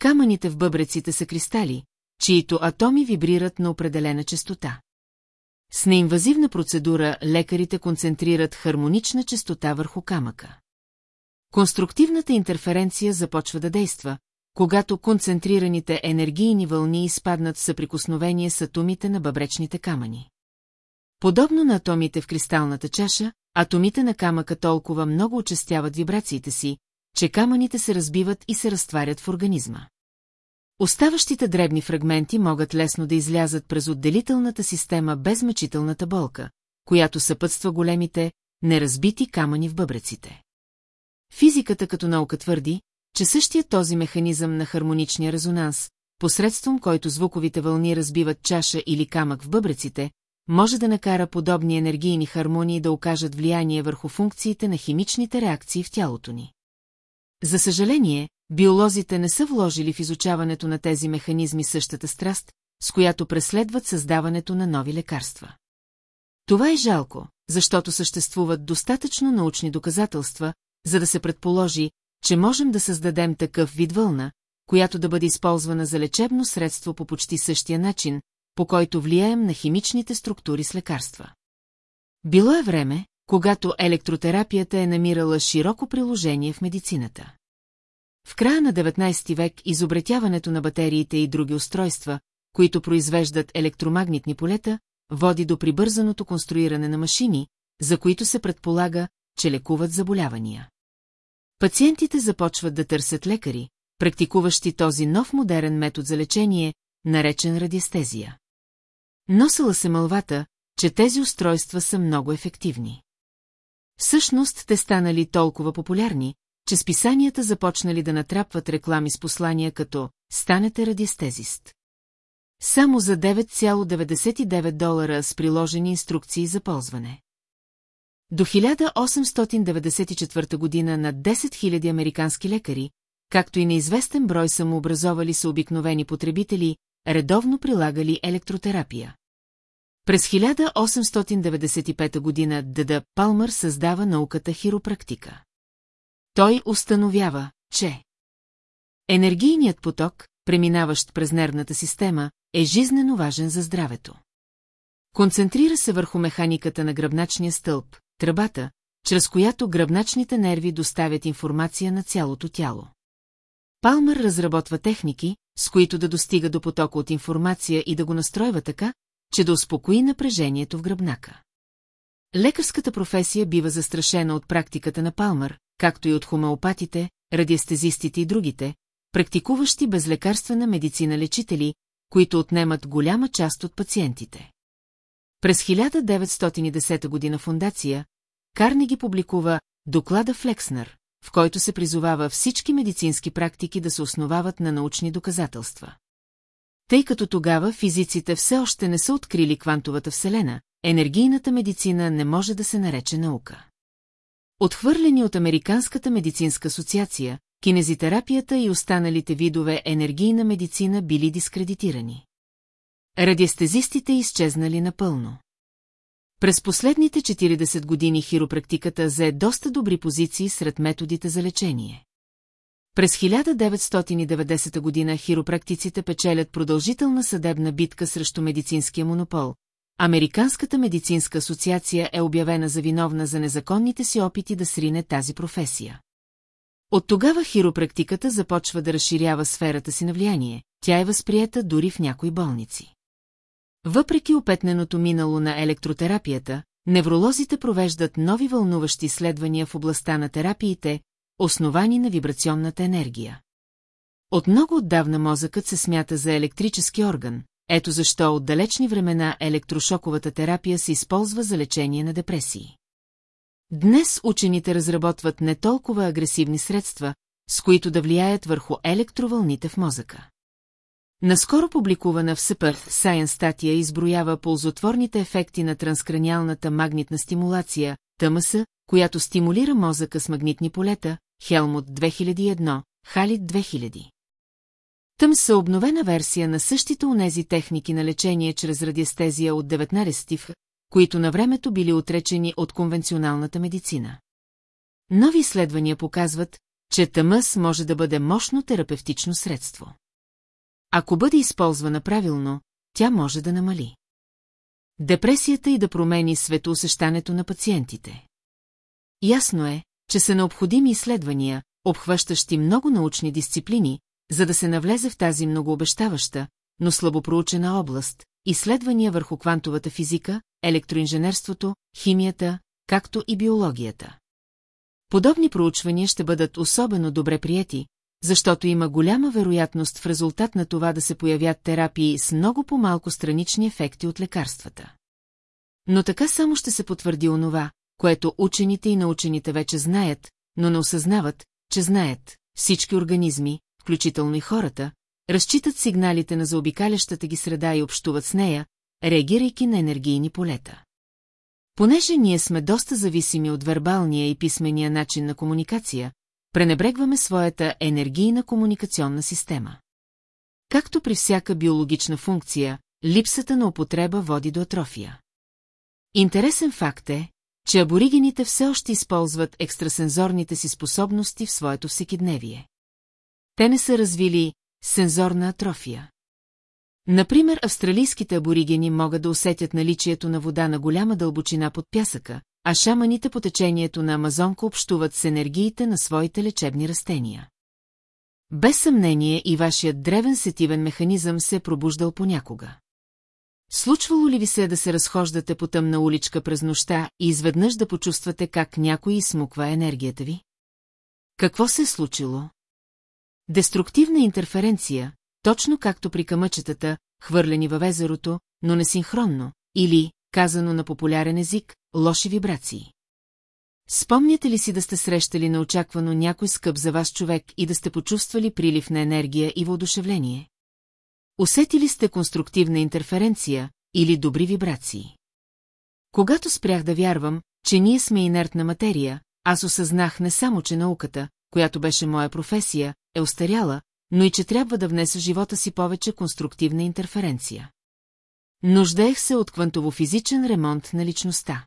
Камъните в бъбреците са кристали, чието атоми вибрират на определена частота. С неинвазивна процедура лекарите концентрират хармонична частота върху камъка. Конструктивната интерференция започва да действа, когато концентрираните енергийни вълни изпаднат в съприкосновение с атомите на бъбречните камъни. Подобно на атомите в кристалната чаша, атомите на камъка толкова много очастяват вибрациите си, че камъните се разбиват и се разтварят в организма. Оставащите дребни фрагменти могат лесно да излязат през отделителната система без мъчителната болка, която съпътства големите, неразбити камъни в бъбреците. Физиката като наука твърди, че същия този механизъм на хармоничния резонанс, посредством който звуковите вълни разбиват чаша или камък в бъбреците, може да накара подобни енергийни хармонии да окажат влияние върху функциите на химичните реакции в тялото ни. За съжаление, биолозите не са вложили в изучаването на тези механизми същата страст, с която преследват създаването на нови лекарства. Това е жалко, защото съществуват достатъчно научни доказателства, за да се предположи, че можем да създадем такъв вид вълна, която да бъде използвана за лечебно средство по почти същия начин, по който влияем на химичните структури с лекарства. Било е време, когато електротерапията е намирала широко приложение в медицината. В края на 19 век изобретяването на батериите и други устройства, които произвеждат електромагнитни полета, води до прибързаното конструиране на машини, за които се предполага, че лекуват заболявания. Пациентите започват да търсят лекари, практикуващи този нов модерен метод за лечение, наречен радиестезия. Носила се мълвата, че тези устройства са много ефективни. Всъщност те станали толкова популярни, че списанията започнали да натрапват реклами с послания като «Станете радиестезист». Само за 9,99 долара с приложени инструкции за ползване. До 1894 година на 10 000 американски лекари, както и неизвестен брой самообразовали са обикновени потребители, редовно прилагали електротерапия. През 1895 година Д.Д. Палмър създава науката хиропрактика. Той установява, че енергийният поток, преминаващ през нервната система, е жизнено важен за здравето. Концентрира се върху механиката на гръбначния стълб, тръбата, чрез която гръбначните нерви доставят информация на цялото тяло. Палмър разработва техники, с които да достига до потока от информация и да го настройва така, че да успокои напрежението в гръбнака. Лекарската професия бива застрашена от практиката на Палмър, както и от хомеопатите, радиестезистите и другите, практикуващи безлекарствена медицина лечители, които отнемат голяма част от пациентите. През 1910 година фундация Карнеги публикува доклада Флекснер, в който се призовава всички медицински практики да се основават на научни доказателства. Тъй като тогава физиците все още не са открили квантовата вселена, енергийната медицина не може да се нарече наука. Отхвърлени от Американската медицинска асоциация, кинезитерапията и останалите видове енергийна медицина били дискредитирани. Радиестезистите изчезнали напълно. През последните 40 години хиропрактиката зае доста добри позиции сред методите за лечение. През 1990 година хиропрактиците печелят продължителна съдебна битка срещу медицинския монопол. Американската медицинска асоциация е обявена за виновна за незаконните си опити да срине тази професия. От тогава хиропрактиката започва да разширява сферата си на влияние, тя е възприета дори в някои болници. Въпреки опетненото минало на електротерапията, невролозите провеждат нови вълнуващи изследвания в областта на терапиите, основани на вибрационната енергия. От много отдавна мозъкът се смята за електрически орган, ето защо от далечни времена електрошоковата терапия се използва за лечение на депресии. Днес учените разработват не толкова агресивни средства, с които да влияят върху електровълните в мозъка. Наскоро публикувана в СПР Science статия изброява ползотворните ефекти на транскраниалната магнитна стимулация, ТМС, която стимулира мозъка с магнитни полета, Хелмут 2001, Халит 2000. Тъм са обновена версия на същите унези техники на лечение чрез радиестезия от 19 в, които на времето били отречени от конвенционалната медицина. Нови изследвания показват, че тъмъс може да бъде мощно терапевтично средство. Ако бъде използвана правилно, тя може да намали. Депресията и да промени светоусещането на пациентите. Ясно е, че са необходими изследвания, обхващащи много научни дисциплини, за да се навлезе в тази многообещаваща, но слабо проучена област, изследвания върху квантовата физика, електроинженерството, химията, както и биологията. Подобни проучвания ще бъдат особено добре прияти, защото има голяма вероятност в резултат на това да се появят терапии с много по-малко странични ефекти от лекарствата. Но така само ще се потвърди онова, което учените и научените вече знаят, но не осъзнават, че знаят, всички организми, включително и хората, разчитат сигналите на заобикалящата ги среда и общуват с нея, реагирайки на енергийни полета. Понеже ние сме доста зависими от вербалния и писмения начин на комуникация, пренебрегваме своята енергийна комуникационна система. Както при всяка биологична функция, липсата на употреба води до атрофия. Интересен факт е, че аборигените все още използват екстрасензорните си способности в своето всекидневие. Те не са развили сензорна атрофия. Например, австралийските аборигени могат да усетят наличието на вода на голяма дълбочина под пясъка, а шаманите по течението на Амазонка общуват с енергиите на своите лечебни растения. Без съмнение и вашият древен сетивен механизъм се е пробуждал понякога. Случвало ли ви се да се разхождате по тъмна уличка през нощта и изведнъж да почувствате как някой изсмуква енергията ви? Какво се е случило? Деструктивна интерференция, точно както при камъчетата, хвърлени във езерото, но несинхронно, или, казано на популярен език, лоши вибрации. Спомняте ли си да сте срещали неочаквано някой скъп за вас човек и да сте почувствали прилив на енергия и въодушевление? Усетили сте конструктивна интерференция или добри вибрации? Когато спрях да вярвам, че ние сме инертна материя, аз осъзнах не само, че науката, която беше моя професия, е остаряла, но и че трябва да внеса живота си повече конструктивна интерференция. Нуждаех се от квантово-физичен ремонт на личността.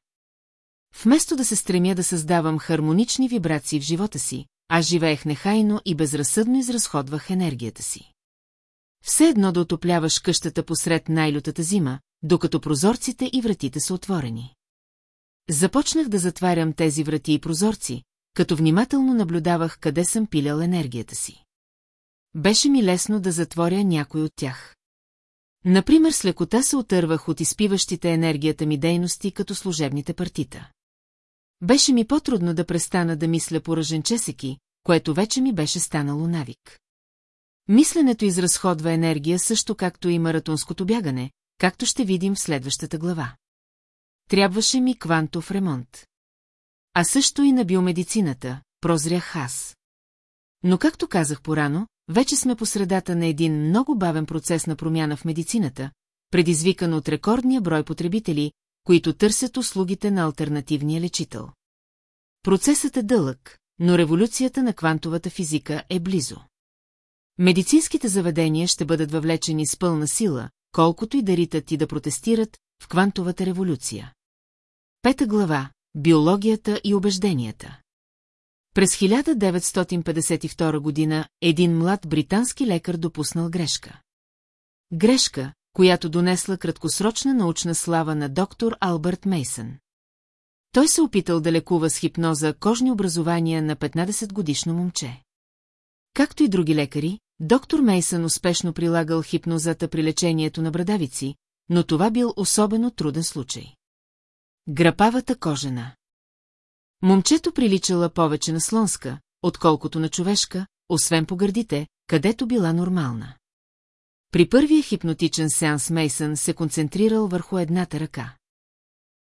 Вместо да се стремя да създавам хармонични вибрации в живота си, аз живеех нехайно и безразсъдно изразходвах енергията си. Все едно да отопляваш къщата посред най-лютата зима, докато прозорците и вратите са отворени. Започнах да затварям тези врати и прозорци, като внимателно наблюдавах къде съм пилял енергията си. Беше ми лесно да затворя някой от тях. Например, с лекота се отървах от изпиващите енергията ми дейности, като служебните партита. Беше ми по-трудно да престана да мисля по ръженчесеки, което вече ми беше станало навик. Мисленето изразходва енергия също както и маратонското бягане, както ще видим в следващата глава. Трябваше ми квантов ремонт. А също и на биомедицината, прозрях аз. Но както казах порано, вече сме по средата на един много бавен процес на промяна в медицината, предизвикан от рекордния брой потребители, които търсят услугите на альтернативния лечител. Процесът е дълъг, но революцията на квантовата физика е близо. Медицинските заведения ще бъдат въвлечени с пълна сила, колкото и да ритат и да протестират в квантовата революция. Пета глава – Биологията и убежденията. През 1952 година един млад британски лекар допуснал грешка. Грешка, която донесла краткосрочна научна слава на доктор Алберт Мейсън. Той се опитал да лекува с хипноза кожни образования на 15-годишно момче. Както и други лекари, доктор Мейсън успешно прилагал хипнозата при лечението на брадавици, но това бил особено труден случай. Грапавата кожена Момчето приличала повече на слонска, отколкото на човешка, освен по гърдите, където била нормална. При първия хипнотичен сеанс Мейсън се концентрирал върху едната ръка.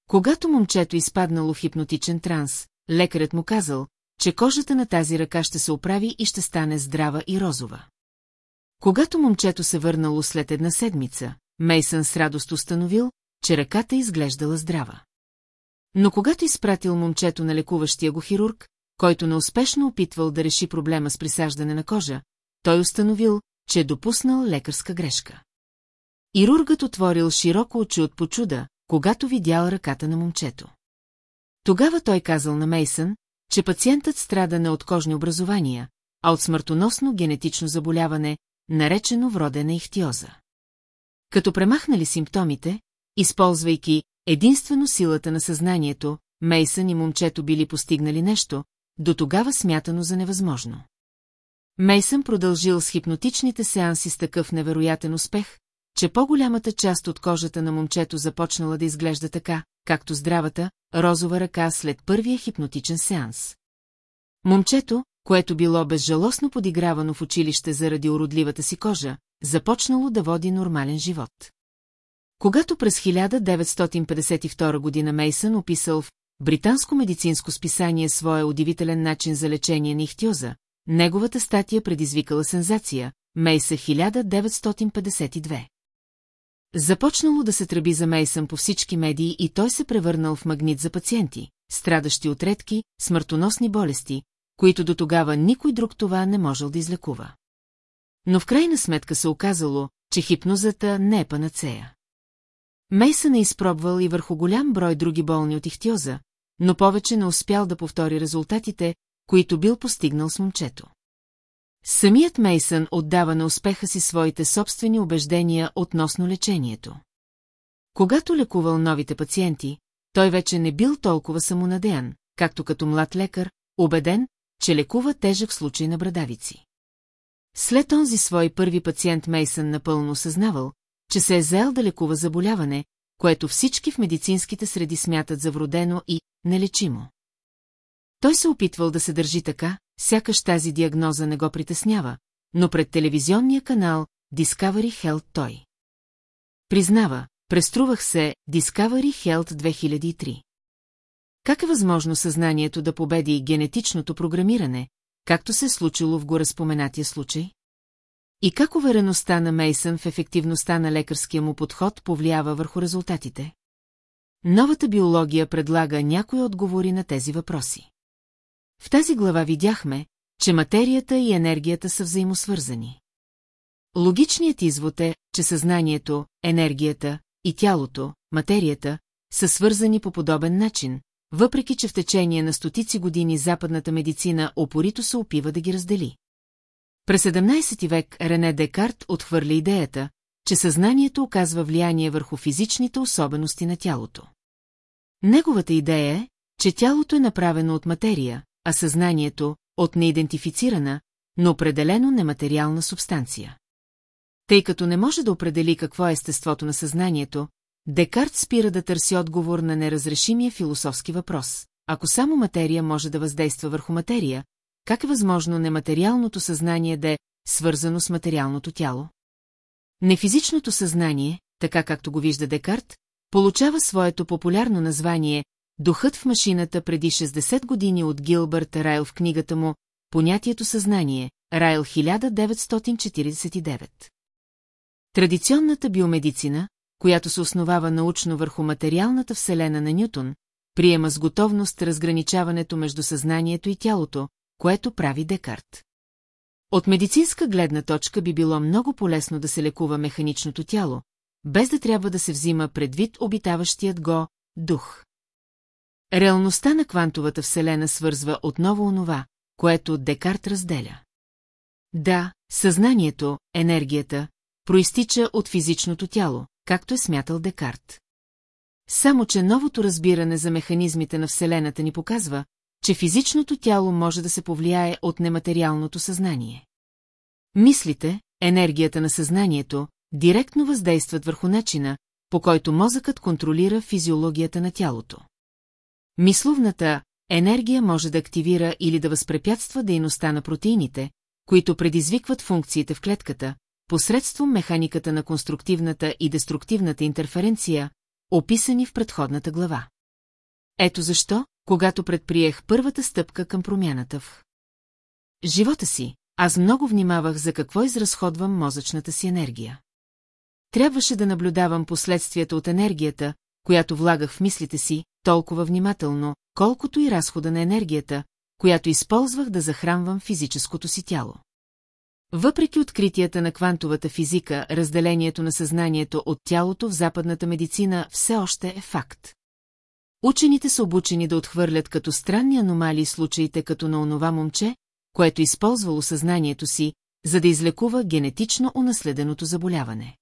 Когато момчето изпаднало в хипнотичен транс, лекарят му казал, че кожата на тази ръка ще се оправи и ще стане здрава и розова. Когато момчето се върнало след една седмица, Мейсън с радост установил, че ръката изглеждала здрава. Но когато изпратил момчето на лекуващия го хирург, който неуспешно опитвал да реши проблема с присаждане на кожа, той установил, че е допуснал лекарска грешка. Ирургът отворил широко очи от почуда, когато видял ръката на момчето. Тогава той казал на Мейсън, че пациентът страда не от кожни образования, а от смъртоносно генетично заболяване, наречено вродена ихтиоза. Като премахнали симптомите, използвайки единствено силата на съзнанието, Мейсън и момчето били постигнали нещо, до тогава смятано за невъзможно. Мейсън продължил с хипнотичните сеанси с такъв невероятен успех, че по-голямата част от кожата на момчето започнала да изглежда така, както здравата, розова ръка след първия хипнотичен сеанс. Момчето, което било безжалостно подигравано в училище заради уродливата си кожа, започнало да води нормален живот. Когато през 1952 година Мейсън описал в британско медицинско списание своя удивителен начин за лечение на ихтиоза, неговата статия предизвикала сензация, Мейса 1952. Започнало да се тръби за Мейсън по всички медии и той се превърнал в магнит за пациенти, страдащи от редки, смъртоносни болести, които до тогава никой друг това не можел да излекува. Но в крайна сметка се оказало, че хипнозата не е панацея. Мейсън е изпробвал и върху голям брой други болни от ихтиоза, но повече не успял да повтори резултатите, които бил постигнал с момчето. Самият Мейсън отдава на успеха си своите собствени убеждения относно лечението. Когато лекувал новите пациенти, той вече не бил толкова самонадеян, както като млад лекар, убеден, че лекува тежък случай на брадавици. След онзи свой първи пациент Мейсън напълно осъзнавал, че се е заел да лекува заболяване, което всички в медицинските среди смятат за вродено и нелечимо. Той се опитвал да се държи така, сякаш тази диагноза не го притеснява, но пред телевизионния канал Discovery Health той. Признава, преструвах се Discovery Health 2003. Как е възможно съзнанието да победи генетичното програмиране, както се е случило в горазпоменатия случай? И как увереността на Мейсън в ефективността на лекарския му подход повлиява върху резултатите? Новата биология предлага някои отговори на тези въпроси. В тази глава видяхме, че материята и енергията са взаимосвързани. Логичният извод е, че съзнанието, енергията и тялото, материята, са свързани по подобен начин, въпреки че в течение на стотици години западната медицина опорито се опива да ги раздели. През 17 век Рене Декарт отхвърля идеята, че съзнанието оказва влияние върху физичните особености на тялото. Неговата идея е, че тялото е направено от материя, а съзнанието – от неидентифицирана, но определено нематериална субстанция. Тъй като не може да определи какво е естеството на съзнанието, Декарт спира да търси отговор на неразрешимия философски въпрос. Ако само материя може да въздейства върху материя, как е възможно нематериалното съзнание да е свързано с материалното тяло? Нефизичното съзнание, така както го вижда Декарт, получава своето популярно название Духът в машината преди 60 години от Гилбърт Райл в книгата му Понятието съзнание, Райл 1949. Традиционната биомедицина, която се основава научно върху материалната вселена на Нютон, приема с готовност разграничаването между съзнанието и тялото, което прави Декарт. От медицинска гледна точка би било много полезно да се лекува механичното тяло, без да трябва да се взима предвид обитаващият го дух. Реалността на квантовата вселена свързва отново онова, което Декарт разделя. Да, съзнанието, енергията, проистича от физичното тяло, както е смятал Декарт. Само, че новото разбиране за механизмите на Вселената ни показва, че физичното тяло може да се повлияе от нематериалното съзнание. Мислите, енергията на съзнанието, директно въздействат върху начина, по който мозъкът контролира физиологията на тялото. Мисловната енергия може да активира или да възпрепятства дейността на протеините, които предизвикват функциите в клетката, посредством механиката на конструктивната и деструктивната интерференция, описани в предходната глава. Ето защо, когато предприех първата стъпка към промяната в живота си, аз много внимавах за какво изразходвам мозъчната си енергия. Трябваше да наблюдавам последствията от енергията, която влагах в мислите си, толкова внимателно, колкото и разхода на енергията, която използвах да захранвам физическото си тяло. Въпреки откритията на квантовата физика, разделението на съзнанието от тялото в западната медицина все още е факт. Учените са обучени да отхвърлят като странни аномалии случаите като на онова момче, което използвало съзнанието си, за да излекува генетично унаследеното заболяване.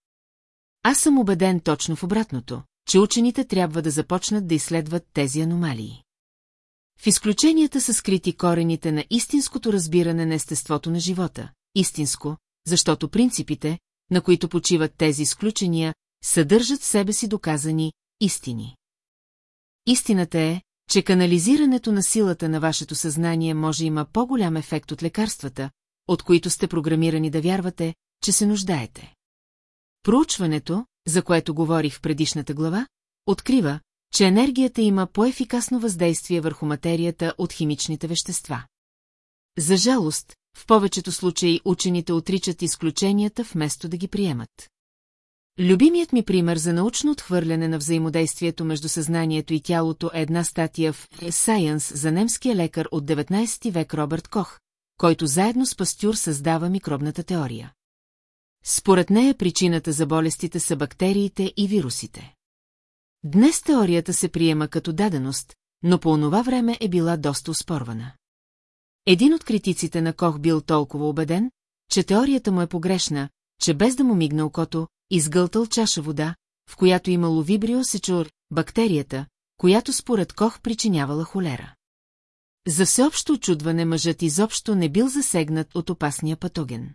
Аз съм убеден точно в обратното, че учените трябва да започнат да изследват тези аномалии. В изключенията са скрити корените на истинското разбиране на естеството на живота, истинско, защото принципите, на които почиват тези изключения, съдържат в себе си доказани истини. Истината е, че канализирането на силата на вашето съзнание може има по-голям ефект от лекарствата, от които сте програмирани да вярвате, че се нуждаете. Проучването, за което говорих в предишната глава, открива, че енергията има по-ефикасно въздействие върху материята от химичните вещества. За жалост, в повечето случаи учените отричат изключенията вместо да ги приемат. Любимият ми пример за научно отхвърляне на взаимодействието между съзнанието и тялото е една статия в Science за немския лекар от 19 век Робърт Кох, който заедно с Пастюр създава микробната теория. Според нея причината за болестите са бактериите и вирусите. Днес теорията се приема като даденост, но по онова време е била доста успорвана. Един от критиците на Кох бил толкова убеден, че теорията му е погрешна, че без да му мигна окото, изгълтал чаша вода, в която имало вибрио сечур, бактерията, която според Кох причинявала холера. За всеобщо очудване мъжът изобщо не бил засегнат от опасния патоген.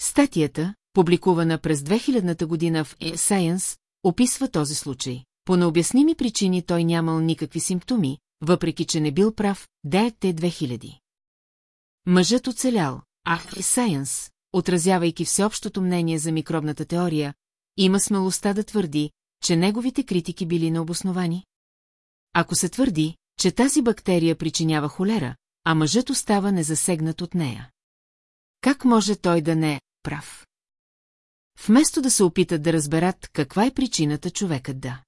Статията, публикувана през 2000 година в Science, описва този случай. По необясними причини той нямал никакви симптоми, въпреки че не бил прав, ДТ 2000. Мъжът оцелял, а Science, отразявайки всеобщото мнение за микробната теория, има смелостта да твърди, че неговите критики били необосновани. Ако се твърди, че тази бактерия причинява холера, а мъжът остава незасегнат от нея. Как може той да не е прав? Вместо да се опитат да разберат каква е причината човекът да.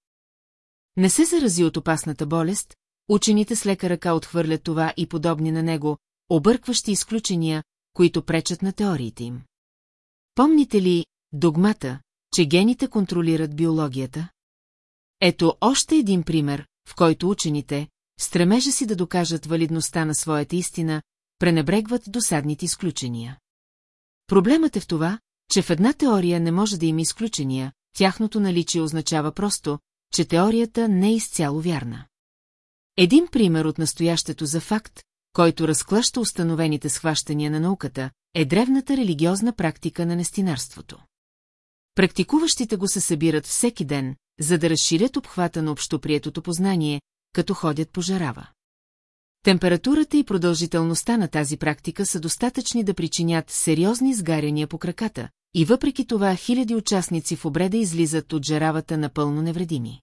Не се зарази от опасната болест, учените с лека ръка отхвърлят това и подобни на него, объркващи изключения, които пречат на теориите им. Помните ли догмата, че гените контролират биологията? Ето още един пример, в който учените, стремежа си да докажат валидността на своята истина, пренебрегват досадните изключения. Проблемът е в това, че в една теория не може да има изключения, тяхното наличие означава просто, че теорията не е изцяло вярна. Един пример от настоящето за факт, който разклаща установените схващания на науката, е древната религиозна практика на нестинарството. Практикуващите го се събират всеки ден, за да разширят обхвата на общоприетото познание, като ходят по жарава. Температурата и продължителността на тази практика са достатъчни да причинят сериозни изгаряния по краката, и въпреки това хиляди участници в обреда излизат от жаравата напълно невредими.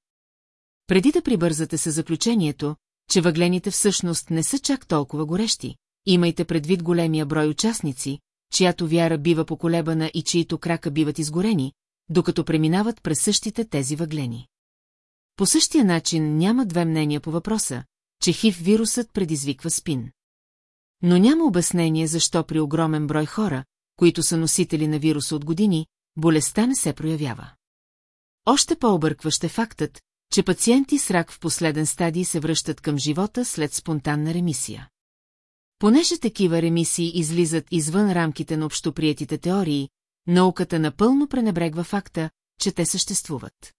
Преди да прибързате с заключението, че въглените всъщност не са чак толкова горещи, имайте предвид големия брой участници, чиято вяра бива поколебана и чието крака биват изгорени, докато преминават през същите тези въглени. По същия начин няма две мнения по въпроса, че хив вирусът предизвиква спин. Но няма обяснение защо при огромен брой хора, които са носители на вируса от години, болестта не се проявява. Още по-объркващ е фактът, че пациенти с рак в последен стадий се връщат към живота след спонтанна ремисия. Понеже такива ремисии излизат извън рамките на общоприетите теории, науката напълно пренебрегва факта, че те съществуват.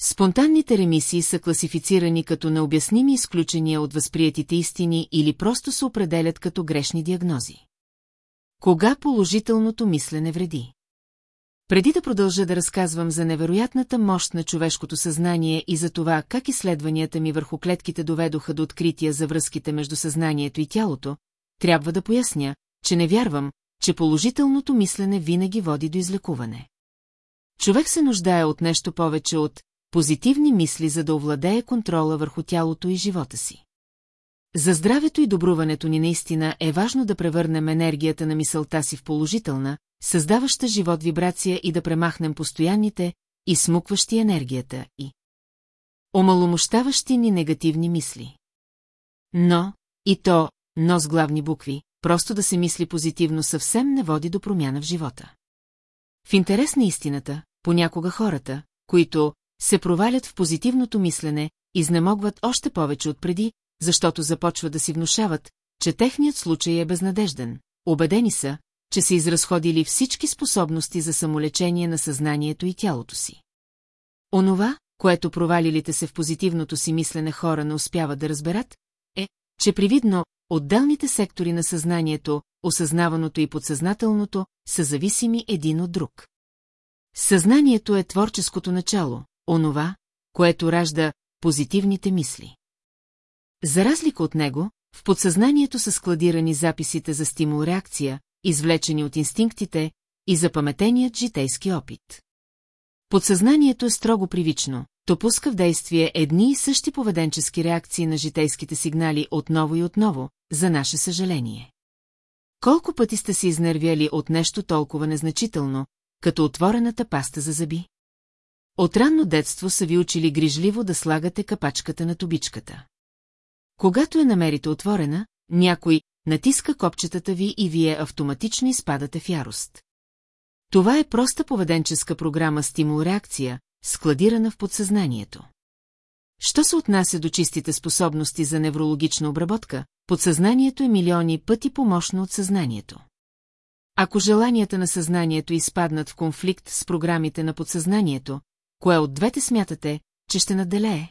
Спонтанните ремисии са класифицирани като необясними изключения от възприятите истини или просто се определят като грешни диагнози. Кога положителното мислене вреди? Преди да продължа да разказвам за невероятната мощ на човешкото съзнание и за това как изследванията ми върху клетките доведоха до открития за връзките между съзнанието и тялото, трябва да поясня, че не вярвам, че положителното мислене винаги води до излекуване. Човек се нуждае от нещо повече от позитивни мисли, за да овладее контрола върху тялото и живота си. За здравето и добруването ни наистина е важно да превърнем енергията на мисълта си в положителна, създаваща живот вибрация и да премахнем постоянните, и смукващи енергията и омаломощаващи ни негативни мисли. Но, и то, но с главни букви, просто да се мисли позитивно съвсем не води до промяна в живота. В интерес на истината, понякога хората, които се провалят в позитивното мислене, изнемогват още повече от преди, защото започват да си внушават, че техният случай е безнадежден. Обедени са, че са изразходили всички способности за самолечение на съзнанието и тялото си. Онова, което провалилите се в позитивното си мислене хора не успяват да разберат, е, че привидно отделните сектори на съзнанието, осъзнаваното и подсъзнателното, са зависими един от друг. Съзнанието е творческото начало, онова, което ражда позитивните мисли. За разлика от него, в подсъзнанието са складирани записите за стимул-реакция, извлечени от инстинктите и запаметеният житейски опит. Подсъзнанието е строго привично, то пуска в действие едни и същи поведенчески реакции на житейските сигнали отново и отново, за наше съжаление. Колко пъти сте се изнервяли от нещо толкова незначително, като отворената паста за зъби? От ранно детство са ви учили грижливо да слагате капачката на тубичката. Когато я намерите отворена, някой натиска копчетата ви и вие автоматично изпадате в ярост. Това е проста поведенческа програма стимул-реакция, складирана в подсъзнанието. Що се отнася до чистите способности за неврологична обработка, подсъзнанието е милиони пъти помощно от съзнанието. Ако желанията на съзнанието изпаднат в конфликт с програмите на подсъзнанието, кое от двете смятате, че ще наделее?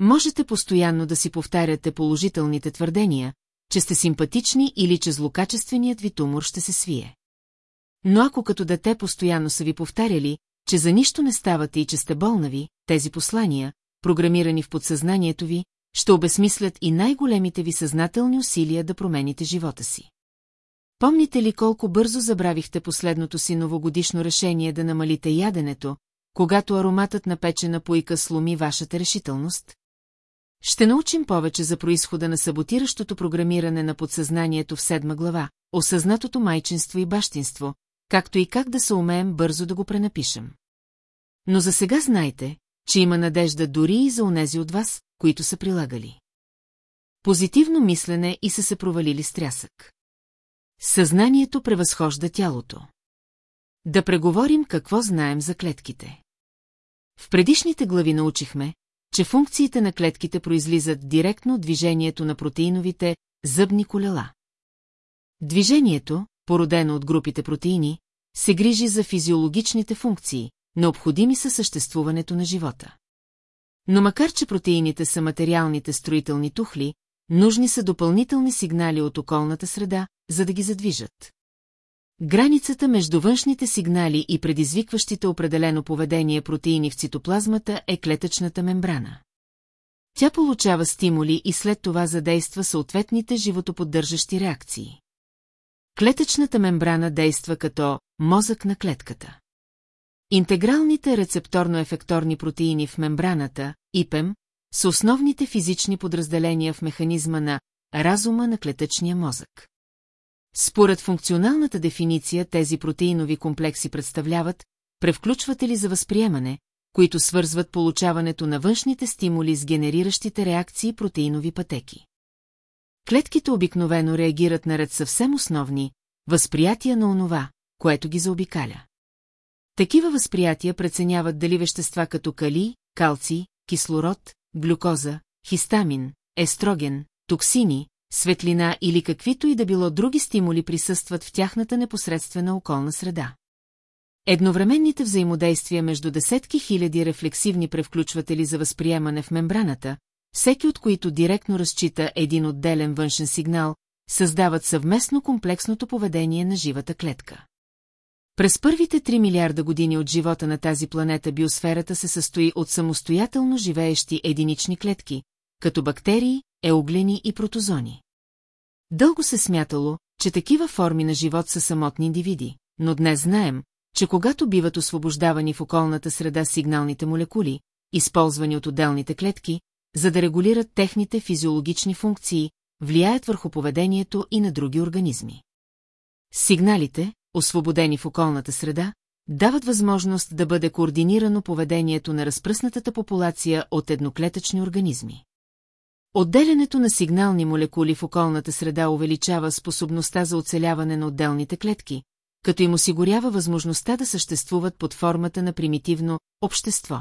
Можете постоянно да си повтаряте положителните твърдения, че сте симпатични или че злокачественият ви тумор ще се свие. Но ако като дете постоянно са ви повтаряли, че за нищо не ставате и че сте болнави, тези послания, програмирани в подсъзнанието ви, ще обесмислят и най-големите ви съзнателни усилия да промените живота си. Помните ли колко бързо забравихте последното си новогодишно решение да намалите яденето, когато ароматът на печена поика сломи вашата решителност? Ще научим повече за происхода на саботиращото програмиране на подсъзнанието в седма глава, осъзнатото майчинство и бащинство, както и как да се умеем бързо да го пренапишем. Но за сега знайте, че има надежда дори и за онези от вас, които са прилагали. Позитивно мислене и са се провалили с трясък. Съзнанието превъзхожда тялото. Да преговорим какво знаем за клетките. В предишните глави научихме, че функциите на клетките произлизат директно от движението на протеиновите зъбни колела. Движението, породено от групите протеини, се грижи за физиологичните функции, необходими са съществуването на живота. Но макар че протеините са материалните строителни тухли, нужни са допълнителни сигнали от околната среда, за да ги задвижат. Границата между външните сигнали и предизвикващите определено поведение протеини в цитоплазмата е клетъчната мембрана. Тя получава стимули и след това задейства съответните животоподдържащи реакции. Клетъчната мембрана действа като мозък на клетката. Интегралните рецепторно-ефекторни протеини в мембраната, ИПЕМ, са основните физични подразделения в механизма на разума на клетъчния мозък. Според функционалната дефиниция тези протеинови комплекси представляват превключватели за възприемане, които свързват получаването на външните стимули с генериращите реакции протеинови пътеки. Клетките обикновено реагират наред съвсем основни възприятия на онова, което ги заобикаля. Такива възприятия преценяват дали вещества като кали, калци, кислород, глюкоза, хистамин, естроген, токсини, светлина или каквито и да било други стимули присъстват в тяхната непосредствена околна среда. Едновременните взаимодействия между десетки хиляди рефлексивни превключватели за възприемане в мембраната, всеки от които директно разчита един отделен външен сигнал, създават съвместно комплексното поведение на живата клетка. През първите 3 милиарда години от живота на тази планета биосферата се състои от самостоятелно живеещи единични клетки, като бактерии, еуглени и протозони. Дълго се смятало, че такива форми на живот са самотни индивиди, но днес знаем, че когато биват освобождавани в околната среда сигналните молекули, използвани от отделните клетки, за да регулират техните физиологични функции, влияят върху поведението и на други организми. Сигналите, освободени в околната среда, дават възможност да бъде координирано поведението на разпръснатата популация от едноклетъчни организми. Отделянето на сигнални молекули в околната среда увеличава способността за оцеляване на отделните клетки, като им осигурява възможността да съществуват под формата на примитивно общество.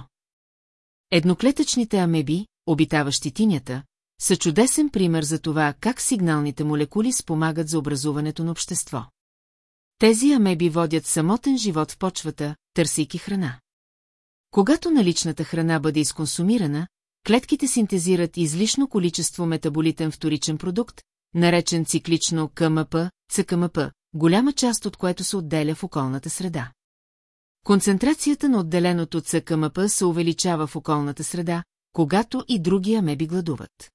Едноклетъчните амеби, обитаващи тинята, са чудесен пример за това как сигналните молекули спомагат за образуването на общество. Тези амеби водят самотен живот в почвата, търсейки храна. Когато наличната храна бъде изконсумирана, клетките синтезират излишно количество метаболитен вторичен продукт, наречен циклично КМП, ЦКМП, голяма част от което се отделя в околната среда. Концентрацията на отделеното ЦКМП се увеличава в околната среда, когато и други амеби гладуват.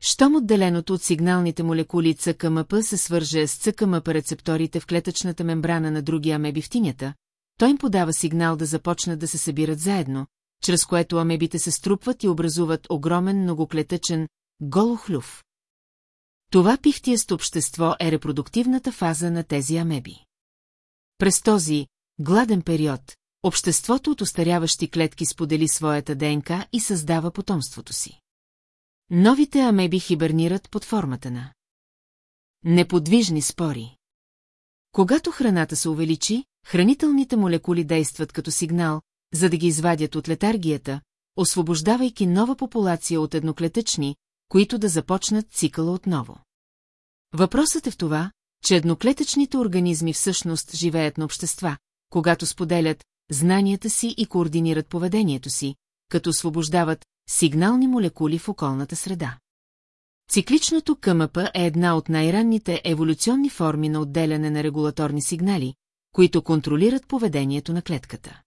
Щом отделеното от сигналните молекули ЦКМП се свърже с ЦКМП рецепторите в клетъчната мембрана на други амеби в тинята, той им подава сигнал да започнат да се събират заедно, чрез което амебите се струпват и образуват огромен многоклетъчен голохлюв. Това пихтиест общество е репродуктивната фаза на тези амеби. През този гладен период, обществото от остаряващи клетки сподели своята ДНК и създава потомството си. Новите амеби хибернират под формата на неподвижни спори. Когато храната се увеличи, хранителните молекули действат като сигнал, за да ги извадят от летаргията, освобождавайки нова популация от едноклетъчни, които да започнат цикъла отново. Въпросът е в това, че едноклетъчните организми всъщност живеят на общества, когато споделят знанията си и координират поведението си, като освобождават сигнални молекули в околната среда. Цикличното КМП е една от най-ранните еволюционни форми на отделяне на регулаторни сигнали, които контролират поведението на клетката.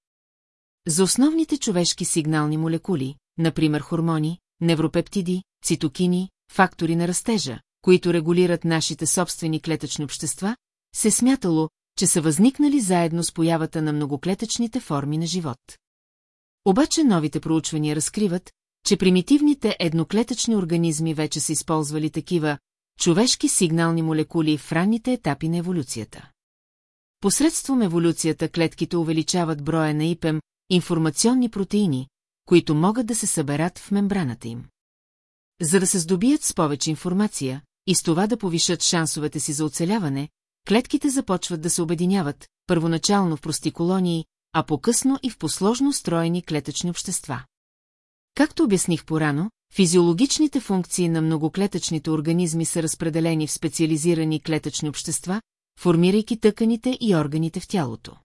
За основните човешки сигнални молекули, например хормони, невропептиди, цитокини, фактори на растежа, които регулират нашите собствени клетъчни общества, се смятало, че са възникнали заедно с появата на многоклетъчните форми на живот. Обаче новите проучвания разкриват, че примитивните едноклетъчни организми вече са използвали такива човешки сигнални молекули в ранните етапи на еволюцията. Посредством еволюцията клетките увеличават броя на ИПЕМ, информационни протеини, които могат да се съберат в мембраната им. За да се здобият с повече информация и с това да повишат шансовете си за оцеляване, клетките започват да се обединяват, първоначално в прости колонии, а по-късно и в посложно устроени клетъчни общества. Както обясних порано, физиологичните функции на многоклетъчните организми са разпределени в специализирани клетъчни общества, формирайки тъканите и органите в тялото.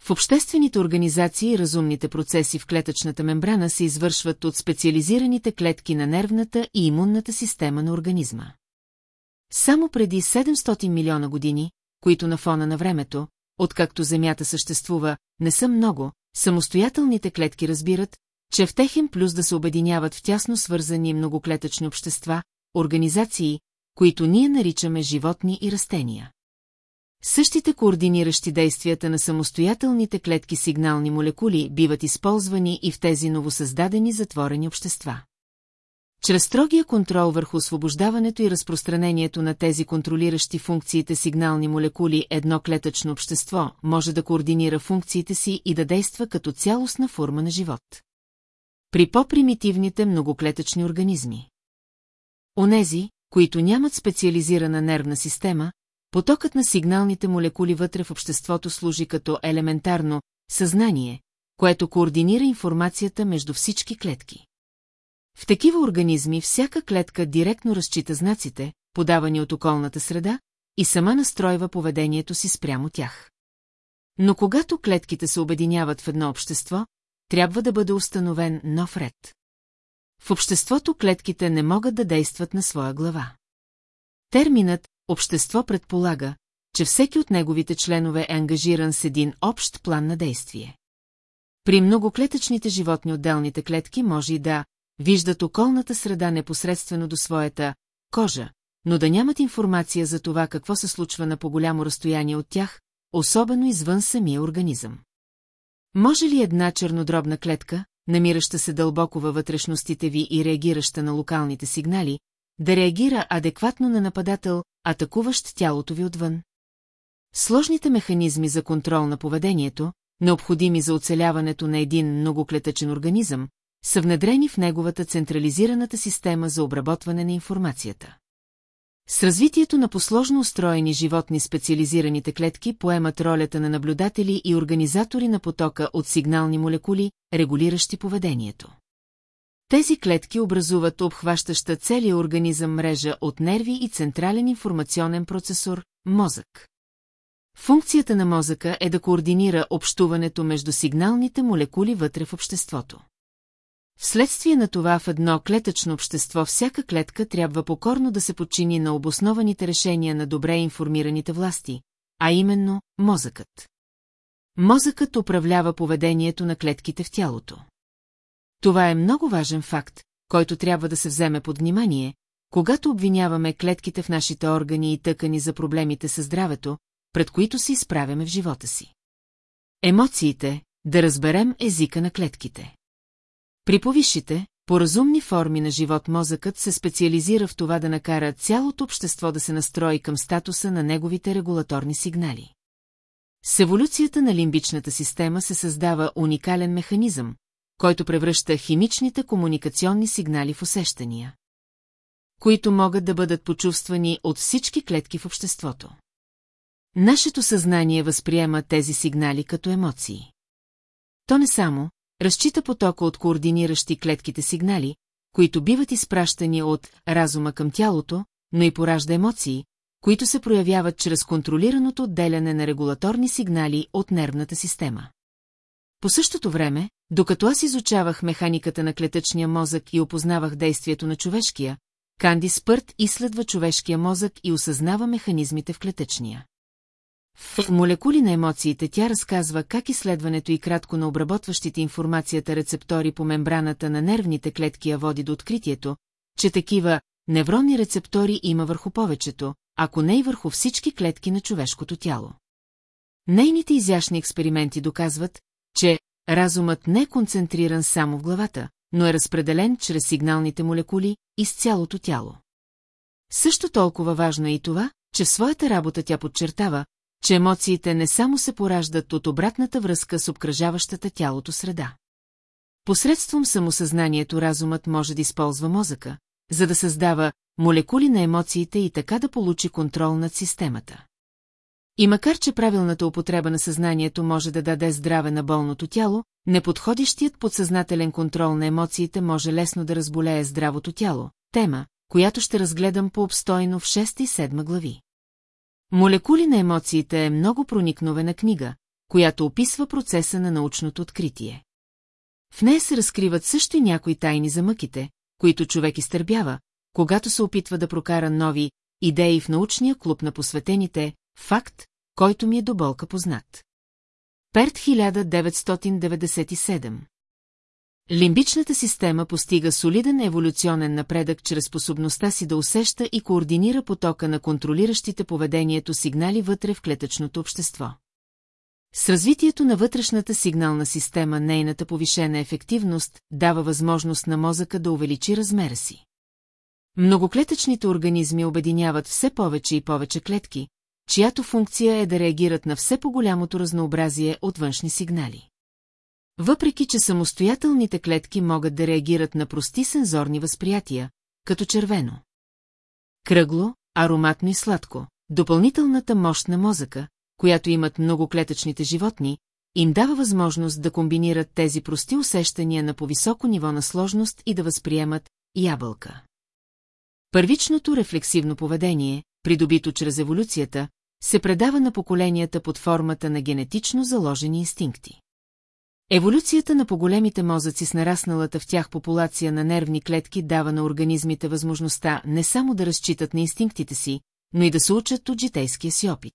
В обществените организации разумните процеси в клетъчната мембрана се извършват от специализираните клетки на нервната и имунната система на организма. Само преди 700 милиона години, които на фона на времето, откакто Земята съществува, не са много, самостоятелните клетки разбират, че в техен плюс да се обединяват в тясно свързани многоклетъчни общества, организации, които ние наричаме животни и растения. Същите координиращи действията на самостоятелните клетки сигнални молекули биват използвани и в тези новосъздадени затворени общества. Чрез строгия контрол върху освобождаването и разпространението на тези контролиращи функциите сигнални молекули едно клетъчно общество може да координира функциите си и да действа като цялостна форма на живот. При по-примитивните многоклетъчни организми. Онези, които нямат специализирана нервна система, потокът на сигналните молекули вътре в обществото служи като елементарно съзнание, което координира информацията между всички клетки. В такива организми всяка клетка директно разчита знаците, подавани от околната среда, и сама настройва поведението си спрямо тях. Но когато клетките се обединяват в едно общество, трябва да бъде установен нов ред. В обществото клетките не могат да действат на своя глава. Терминът «общество» предполага, че всеки от неговите членове е ангажиран с един общ план на действие. При многоклетъчните животни отделните клетки може и да виждат околната среда непосредствено до своята кожа, но да нямат информация за това какво се случва на по-голямо разстояние от тях, особено извън самия организъм. Може ли една чернодробна клетка, намираща се дълбоко във вътрешностите ви и реагираща на локалните сигнали, да реагира адекватно на нападател, атакуващ тялото ви отвън? Сложните механизми за контрол на поведението, необходими за оцеляването на един многоклетъчен организъм, са внедрени в неговата централизираната система за обработване на информацията. С развитието на посложно устроени животни специализираните клетки поемат ролята на наблюдатели и организатори на потока от сигнални молекули, регулиращи поведението. Тези клетки образуват обхващаща целия организъм мрежа от нерви и централен информационен процесор – мозък. Функцията на мозъка е да координира общуването между сигналните молекули вътре в обществото. Вследствие на това в едно клетъчно общество всяка клетка трябва покорно да се подчини на обоснованите решения на добре информираните власти, а именно мозъкът. Мозъкът управлява поведението на клетките в тялото. Това е много важен факт, който трябва да се вземе под внимание, когато обвиняваме клетките в нашите органи и тъкани за проблемите със здравето, пред които се изправяме в живота си. Емоциите, да разберем езика на клетките. При повисшите, по-разумни форми на живот мозъкът се специализира в това да накара цялото общество да се настрои към статуса на неговите регулаторни сигнали. С еволюцията на лимбичната система се създава уникален механизъм, който превръща химичните комуникационни сигнали в усещания, които могат да бъдат почувствани от всички клетки в обществото. Нашето съзнание възприема тези сигнали като емоции. То не само, разчита потока от координиращи клетките сигнали, които биват изпращани от разума към тялото, но и поражда емоции, които се проявяват чрез контролираното отделяне на регулаторни сигнали от нервната система. По същото време, докато аз изучавах механиката на клетъчния мозък и опознавах действието на човешкия, Канди Спърт изследва човешкия мозък и осъзнава механизмите в клетъчния. В молекули на емоциите тя разказва как изследването и кратко на обработващите информацията рецептори по мембраната на нервните клетки я води до откритието, че такива невронни рецептори има върху повечето, ако не и върху всички клетки на човешкото тяло. Нейните изящни експерименти доказват, че разумът не е концентриран само в главата, но е разпределен чрез сигналните молекули из цялото тяло. Също толкова важно е и това, че в своята работа тя подчертава, че емоциите не само се пораждат от обратната връзка с обкръжаващата тялото среда. Посредством самосъзнанието разумът може да използва мозъка, за да създава молекули на емоциите и така да получи контрол над системата. И макар, че правилната употреба на съзнанието може да даде здраве на болното тяло, неподходящият подсъзнателен контрол на емоциите може лесно да разболее здравото тяло, тема, която ще разгледам по-обстойно в 6 и 7 глави. Молекули на емоциите е много проникновена книга, която описва процеса на научното откритие. В нея се разкриват също и някои тайни за мъките, които човек изтърбява, когато се опитва да прокара нови идеи в научния клуб на посветените, факт, който ми е до болка познат. Перт 1997 Лимбичната система постига солиден еволюционен напредък чрез способността си да усеща и координира потока на контролиращите поведението сигнали вътре в клетъчното общество. С развитието на вътрешната сигнална система нейната повишена ефективност дава възможност на мозъка да увеличи размера си. Многоклетъчните организми обединяват все повече и повече клетки, чиято функция е да реагират на все по-голямото разнообразие от външни сигнали. Въпреки, че самостоятелните клетки могат да реагират на прости сензорни възприятия, като червено. Кръгло, ароматно и сладко, допълнителната мощ на мозъка, която имат многоклетъчните животни, им дава възможност да комбинират тези прости усещания на по-високо ниво на сложност и да възприемат ябълка. Първичното рефлексивно поведение, придобито чрез еволюцията, се предава на поколенията под формата на генетично заложени инстинкти. Еволюцията на поголемите мозъци с нарасналата в тях популация на нервни клетки дава на организмите възможността не само да разчитат на инстинктите си, но и да се учат от житейския си опит.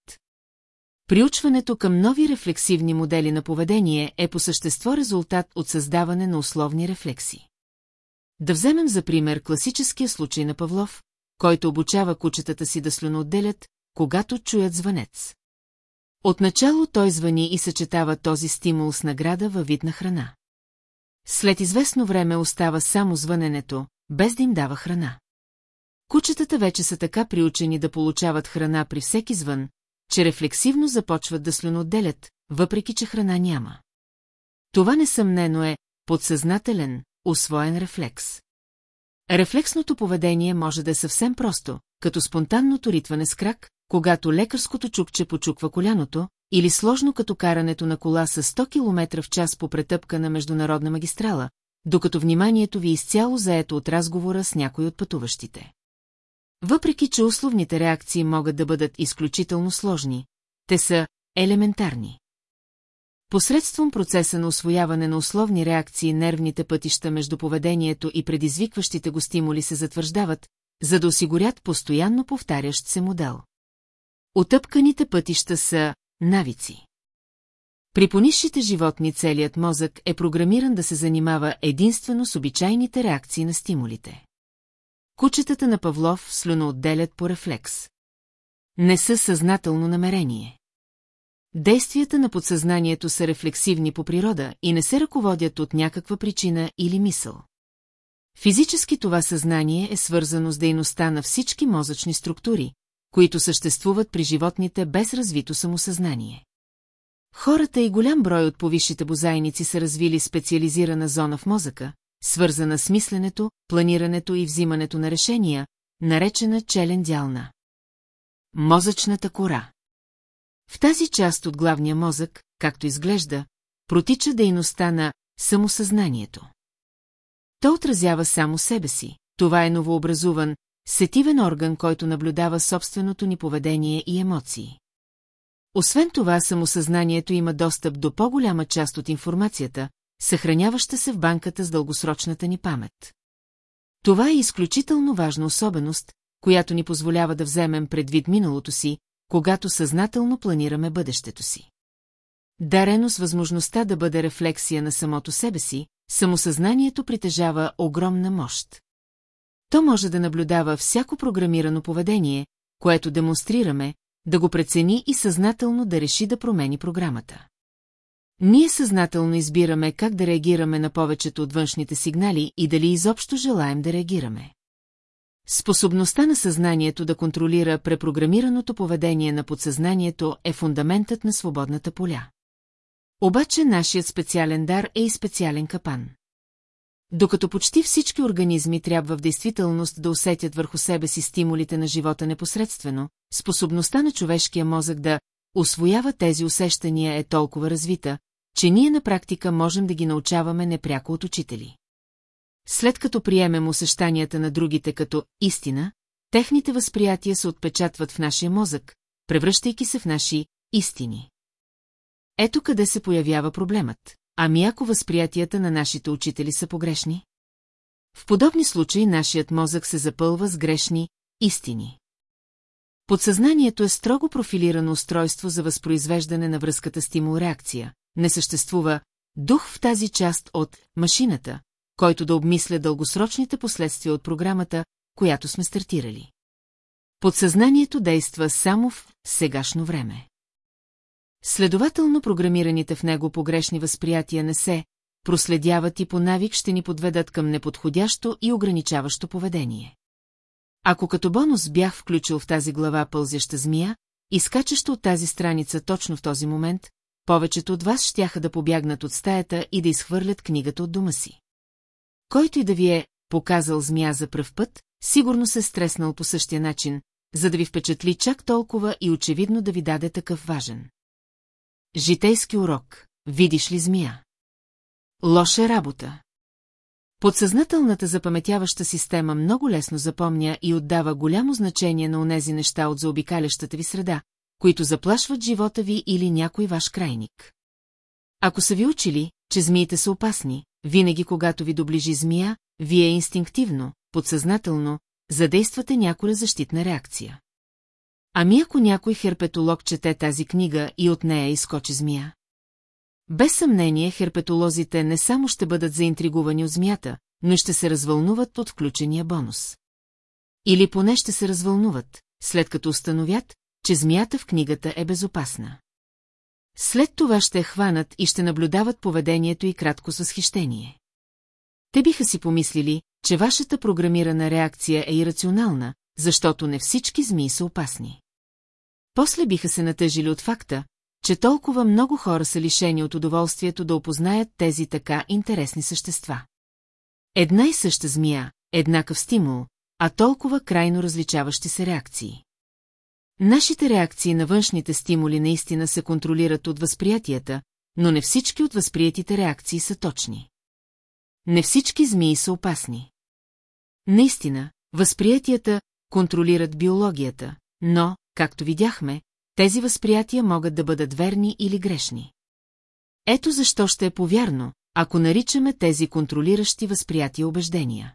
Приучването към нови рефлексивни модели на поведение е по същество резултат от създаване на условни рефлекси. Да вземем за пример класическия случай на Павлов, който обучава кучетата си да слюноотделят, когато чуят звънец. Отначало той звъни и съчетава този стимул с награда във вид на храна. След известно време остава само звъненето, без да им дава храна. Кучетата вече са така приучени да получават храна при всеки звън, че рефлексивно започват да слюноотделят, въпреки че храна няма. Това несъмнено е подсъзнателен, усвоен рефлекс. Рефлексното поведение може да е съвсем просто, като спонтанното ритване с крак, когато лекарското чукче почуква коляното, или сложно като карането на кола с 100 км в час по претъпка на международна магистрала, докато вниманието ви е изцяло заето от разговора с някой от пътуващите. Въпреки, че условните реакции могат да бъдат изключително сложни, те са елементарни. Посредством процеса на освояване на условни реакции нервните пътища между поведението и предизвикващите го стимули се затвърждават, за да осигурят постоянно повтарящ се модел. Отъпканите пътища са навици. При понисшите животни целият мозък е програмиран да се занимава единствено с обичайните реакции на стимулите. Кучетата на Павлов слюно отделят по рефлекс. Не са съзнателно намерение. Действията на подсъзнанието са рефлексивни по природа и не се ръководят от някаква причина или мисъл. Физически това съзнание е свързано с дейността на всички мозъчни структури, които съществуват при животните без развито самосъзнание. Хората и голям брой от повисшите бозайници са развили специализирана зона в мозъка, свързана с мисленето, планирането и взимането на решения, наречена челен дял на мозъчната кора. В тази част от главния мозък, както изглежда, протича дейността на самосъзнанието. То отразява само себе си. Това е новообразуван, сетивен орган, който наблюдава собственото ни поведение и емоции. Освен това, самосъзнанието има достъп до по-голяма част от информацията, съхраняваща се в банката с дългосрочната ни памет. Това е изключително важна особеност, която ни позволява да вземем предвид миналото си, когато съзнателно планираме бъдещето си. Дарено с възможността да бъде рефлексия на самото себе си, самосъзнанието притежава огромна мощ. То може да наблюдава всяко програмирано поведение, което демонстрираме, да го прецени и съзнателно да реши да промени програмата. Ние съзнателно избираме как да реагираме на повечето от външните сигнали и дали изобщо желаем да реагираме. Способността на съзнанието да контролира препрограмираното поведение на подсъзнанието е фундаментът на свободната поля. Обаче нашият специален дар е и специален капан. Докато почти всички организми трябва в действителност да усетят върху себе си стимулите на живота непосредствено, способността на човешкия мозък да освоява тези усещания е толкова развита, че ние на практика можем да ги научаваме непряко от учители. След като приемем усещанията на другите като истина, техните възприятия се отпечатват в нашия мозък, превръщайки се в наши истини. Ето къде се появява проблемът. Ами ако възприятията на нашите учители са погрешни? В подобни случаи нашият мозък се запълва с грешни истини. Подсъзнанието е строго профилирано устройство за възпроизвеждане на връзката стимул-реакция. Не съществува дух в тази част от машината, който да обмисля дългосрочните последствия от програмата, която сме стартирали. Подсъзнанието действа само в сегашно време. Следователно програмираните в него погрешни възприятия не се проследяват и по навик ще ни подведат към неподходящо и ограничаващо поведение. Ако като бонус бях включил в тази глава пълзяща змия, изкачащо от тази страница точно в този момент, повечето от вас щяха да побягнат от стаята и да изхвърлят книгата от дома си. Който и да ви е показал змия за пръв път, сигурно се е стреснал по същия начин, за да ви впечатли чак толкова и очевидно да ви даде такъв важен. Житейски урок. Видиш ли змия? Лоша работа. Подсъзнателната запаметяваща система много лесно запомня и отдава голямо значение на онези неща от заобикалящата ви среда, които заплашват живота ви или някой ваш крайник. Ако са ви учили, че змиите са опасни, винаги когато ви доближи змия, вие инстинктивно, подсъзнателно, задействате някоя защитна реакция. Ами ако някой херпетолог чете тази книга и от нея изкочи змия? Без съмнение, херпетолозите не само ще бъдат заинтригувани от змията, но ще се развълнуват от включения бонус. Или поне ще се развълнуват, след като установят, че змията в книгата е безопасна. След това ще хванат и ще наблюдават поведението и кратко с възхищение. Те биха си помислили, че вашата програмирана реакция е ирационална, защото не всички змии са опасни. После биха се натъжили от факта, че толкова много хора са лишени от удоволствието да опознаят тези така интересни същества. Една и съща змия, еднакъв стимул, а толкова крайно различаващи се реакции. Нашите реакции на външните стимули наистина се контролират от възприятията, но не всички от възприятите реакции са точни. Не всички змии са опасни. Наистина, възприятията контролират биологията, но, както видяхме, тези възприятия могат да бъдат верни или грешни. Ето защо ще е повярно, ако наричаме тези контролиращи възприятия убеждения.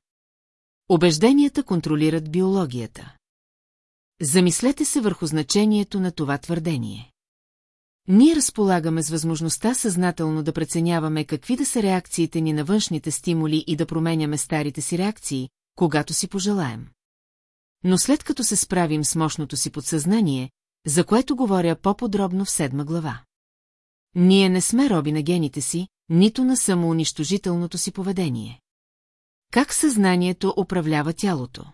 Убежденията контролират биологията. Замислете се върху значението на това твърдение. Ние разполагаме с възможността съзнателно да преценяваме какви да са реакциите ни на външните стимули и да променяме старите си реакции, когато си пожелаем. Но след като се справим с мощното си подсъзнание, за което говоря по-подробно в седма глава. Ние не сме роби на гените си, нито на самоунищожителното си поведение. Как съзнанието управлява тялото?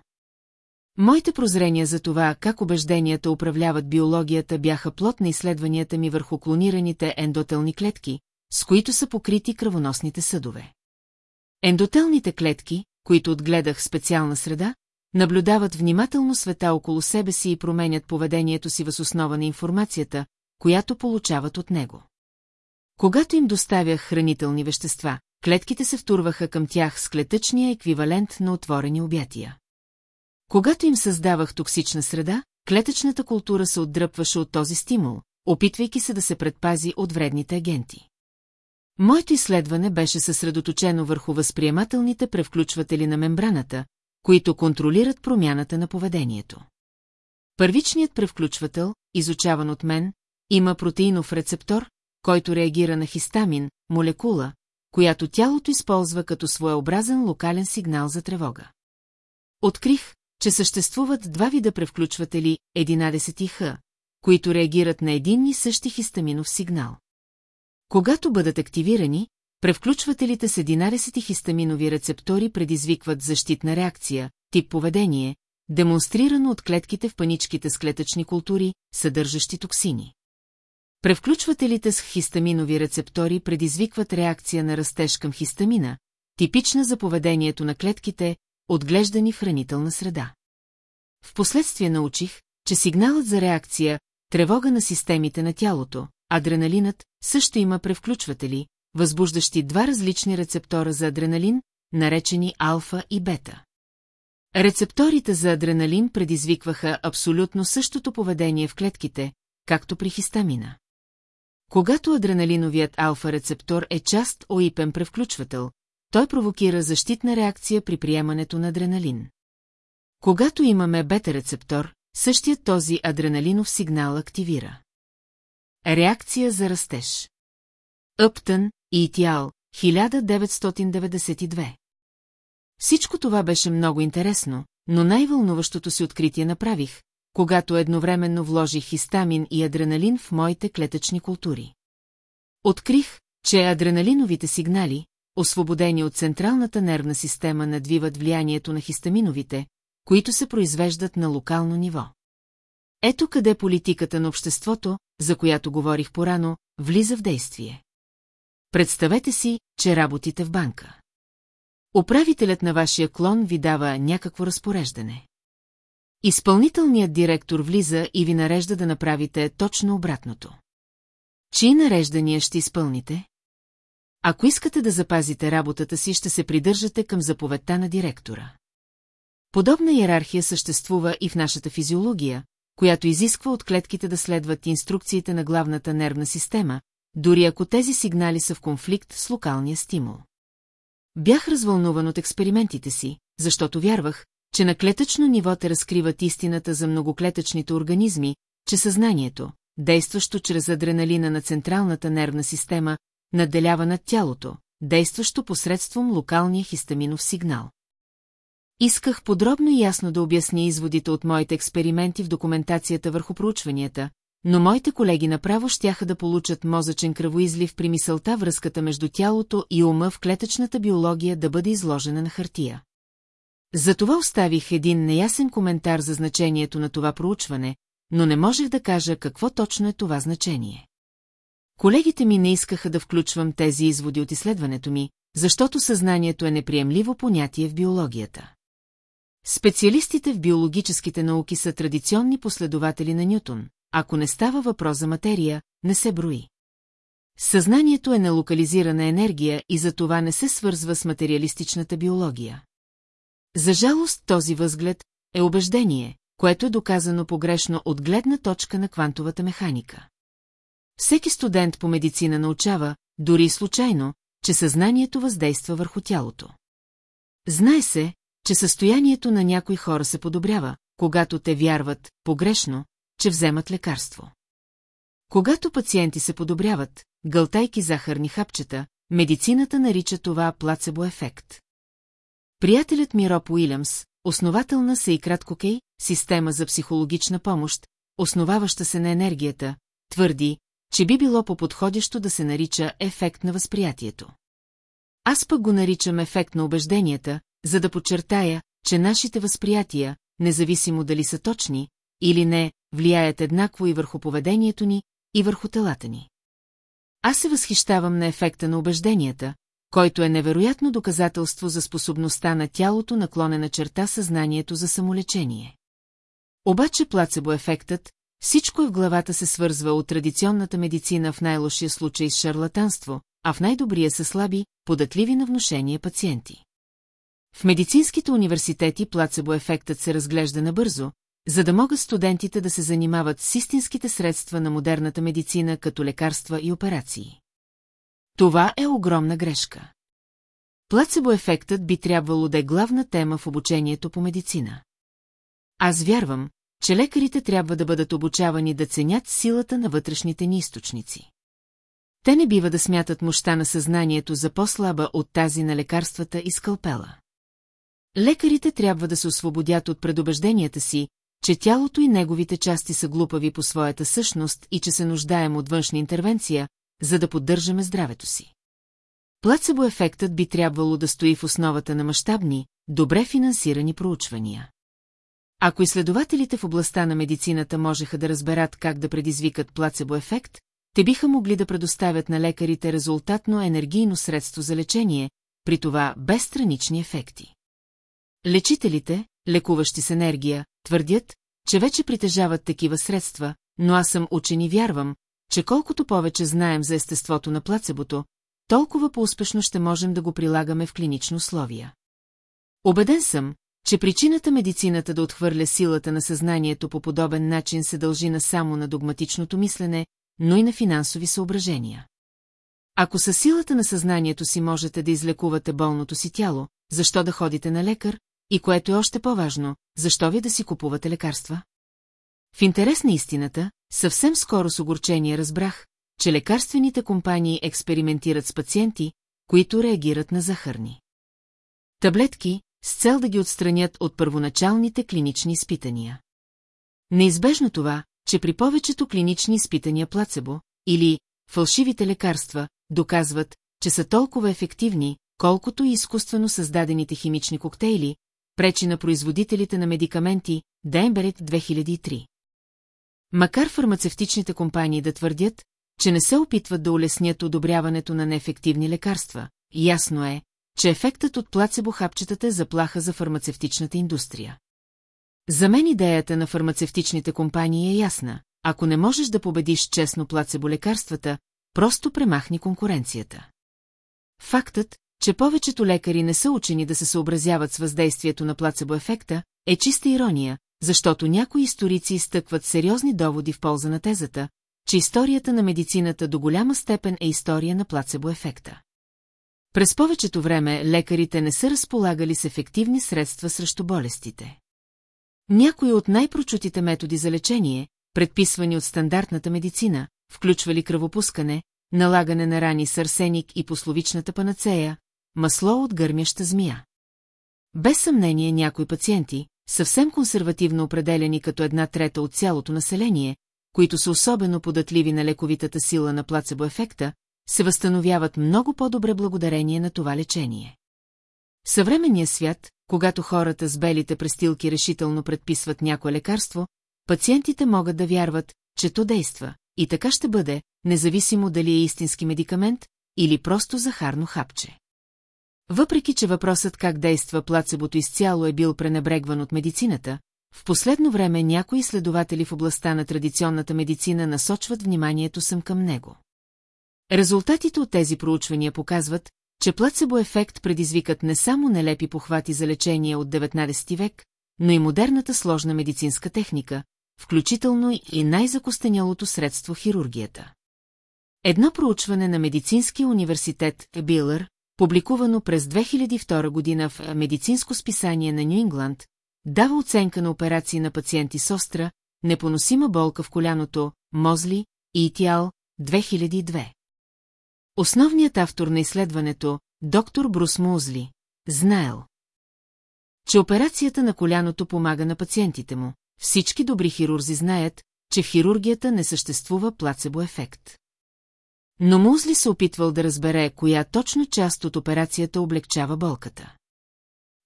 Моите прозрения за това, как убежденията управляват биологията, бяха плод на изследванията ми върху клонираните ендотелни клетки, с които са покрити кръвоносните съдове. Ендотелните клетки, които отгледах в специална среда, наблюдават внимателно света около себе си и променят поведението си въз основа на информацията, която получават от него. Когато им доставях хранителни вещества, клетките се втурваха към тях с клетъчния еквивалент на отворени обятия. Когато им създавах токсична среда, клетъчната култура се отдръпваше от този стимул, опитвайки се да се предпази от вредните агенти. Моето изследване беше съсредоточено върху възприемателните превключватели на мембраната, които контролират промяната на поведението. Първичният превключвател, изучаван от мен, има протеинов рецептор, който реагира на хистамин, молекула, която тялото използва като своеобразен локален сигнал за тревога. Открих, че съществуват два вида превключватели 11 Х, които реагират на един и същи хистаминов сигнал. Когато бъдат активирани, превключвателите с 11 хистаминови рецептори предизвикват защитна реакция, тип поведение, демонстрирано от клетките в паничките с клетъчни култури, съдържащи токсини. Превключвателите с хистаминови рецептори предизвикват реакция на растеж към хистамина, типична за поведението на клетките, отглеждани в хранителна среда. Впоследствие научих, че сигналът за реакция, тревога на системите на тялото, адреналинът, също има превключватели, възбуждащи два различни рецептора за адреналин, наречени алфа и бета. Рецепторите за адреналин предизвикваха абсолютно същото поведение в клетките, както при хистамина. Когато адреналиновият алфа-рецептор е част ОИПен превключвател, той провокира защитна реакция при приемането на адреналин. Когато имаме бета-рецептор, същият този адреналинов сигнал активира. Реакция за растежЪптън и Итиал, 1992 Всичко това беше много интересно, но най-вълнуващото си откритие направих, когато едновременно вложих хистамин и адреналин в моите клетъчни култури. Открих, че адреналиновите сигнали, освободени от централната нервна система, надвиват влиянието на хистаминовите, които се произвеждат на локално ниво. Ето къде политиката на обществото, за която говорих порано, влиза в действие. Представете си, че работите в банка. Управителят на вашия клон ви дава някакво разпореждане. Изпълнителният директор влиза и ви нарежда да направите точно обратното. Чии нареждания ще изпълните? Ако искате да запазите работата си, ще се придържате към заповедта на директора. Подобна иерархия съществува и в нашата физиология, която изисква от клетките да следват инструкциите на главната нервна система, дори ако тези сигнали са в конфликт с локалния стимул. Бях развълнуван от експериментите си, защото вярвах, че на клетъчно ниво те разкриват истината за многоклетъчните организми, че съзнанието, действащо чрез адреналина на централната нервна система, надделява над тялото, действащо посредством локалния хистаминов сигнал. Исках подробно и ясно да обясня изводите от моите експерименти в документацията върху проучванията, но моите колеги направо щяха да получат мозъчен кръвоизлив при мисълта връзката между тялото и ума в клетъчната биология да бъде изложена на хартия. Затова оставих един неясен коментар за значението на това проучване, но не можех да кажа какво точно е това значение. Колегите ми не искаха да включвам тези изводи от изследването ми, защото съзнанието е неприемливо понятие в биологията. Специалистите в биологическите науки са традиционни последователи на Нютон. Ако не става въпрос за материя, не се брои. Съзнанието е нелокализирана енергия и за това не се свързва с материалистичната биология. За жалост този възглед е убеждение, което е доказано погрешно от гледна точка на квантовата механика. Всеки студент по медицина научава, дори случайно, че съзнанието въздейства върху тялото. Знае се, че състоянието на някои хора се подобрява, когато те вярват, погрешно, че вземат лекарство. Когато пациенти се подобряват, гълтайки захарни хапчета, медицината нарича това плацебо-ефект. Приятелят ми Роб Уилямс, основател на Сейкраткокей, система за психологична помощ, основаваща се на енергията, твърди, че би било по-подходящо да се нарича ефект на възприятието. Аз пък го наричам ефект на убежденията, за да подчертая, че нашите възприятия, независимо дали са точни или не, влияят еднакво и върху поведението ни, и върху телата ни. Аз се възхищавам на ефекта на убежденията, който е невероятно доказателство за способността на тялото наклонена черта съзнанието за самолечение. Обаче плацебо-ефектът, всичко е в главата се свързва от традиционната медицина в най-лошия случай с шарлатанство, а в най-добрия са слаби, податливи на внушение пациенти. В медицинските университети плацебо-ефектът се разглежда набързо, за да могат студентите да се занимават с истинските средства на модерната медицина като лекарства и операции. Това е огромна грешка. Плацебо-ефектът би трябвало да е главна тема в обучението по медицина. Аз вярвам, че лекарите трябва да бъдат обучавани да ценят силата на вътрешните ни източници. Те не бива да смятат мощта на съзнанието за по-слаба от тази на лекарствата и скалпела. Лекарите трябва да се освободят от предубежденията си, че тялото и неговите части са глупави по своята същност и че се нуждаем от външна интервенция, за да поддържаме здравето си. Плацебо-ефектът би трябвало да стои в основата на мащабни, добре финансирани проучвания. Ако изследователите в областта на медицината можеха да разберат как да предизвикат плацебо-ефект, те биха могли да предоставят на лекарите резултатно енергийно средство за лечение, при това без странични ефекти. Лечителите, лекуващи с енергия, твърдят, че вече притежават такива средства, но аз съм учен и вярвам, че колкото повече знаем за естеството на плацебото, толкова по-успешно ще можем да го прилагаме в клинични условия. Обеден съм, че причината медицината да отхвърля силата на съзнанието по подобен начин се дължи на само на догматичното мислене, но и на финансови съображения. Ако със силата на съзнанието си можете да излекувате болното си тяло, защо да ходите на лекар, и което е още по-важно, защо ви да си купувате лекарства? В интерес на истината, съвсем скоро с огорчение разбрах, че лекарствените компании експериментират с пациенти, които реагират на захарни. Таблетки, с цел да ги отстранят от първоначалните клинични изпитания. Неизбежно това, че при повечето клинични изпитания плацебо или фалшивите лекарства доказват, че са толкова ефективни, колкото и изкуствено създадените химични коктейли, пречи на производителите на медикаменти Дейнберет 2003. Макар фармацевтичните компании да твърдят, че не се опитват да улеснят одобряването на неефективни лекарства, ясно е, че ефектът от плацебо-хапчетата е заплаха за фармацевтичната индустрия. За мен идеята на фармацевтичните компании е ясна. Ако не можеш да победиш честно плацебо-лекарствата, просто премахни конкуренцията. Фактът, че повечето лекари не са учени да се съобразяват с въздействието на плацебо-ефекта, е чиста ирония, защото някои историци изтъкват сериозни доводи в полза на тезата, че историята на медицината до голяма степен е история на плацебо-ефекта. През повечето време лекарите не са разполагали с ефективни средства срещу болестите. Някои от най-прочутите методи за лечение, предписвани от стандартната медицина, включвали кръвопускане, налагане на рани с арсеник и пословичната панацея, масло от гърмяща змия. Без съмнение някои пациенти, съвсем консервативно определени като една трета от цялото население, които са особено податливи на лековитата сила на плацебо-ефекта, се възстановяват много по-добре благодарение на това лечение. В съвременния свят, когато хората с белите престилки решително предписват някое лекарство, пациентите могат да вярват, че то действа, и така ще бъде, независимо дали е истински медикамент или просто захарно хапче. Въпреки, че въпросът как действа плацебото изцяло е бил пренебрегван от медицината, в последно време някои изследователи в областта на традиционната медицина насочват вниманието съм към него. Резултатите от тези проучвания показват, че плацебо-ефект предизвикат не само нелепи похвати за лечение от 19 век, но и модерната сложна медицинска техника, включително и най-закостенялото средство хирургията. Едно проучване на Медицинския университет Билър, публикувано през 2002 година в медицинско списание на Нью Ингланд, дава оценка на операции на пациенти с остра, непоносима болка в коляното, Мозли и Итиал, 2002. Основният автор на изследването, доктор Брус Музли, знаел, че операцията на коляното помага на пациентите му. Всички добри хирурзи знаят, че в хирургията не съществува плацебо-ефект. Но Музли се опитвал да разбере, коя точно част от операцията облегчава болката.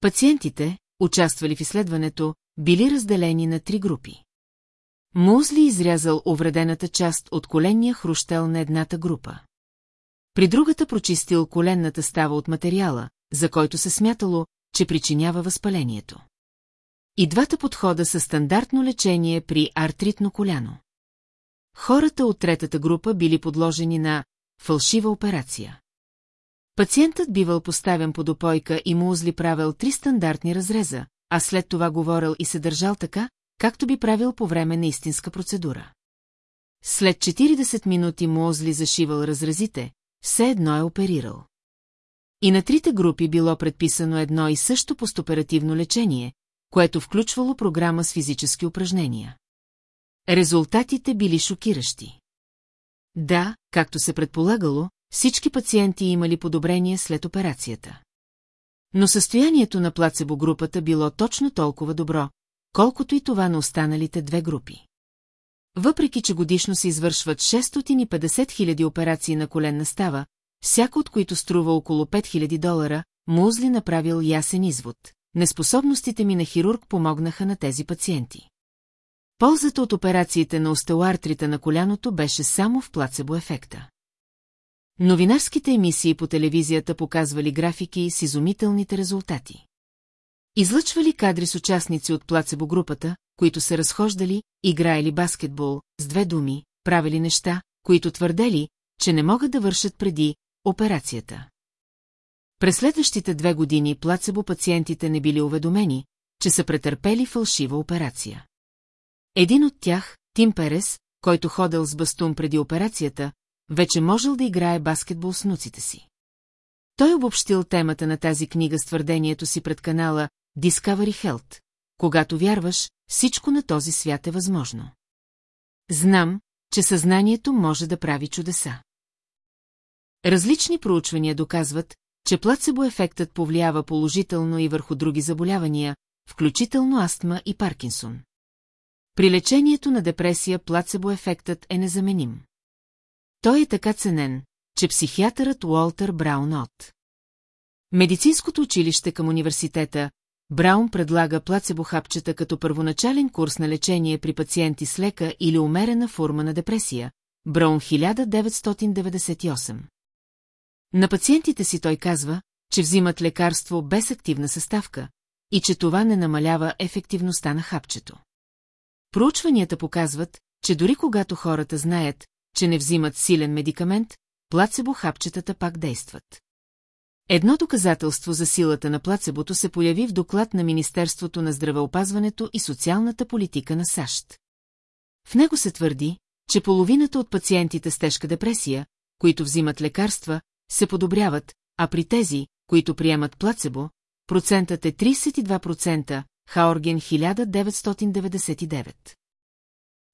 Пациентите, участвали в изследването, били разделени на три групи. Музли изрязал увредената част от коленния хрущел на едната група. При другата прочистил коленната става от материала, за който се смятало, че причинява възпалението. И двата подхода са стандартно лечение при артритно коляно. Хората от третата група били подложени на фалшива операция. Пациентът бивал поставен под опойка и му узли правил три стандартни разреза, а след това говорил и се държал така, както би правил по време на истинска процедура. След 40 минути му озли зашивал разрезите, все едно е оперирал. И на трите групи било предписано едно и също постоперативно лечение, което включвало програма с физически упражнения. Резултатите били шокиращи. Да, както се предполагало, всички пациенти имали подобрение след операцията. Но състоянието на плацебо групата било точно толкова добро, колкото и това на останалите две групи. Въпреки, че годишно се извършват 650 000 операции на коленна става, всяко от които струва около 5000 долара, Музли направил ясен извод. Неспособностите ми на хирург помогнаха на тези пациенти. Ползата от операциите на остеоартрита на коляното беше само в плацебо ефекта. Новинарските емисии по телевизията показвали графики с изумителните резултати. Излъчвали кадри с участници от плацебо групата, които се разхождали, играели баскетбол, с две думи, правили неща, които твърдели, че не могат да вършат преди операцията. През следващите две години плацебо пациентите не били уведомени, че са претърпели фалшива операция. Един от тях, Тим Перес, който ходил с бастун преди операцията, вече можел да играе баскетбол с внуците си. Той обобщил темата на тази книга с твърдението си пред канала Discovery Health. Когато вярваш, всичко на този свят е възможно. Знам, че съзнанието може да прави чудеса. Различни проучвания доказват, че плацебо-ефектът повлиява положително и върху други заболявания, включително астма и Паркинсон. При лечението на депресия плацебо-ефектът е незаменим. Той е така ценен, че психиатърът Уолтер Браун от Медицинското училище към университета Браун предлага плацебо-хапчета като първоначален курс на лечение при пациенти с лека или умерена форма на депресия. Браун 1998 На пациентите си той казва, че взимат лекарство без активна съставка и че това не намалява ефективността на хапчето. Проучванията показват, че дори когато хората знаят, че не взимат силен медикамент, плацебо-хапчетата пак действат. Едно доказателство за силата на плацебото се появи в доклад на Министерството на здравеопазването и социалната политика на САЩ. В него се твърди, че половината от пациентите с тежка депресия, които взимат лекарства, се подобряват, а при тези, които приемат плацебо, процентът е 32%, Хаорген 1999.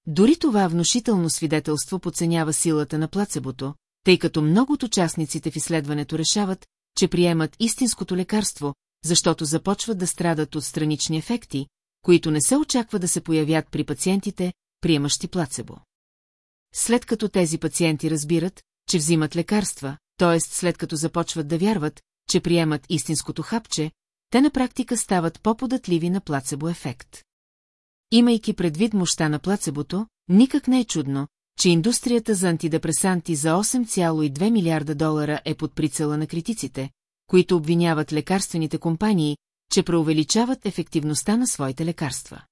Дори това внушително свидетелство подценява силата на плацебото, тъй като много от участниците в изследването решават, че приемат истинското лекарство, защото започват да страдат от странични ефекти, които не се очаква да се появят при пациентите, приемащи плацебо. След като тези пациенти разбират, че взимат лекарства, т.е. след като започват да вярват, че приемат истинското хапче, те на практика стават по-податливи на плацебо ефект. Имайки предвид мощта на плацебото, никак не е чудно, че индустрията за антидепресанти за 8,2 милиарда долара е под прицела на критиците, които обвиняват лекарствените компании, че преувеличават ефективността на своите лекарства.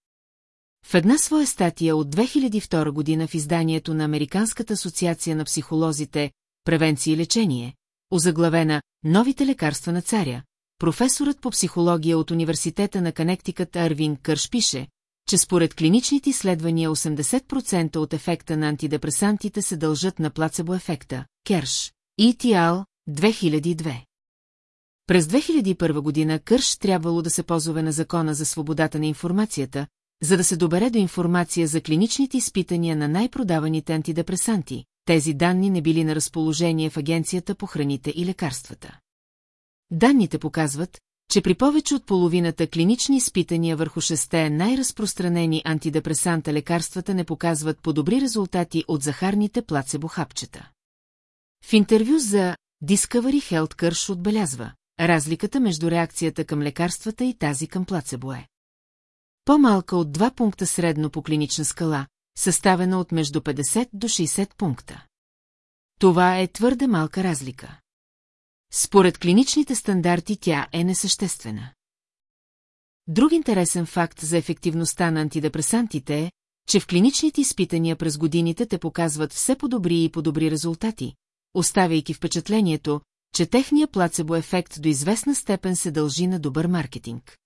В една своя статия от 2002 година в изданието на Американската асоциация на психолозите «Превенция и лечение», озаглавена «Новите лекарства на царя», професорът по психология от Университета на Канектикът Арвин Кърш пише, че според клиничните изследвания 80% от ефекта на антидепресантите се дължат на плацебо-ефекта, Керш, ETL 2002. През 2001 година Кърш трябвало да се позове на закона за свободата на информацията, за да се добере до информация за клиничните изпитания на най-продаваните антидепресанти. Тези данни не били на разположение в Агенцията по храните и лекарствата. Данните показват, че при повече от половината клинични изпитания върху шесте най-разпространени антидепресанта лекарствата не показват по-добри резултати от захарните плацебо-хапчета. В интервю за Discovery Health Кърш отбелязва, разликата между реакцията към лекарствата и тази към плацебо е. По-малка от 2 пункта средно по клинична скала, съставена от между 50 до 60 пункта. Това е твърде малка разлика. Според клиничните стандарти тя е несъществена. Друг интересен факт за ефективността на антидепресантите е, че в клиничните изпитания през годините те показват все по-добри и по-добри резултати, оставяйки впечатлението, че техния плацебо ефект до известна степен се дължи на добър маркетинг.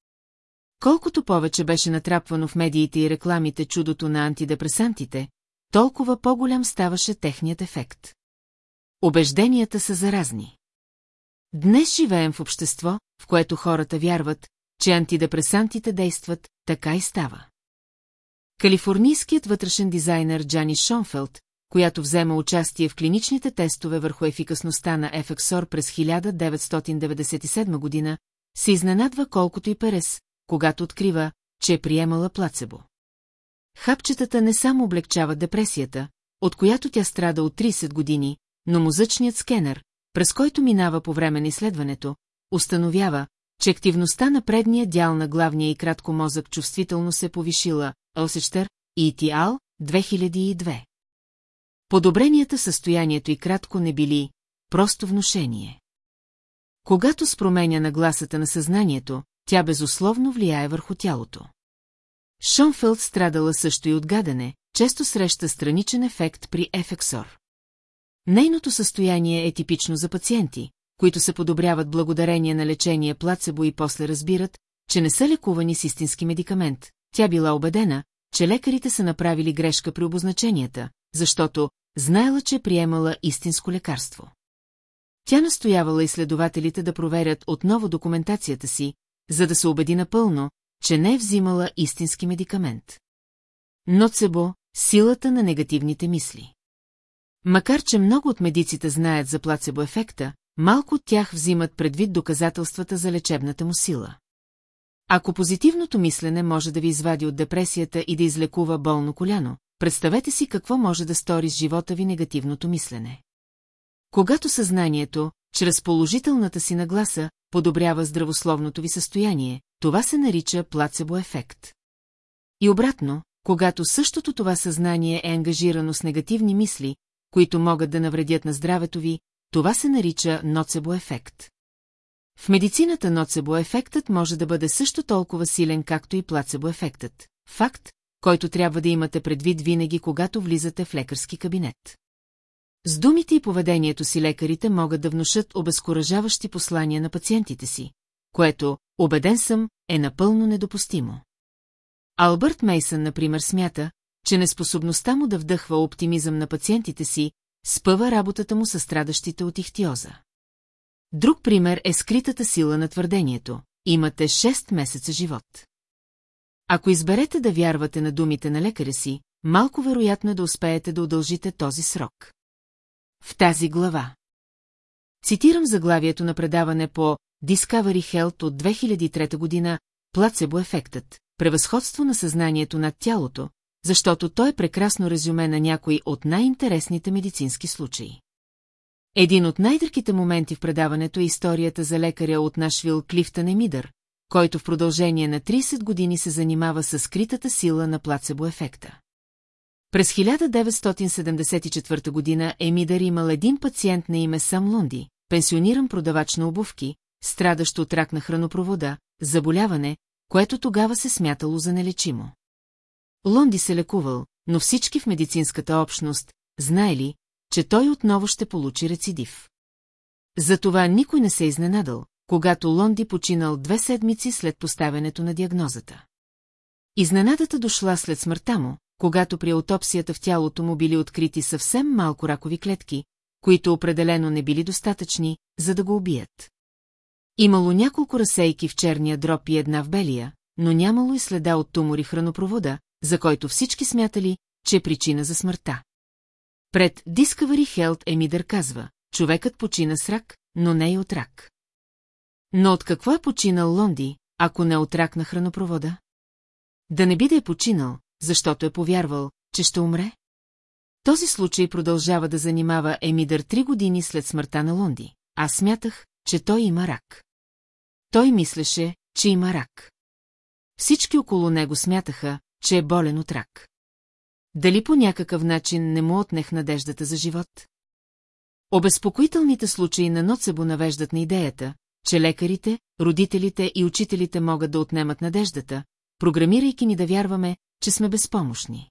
Колкото повече беше натрапвано в медиите и рекламите чудото на антидепресантите, толкова по-голям ставаше техният ефект. Обежденията са заразни. Днес живеем в общество, в което хората вярват, че антидепресантите действат, така и става. Калифорнийският вътрешен дизайнер Джани Шонфелд, която взема участие в клиничните тестове върху ефикасността на Ефексор през 1997 година, се изненадва колкото и Перес, когато открива, че е приемала плацебо. Хапчетата не само облегчават депресията, от която тя страда от 30 години, но мозъчният скенер, през който минава по време на изследването, установява, че активността на предния дял на главния и кратко мозък чувствително се повишила, Осещер, ETL, 2002. Подобренията състоянието и кратко не били просто внушение. Когато с променя на гласата на съзнанието, тя безусловно влияе върху тялото. Шонфелд страдала също и от гадане, често среща страничен ефект при ефексор. Нейното състояние е типично за пациенти, които се подобряват благодарение на лечение плацебо и после разбират, че не са лекувани с истински медикамент. Тя била убедена, че лекарите са направили грешка при обозначенията, защото знаела, че е приемала истинско лекарство. Тя настоявала изследователите да проверят отново документацията си, за да се убеди напълно, че не е взимала истински медикамент. Ноцебо – силата на негативните мисли. Макар, че много от медиците знаят за плацебо ефекта, малко от тях взимат предвид доказателствата за лечебната му сила. Ако позитивното мислене може да ви извади от депресията и да излекува болно коляно, представете си какво може да стори с живота ви негативното мислене. Когато съзнанието, чрез положителната си нагласа, подобрява здравословното ви състояние, това се нарича плацебо ефект. И обратно, когато същото това съзнание е ангажирано с негативни мисли, които могат да навредят на здравето ви, това се нарича ноцебо ефект. В медицината ноцебо ефектът може да бъде също толкова силен, както и плацебо ефектът. Факт, който трябва да имате предвид винаги, когато влизате в лекарски кабинет. С думите и поведението си лекарите могат да внушат обезкуражаващи послания на пациентите си, което, убеден съм, е напълно недопустимо. Албърт Мейсън, например, смята, че неспособността му да вдъхва оптимизъм на пациентите си спъва работата му със страдащите от ихтиоза. Друг пример е скритата сила на твърдението. Имате 6 месеца живот. Ако изберете да вярвате на думите на лекаря си, малко вероятно е да успеете да удължите този срок. В тази глава. Цитирам заглавието на предаване по Discovery Health от 2003 година «Плацебо ефектът. Превъзходство на съзнанието над тялото», защото той е прекрасно резюме на някой от най-интересните медицински случаи. Един от най-дърките моменти в предаването е историята за лекаря от Нашвил Клифтън Емидър, който в продължение на 30 години се занимава с скритата сила на плацебо ефекта. През 1974 година Емидър имал един пациент на име Сам Лунди, пенсиониран продавач на обувки, страдащ от рак на хранопровода, заболяване, което тогава се смятало за нелечимо. Лунди се лекувал, но всички в медицинската общност, знаели, че той отново ще получи рецидив. Затова никой не се е изненадал, когато Лонди починал две седмици след поставянето на диагнозата. Изненадата дошла след смъртта му, когато при аутопсията в тялото му били открити съвсем малко ракови клетки, които определено не били достатъчни, за да го убият. Имало няколко разсейки в черния дроб и една в белия, но нямало и следа от тумори хранопровода, за който всички смятали, че е причина за смъртта. Пред Discovery Health Емидър казва, човекът почина с рак, но не и от рак. Но от какво е починал Лонди, ако не от рак на хранопровода? Да не би да е починал, защото е повярвал, че ще умре? Този случай продължава да занимава Емидър три години след смъртта на Лонди. Аз смятах, че той има рак. Той мислеше, че има рак. Всички около него смятаха, че е болен от рак. Дали по някакъв начин не му отнех надеждата за живот? Обезпокоителните случаи на Ноцебо навеждат на идеята, че лекарите, родителите и учителите могат да отнемат надеждата, програмирайки ни да вярваме, че сме безпомощни.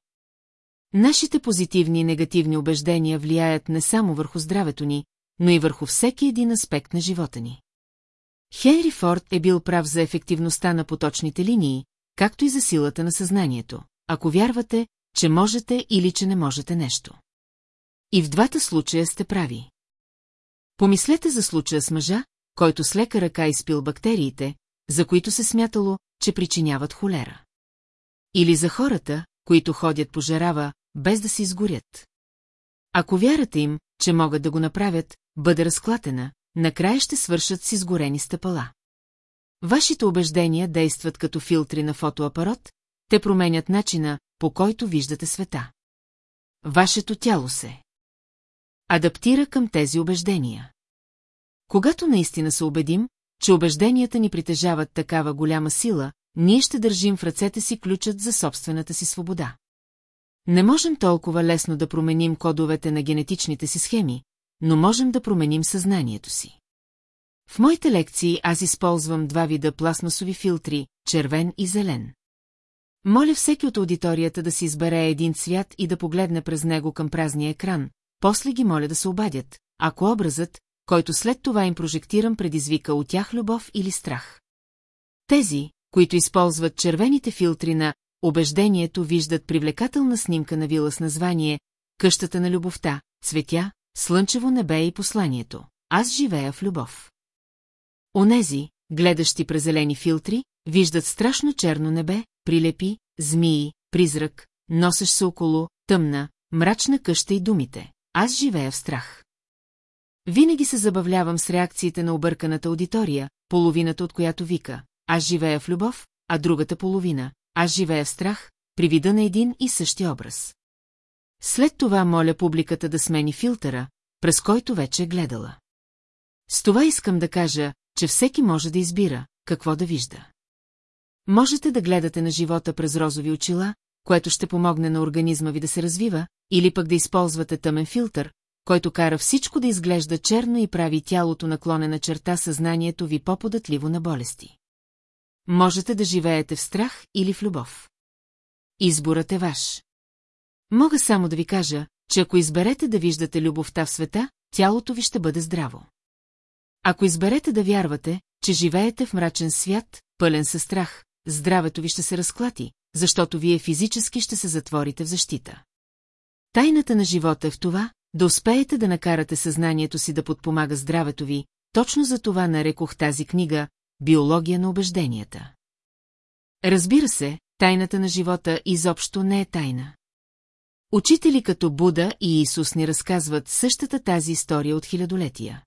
Нашите позитивни и негативни убеждения влияят не само върху здравето ни, но и върху всеки един аспект на живота ни. Хенри Форд е бил прав за ефективността на поточните линии, както и за силата на съзнанието, ако вярвате, че можете или че не можете нещо. И в двата случая сте прави. Помислете за случая с мъжа, който с лека ръка изпил бактериите, за които се смятало, че причиняват холера. Или за хората, които ходят по жарава, без да се изгорят. Ако вярата им, че могат да го направят, бъде разклатена, накрая ще свършат с изгорени стъпала. Вашите убеждения действат като филтри на фотоапарат, те променят начина, по който виждате света. Вашето тяло се адаптира към тези убеждения. Когато наистина се убедим, че убежденията ни притежават такава голяма сила, ние ще държим в ръцете си ключът за собствената си свобода. Не можем толкова лесно да променим кодовете на генетичните си схеми, но можем да променим съзнанието си. В моите лекции аз използвам два вида пластмасови филтри – червен и зелен. Моля всеки от аудиторията да си избере един цвят и да погледне през него към празния екран, после ги моля да се обадят, ако образът, който след това им прожектирам предизвика от тях любов или страх. Тези, които използват червените филтри на убеждението, виждат привлекателна снимка на вила с название «Къщата на любовта», цветя, слънчево небе и посланието. Аз живея в любов. Онези, гледащи през зелени филтри, виждат страшно черно небе, прилепи, змии, призрак, носещ се около, тъмна, мрачна къща и думите. Аз живея в страх. Винаги се забавлявам с реакциите на обърканата аудитория, половината от която вика. Аз живея в любов, а другата половина. Аз живея в страх, при вида на един и същи образ. След това моля публиката да смени филтъра, през който вече е гледала. С това искам да кажа, че всеки може да избира, какво да вижда. Можете да гледате на живота през розови очила, което ще помогне на организма ви да се развива, или пък да използвате тъмен филтър, който кара всичко да изглежда черно и прави тялото наклонена черта съзнанието ви по-податливо на болести. Можете да живеете в страх или в любов. Изборът е ваш. Мога само да ви кажа, че ако изберете да виждате любовта в света, тялото ви ще бъде здраво. Ако изберете да вярвате, че живеете в мрачен свят, пълен със страх, здравето ви ще се разклати, защото вие физически ще се затворите в защита. Тайната на живота е в това, да успеете да накарате съзнанието си да подпомага здравето ви, точно за това нарекох тази книга «Биология на убежденията». Разбира се, тайната на живота изобщо не е тайна. Учители като Буда и Исус ни разказват същата тази история от хилядолетия.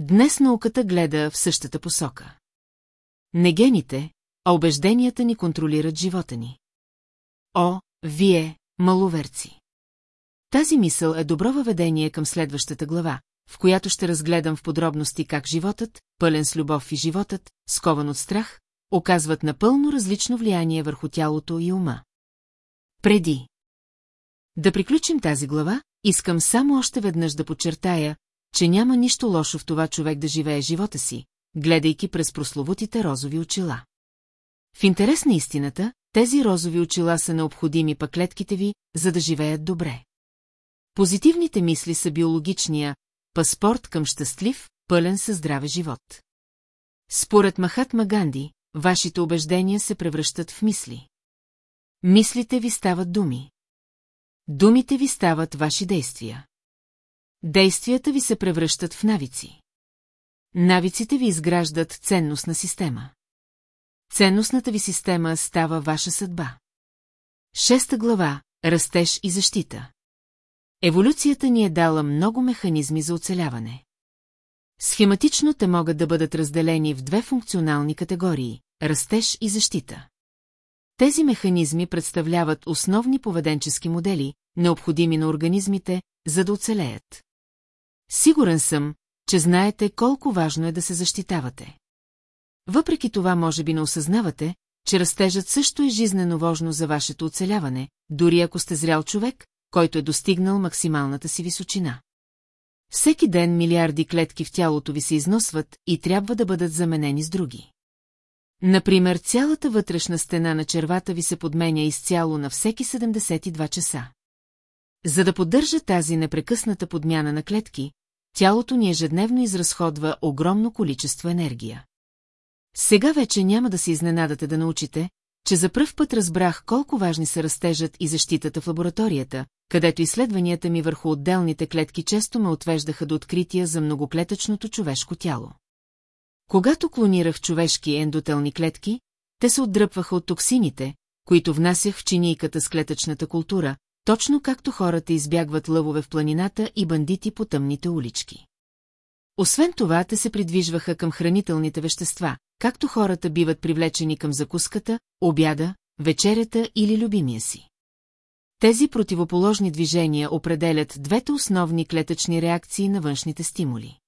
Днес науката гледа в същата посока. Не гените, а убежденията ни контролират живота ни. О, вие, маловерци! Тази мисъл е добро въведение към следващата глава, в която ще разгледам в подробности как животът, пълен с любов и животът, скован от страх, оказват напълно различно влияние върху тялото и ума. Преди да приключим тази глава, искам само още веднъж да подчертая, че няма нищо лошо в това човек да живее живота си, гледайки през прословутите розови очила. В интерес на истината, тези розови очила са необходими пък клетките ви, за да живеят добре. Позитивните мисли са биологичния паспорт към щастлив, пълен със здраве живот. Според Махатма Ганди, вашите убеждения се превръщат в мисли. Мислите ви стават думи. Думите ви стават ваши действия. Действията ви се превръщат в навици. Навиците ви изграждат ценностна система. Ценностната ви система става ваша съдба. Шеста глава – Растеж и защита. Еволюцията ни е дала много механизми за оцеляване. Схематично те могат да бъдат разделени в две функционални категории – растеж и защита. Тези механизми представляват основни поведенчески модели, необходими на организмите, за да оцелеят. Сигурен съм, че знаете колко важно е да се защитавате. Въпреки това може би не осъзнавате, че растежът също е жизнено важно за вашето оцеляване, дори ако сте зрял човек, който е достигнал максималната си височина. Всеки ден милиарди клетки в тялото ви се износват и трябва да бъдат заменени с други. Например, цялата вътрешна стена на червата ви се подменя изцяло на всеки 72 часа. За да поддържа тази непрекъсната подмяна на клетки, тялото ни ежедневно изразходва огромно количество енергия. Сега вече няма да се изненадате да научите, че за пръв път разбрах колко важни са растежът и защитата в лабораторията, където изследванията ми върху отделните клетки често ме отвеждаха до открития за многоклетъчното човешко тяло. Когато клонирах човешки ендотелни клетки, те се отдръпваха от токсините, които внасях в чинийката с клетъчната култура, точно както хората избягват лъвове в планината и бандити по тъмните улички. Освен това, те се придвижваха към хранителните вещества, както хората биват привлечени към закуската, обяда, вечерята или любимия си. Тези противоположни движения определят двете основни клетъчни реакции на външните стимули.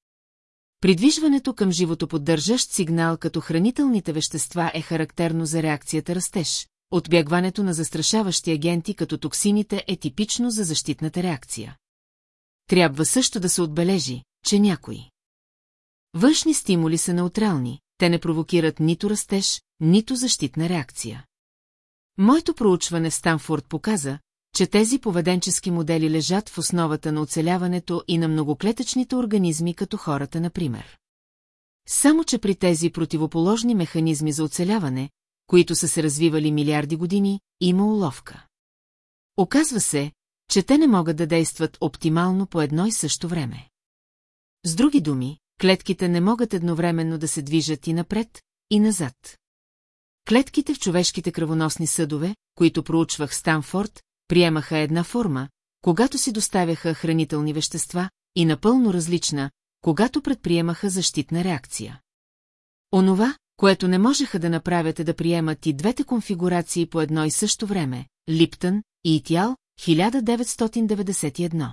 Придвижването към животоподдържащ сигнал като хранителните вещества е характерно за реакцията растеж. Отбягването на застрашаващи агенти като токсините е типично за защитната реакция. Трябва също да се отбележи, че някои външни стимули са неутрални, те не провокират нито растеж, нито защитна реакция. Моето проучване в Станфорд показа, че тези поведенчески модели лежат в основата на оцеляването и на многоклетъчните организми като хората, например. Само, че при тези противоположни механизми за оцеляване, които са се развивали милиарди години, има уловка. Оказва се, че те не могат да действат оптимално по едно и също време. С други думи, клетките не могат едновременно да се движат и напред, и назад. Клетките в човешките кръвоносни съдове, които проучвах Станфорд, приемаха една форма, когато си доставяха хранителни вещества, и напълно различна, когато предприемаха защитна реакция. Онова, което не можеха да направят е да приемат и двете конфигурации по едно и също време – Липтън и Итял, 1991.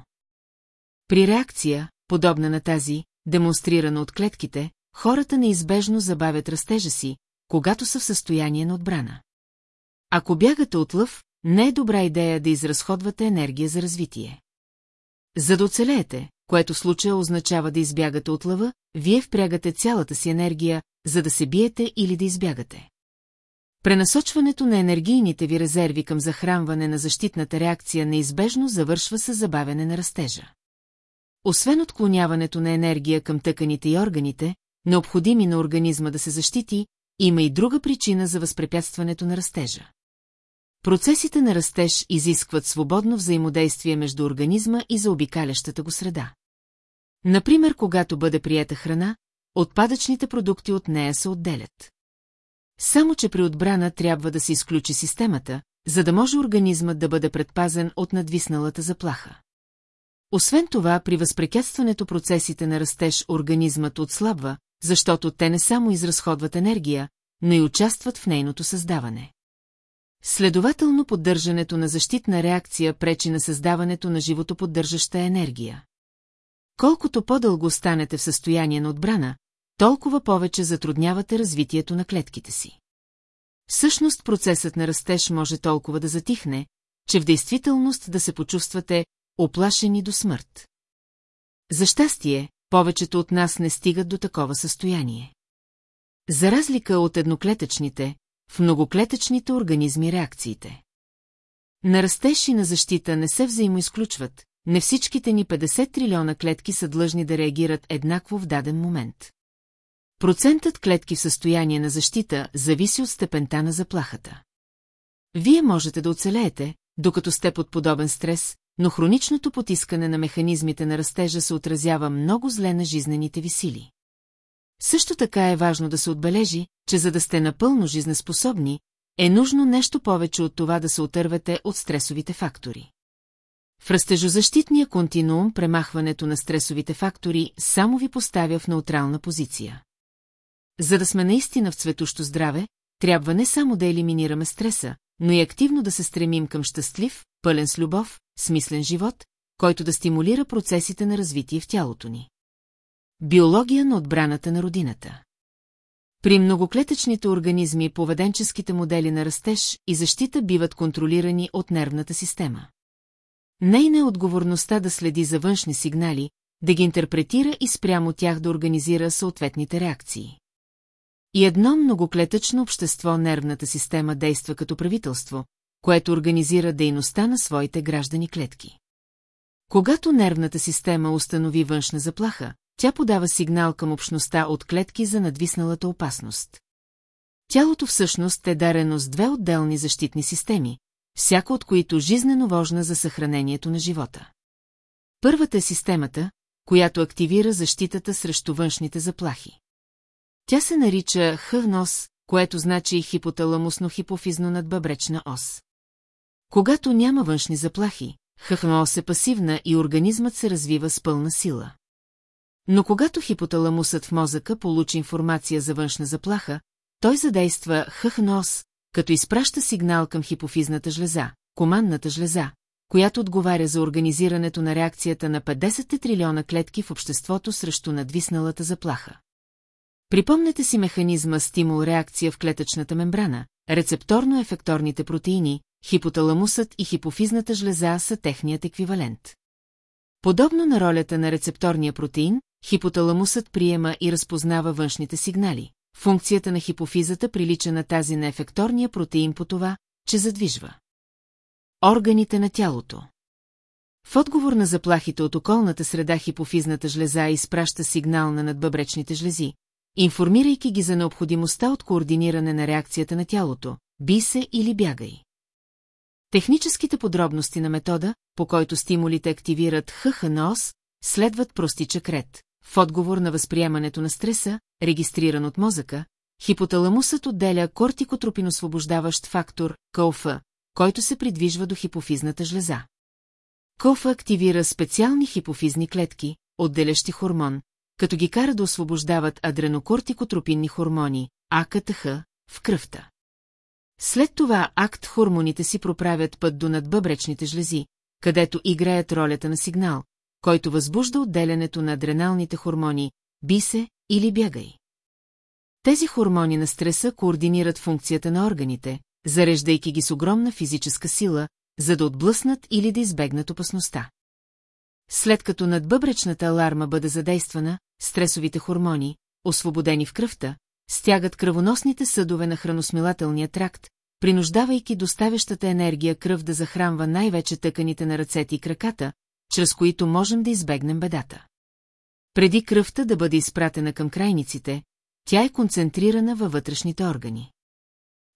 При реакция, подобна на тази, демонстрирана от клетките, хората неизбежно забавят растежа си, когато са в състояние на отбрана. Ако бягате от лъв, не е добра идея да изразходвате енергия за развитие. За да оцелеете, което в случая означава да избягате от лъва, вие впрягате цялата си енергия, за да се биете или да избягате. Пренасочването на енергийните ви резерви към захранване на защитната реакция неизбежно завършва с забавяне на растежа. Освен отклоняването на енергия към тъканите и органите, необходими на организма да се защити, има и друга причина за възпрепятстването на растежа. Процесите на растеж изискват свободно взаимодействие между организма и заобикалящата го среда. Например, когато бъде приета храна, отпадъчните продукти от нея се отделят. Само, че при отбрана трябва да се изключи системата, за да може организмът да бъде предпазен от надвисналата заплаха. Освен това, при възпрекятстването процесите на растеж организмът отслабва, защото те не само изразходват енергия, но и участват в нейното създаване. Следователно поддържането на защитна реакция пречи на създаването на животоподдържаща енергия. Колкото по-дълго останете в състояние на отбрана, толкова повече затруднявате развитието на клетките си. Всъщност процесът на растеж може толкова да затихне, че в действителност да се почувствате оплашени до смърт. За щастие, повечето от нас не стигат до такова състояние. За разлика от едноклетъчните, в многоклетъчните организми реакциите. На растеж и на защита не се взаимоизключват, не всичките ни 50 трилиона клетки са длъжни да реагират еднакво в даден момент. Процентът клетки в състояние на защита зависи от степента на заплахата. Вие можете да оцелеете, докато сте под подобен стрес, но хроничното потискане на механизмите на растежа се отразява много зле на жизнените ви сили. Също така е важно да се отбележи, че за да сте напълно жизнеспособни, е нужно нещо повече от това да се отървете от стресовите фактори. В растежозащитния континуум премахването на стресовите фактори само ви поставя в неутрална позиция. За да сме наистина в цветущо здраве, трябва не само да елиминираме стреса, но и активно да се стремим към щастлив, пълен с любов, смислен живот, който да стимулира процесите на развитие в тялото ни. Биология на отбраната на родината При многоклетъчните организми поведенческите модели на растеж и защита биват контролирани от нервната система. Нейна е отговорността да следи за външни сигнали, да ги интерпретира и спрямо тях да организира съответните реакции. И едно многоклетъчно общество нервната система действа като правителство, което организира дейността на своите граждани клетки. Когато нервната система установи външна заплаха, тя подава сигнал към общността от клетки за надвисналата опасност. Тялото всъщност е дарено с две отделни защитни системи, всяка от които жизнено важна за съхранението на живота. Първата е системата, която активира защитата срещу външните заплахи. Тя се нарича хъвнос, което значи хипоталамусно-хипофизно надбъбречна ос. Когато няма външни заплахи, хъхнос е пасивна и организмът се развива с пълна сила. Но когато хипоталамусът в мозъка получи информация за външна заплаха, той задейства хъхнос, като изпраща сигнал към хипофизната жлеза, командната жлеза, която отговаря за организирането на реакцията на 50 трилиона клетки в обществото срещу надвисналата заплаха. Припомнете си механизма стимул-реакция в клетъчната мембрана, рецепторно-ефекторните протеини, хипоталамусът и хипофизната жлеза са техният еквивалент. Подобно на ролята на рецепторния протеин, хипоталамусът приема и разпознава външните сигнали. Функцията на хипофизата прилича на тази на ефекторния протеин по това, че задвижва. Органите на тялото В отговор на заплахите от околната среда хипофизната жлеза изпраща сигнал на надбъбречните жлези, информирайки ги за необходимостта от координиране на реакцията на тялото, би се или бягай. Техническите подробности на метода, по който стимулите активират ХХНОС, следват простичък ред. В отговор на възприемането на стреса, регистриран от мозъка, хипоталамусът отделя кортикотропиносвобождаващ фактор, КОФ, който се придвижва до хипофизната жлеза. КОФ активира специални хипофизни клетки, отделящи хормон, като ги кара да освобождават адренокортикотропинни хормони, АКТХ, в кръвта. След това акт хормоните си проправят път до надбъбречните жлези, където играят ролята на сигнал, който възбужда отделянето на адреналните хормони, бисе или бягай. Тези хормони на стреса координират функцията на органите, зареждайки ги с огромна физическа сила, за да отблъснат или да избегнат опасността. След като надбъбречната аларма бъде задействана, стресовите хормони, освободени в кръвта, стягат кръвоносните съдове на храносмилателния тракт, принуждавайки доставящата енергия кръв да захранва най-вече тъканите на ръцете и краката, чрез които можем да избегнем бедата. Преди кръвта да бъде изпратена към крайниците, тя е концентрирана във вътрешните органи.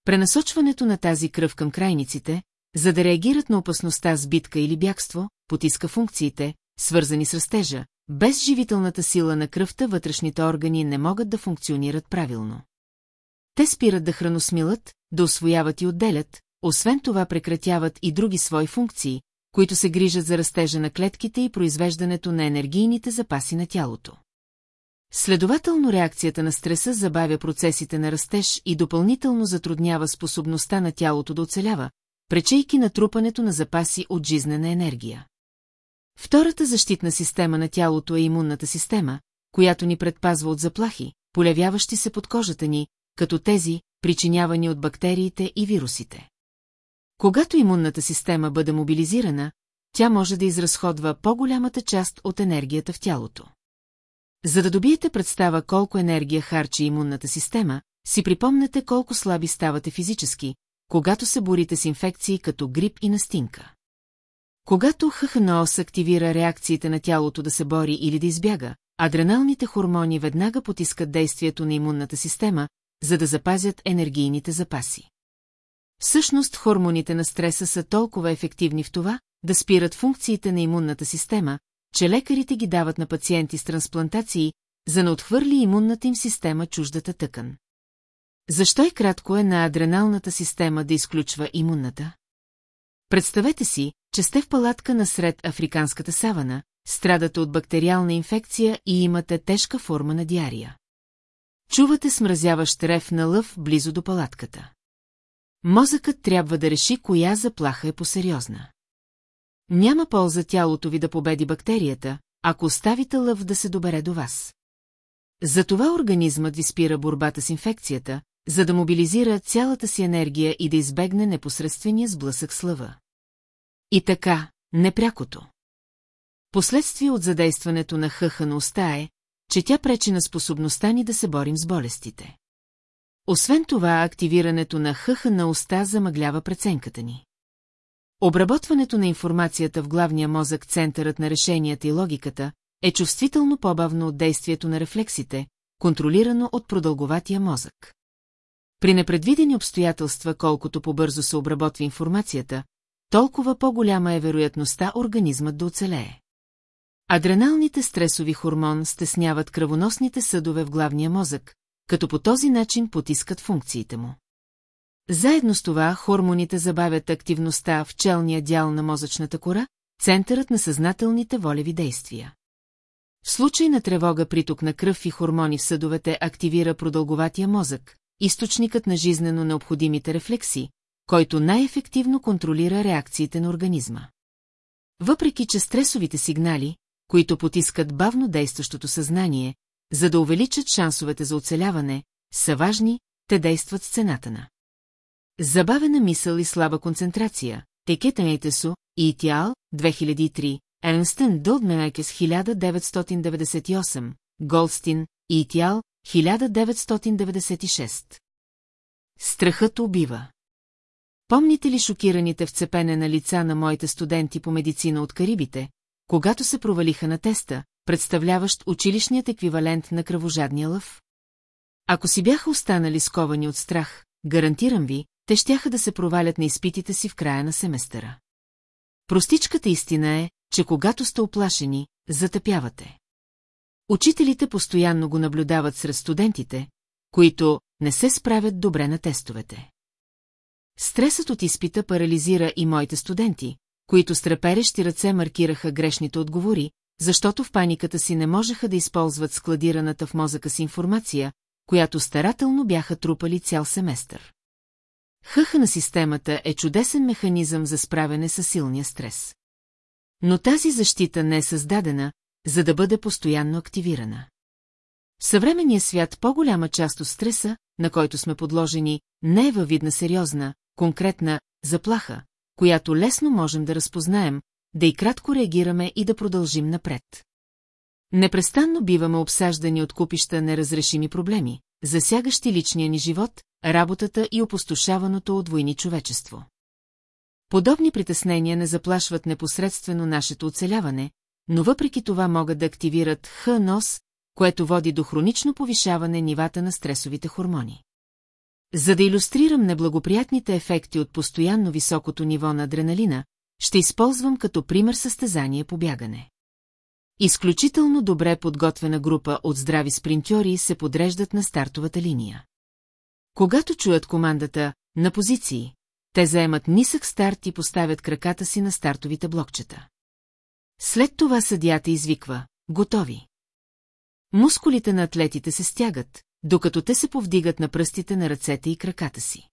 Пренасочването на тази кръв към крайниците, за да реагират на опасността с битка или бягство, потиска функциите, свързани с растежа, без живителната сила на кръвта вътрешните органи не могат да функционират правилно. Те спират да храносмилат, да освояват и отделят, освен това прекратяват и други свои функции, които се грижат за растежа на клетките и произвеждането на енергийните запаси на тялото. Следователно реакцията на стреса забавя процесите на растеж и допълнително затруднява способността на тялото да оцелява, пречейки натрупането на запаси от жизнена енергия. Втората защитна система на тялото е имунната система, която ни предпазва от заплахи, полявяващи се под кожата ни, като тези, причинявани от бактериите и вирусите. Когато имунната система бъде мобилизирана, тя може да изразходва по-голямата част от енергията в тялото. За да добиете представа колко енергия харчи имунната система, си припомнете колко слаби ставате физически, когато се борите с инфекции като грип и настинка. Когато ХХНОС активира реакциите на тялото да се бори или да избяга, адреналните хормони веднага потискат действието на имунната система, за да запазят енергийните запаси. Всъщност хормоните на стреса са толкова ефективни в това, да спират функциите на имунната система, че лекарите ги дават на пациенти с трансплантации, за да отхвърли имунната им система чуждата тъкан. Защо и кратко е на адреналната система да изключва имунната? Представете си, че сте в палатка насред африканската савана, страдате от бактериална инфекция и имате тежка форма на диария. Чувате смразяващ рев на лъв близо до палатката. Мозъкът трябва да реши коя заплаха е посериозна. Няма полза тялото ви да победи бактерията, ако оставите лъв да се добере до вас. Затова организмът ви спира борбата с инфекцията, за да мобилизира цялата си енергия и да избегне непосредствения сблъсък с лъва. И така, непрякото. Последствие от задействането на хъха на уста е, че тя пречи на способността ни да се борим с болестите. Освен това, активирането на хъха на уста замъглява преценката ни. Обработването на информацията в главния мозък, центърът на решенията и логиката, е чувствително по-бавно от действието на рефлексите, контролирано от продълговатия мозък. При непредвидени обстоятелства, колкото по-бързо се обработва информацията, толкова по-голяма е вероятността организмът да оцелее. Адреналните стресови хормон стесняват кръвоносните съдове в главния мозък, като по този начин потискат функциите му. Заедно с това хормоните забавят активността в челния дял на мозъчната кора, центърът на съзнателните волеви действия. В случай на тревога приток на кръв и хормони в съдовете активира продълговатия мозък, източникът на жизнено необходимите рефлекси, който най-ефективно контролира реакциите на организма. Въпреки, че стресовите сигнали, които потискат бавно действащото съзнание, за да увеличат шансовете за оцеляване, са важни, те действат с цената на. Забавена мисъл и слаба концентрация, Текетанете су, Итиал, 2003, Ернстън Дълдменайкес 1998, Голдстин, Итиал, 1996. Страхът убива. Помните ли шокираните вцепене на лица на моите студенти по медицина от Карибите, когато се провалиха на теста, представляващ училищният еквивалент на кръвожадния лъв? Ако си бяха останали сковани от страх, гарантирам ви, те щяха да се провалят на изпитите си в края на семестъра. Простичката истина е, че когато сте оплашени, затъпявате. Учителите постоянно го наблюдават сред студентите, които не се справят добре на тестовете. Стресът от изпита парализира и моите студенти, които с треперещи ръце маркираха грешните отговори, защото в паниката си не можеха да използват складираната в мозъка си информация, която старателно бяха трупали цял семестър. Хъха на системата е чудесен механизъм за справяне с силния стрес. Но тази защита не е създадена, за да бъде постоянно активирана. В съвременния свят по-голяма част от стреса, на който сме подложени, не е във видна сериозна, конкретна заплаха, която лесно можем да разпознаем, да и кратко реагираме и да продължим напред. Непрестанно биваме обсаждани от купища неразрешими проблеми, засягащи личния ни живот, работата и опустошаваното от войни човечество. Подобни притеснения не заплашват непосредствено нашето оцеляване, но въпреки това могат да активират ХНОС, което води до хронично повишаване нивата на стресовите хормони. За да иллюстрирам неблагоприятните ефекти от постоянно високото ниво на адреналина, ще използвам като пример състезание по бягане. Изключително добре подготвена група от здрави спринтьори се подреждат на стартовата линия. Когато чуят командата «на позиции», те заемат нисък старт и поставят краката си на стартовите блокчета. След това съдята извиква «Готови». Мускулите на атлетите се стягат, докато те се повдигат на пръстите на ръцете и краката си.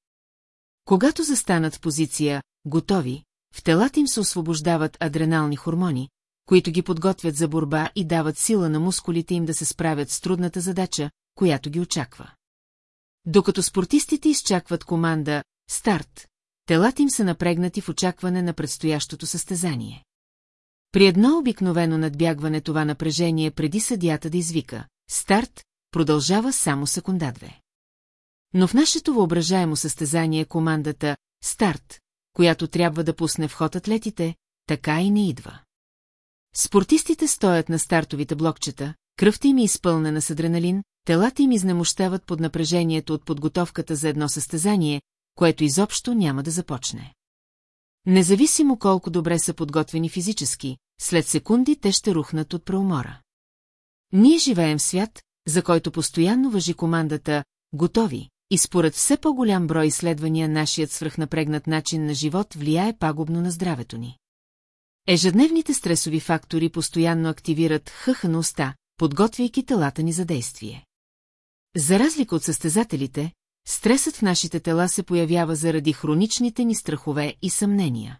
Когато застанат в позиция «Готови», в телата им се освобождават адренални хормони, които ги подготвят за борба и дават сила на мускулите им да се справят с трудната задача, която ги очаква. Докато спортистите изчакват команда «Старт», телата им са напрегнати в очакване на предстоящото състезание. При едно обикновено надбягване това напрежение преди съдята да извика «Старт» продължава само секунда-две. Но в нашето въображаемо състезание командата «Старт», която трябва да пусне в ход атлетите, така и не идва. Спортистите стоят на стартовите блокчета, кръвта им е изпълнена с адреналин, телата им изнемощават под напрежението от подготовката за едно състезание, което изобщо няма да започне. Независимо колко добре са подготвени физически, след секунди те ще рухнат от преумора. Ние живеем в свят, за който постоянно въжи командата «Готови», и според все по-голям брой изследвания нашият свръхнапрегнат начин на живот влияе пагубно на здравето ни. Ежедневните стресови фактори постоянно активират хъхаността, подготвяйки телата ни за действие. За разлика от състезателите, стресът в нашите тела се появява заради хроничните ни страхове и съмнения.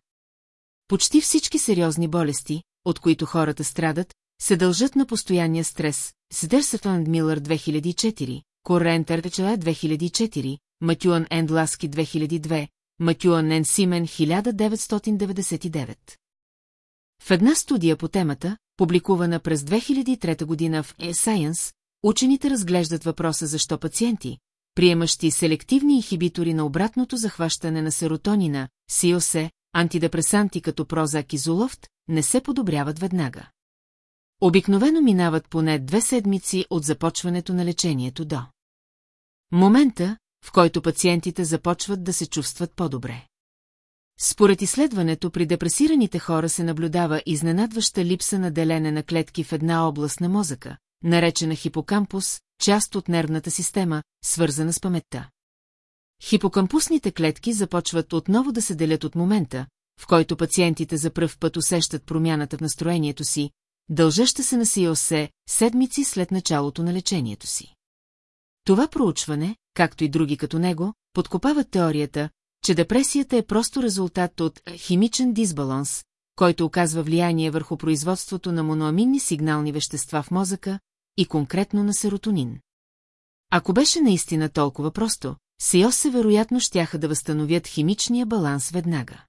Почти всички сериозни болести, от които хората страдат, се дължат на постоянния стрес. Сдерсъфанд Милър 2004, Корен Тертечела 2004, Матюан Енд Ласки 2002, Матюан Ен Симен 1999. В една студия по темата, публикувана през 2003 година в E-Science, учените разглеждат въпроса защо пациенти, приемащи селективни инхибитори на обратното захващане на серотонина, СИОСЕ, антидепресанти като Прозак и Золофт, не се подобряват веднага. Обикновено минават поне две седмици от започването на лечението до. Момента, в който пациентите започват да се чувстват по-добре. Според изследването при депресираните хора се наблюдава изненадваща липса на делене на клетки в една област на мозъка, наречена хипокампус, част от нервната система, свързана с паметта. Хипокампусните клетки започват отново да се делят от момента, в който пациентите за пръв път усещат промяната в настроението си, дължаща се на СИОС седмици след началото на лечението си. Това проучване, както и други като него, подкопават теорията, че депресията е просто резултат от химичен дисбаланс, който оказва влияние върху производството на моноаминни сигнални вещества в мозъка и конкретно на серотонин. Ако беше наистина толкова просто, Сиосе вероятно щяха да възстановят химичния баланс веднага.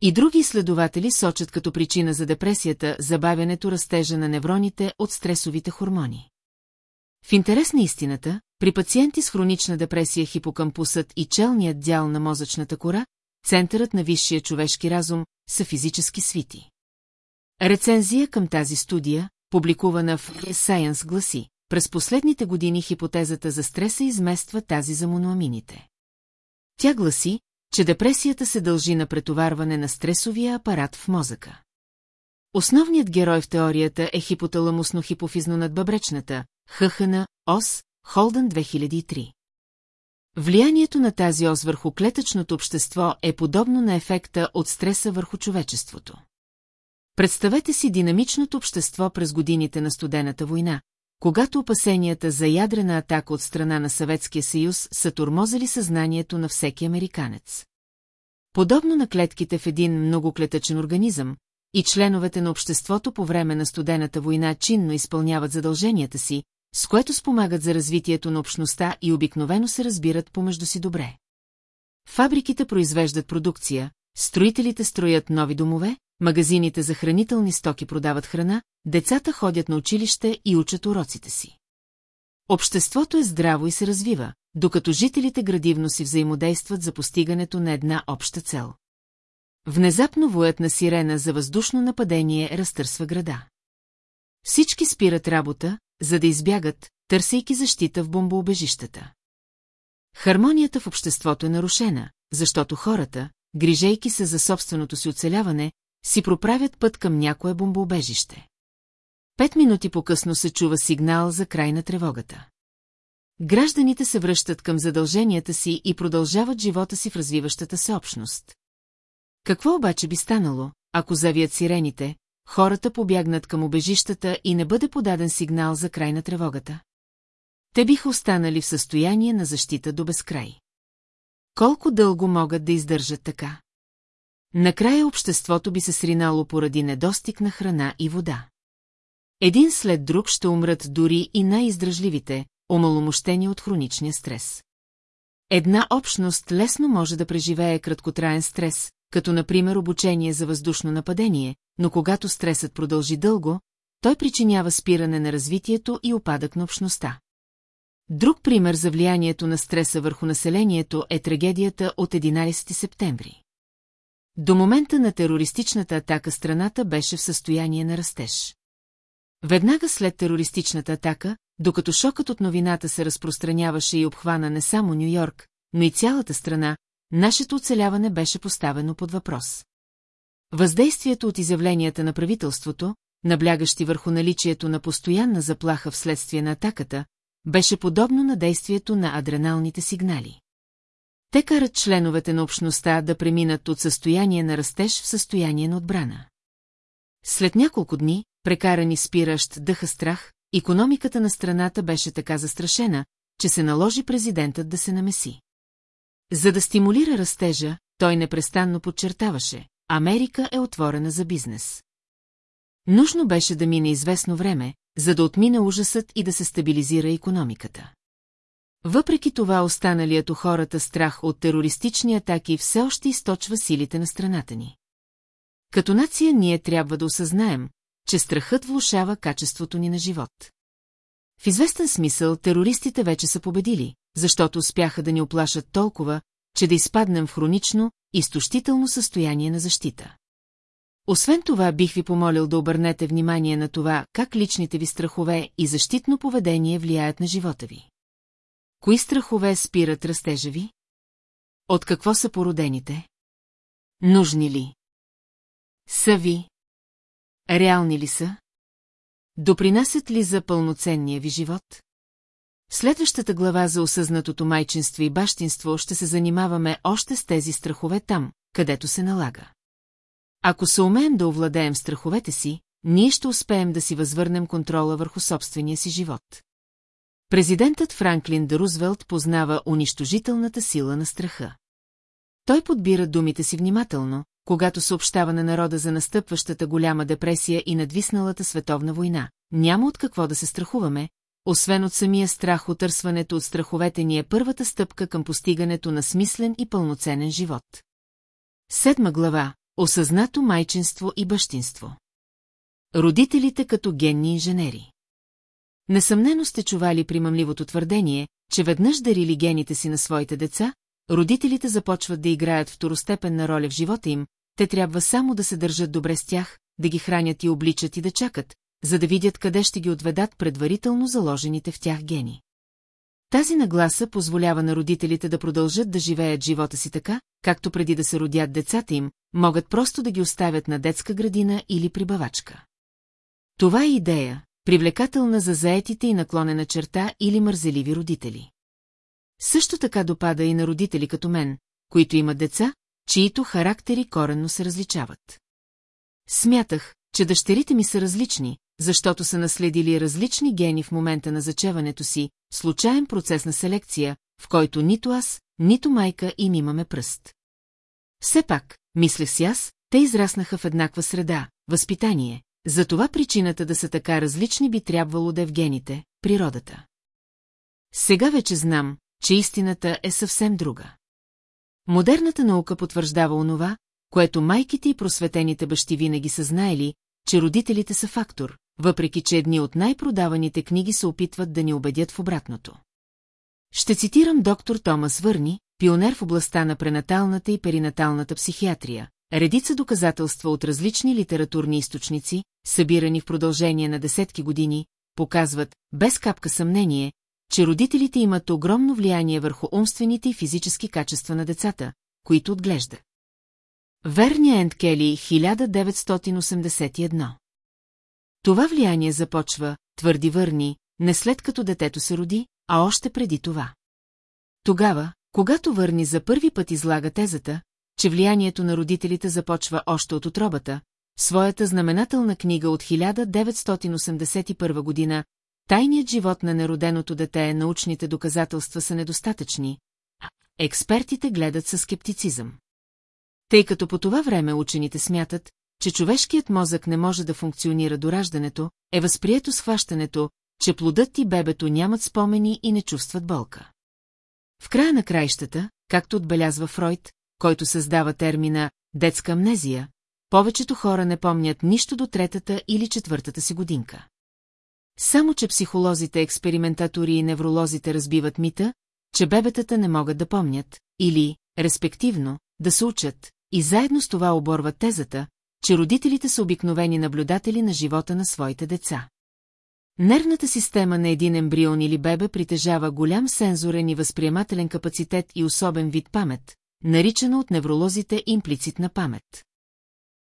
И други изследователи сочат като причина за депресията забавянето растежа на невроните от стресовите хормони. В интерес на истината, при пациенти с хронична депресия хипокампусът и челният дял на мозъчната кора, центърът на висшия човешки разум, са физически свити. Рецензия към тази студия, публикувана в Science гласи, през последните години хипотезата за стреса измества тази за моноамините. Тя гласи, че депресията се дължи на претоварване на стресовия апарат в мозъка. Основният герой в теорията е хипоталамусно-хипофизно надбъбречната, ХХН, ОС, Холдън 2003. Влиянието на тази ос върху клетъчното общество е подобно на ефекта от стреса върху човечеството. Представете си динамичното общество през годините на студената война, когато опасенията за ядрена атака от страна на Съветския съюз са турмозали съзнанието на всеки американец. Подобно на клетките в един многоклетъчен организъм, и членовете на обществото по време на студената война чинно изпълняват задълженията си, с което спомагат за развитието на общността и обикновено се разбират помежду си добре. Фабриките произвеждат продукция, строителите строят нови домове, магазините за хранителни стоки продават храна, децата ходят на училище и учат уроците си. Обществото е здраво и се развива, докато жителите градивно си взаимодействат за постигането на една обща цел. Внезапно воят на сирена за въздушно нападение разтърсва града. Всички спират работа, за да избягат, търсейки защита в бомбоубежищата. Хармонията в обществото е нарушена, защото хората, грижейки се за собственото си оцеляване, си проправят път към някое бомбоубежище. Пет минути по-късно се чува сигнал за край на тревогата. Гражданите се връщат към задълженията си и продължават живота си в развиващата се общност. Какво обаче би станало, ако завият сирените, хората побягнат към обежищата и не бъде подаден сигнал за край на тревогата? Те биха останали в състояние на защита до безкрай. Колко дълго могат да издържат така? Накрая обществото би се сринало поради недостиг на храна и вода. Един след друг ще умрат дори и най-издръжливите, омаломощени от хроничния стрес. Една общност лесно може да преживее краткотраен стрес, като например обучение за въздушно нападение, но когато стресът продължи дълго, той причинява спиране на развитието и опадък на общността. Друг пример за влиянието на стреса върху населението е трагедията от 11 септември. До момента на терористичната атака страната беше в състояние на растеж. Веднага след терористичната атака, докато шокът от новината се разпространяваше и обхвана не само Нью-Йорк, но и цялата страна, нашето оцеляване беше поставено под въпрос. Въздействието от изявленията на правителството, наблягащи върху наличието на постоянна заплаха вследствие на атаката, беше подобно на действието на адреналните сигнали. Те карат членовете на общността да преминат от състояние на растеж в състояние на отбрана. След няколко дни, прекарани спиращ дъха страх, економиката на страната беше така застрашена, че се наложи президентът да се намеси. За да стимулира растежа, той непрестанно подчертаваше, Америка е отворена за бизнес. Нужно беше да мине известно време, за да отмине ужасът и да се стабилизира економиката. Въпреки това останалият у хората страх от терористични атаки все още източва силите на страната ни. Като нация ние трябва да осъзнаем, че страхът влушава качеството ни на живот. В известен смисъл терористите вече са победили, защото успяха да ни оплашат толкова, че да изпаднем в хронично, изтощително състояние на защита. Освен това бих ви помолил да обърнете внимание на това, как личните ви страхове и защитно поведение влияят на живота ви. Кои страхове спират растежа ви? От какво са породените? Нужни ли? Са ви? Реални ли са? Допринасят ли за пълноценния ви живот? В следващата глава за осъзнатото майчинство и бащинство ще се занимаваме още с тези страхове там, където се налага. Ако се умеем да овладеем страховете си, ние ще успеем да си възвърнем контрола върху собствения си живот. Президентът Франклин Д. Рузвелт познава унищожителната сила на страха. Той подбира думите си внимателно, когато съобщава на народа за настъпващата голяма депресия и надвисналата световна война. Няма от какво да се страхуваме, освен от самия страх отърсването от страховете ни е първата стъпка към постигането на смислен и пълноценен живот. Седма глава – Осъзнато майчинство и бащинство. Родителите като генни инженери. Несъмнено сте чували примамливото твърдение, че веднъж дарили гените си на своите деца, родителите започват да играят второстепенна роля в живота им, те трябва само да се държат добре с тях, да ги хранят и обличат и да чакат, за да видят къде ще ги отведат предварително заложените в тях гени. Тази нагласа позволява на родителите да продължат да живеят живота си така, както преди да се родят децата им, могат просто да ги оставят на детска градина или прибавачка. Това е идея, привлекателна за заетите и наклонена черта или мързеливи родители. Също така допада и на родители като мен, които имат деца, чието характери коренно се различават. Смятах, че дъщерите ми са различни, защото са наследили различни гени в момента на зачеването си, случайен процес на селекция, в който нито аз, нито майка им имаме пръст. Все пак, мислех си аз, те израснаха в еднаква среда, възпитание, затова причината да са така различни би трябвало да е в гените, природата. Сега вече знам, че истината е съвсем друга. Модерната наука потвърждава онова, което майките и просветените бащи винаги са знаели, че родителите са фактор, въпреки че едни от най-продаваните книги се опитват да ни убедят в обратното. Ще цитирам доктор Томас Върни, пионер в областта на пренаталната и перинаталната психиатрия, редица доказателства от различни литературни източници, събирани в продължение на десетки години, показват, без капка съмнение, че родителите имат огромно влияние върху умствените и физически качества на децата, които отглежда. Верния Енд Кели, 1981 Това влияние започва, твърди Върни, не след като детето се роди, а още преди това. Тогава, когато Върни за първи път излага тезата, че влиянието на родителите започва още от отробата, своята знаменателна книга от 1981 година Тайният живот на нероденото дете научните доказателства са недостатъчни, а експертите гледат със скептицизъм. Тъй като по това време учените смятат, че човешкият мозък не може да функционира до раждането, е възприето схващането, че плодът и бебето нямат спомени и не чувстват болка. В края на краищата, както отбелязва Фройд, който създава термина «детска амнезия», повечето хора не помнят нищо до третата или четвъртата си годинка. Само, че психолозите, експериментатори и невролозите разбиват мита, че бебетата не могат да помнят, или, респективно, да се учат, и заедно с това оборват тезата, че родителите са обикновени наблюдатели на живота на своите деца. Нервната система на един ембрион или бебе притежава голям сензорен и възприемателен капацитет и особен вид памет, наричана от невролозите имплицитна памет.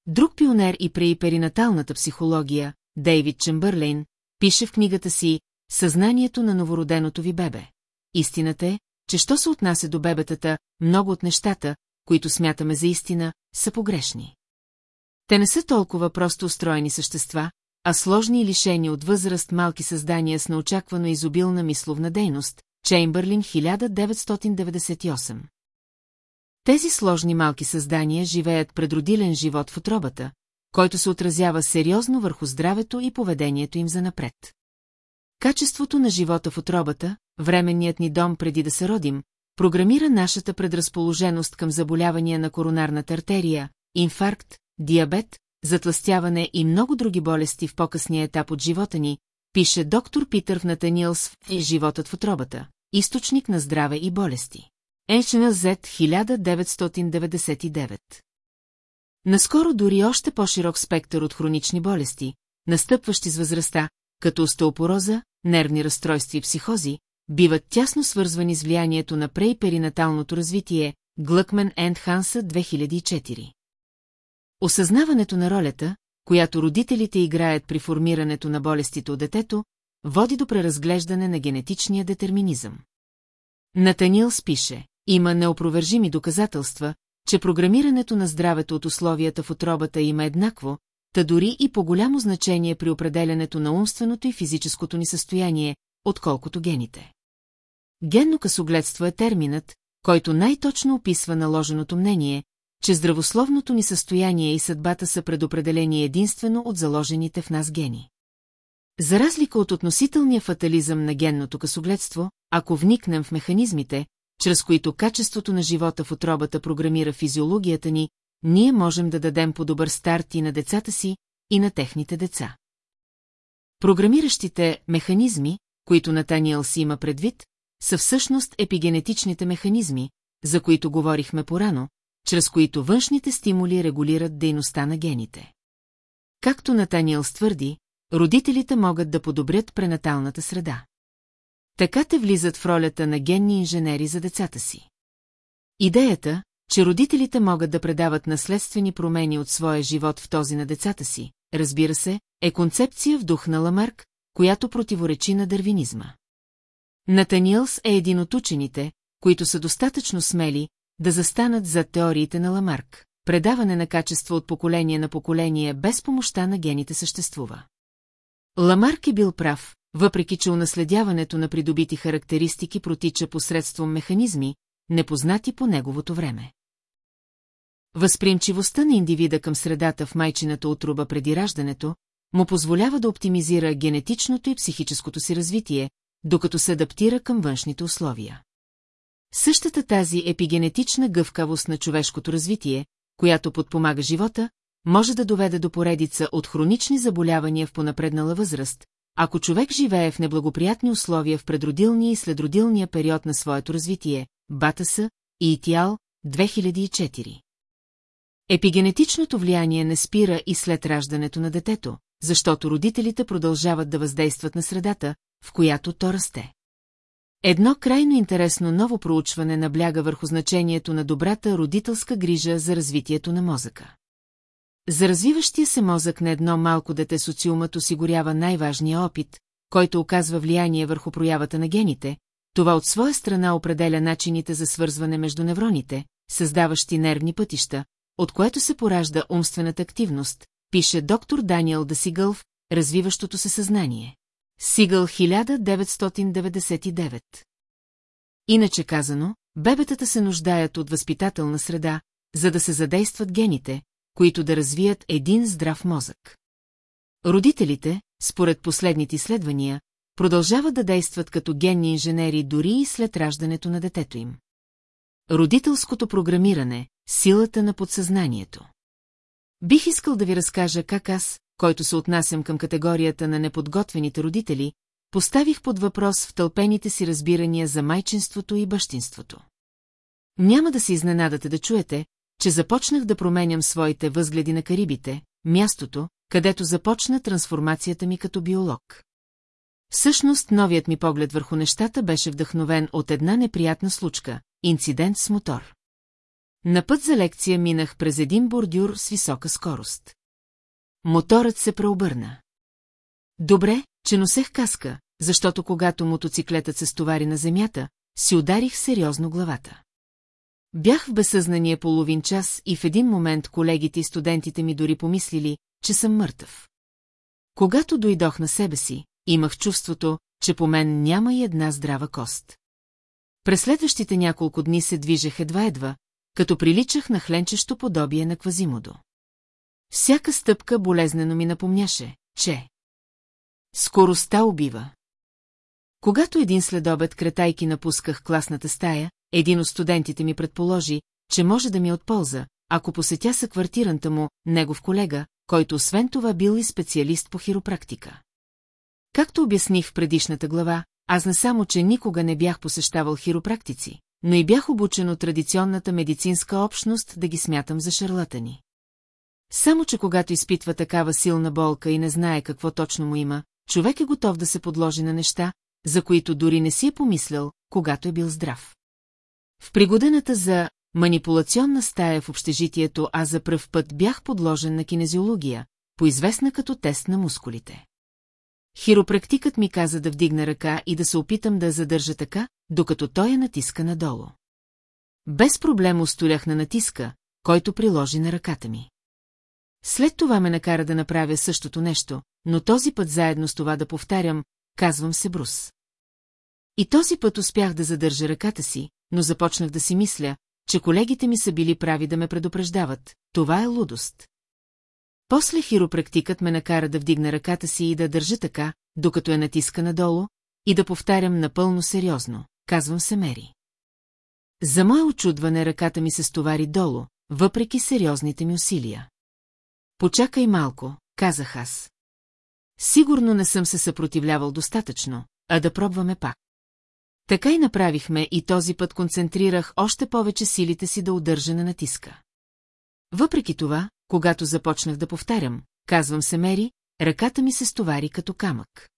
Друг пионер и при перинаталната психология, Дейвид Чембърлейн, пише в книгата си «Съзнанието на новороденото ви бебе». Истината е, че що се отнася до бебетата, много от нещата, които смятаме за истина, са погрешни. Те не са толкова просто устроени същества, а сложни и лишени от възраст малки създания с неочаквано изобилна мисловна дейност, Чеймбърлин 1998. Тези сложни малки създания живеят предродилен живот в отробата, който се отразява сериозно върху здравето и поведението им за напред. Качеството на живота в отробата, временният ни дом преди да се родим, програмира нашата предразположеност към заболявания на коронарната артерия, инфаркт, диабет, затластяване и много други болести в по-късния етап от живота ни, пише доктор Питър в Натаниелс в «Животът в отробата», източник на здраве и болести. HNZ 1999 Наскоро дори още по-широк спектър от хронични болести, настъпващи с възрастта, като остеопороза, нервни разстройства и психози, биват тясно свързвани с влиянието на прейперинаталното развитие, Глъкмен Енд Ханса 2004. Осъзнаването на ролята, която родителите играят при формирането на болестите от детето, води до преразглеждане на генетичния детерминизъм. Натанил спише, има неопровержими доказателства, че програмирането на здравето от условията в отробата има еднакво, та дори и по голямо значение при определенето на умственото и физическото ни състояние, отколкото гените. Генно късогледство е терминът, който най-точно описва наложеното мнение, че здравословното ни състояние и съдбата са предопределени единствено от заложените в нас гени. За разлика от относителния фатализъм на генното късогледство, ако вникнем в механизмите, чрез които качеството на живота в отробата програмира физиологията ни, ние можем да дадем по-добър старт и на децата си, и на техните деца. Програмиращите механизми, които Натаниел си има предвид, са всъщност епигенетичните механизми, за които говорихме порано, чрез които външните стимули регулират дейността на гените. Както Натаниел твърди, родителите могат да подобрят пренаталната среда. Така те влизат в ролята на генни инженери за децата си. Идеята, че родителите могат да предават наследствени промени от своя живот в този на децата си, разбира се, е концепция в дух на Ламарк, която противоречи на дървинизма. Натаниелс е един от учените, които са достатъчно смели да застанат за теориите на Ламарк. Предаване на качество от поколение на поколение без помощта на гените съществува. Ламарк е бил прав, въпреки че унаследяването на придобити характеристики протича посредством механизми, непознати по неговото време. Възприемчивостта на индивида към средата в майчината отруба преди раждането му позволява да оптимизира генетичното и психическото си развитие, докато се адаптира към външните условия. Същата тази епигенетична гъвкавост на човешкото развитие, която подпомага живота, може да доведе до поредица от хронични заболявания в понапреднала възраст, ако човек живее в неблагоприятни условия в предродилния и следродилния период на своето развитие, Батаса и Итиал, 2004. Епигенетичното влияние не спира и след раждането на детето, защото родителите продължават да въздействат на средата, в която то расте. Едно крайно интересно ново проучване набляга върху значението на добрата родителска грижа за развитието на мозъка. За развиващия се мозък на едно малко дете социумът осигурява най-важния опит, който оказва влияние върху проявата на гените, това от своя страна определя начините за свързване между невроните, създаващи нервни пътища, от което се поражда умствената активност, пише доктор Даниел Дасигълв, развиващото се съзнание. Сигъл 1999 Иначе казано, бебетата се нуждаят от възпитателна среда, за да се задействат гените, които да развият един здрав мозък. Родителите, според последните изследвания, продължават да действат като генни инженери дори и след раждането на детето им. Родителското програмиране – силата на подсъзнанието. Бих искал да ви разкажа как аз, който се отнасям към категорията на неподготвените родители, поставих под въпрос в тълпените си разбирания за майчинството и бащинството. Няма да се изненадате да чуете, че започнах да променям своите възгледи на Карибите, мястото, където започна трансформацията ми като биолог. Всъщност, новият ми поглед върху нещата беше вдъхновен от една неприятна случка – инцидент с мотор. На път за лекция минах през един бордюр с висока скорост. Моторът се преобърна. Добре, че носех каска, защото когато мотоциклетът се стовари на земята, си ударих сериозно главата. Бях в безсъзнание половин час и в един момент колегите и студентите ми дори помислили, че съм мъртъв. Когато дойдох на себе си, имах чувството, че по мен няма и една здрава кост. През следващите няколко дни се движех едва-едва, като приличах на хленчещо подобие на Квазимодо. Всяка стъпка болезнено ми напомняше, че... Скоростта убива. Когато един следобед кретайки напусках класната стая, един от студентите ми предположи, че може да ми е от полза, ако посетя съквартиранта му, негов колега, който освен това бил и специалист по хиропрактика. Както обясних в предишната глава, аз не само, че никога не бях посещавал хиропрактици, но и бях обучен от традиционната медицинска общност да ги смятам за шарлатани. Само, че когато изпитва такава силна болка и не знае какво точно му има, човек е готов да се подложи на неща, за които дори не си е помислял, когато е бил здрав. В пригодената за манипулационна стая в общежитието аз за пръв път бях подложен на кинезиология, поизвестна като тест на мускулите. Хиропрактикът ми каза да вдигна ръка и да се опитам да я задържа така, докато той я натиска надолу. Без проблем устолях на натиска, който приложи на ръката ми. След това ме накара да направя същото нещо, но този път заедно с това да повтарям, казвам се Брус. И този път успях да задържа ръката си, но започнах да си мисля, че колегите ми са били прави да ме предупреждават. Това е лудост. После хиропрактикът ме накара да вдигна ръката си и да държа така, докато я натиска надолу, и да повтарям напълно сериозно. Казвам се Мери. За мое очудване ръката ми се стовари долу, въпреки сериозните ми усилия. Почакай малко, казах аз. Сигурно не съм се съпротивлявал достатъчно, а да пробваме пак. Така и направихме и този път концентрирах още повече силите си да удържа на натиска. Въпреки това, когато започнах да повтарям, казвам се Мери, ръката ми се стовари като камък.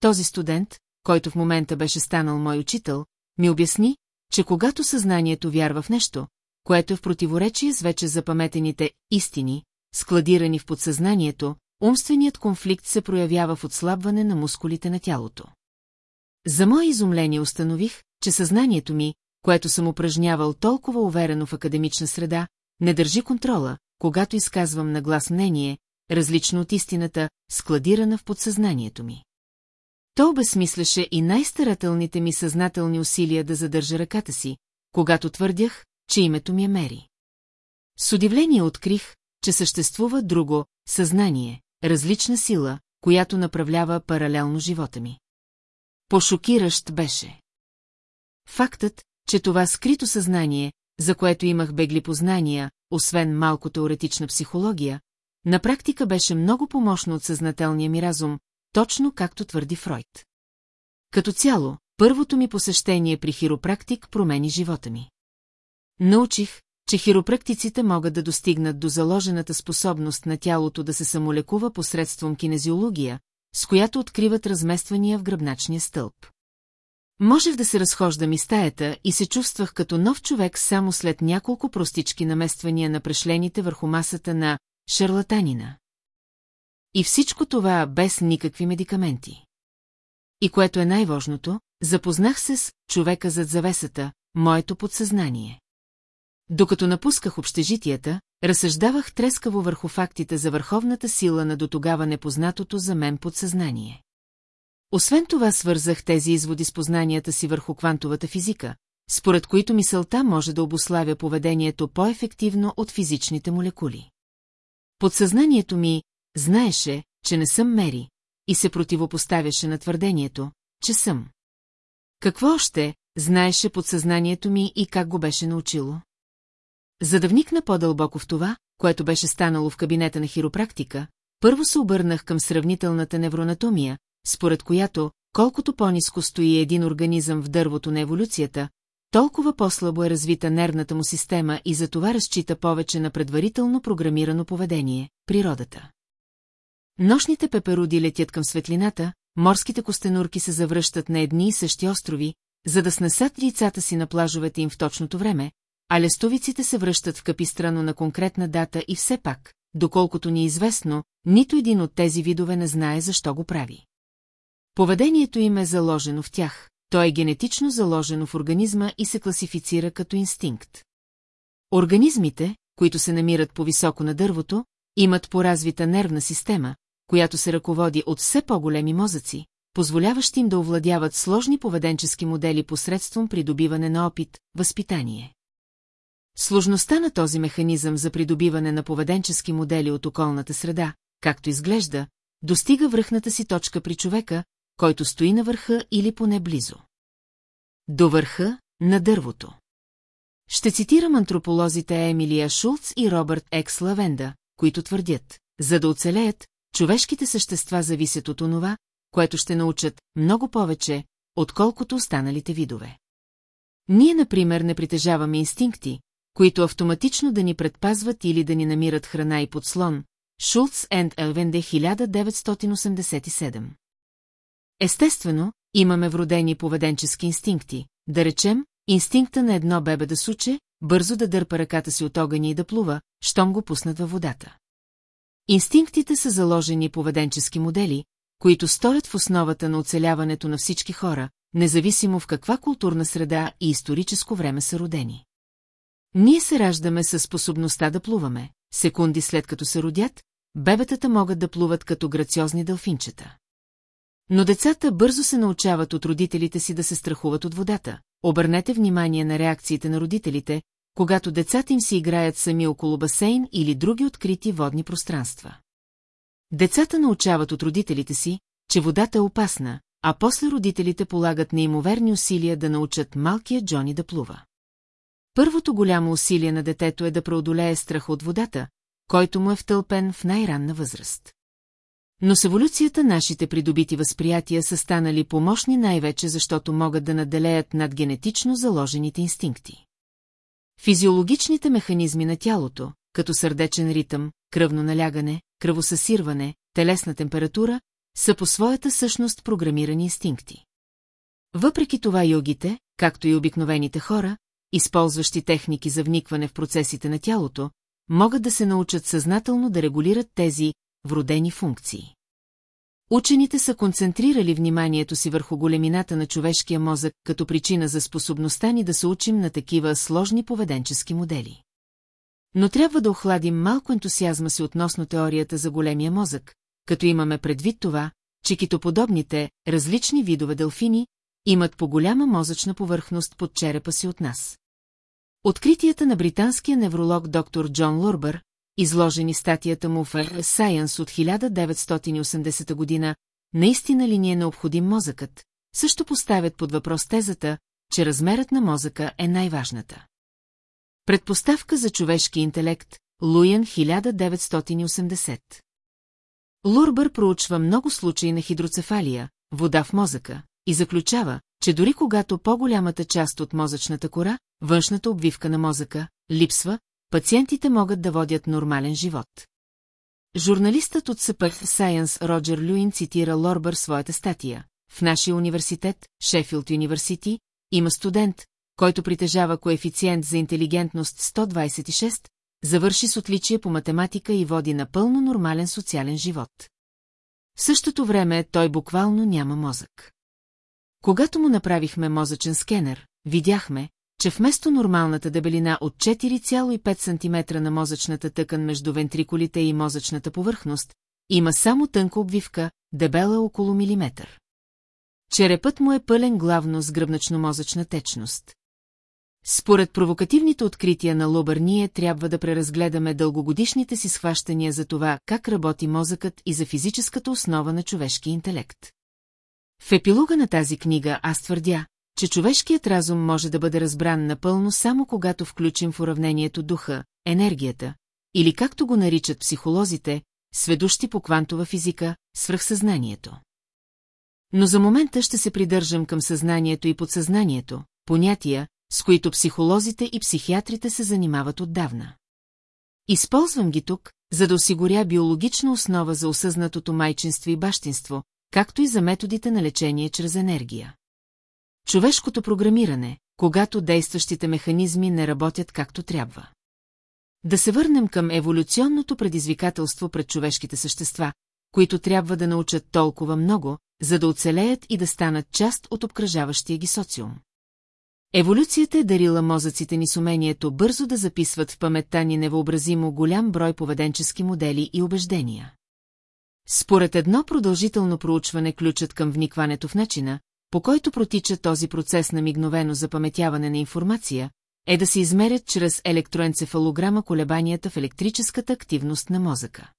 Този студент, който в момента беше станал мой учител, ми обясни, че когато съзнанието вярва в нещо, което е в противоречие с вече запаметените истини, складирани в подсъзнанието, умственият конфликт се проявява в отслабване на мускулите на тялото. За мое изумление установих, че съзнанието ми, което съм упражнявал толкова уверено в академична среда, не държи контрола, когато изказвам на глас мнение, различно от истината, складирана в подсъзнанието ми. То обесмисляше и най-старателните ми съзнателни усилия да задържа ръката си, когато твърдях, че името ми е Мери. С удивление открих, че съществува друго съзнание, различна сила, която направлява паралелно живота ми. Пошокиращ беше. Фактът, че това скрито съзнание, за което имах бегли познания, освен малко теоретична психология, на практика беше много помощно от съзнателния ми разум, точно както твърди Фройд. Като цяло, първото ми посещение при хиропрактик промени живота ми. Научих, че хиропрактиците могат да достигнат до заложената способност на тялото да се самолекува посредством кинезиология, с която откриват размествания в гръбначния стълб. Можех да се разхождам из стаята и се чувствах като нов човек само след няколко простички намествания на прешлените върху масата на шарлатанина. И всичко това без никакви медикаменти. И което е най-важното, запознах се с човека зад завесата, моето подсъзнание. Докато напусках общежитията, разсъждавах трескаво върху фактите за върховната сила на дотогава непознатото за мен подсъзнание. Освен това свързах тези изводи с познанията си върху квантовата физика, според които мисълта може да обославя поведението по-ефективно от физичните молекули. Подсъзнанието ми знаеше, че не съм Мери, и се противопоставяше на твърдението, че съм. Какво още знаеше подсъзнанието ми и как го беше научило? За да вникна по-дълбоко в това, което беше станало в кабинета на хиропрактика, първо се обърнах към сравнителната невронатомия, според която, колкото по-низко стои един организъм в дървото на еволюцията, толкова по-слабо е развита нервната му система и за това разчита повече на предварително програмирано поведение – природата. Нощните пеперуди летят към светлината, морските костенурки се завръщат на едни и същи острови, за да снесат лицата си на плажовете им в точното време, а лестовиците се връщат в капистрано на конкретна дата и все пак, доколкото ни е известно, нито един от тези видове не знае защо го прави. Поведението им е заложено в тях, то е генетично заложено в организма и се класифицира като инстинкт. Организмите, които се намират по-високо на дървото, имат поразвита нервна система, която се ръководи от все по-големи мозъци, позволяващи им да овладяват сложни поведенчески модели посредством придобиване на опит, възпитание. Сложността на този механизъм за придобиване на поведенчески модели от околната среда, както изглежда, достига връхната си точка при човека, който стои на върха или поне близо. До върха на дървото. Ще цитирам антрополозите Емилия Шулц и Робърт Екс Лавенда, които твърдят, за да оцелеят, човешките същества зависят от онова, което ще научат много повече, отколкото останалите видове. Ние, например, не притежаваме инстинкти, които автоматично да ни предпазват или да ни намират храна и подслон, Шулц енд Елвенде 1987. Естествено, имаме вродени поведенчески инстинкти, да речем, инстинкта на едно бебе да суче, бързо да дърпа ръката си от огъня и да плува, щом го пуснат във водата. Инстинктите са заложени поведенчески модели, които сторят в основата на оцеляването на всички хора, независимо в каква културна среда и историческо време са родени. Ние се раждаме със способността да плуваме. Секунди след като се родят, бебетата могат да плуват като грациозни дълфинчета. Но децата бързо се научават от родителите си да се страхуват от водата. Обърнете внимание на реакциите на родителите, когато децата им си играят сами около басейн или други открити водни пространства. Децата научават от родителите си, че водата е опасна, а после родителите полагат неимоверни усилия да научат малкия Джони да плува. Първото голямо усилие на детето е да преодолее страха от водата, който му е втълпен в най-ранна възраст. Но с еволюцията нашите придобити възприятия са станали помощни най-вече, защото могат да наделеят над генетично заложените инстинкти. Физиологичните механизми на тялото, като сърдечен ритъм, кръвно налягане, кръвосъсирване, телесна температура, са по своята същност програмирани инстинкти. Въпреки това йогите, както и обикновените хора, използващи техники за вникване в процесите на тялото, могат да се научат съзнателно да регулират тези вродени функции. Учените са концентрирали вниманието си върху големината на човешкия мозък като причина за способността ни да се учим на такива сложни поведенчески модели. Но трябва да охладим малко ентусиазма си относно теорията за големия мозък, като имаме предвид това, че китоподобните, различни видове делфини, имат по голяма мозъчна повърхност под черепа си от нас. Откритията на британския невролог доктор Джон Лурбър, изложени статията му в Science от 1980 година, наистина ли ни е необходим мозъкът, също поставят под въпрос тезата, че размерът на мозъка е най-важната. Предпоставка за човешки интелект, Луян 1980 Лурбър проучва много случаи на хидроцефалия, вода в мозъка, и заключава, че дори когато по-голямата част от мозъчната кора, външната обвивка на мозъка, липсва, пациентите могат да водят нормален живот. Журналистът от СПХ Science Роджер Люин цитира Лорбър своята статия. В нашия университет, Шефилд Юниверсити, има студент, който притежава коефициент за интелигентност 126, завърши с отличие по математика и води напълно нормален социален живот. В същото време той буквално няма мозък. Когато му направихме мозъчен скенер, видяхме, че вместо нормалната дебелина от 4,5 см на мозъчната тъкан между вентрикулите и мозъчната повърхност, има само тънка обвивка, дебела около милиметър. Черепът му е пълен главно с гръбначно-мозъчна течност. Според провокативните открития на Лобър ние трябва да преразгледаме дългогодишните си схващания за това как работи мозъкът и за физическата основа на човешки интелект. В епилога на тази книга аз твърдя, че човешкият разум може да бъде разбран напълно само когато включим в уравнението духа, енергията, или както го наричат психолозите, сведущи по квантова физика, свръхсъзнанието. Но за момента ще се придържам към съзнанието и подсъзнанието, понятия, с които психолозите и психиатрите се занимават отдавна. Използвам ги тук, за да осигуря биологична основа за осъзнатото майчинство и бащинство, както и за методите на лечение чрез енергия. Човешкото програмиране, когато действащите механизми не работят както трябва. Да се върнем към еволюционното предизвикателство пред човешките същества, които трябва да научат толкова много, за да оцелеят и да станат част от обкръжаващия ги социум. Еволюцията е дарила мозъците ни с умението бързо да записват в паметта ни невъобразимо голям брой поведенчески модели и убеждения. Според едно продължително проучване ключът към вникването в начина, по който протича този процес на мигновено запаметяване на информация, е да се измерят чрез електроенцефалограма колебанията в електрическата активност на мозъка.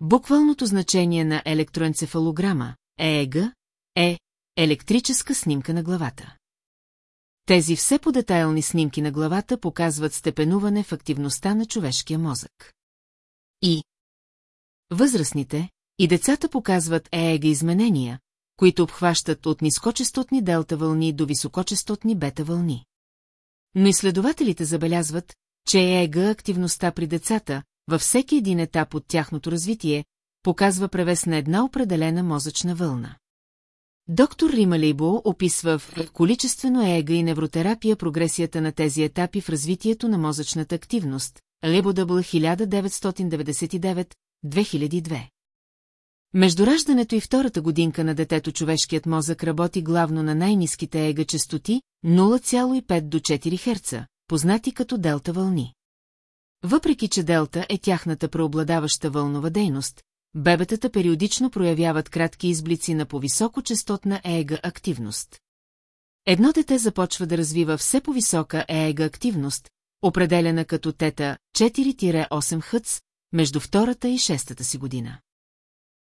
Буквалното значение на електроенцефалограма, ЕЕГ, е електрическа снимка на главата. Тези все по-детайлни снимки на главата показват степенуване в активността на човешкия мозък. И възрастните и децата показват ЕЕГ изменения, които обхващат от нискочастотни делта вълни до високочастотни бета вълни. Но изследователите забелязват, че ЕЕГ активността при децата, във всеки един етап от тяхното развитие, показва превес на една определена мозъчна вълна. Доктор Рима Лейбо описва в количествено ЕЕГ и невротерапия прогресията на тези етапи в развитието на мозъчната активност, Лебодъбл 1999, 2002. Между раждането и втората годинка на детето човешкият мозък работи главно на най-низките ега частоти 0,5 до 4 Хц, познати като делта вълни. Въпреки, че делта е тяхната преобладаваща вълнова дейност, бебетата периодично проявяват кратки изблици на повисокочастотна ега активност. Едно дете започва да развива все по-висока ега активност, определена като тета 4-8 хъц, между втората и шестата си година.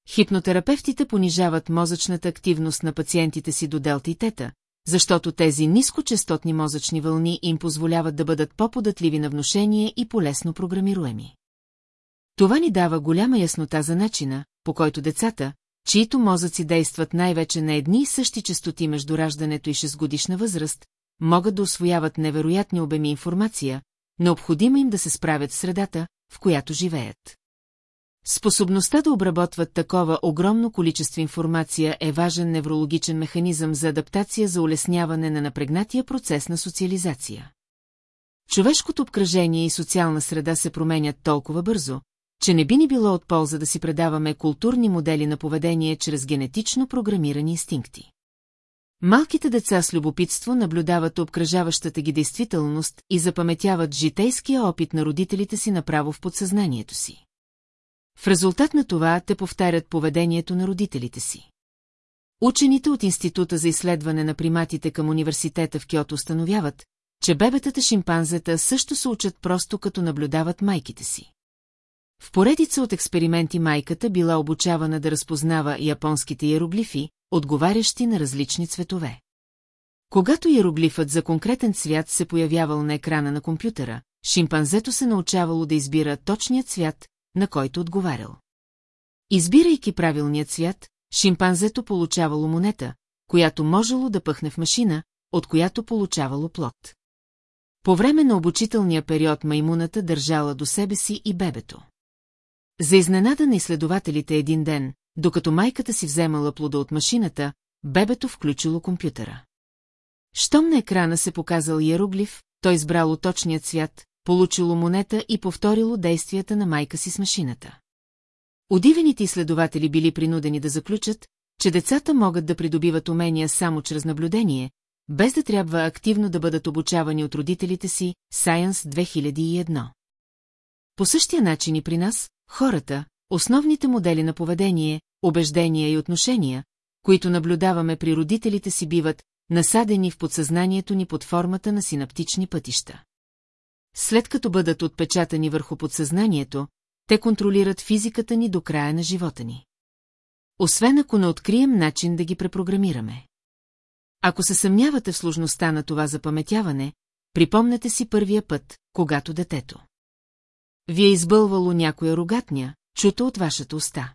Хипнотерапевтите понижават мозъчната активност на пациентите си до делта и тета, защото тези нискочастотни мозъчни вълни им позволяват да бъдат по-податливи на внушение и полесно програмируеми. Това ни дава голяма яснота за начина, по който децата, чието мозъци действат най-вече на едни и същи частоти между раждането и 6 годишна възраст, могат да освояват невероятни обеми информация, необходима им да се справят с средата, в която живеят. Способността да обработват такова огромно количество информация е важен неврологичен механизъм за адаптация за улесняване на напрегнатия процес на социализация. Човешкото обкръжение и социална среда се променят толкова бързо, че не би ни било от полза да си предаваме културни модели на поведение чрез генетично програмирани инстинкти. Малките деца с любопитство наблюдават обкръжаващата ги действителност и запаметяват житейския опит на родителите си направо в подсъзнанието си. В резултат на това те повтарят поведението на родителите си. Учените от Института за изследване на приматите към университета в Киото установяват, че бебетата шимпанзета също се учат просто като наблюдават майките си. В поредица от експерименти майката била обучавана да разпознава японските иероглифи, отговарящи на различни цветове. Когато иероглифът за конкретен цвят се появявал на екрана на компютъра, шимпанзето се научавало да избира точния цвят, на който отговарял. Избирайки правилният цвят, шимпанзето получавало монета, която можело да пъхне в машина, от която получавало плод. По време на обучителния период маймуната държала до себе си и бебето. За изненада на изследователите един ден, докато майката си вземала плода от машината, бебето включило компютъра. Щом на екрана се показал иероглиф, той избрало точният цвят, получило монета и повторило действията на майка си с машината. Удивените изследователи били принудени да заключат, че децата могат да придобиват умения само чрез наблюдение, без да трябва активно да бъдат обучавани от родителите си, Science 2001. По същия начин и при нас, хората, основните модели на поведение, убеждения и отношения, които наблюдаваме при родителите си биват насадени в подсъзнанието ни под формата на синаптични пътища. След като бъдат отпечатани върху подсъзнанието, те контролират физиката ни до края на живота ни. Освен ако не открием начин да ги препрограмираме. Ако се съмнявате в сложността на това запаметяване, припомнете си първия път, когато детето. Ви е избълвало някоя рогатня, чуто от вашата уста.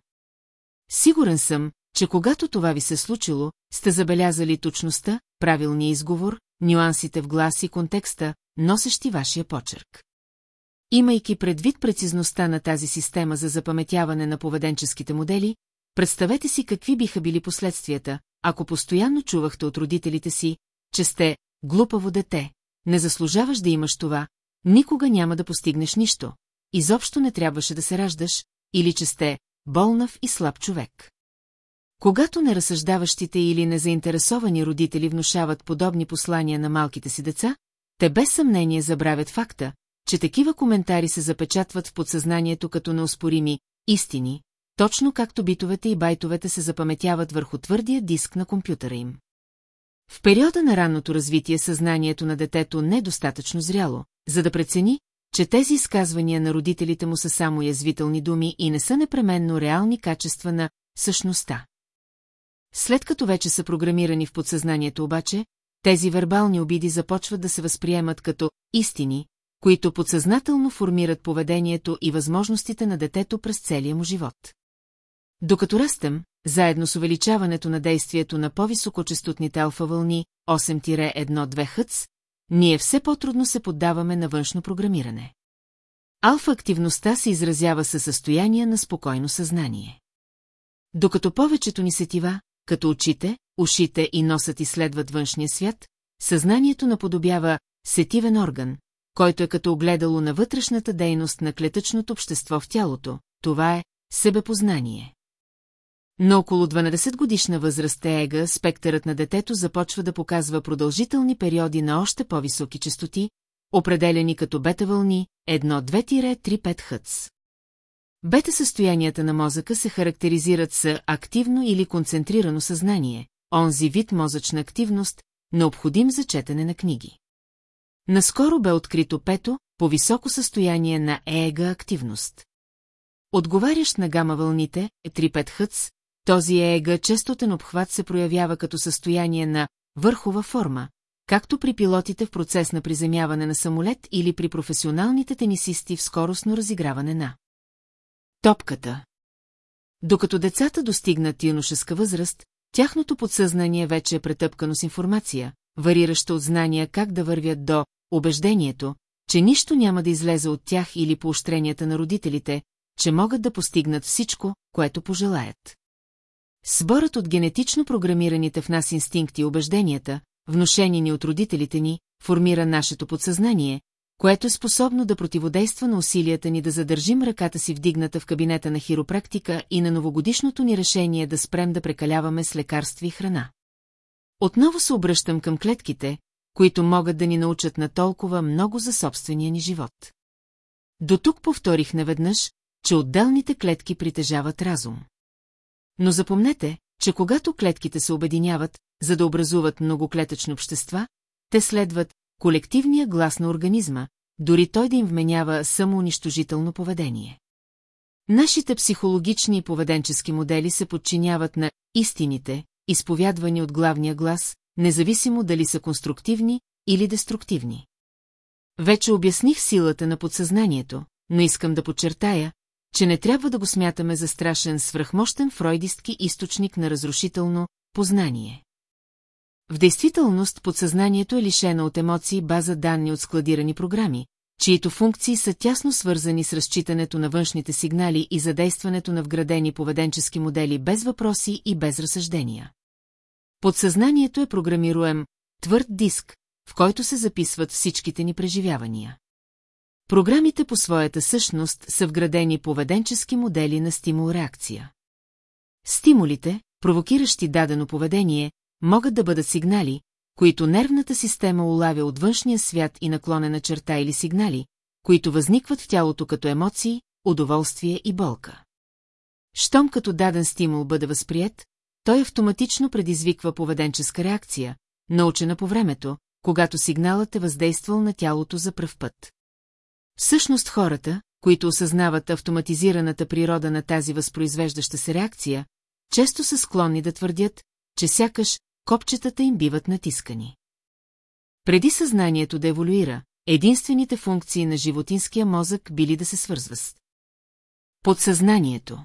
Сигурен съм, че когато това ви се случило, сте забелязали точността, правилния изговор, нюансите в глас и контекста, носещи вашия почерк. Имайки предвид прецизността на тази система за запаметяване на поведенческите модели, представете си какви биха били последствията, ако постоянно чувахте от родителите си, че сте глупаво дете, не заслужаваш да имаш това, никога няма да постигнеш нищо, изобщо не трябваше да се раждаш, или че сте болнав и слаб човек. Когато неразсъждаващите или незаинтересовани родители внушават подобни послания на малките си деца, те без съмнение забравят факта, че такива коментари се запечатват в подсъзнанието като неоспорими истини, точно както битовете и байтовете се запаметяват върху твърдия диск на компютъра им. В периода на ранното развитие съзнанието на детето не е достатъчно зряло, за да прецени, че тези изказвания на родителите му са само язвителни думи и не са непременно реални качества на същността. След като вече са програмирани в подсъзнанието обаче, тези вербални обиди започват да се възприемат като истини, които подсъзнателно формират поведението и възможностите на детето през целия му живот. Докато растем, заедно с увеличаването на действието на по-високочастотните алфа вълни 8-1-2 хъц, ние все по-трудно се поддаваме на външно програмиране. Алфа-активността се изразява със състояние на спокойно съзнание. Докато повечето ни сетива, като очите, ушите и носът изследват външния свят, съзнанието наподобява сетивен орган, който е като огледало на вътрешната дейност на клетъчното общество в тялото, това е себепознание. На около 12 годишна възраст ЕГА спектърът на детето започва да показва продължителни периоди на още по-високи частоти, определени като бета-вълни 1-2-3-5 хъц. Бета-състоянията на мозъка се характеризират с активно или концентрирано съзнание, онзи вид мозъчна активност, необходим за четене на книги. Наскоро бе открито пето, по високо състояние на ЕГА активност. Отговарящ на гама вълните, 3-5 хъц, този ЕГА честотен обхват се проявява като състояние на върхова форма, както при пилотите в процес на приземяване на самолет или при професионалните тенисисти в скоростно разиграване на топката. Докато децата достигнат юношеска възраст, тяхното подсъзнание вече е претъпкано с информация, варираща от знания как да вървят до убеждението, че нищо няма да излезе от тях или поощренията на родителите, че могат да постигнат всичко, което пожелаят. Сборът от генетично програмираните в нас инстинкти и убежденията, внушени ни от родителите ни, формира нашето подсъзнание, което е способно да противодейства на усилията ни да задържим ръката си вдигната в кабинета на хиропрактика и на новогодишното ни решение да спрем да прекаляваме с лекарства и храна. Отново се обръщам към клетките, които могат да ни научат на толкова много за собствения ни живот. До тук повторих неведнъж, че отделните клетки притежават разум. Но запомнете, че когато клетките се обединяват, за да образуват многоклетъчни общества, те следват колективния глас на организма, дори той да им вменява самоунищожително поведение. Нашите психологични и поведенчески модели се подчиняват на истините, изповядвани от главния глас, независимо дали са конструктивни или деструктивни. Вече обясних силата на подсъзнанието, но искам да подчертая, че не трябва да го смятаме за страшен свръхмощен фройдистки източник на разрушително познание. В действителност подсъзнанието е лишено от емоции база данни от складирани програми, чието функции са тясно свързани с разчитането на външните сигнали и задействането на вградени поведенчески модели без въпроси и без разсъждения. Подсъзнанието е програмируем твърд диск, в който се записват всичките ни преживявания. Програмите по своята същност са вградени поведенчески модели на стимул-реакция. Стимулите, провокиращи дадено поведение, могат да бъдат сигнали, които нервната система улавя от външния свят и наклонена черта или сигнали, които възникват в тялото като емоции, удоволствие и болка. Щом като даден стимул бъде възприят, той автоматично предизвиква поведенческа реакция, научена по времето, когато сигналът е въздействал на тялото за пръв път. Всъщност хората, които осъзнават автоматизираната природа на тази възпроизвеждаща се реакция, често са склонни да твърдят, че сякаш копчетата им биват натискани. Преди съзнанието да еволюира, единствените функции на животинския мозък били да се свързва с подсъзнанието.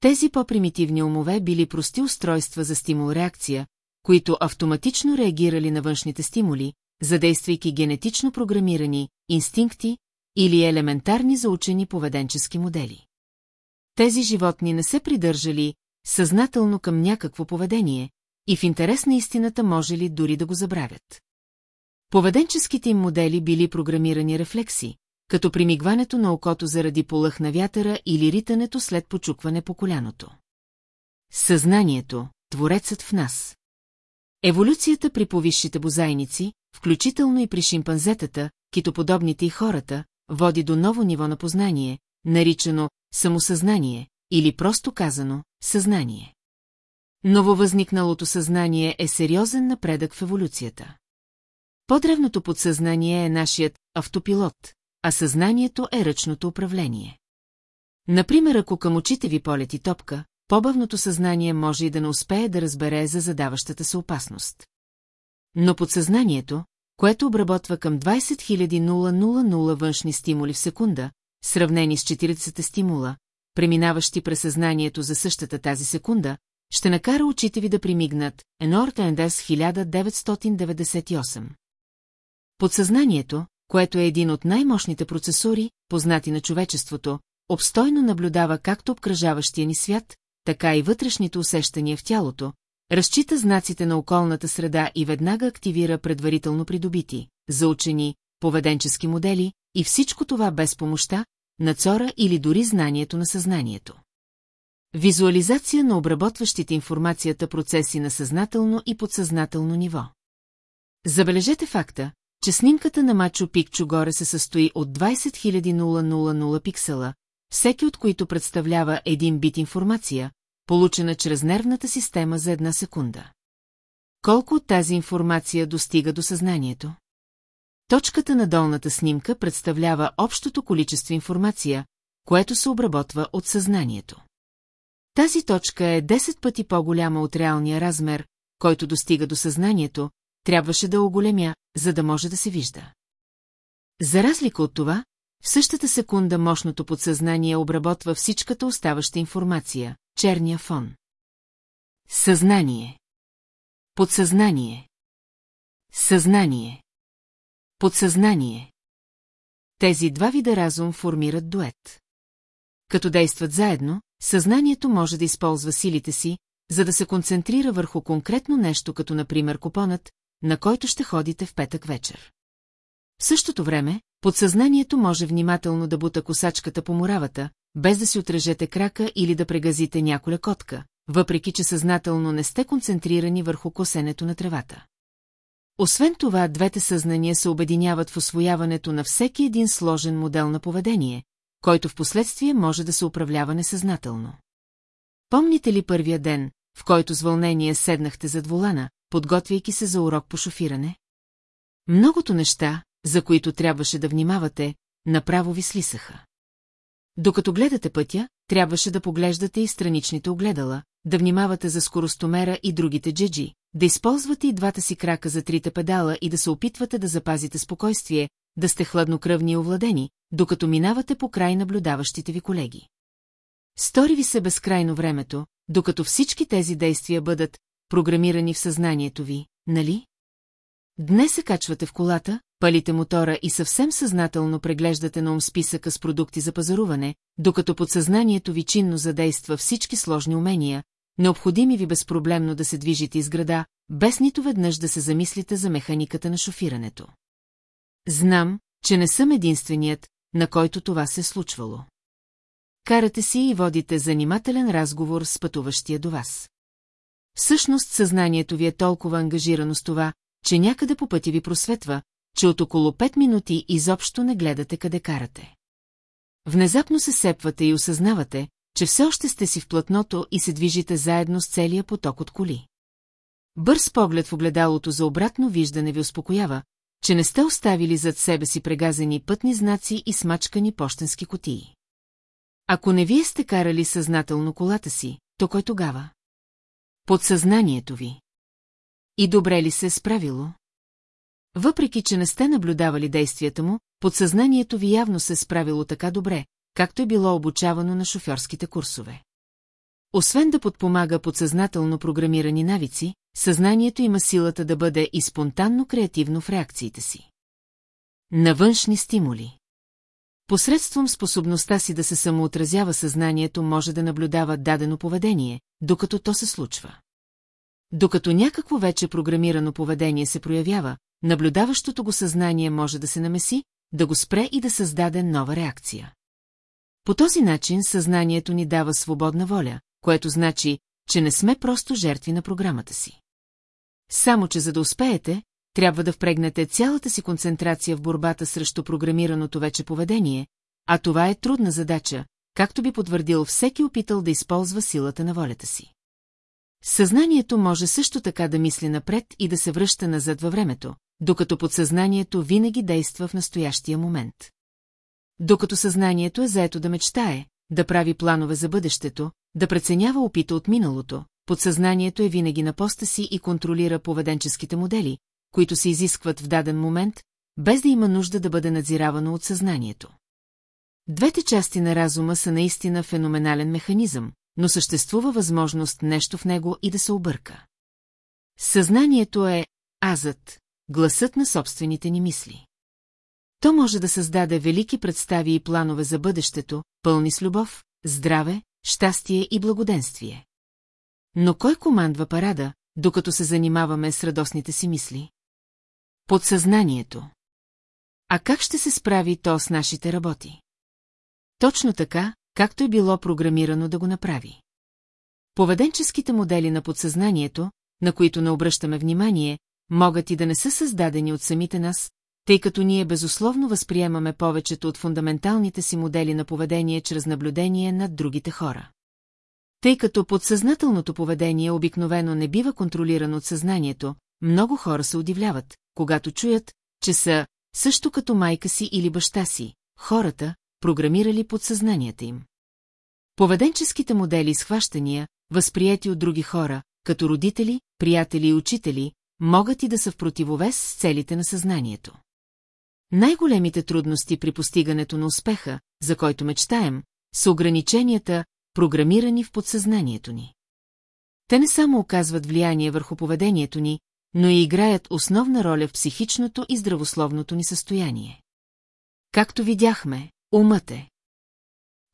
Тези по-примитивни умове били прости устройства за стимул-реакция, които автоматично реагирали на външните стимули, задействайки генетично програмирани инстинкти или елементарни заучени поведенчески модели. Тези животни не се придържали съзнателно към някакво поведение и в интерес на истината може ли дори да го забравят. Поведенческите им модели били програмирани рефлекси, като примигването на окото заради полъх на вятъра или ритането след почукване по коляното. Съзнанието, творецът в нас. Еволюцията при повисшите бозайници, включително и при шимпанзетата, китоподобните и хората, води до ново ниво на познание, наричано самосъзнание, или просто казано съзнание. Нововъзникналото съзнание е сериозен напредък в еволюцията. По-древното подсъзнание е нашият автопилот, а съзнанието е ръчното управление. Например, ако към очите ви полети топка, по-бавното съзнание може и да не успее да разбере за задаващата се опасност. Но подсъзнанието, което обработва към 20 000 външни стимули в секунда, сравнени с 40 стимула, преминаващи през съзнанието за същата тази секунда, ще накара очите ви да примигнат Енортендес 1998. Подсъзнанието, което е един от най-мощните процесори, познати на човечеството, обстойно наблюдава както обкръжаващия ни свят, така и вътрешните усещания в тялото, разчита знаците на околната среда и веднага активира предварително придобити, заучени, поведенчески модели, и всичко това без помощта, нацора или дори знанието на съзнанието. Визуализация на обработващите информацията процеси на съзнателно и подсъзнателно ниво. Забележете факта, че снимката на Мачо Пикчо горе се състои от 20 000 пиксела, всеки от които представлява един бит информация, получена чрез нервната система за една секунда. Колко от тази информация достига до съзнанието? Точката на долната снимка представлява общото количество информация, което се обработва от съзнанието. Тази точка е 10 пъти по-голяма от реалния размер, който достига до съзнанието, трябваше да оголемя, за да може да се вижда. За разлика от това, в същата секунда мощното подсъзнание обработва всичката оставаща информация, черния фон. Съзнание. Подсъзнание. Съзнание. Подсъзнание. Тези два вида разум формират дует. Като действат заедно, съзнанието може да използва силите си, за да се концентрира върху конкретно нещо, като например купонът, на който ще ходите в петък вечер. В същото време, подсъзнанието може внимателно да бута косачката по муравата, без да си отрежете крака или да прегазите няколя котка, въпреки че съзнателно не сте концентрирани върху косенето на тревата. Освен това, двете съзнания се обединяват в освояването на всеки един сложен модел на поведение, който в последствие може да се управлява несъзнателно. Помните ли първия ден, в който с вълнение седнахте зад волана, подготвяйки се за урок по шофиране? Многото неща, за които трябваше да внимавате, направо ви слисаха. Докато гледате пътя, трябваше да поглеждате и страничните огледала, да внимавате за скоростомера и другите джеджи, да използвате и двата си крака за трите педала и да се опитвате да запазите спокойствие, да сте хладнокръвни и овладени, докато минавате по край наблюдаващите ви колеги. Стори ви се безкрайно времето, докато всички тези действия бъдат програмирани в съзнанието ви, нали? Днес се качвате в колата, палите мотора и съвсем съзнателно преглеждате на ум списъка с продукти за пазаруване, докато подсъзнанието ви чинно задейства всички сложни умения, необходими ви безпроблемно да се движите из града, без нито веднъж да се замислите за механиката на шофирането. Знам, че не съм единственият, на който това се е случвало. Карате си и водите занимателен разговор с пътуващия до вас. Всъщност съзнанието ви е толкова ангажирано с това, че някъде по пъти ви просветва, че от около 5 минути изобщо не гледате къде карате. Внезапно се сепвате и осъзнавате, че все още сте си в платното и се движите заедно с целия поток от коли. Бърз поглед в огледалото за обратно виждане ви успокоява, че не сте оставили зад себе си прегазени пътни знаци и смачкани почтенски котии. Ако не вие сте карали съзнателно колата си, то кой тогава? Подсъзнанието ви. И добре ли се е справило? Въпреки, че не сте наблюдавали действията му, подсъзнанието ви явно се е справило така добре, както е било обучавано на шофьорските курсове. Освен да подпомага подсъзнателно програмирани навици, съзнанието има силата да бъде и спонтанно креативно в реакциите си. На външни стимули. Посредством способността си да се самоотразява съзнанието може да наблюдава дадено поведение, докато то се случва. Докато някакво вече програмирано поведение се проявява, наблюдаващото го съзнание може да се намеси, да го спре и да създаде нова реакция. По този начин съзнанието ни дава свободна воля, което значи, че не сме просто жертви на програмата си. Само, че за да успеете, трябва да впрегнете цялата си концентрация в борбата срещу програмираното вече поведение, а това е трудна задача, както би потвърдил всеки опитал да използва силата на волята си. Съзнанието може също така да мисли напред и да се връща назад във времето, докато подсъзнанието винаги действа в настоящия момент. Докато съзнанието е заето да мечтае, да прави планове за бъдещето, да преценява опита от миналото, подсъзнанието е винаги на поста си и контролира поведенческите модели, които се изискват в даден момент, без да има нужда да бъде надзиравано от съзнанието. Двете части на разума са наистина феноменален механизъм, но съществува възможност нещо в него и да се обърка. Съзнанието е азът, гласът на собствените ни мисли. То може да създаде велики представи и планове за бъдещето, пълни с любов, здраве, щастие и благоденствие. Но кой командва парада, докато се занимаваме с радостните си мисли? Подсъзнанието. А как ще се справи то с нашите работи? Точно така, както е било програмирано да го направи. Поведенческите модели на подсъзнанието, на които не обръщаме внимание, могат и да не са създадени от самите нас, тъй като ние безусловно възприемаме повечето от фундаменталните си модели на поведение чрез наблюдение над другите хора. Тъй като подсъзнателното поведение обикновено не бива контролирано от съзнанието, много хора се удивляват, когато чуят, че са също като майка си или баща си, хората, програмирали подсъзнанията им. Поведенческите модели схващания, възприяти от други хора, като родители, приятели и учители, могат и да са в противовес с целите на съзнанието. Най-големите трудности при постигането на успеха, за който мечтаем, са ограниченията, програмирани в подсъзнанието ни. Те не само оказват влияние върху поведението ни, но и играят основна роля в психичното и здравословното ни състояние. Както видяхме, умът е.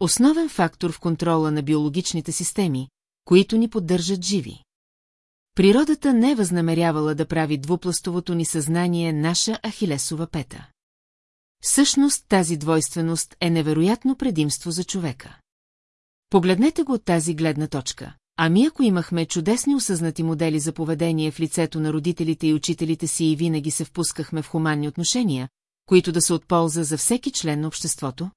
Основен фактор в контрола на биологичните системи, които ни поддържат живи. Природата не е възнамерявала да прави двупластовото ни съзнание наша ахилесова пета. Всъщност тази двойственост е невероятно предимство за човека. Погледнете го от тази гледна точка. Ами ако имахме чудесни осъзнати модели за поведение в лицето на родителите и учителите си и винаги се впускахме в хуманни отношения, които да са от полза за всеки член на обществото?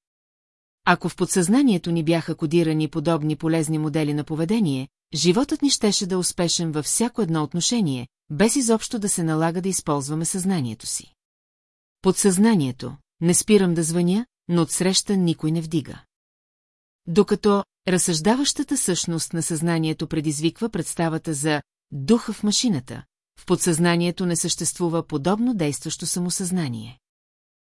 Ако в подсъзнанието ни бяха кодирани подобни полезни модели на поведение, животът ни щеше да е успешен във всяко едно отношение, без изобщо да се налага да използваме съзнанието си. Подсъзнанието, не спирам да звъня, но отсреща никой не вдига. Докато разсъждаващата същност на съзнанието предизвиква представата за духа в машината, в подсъзнанието не съществува подобно действащо самосъзнание.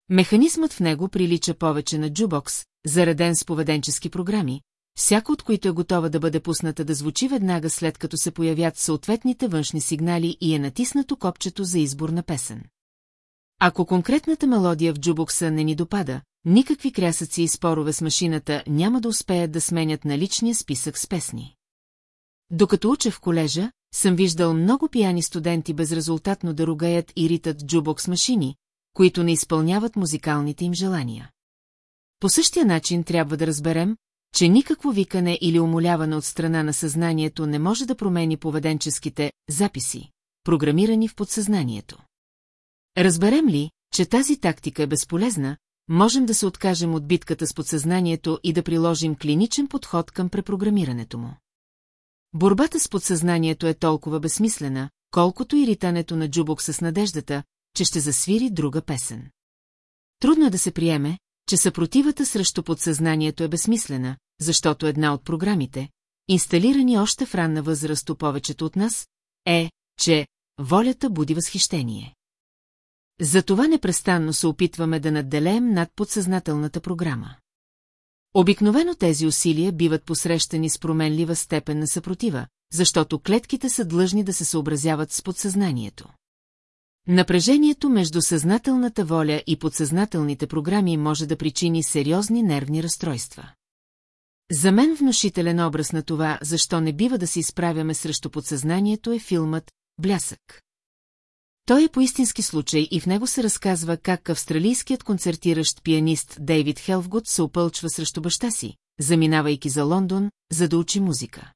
Механизмът в него прилича повече на джубокс, зареден с поведенчески програми, всяко от които е готова да бъде пусната да звучи веднага след като се появят съответните външни сигнали и е натиснато копчето за избор на песен. Ако конкретната мелодия в джубокса не ни допада, никакви крясъци и спорове с машината няма да успеят да сменят наличния списък с песни. Докато уча в колежа, съм виждал много пияни студенти безрезултатно да ругаят и ритат джубокс машини, които не изпълняват музикалните им желания. По същия начин трябва да разберем, че никакво викане или умоляване от страна на съзнанието не може да промени поведенческите записи, програмирани в подсъзнанието. Разберем ли, че тази тактика е безполезна, можем да се откажем от битката с подсъзнанието и да приложим клиничен подход към препрограмирането му. Борбата с подсъзнанието е толкова безсмислена, колкото и ритането на джубок с надеждата, че ще засвири друга песен. Трудно е да се приеме, че съпротивата срещу подсъзнанието е безсмислена, защото една от програмите, инсталирани още в ранна възраст у повечето от нас, е, че волята буди възхищение. Затова непрестанно се опитваме да надделеем над подсъзнателната програма. Обикновено тези усилия биват посрещани с променлива степен на съпротива, защото клетките са длъжни да се съобразяват с подсъзнанието. Напрежението между съзнателната воля и подсъзнателните програми може да причини сериозни нервни разстройства. За мен внушителен образ на това, защо не бива да се изправяме срещу подсъзнанието е филмът «Блясък». Той е поистински случай и в него се разказва как австралийският концертиращ пианист Дейвид Хелфгуд се опълчва срещу баща си, заминавайки за Лондон, за да учи музика.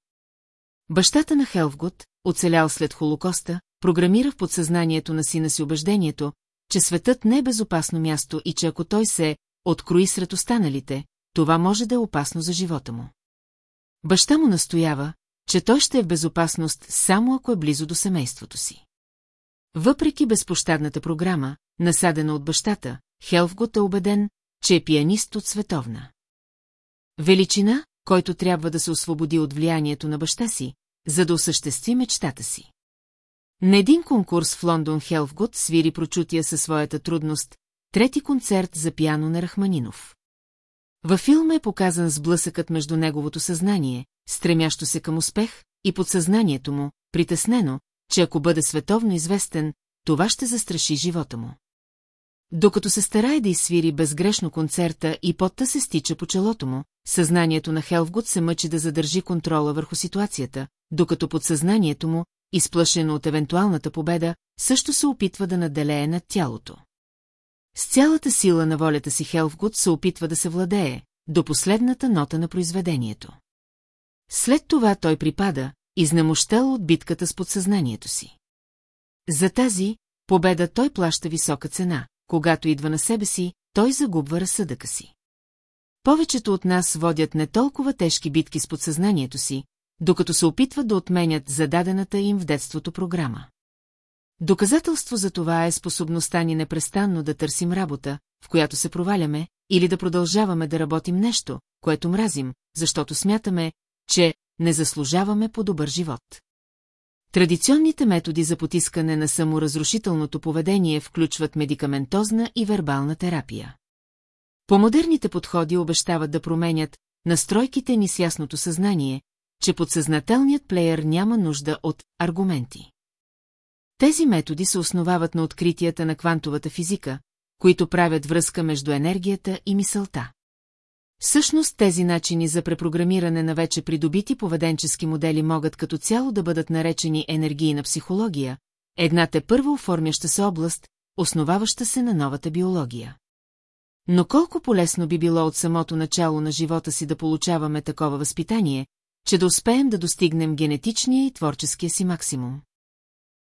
Бащата на Хелфгуд, оцелял след Холокоста, програмира в подсъзнанието на сина си убеждението, че светът не е безопасно място и че ако той се открои сред останалите, това може да е опасно за живота му. Баща му настоява, че той ще е в безопасност само ако е близо до семейството си. Въпреки безпощадната програма, насадена от бащата, Хелфгот е убеден, че е пианист от световна. Величина, който трябва да се освободи от влиянието на баща си, за да осъществи мечтата си. На един конкурс в Лондон Хелфгуд свири прочутия със своята трудност, трети концерт за пиано на Рахманинов. Във филма е показан сблъсъкът между неговото съзнание, стремящо се към успех, и подсъзнанието му, притеснено, че ако бъде световно известен, това ще застраши живота му. Докато се старае да изсвири безгрешно концерта и потта се стича по челото му, съзнанието на Хелфгуд се мъчи да задържи контрола върху ситуацията, докато подсъзнанието му, изплашено от евентуалната победа, също се опитва да наделее над тялото. С цялата сила на волята си Хелфгуд се опитва да се владее, до последната нота на произведението. След това той припада, изнемощел от битката с подсъзнанието си. За тази победа той плаща висока цена, когато идва на себе си, той загубва разсъдъка си. Повечето от нас водят не толкова тежки битки с подсъзнанието си, докато се опитват да отменят зададената им в детството програма. Доказателство за това е способността ни непрестанно да търсим работа, в която се проваляме, или да продължаваме да работим нещо, което мразим, защото смятаме, че не заслужаваме по-добър живот. Традиционните методи за потискане на саморазрушителното поведение включват медикаментозна и вербална терапия. По-модерните подходи обещават да променят настройките ни с ясното съзнание, че подсъзнателният плеер няма нужда от аргументи. Тези методи се основават на откритията на квантовата физика, които правят връзка между енергията и мисълта. Всъщност тези начини за препрограмиране на вече придобити поведенчески модели могат като цяло да бъдат наречени енергийна психология, една те първо оформяща се област, основаваща се на новата биология. Но колко полезно би било от самото начало на живота си да получаваме такова възпитание, че да успеем да достигнем генетичния и творческия си максимум.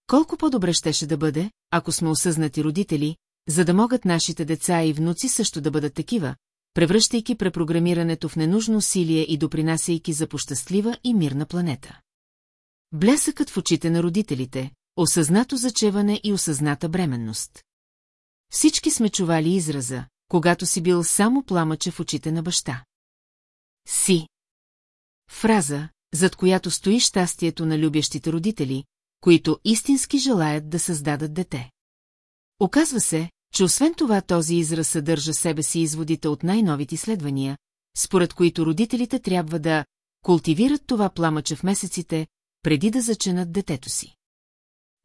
Колко по-добре щеше да бъде, ако сме осъзнати родители, за да могат нашите деца и внуци също да бъдат такива, превръщайки препрограмирането в ненужно усилие и допринасяйки за пощастлива и мирна планета. Блясъкът в очите на родителите, осъзнато зачеване и осъзната бременност. Всички сме чували израза, когато си бил само пламъче в очите на баща. Си. Фраза, зад която стои щастието на любящите родители, които истински желаят да създадат дете. Оказва се, че освен това този израз съдържа себе си изводите от най-новите изследвания, според които родителите трябва да култивират това пламъче в месеците, преди да заченат детето си.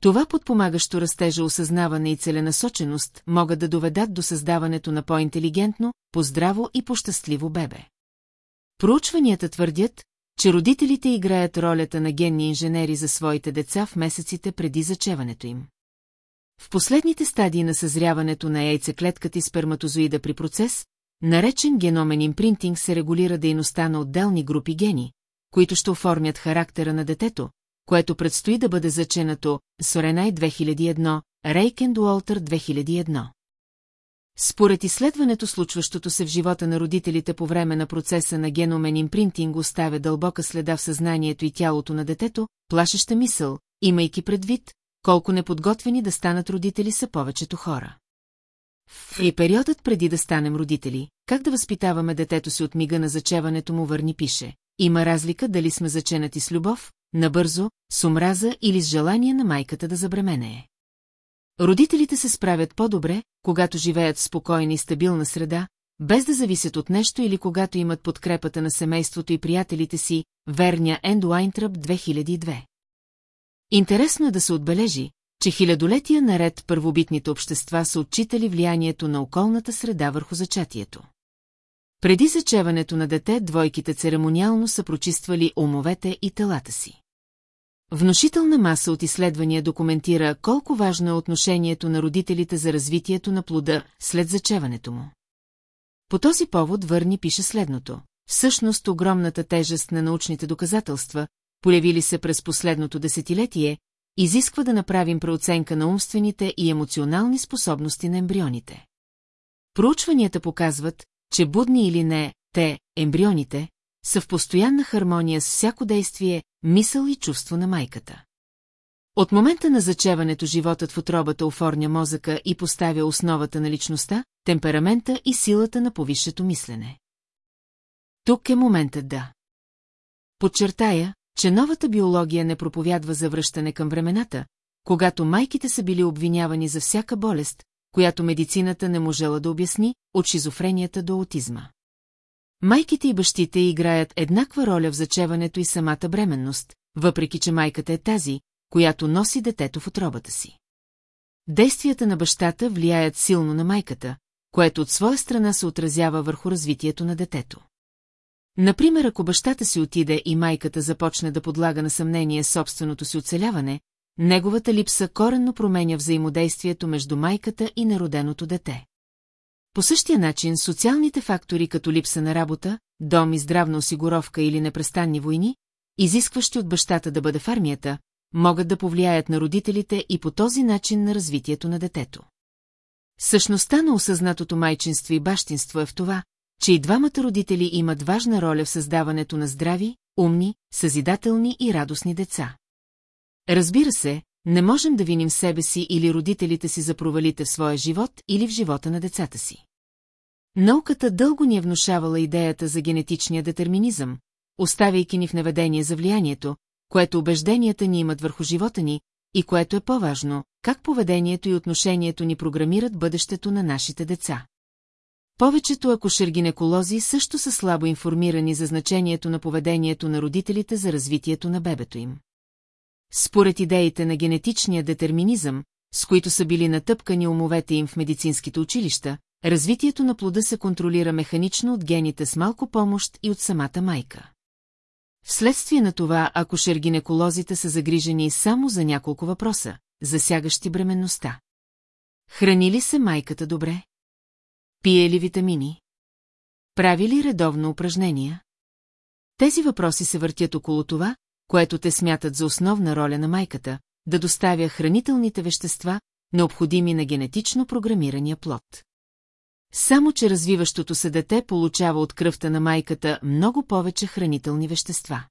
Това подпомагащо растежа осъзнаване и целенасоченост могат да доведат до създаването на по-интелигентно, по-здраво и по-щастливо бебе. Проучванията твърдят, че родителите играят ролята на генни инженери за своите деца в месеците преди зачеването им. В последните стадии на съзряването на яйцеклетката и сперматозоида при процес, наречен геномен импринтинг се регулира дейността на отделни групи гени, които ще оформят характера на детето, което предстои да бъде заченато Соренай 2001, Рейкенд Уолтер 2001. Според изследването, случващото се в живота на родителите по време на процеса на геномен импринтинг оставя дълбока следа в съзнанието и тялото на детето, плашеща мисъл, имайки предвид, колко неподготвени да станат родители са повечето хора. И периодът преди да станем родители, как да възпитаваме детето си от мига на зачеването му върни пише. Има разлика дали сме заченати с любов, набързо, с омраза или с желание на майката да забременее. Родителите се справят по-добре, когато живеят в спокойна и стабилна среда, без да зависят от нещо или когато имат подкрепата на семейството и приятелите си, верня Енд Уайнтръп 2002. Интересно е да се отбележи, че хилядолетия наред първобитните общества са отчитали влиянието на околната среда върху зачатието. Преди зачеването на дете, двойките церемониално са прочиствали умовете и телата си. Внушителна маса от изследвания документира колко важно е отношението на родителите за развитието на плода след зачеването му. По този повод Върни пише следното. Всъщност огромната тежест на научните доказателства, появили се през последното десетилетие, изисква да направим преоценка на умствените и емоционални способности на ембрионите. Проучванията показват, че будни или не, те, ембрионите, са в постоянна хармония с всяко действие, мисъл и чувство на майката. От момента на зачеването животът в отробата оформя мозъка и поставя основата на личността, темперамента и силата на повисшето мислене. Тук е моментът да. Подчертая, че новата биология не проповядва за връщане към времената, когато майките са били обвинявани за всяка болест, която медицината не можела да обясни, от шизофренията до аутизма. Майките и бащите играят еднаква роля в зачеването и самата бременност, въпреки че майката е тази, която носи детето в отробата си. Действията на бащата влияят силно на майката, което от своя страна се отразява върху развитието на детето. Например, ако бащата си отиде и майката започне да подлага на съмнение собственото си оцеляване, неговата липса коренно променя взаимодействието между майката и народеното дете. По същия начин социалните фактори като липса на работа, дом и здравна осигуровка или непрестанни войни, изискващи от бащата да бъде в армията, могат да повлияят на родителите и по този начин на развитието на детето. Същността на осъзнатото майчинство и бащинство е в това, че и двамата родители имат важна роля в създаването на здрави, умни, съзидателни и радостни деца. Разбира се, не можем да виним себе си или родителите си за провалите в своя живот или в живота на децата си. Науката дълго ни е внушавала идеята за генетичния детерминизъм, оставяйки ни в наведение за влиянието, което убежденията ни имат върху живота ни, и което е по-важно, как поведението и отношението ни програмират бъдещето на нашите деца. Повечето акушер-гинеколози също са слабо информирани за значението на поведението на родителите за развитието на бебето им. Според идеите на генетичния детерминизъм, с които са били натъпкани умовете им в медицинските училища, развитието на плода се контролира механично от гените с малко помощ и от самата майка. Вследствие на това, ако шергинеколозите са загрижени само за няколко въпроса, засягащи бременността. Храни ли се майката добре? Пие ли витамини? Прави ли редовно упражнения? Тези въпроси се въртят около това, което те смятат за основна роля на майката, да доставя хранителните вещества, необходими на генетично програмирания плод. Само, че развиващото се дете получава от кръвта на майката много повече хранителни вещества.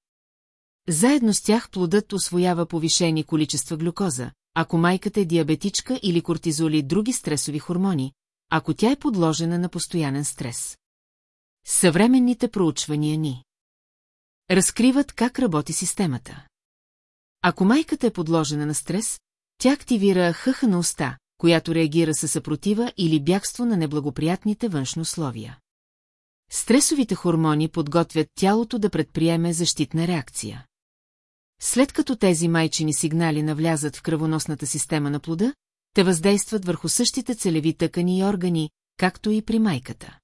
Заедно с тях плодът освоява повишени количества глюкоза, ако майката е диабетичка или кортизоли други стресови хормони, ако тя е подложена на постоянен стрес. Съвременните проучвания ни разкриват как работи системата. Ако майката е подложена на стрес, тя активира хъха на уста, която реагира със съпротива или бягство на неблагоприятните външни условия. Стресовите хормони подготвят тялото да предприеме защитна реакция. След като тези майчини сигнали навлязат в кръвоносната система на плода, те въздействат върху същите целеви тъкани и органи, както и при майката.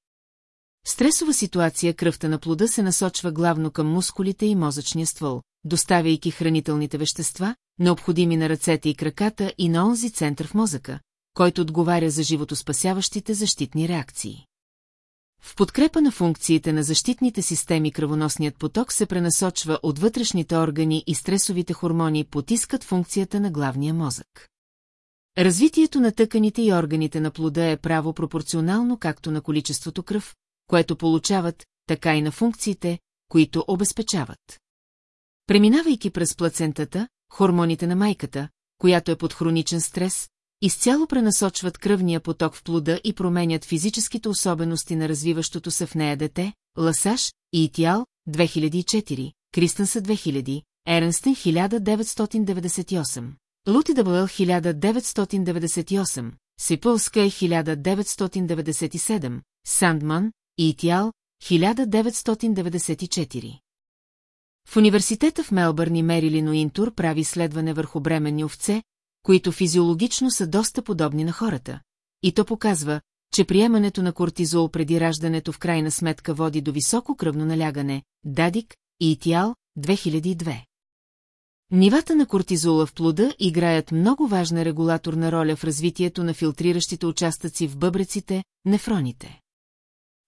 В стресова ситуация кръвта на плода се насочва главно към мускулите и мозъчния ствол, доставяйки хранителните вещества, необходими на ръцете и краката и на онзи център в мозъка, който отговаря за животоспасяващите защитни реакции. В подкрепа на функциите на защитните системи кръвоносният поток се пренасочва от вътрешните органи и стресовите хормони потискат функцията на главния мозък. Развитието на тъканите и органите на плода е право пропорционално както на количеството кръв, което получават, така и на функциите, които обезпечават. Преминавайки през плацентата, хормоните на майката, която е под хроничен стрес, изцяло пренасочват кръвния поток в плода и променят физическите особености на развиващото се в нея дете, Ласаш и Итиал, 2004, Кристенса 2000, Ернстен 1998, Лути Дъбъл 1998, Сипълска 1997, Сандман, Итиал, 1994. В университета в Мелбърн и Мерилин Уинтур прави изследване върху бременни овце, които физиологично са доста подобни на хората. И то показва, че приемането на кортизол преди раждането в крайна сметка води до високо кръвно налягане, Дадик и Итиал, 2002. Нивата на кортизола в плода играят много важна регулаторна роля в развитието на филтриращите участъци в бъбреците, нефроните.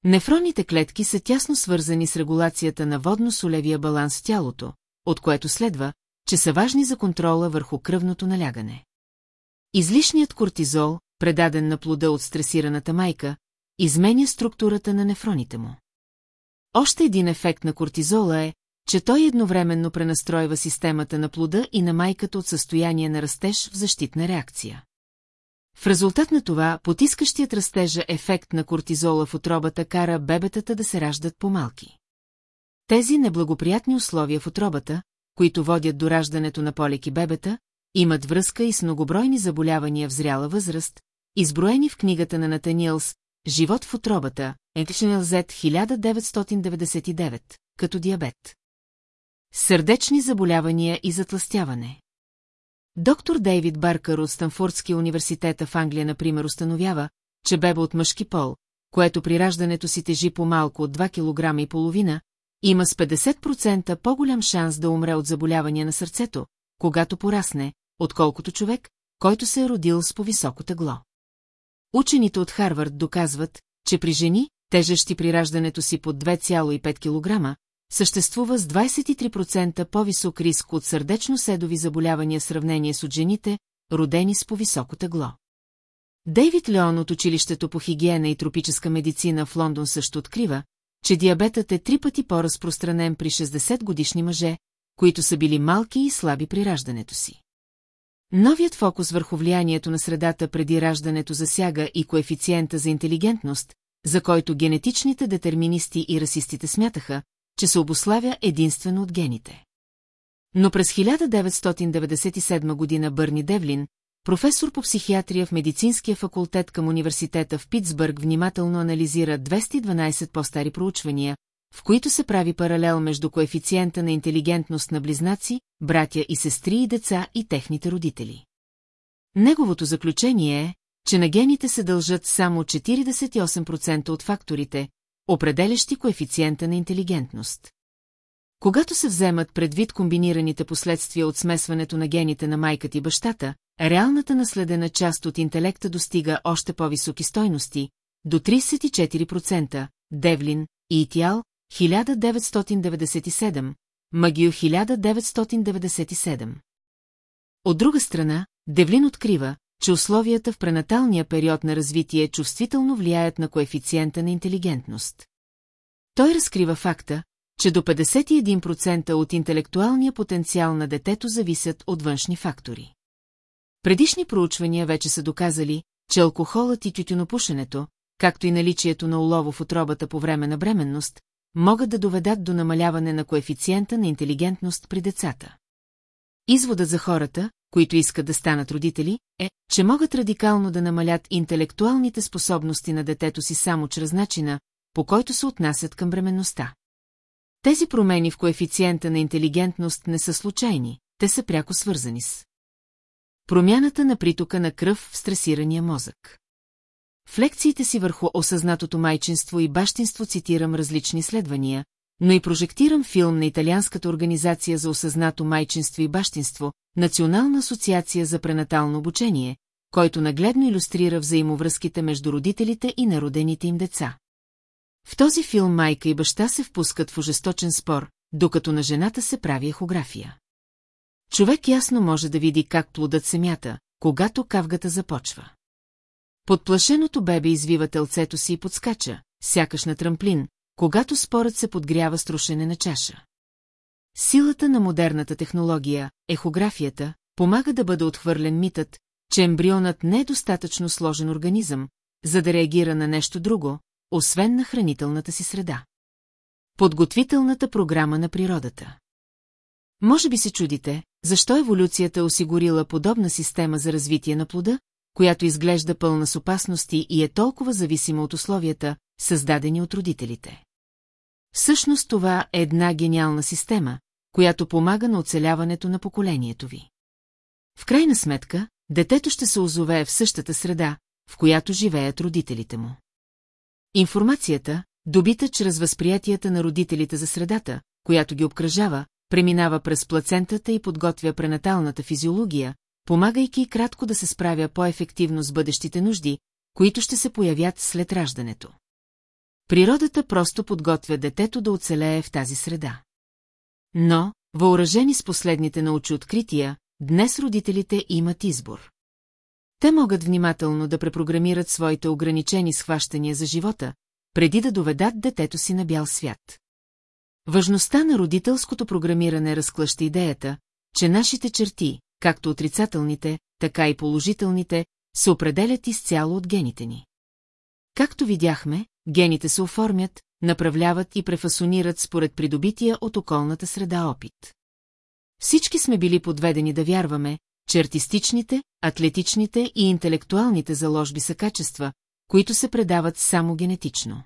Нефронните клетки са тясно свързани с регулацията на водно-солевия баланс в тялото, от което следва, че са важни за контрола върху кръвното налягане. Излишният кортизол, предаден на плода от стресираната майка, изменя структурата на нефроните му. Още един ефект на кортизола е, че той едновременно пренастройва системата на плода и на майката от състояние на растеж в защитна реакция. В резултат на това, потискащият растежа ефект на кортизола в отробата кара бебетата да се раждат по-малки. Тези неблагоприятни условия в отробата, които водят до раждането на полеки бебета, имат връзка и с многобройни заболявания в зряла възраст, изброени в книгата на Натаниелс «Живот в отробата», Z 1999, като диабет. Сърдечни заболявания и затластяване. Доктор Дейвид Баркър от Станфордския университет в Англия, например, установява, че бебе от мъжки пол, което при раждането си тежи по-малко от 2 кг има с 50% по-голям шанс да умре от заболявания на сърцето, когато порасне, отколкото човек, който се е родил с по-високо тегло. Учените от Харвард доказват, че при жени, тежещи при раждането си под 2,5 кг, съществува с 23% по-висок риск от сърдечно-седови заболявания в сравнение с от жените, родени с по-високо тегло. Дейвид Леон от училището по хигиена и тропическа медицина в Лондон също открива, че диабетът е три пъти по-разпространен при 60 годишни мъже, които са били малки и слаби при раждането си. Новият фокус върху влиянието на средата преди раждането засяга и коефициента за интелигентност, за който генетичните детерминисти и расистите смятаха, че се обославя единствено от гените. Но през 1997 година Бърни Девлин, професор по психиатрия в медицинския факултет към университета в Питсбърг внимателно анализира 212 по-стари проучвания, в които се прави паралел между коефициента на интелигентност на близнаци, братя и сестри и деца и техните родители. Неговото заключение е, че на гените се дължат само 48% от факторите, определящи коефициента на интелигентност. Когато се вземат предвид комбинираните последствия от смесването на гените на майката и бащата, реалната наследена част от интелекта достига още по-високи стойности, до 34%, Девлин, Итял, 1997, Магио 1997. От друга страна, Девлин открива, че условията в пренаталния период на развитие чувствително влияят на коефициента на интелигентност. Той разкрива факта, че до 51% от интелектуалния потенциал на детето зависят от външни фактори. Предишни проучвания вече са доказали, че алкохолът и тютюнопушенето, както и наличието на улово в отробата по време на бременност, могат да доведат до намаляване на коефициента на интелигентност при децата. Изводът за хората, които искат да станат родители, е, че могат радикално да намалят интелектуалните способности на детето си само чрез начина, по който се отнасят към бременността. Тези промени в коефициента на интелигентност не са случайни, те са пряко свързани с промяната на притока на кръв в стресирания мозък. В лекциите си върху осъзнатото майчинство и бащинство цитирам различни изследвания, но и прожектирам филм на Италианската организация за осъзнато майчинство и бащинство, Национална асоциация за пренатално обучение, който нагледно иллюстрира взаимовръзките между родителите и народените им деца. В този филм майка и баща се впускат в ожесточен спор, докато на жената се прави ехография. Човек ясно може да види как плодът се мята, когато кавгата започва. Подплашеното бебе извива телцето си и подскача, сякаш на трамплин, когато спорът се подгрява струшене на чаша. Силата на модерната технология, ехографията, помага да бъде отхвърлен митът, че ембрионът не е достатъчно сложен организъм, за да реагира на нещо друго, освен на хранителната си среда. Подготвителната програма на природата Може би се чудите, защо еволюцията осигурила подобна система за развитие на плода, която изглежда пълна с опасности и е толкова зависима от условията, създадени от родителите. Всъщност това е една гениална система, която помага на оцеляването на поколението ви. В крайна сметка, детето ще се озовее в същата среда, в която живеят родителите му. Информацията, добита чрез възприятията на родителите за средата, която ги обкръжава, преминава през плацентата и подготвя пренаталната физиология, помагайки кратко да се справя по-ефективно с бъдещите нужди, които ще се появят след раждането. Природата просто подготвя детето да оцелее в тази среда. Но, въоръжени с последните научи открития, днес родителите имат избор. Те могат внимателно да препрограмират своите ограничени схващания за живота, преди да доведат детето си на бял свят. Важността на родителското програмиране разклаща идеята, че нашите черти, както отрицателните, така и положителните, се определят изцяло от гените ни. Както видяхме, гените се оформят, направляват и префасонират според придобития от околната среда опит. Всички сме били подведени да вярваме, че артистичните, атлетичните и интелектуалните заложби са качества, които се предават само генетично.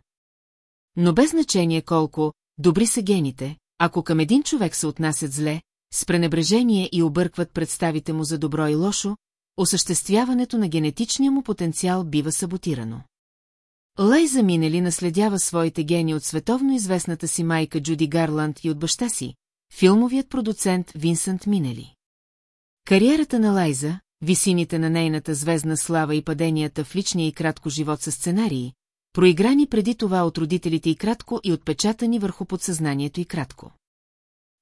Но без значение колко добри са гените, ако към един човек се отнасят зле, с пренебрежение и объркват представите му за добро и лошо, осъществяването на генетичния му потенциал бива саботирано. Лайза Минели наследява своите гени от световно известната си майка Джуди Гарланд и от баща си, филмовият продуцент Винсент Минели. Кариерата на Лайза, висините на нейната звездна слава и паденията в личния и кратко живот са сценарии, проиграни преди това от родителите и кратко и отпечатани върху подсъзнанието и кратко.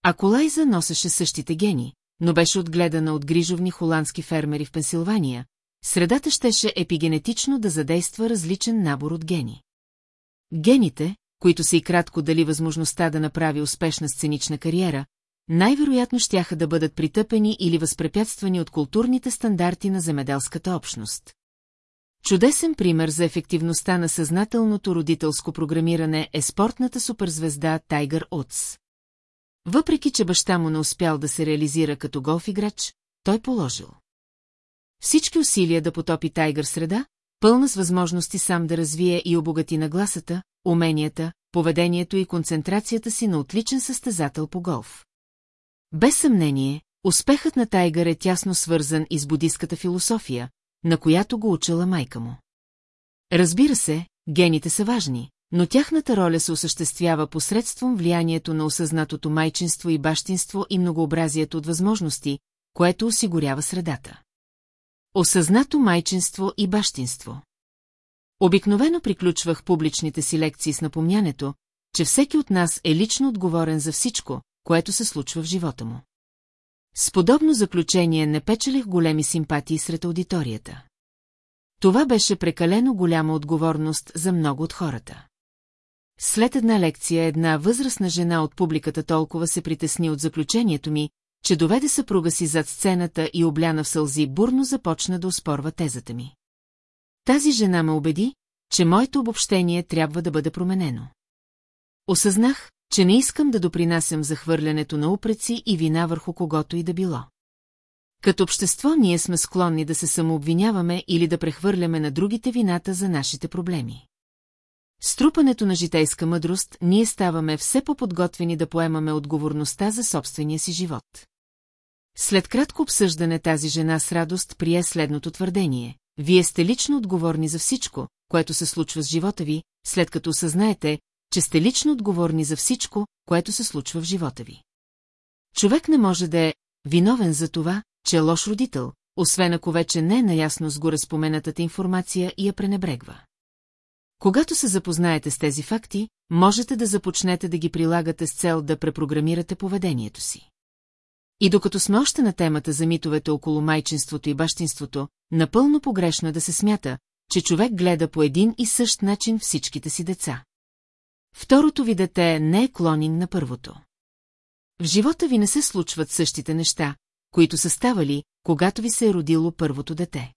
Ако Лайза носеше същите гени, но беше отгледана от грижовни холандски фермери в Пенсилвания, средата щеше епигенетично да задейства различен набор от гени. Гените, които са и кратко дали възможността да направи успешна сценична кариера, най-вероятно щяха да бъдат притъпени или възпрепятствани от културните стандарти на земеделската общност. Чудесен пример за ефективността на съзнателното родителско програмиране е спортната суперзвезда Тайгър Утс. Въпреки, че баща му не успял да се реализира като голф играч, той положил. Всички усилия да потопи Тайгър среда, пълна с възможности сам да развие и обогати нагласата, уменията, поведението и концентрацията си на отличен състезател по голф. Без съмнение, успехът на Тайгър е тясно свързан и с будистката философия, на която го учила майка му. Разбира се, гените са важни, но тяхната роля се осъществява посредством влиянието на осъзнатото майчинство и бащинство и многообразието от възможности, което осигурява средата. Осъзнато майчинство и бащинство Обикновено приключвах публичните си лекции с напомнянето, че всеки от нас е лично отговорен за всичко, което се случва в живота му. С подобно заключение не печелих големи симпатии сред аудиторията. Това беше прекалено голяма отговорност за много от хората. След една лекция една възрастна жена от публиката толкова се притесни от заключението ми, че доведе съпруга си зад сцената и обляна в сълзи бурно започна да успорва тезата ми. Тази жена ме убеди, че моето обобщение трябва да бъде променено. Осъзнах, че не искам да допринасям за хвърлянето на упреци и вина върху когото и да било. Като общество ние сме склонни да се самообвиняваме или да прехвърляме на другите вината за нашите проблеми. Струпането на житейска мъдрост, ние ставаме все по-подготвени да поемаме отговорността за собствения си живот. След кратко обсъждане тази жена с радост прие следното твърдение. Вие сте лично отговорни за всичко, което се случва с живота ви, след като осъзнаете, че сте лично отговорни за всичко, което се случва в живота ви. Човек не може да е виновен за това, че е лош родител, освен ако вече не е наясно с горе споменатата информация и я пренебрегва. Когато се запознаете с тези факти, можете да започнете да ги прилагате с цел да препрограмирате поведението си. И докато сме още на темата за митовете около майчинството и бащинството, напълно погрешно е да се смята, че човек гледа по един и същ начин всичките си деца. Второто ви дете не е клонин на първото. В живота ви не се случват същите неща, които са ставали, когато ви се е родило първото дете.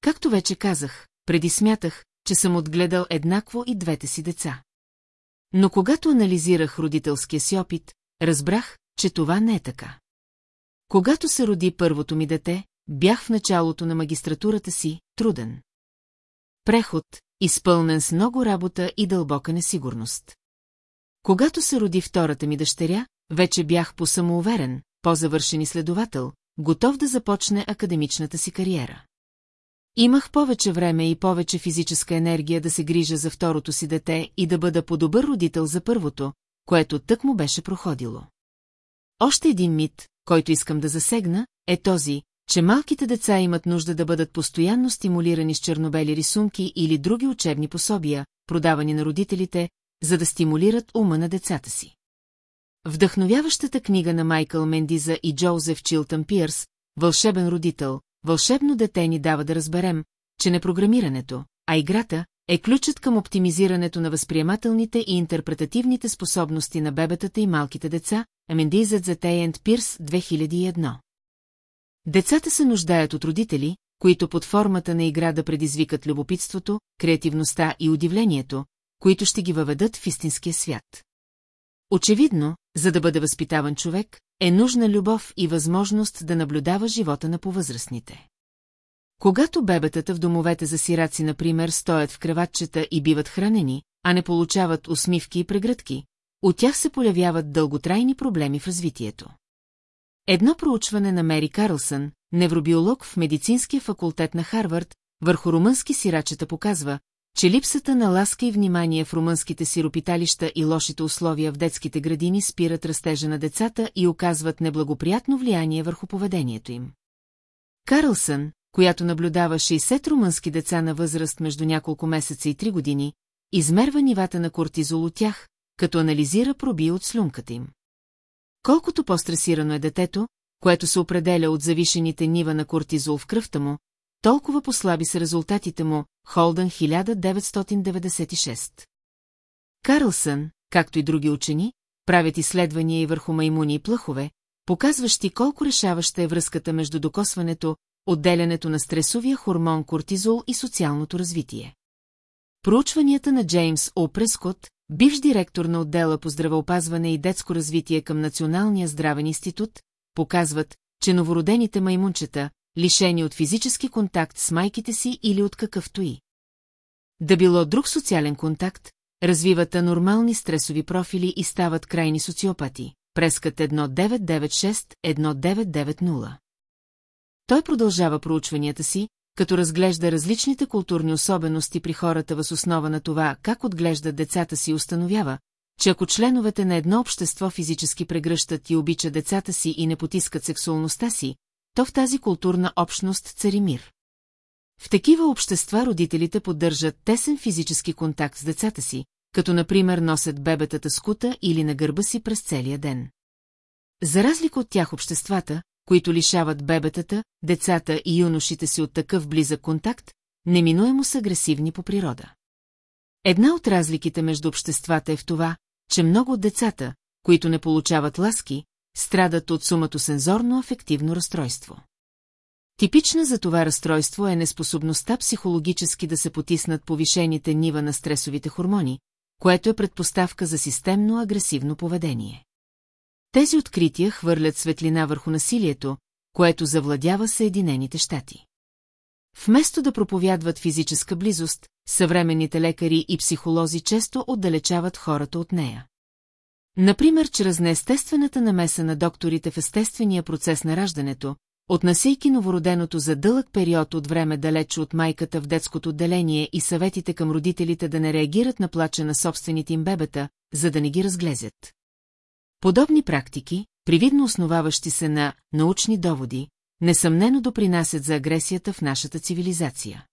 Както вече казах, преди смятах, че съм отгледал еднакво и двете си деца. Но когато анализирах родителския си опит, разбрах, че това не е така. Когато се роди първото ми дете, бях в началото на магистратурата си, труден. Преход, изпълнен с много работа и дълбока несигурност. Когато се роди втората ми дъщеря, вече бях по-самоуверен, по-завършен изследовател, готов да започне академичната си кариера. Имах повече време и повече физическа енергия да се грижа за второто си дете и да бъда по-добър родител за първото, което тък му беше проходило. Още един мит, който искам да засегна, е този, че малките деца имат нужда да бъдат постоянно стимулирани с чернобели рисунки или други учебни пособия, продавани на родителите, за да стимулират ума на децата си. Вдъхновяващата книга на Майкъл Мендиза и Джоузеф Чилтън Пирс, Вълшебен родител, вълшебно дете ни дава да разберем, че не програмирането, а играта е ключът към оптимизирането на възприемателните и интерпретативните способности на бебетата и малките деца, Мендизът за Тейент Пирс 2001. Децата се нуждаят от родители, които под формата на игра да предизвикат любопитството, креативността и удивлението, които ще ги въведат в истинския свят. Очевидно, за да бъде възпитаван човек, е нужна любов и възможност да наблюдава живота на повъзрастните. Когато бебетата в домовете за сираци, например, стоят в креватчета и биват хранени, а не получават усмивки и прегръдки, от тях се появяват дълготрайни проблеми в развитието. Едно проучване на Мери Карлсън, невробиолог в медицинския факултет на Харвард, върху румънски сирачета показва, че липсата на ласка и внимание в румънските сиропиталища и лошите условия в детските градини спират растежа на децата и оказват неблагоприятно влияние върху поведението им. Карлсън, която наблюдава 60 румънски деца на възраст между няколко месеца и 3 години, измерва нивата на кортизол от тях, като анализира проби от слюнката им. Колкото по-стресирано е детето, което се определя от завишените нива на кортизол в кръвта му, толкова послаби са резултатите му, Холдън 1996. Карлсън, както и други учени, правят изследвания и върху маймуни и плъхове, показващи колко решаваща е връзката между докосването, отделянето на стресовия хормон кортизол и социалното развитие. Проучванията на Джеймс О. Прескот, бивш директор на отдела по здравеопазване и детско развитие към Националния здравен институт, показват, че новородените маймунчета, лишени от физически контакт с майките си или от какъвто и. Да било друг социален контакт, развиват анормални стресови профили и стават крайни социопати. Прескът 1996-1990. Той продължава проучванията си, като разглежда различните културни особености при хората въз основа на това, как отглеждат децата си установява, че ако членовете на едно общество физически прегръщат и обичат децата си и не потискат сексуалността си, то в тази културна общност цари мир. В такива общества родителите поддържат тесен физически контакт с децата си, като например носят бебетата с кута или на гърба си през целия ден. За разлика от тях обществата, които лишават бебетата, децата и юношите си от такъв близък контакт, неминуемо са агресивни по природа. Една от разликите между обществата е в това, че много от децата, които не получават ласки, страдат от сумато сензорно-афективно разстройство. Типична за това разстройство е неспособността психологически да се потиснат повишените нива на стресовите хормони, което е предпоставка за системно агресивно поведение. Тези открития хвърлят светлина върху насилието, което завладява Съединените щати. Вместо да проповядват физическа близост, съвременните лекари и психолози често отдалечават хората от нея. Например, чрез неестествената намеса на докторите в естествения процес на раждането, отнасяйки новороденото за дълъг период от време далеч от майката в детското отделение и съветите към родителите да не реагират на плача на собствените им бебета, за да не ги разглезят. Подобни практики, привидно основаващи се на научни доводи, несъмнено допринасят за агресията в нашата цивилизация.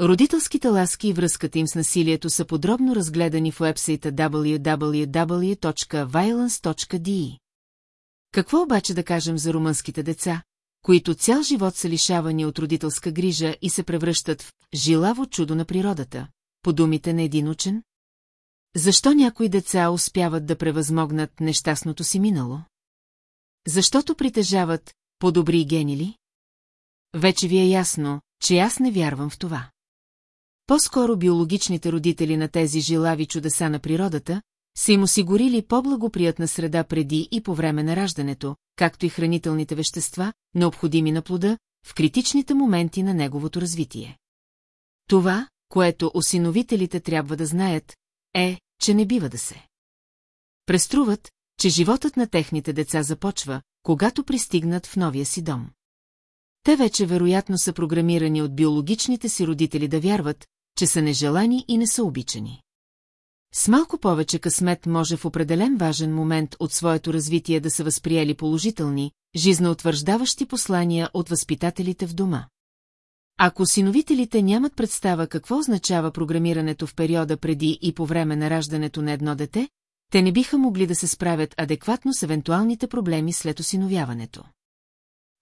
Родителските ласки и връзката им с насилието са подробно разгледани в уебсайта www.violence.de. Какво обаче да кажем за румънските деца, които цял живот са лишавани от родителска грижа и се превръщат в жилаво чудо на природата, по думите на един учен? Защо някои деца успяват да превъзмогнат нещастното си минало? Защото притежават по-добри гени ли? Вече ви е ясно, че аз не вярвам в това. По-скоро биологичните родители на тези жилави чудеса на природата са им осигурили по-благоприятна среда преди и по време на раждането, както и хранителните вещества, необходими на плода, в критичните моменти на неговото развитие. Това, което осиновителите трябва да знаят, е, че не бива да се. Преструват, че животът на техните деца започва, когато пристигнат в новия си дом. Те вече вероятно са програмирани от биологичните си родители да вярват, че са нежелани и не са обичани. С малко повече късмет може в определен важен момент от своето развитие да се възприели положителни, жизноутвърждаващи послания от възпитателите в дома. Ако синовителите нямат представа какво означава програмирането в периода преди и по време на раждането на едно дете, те не биха могли да се справят адекватно с евентуалните проблеми след осиновяването.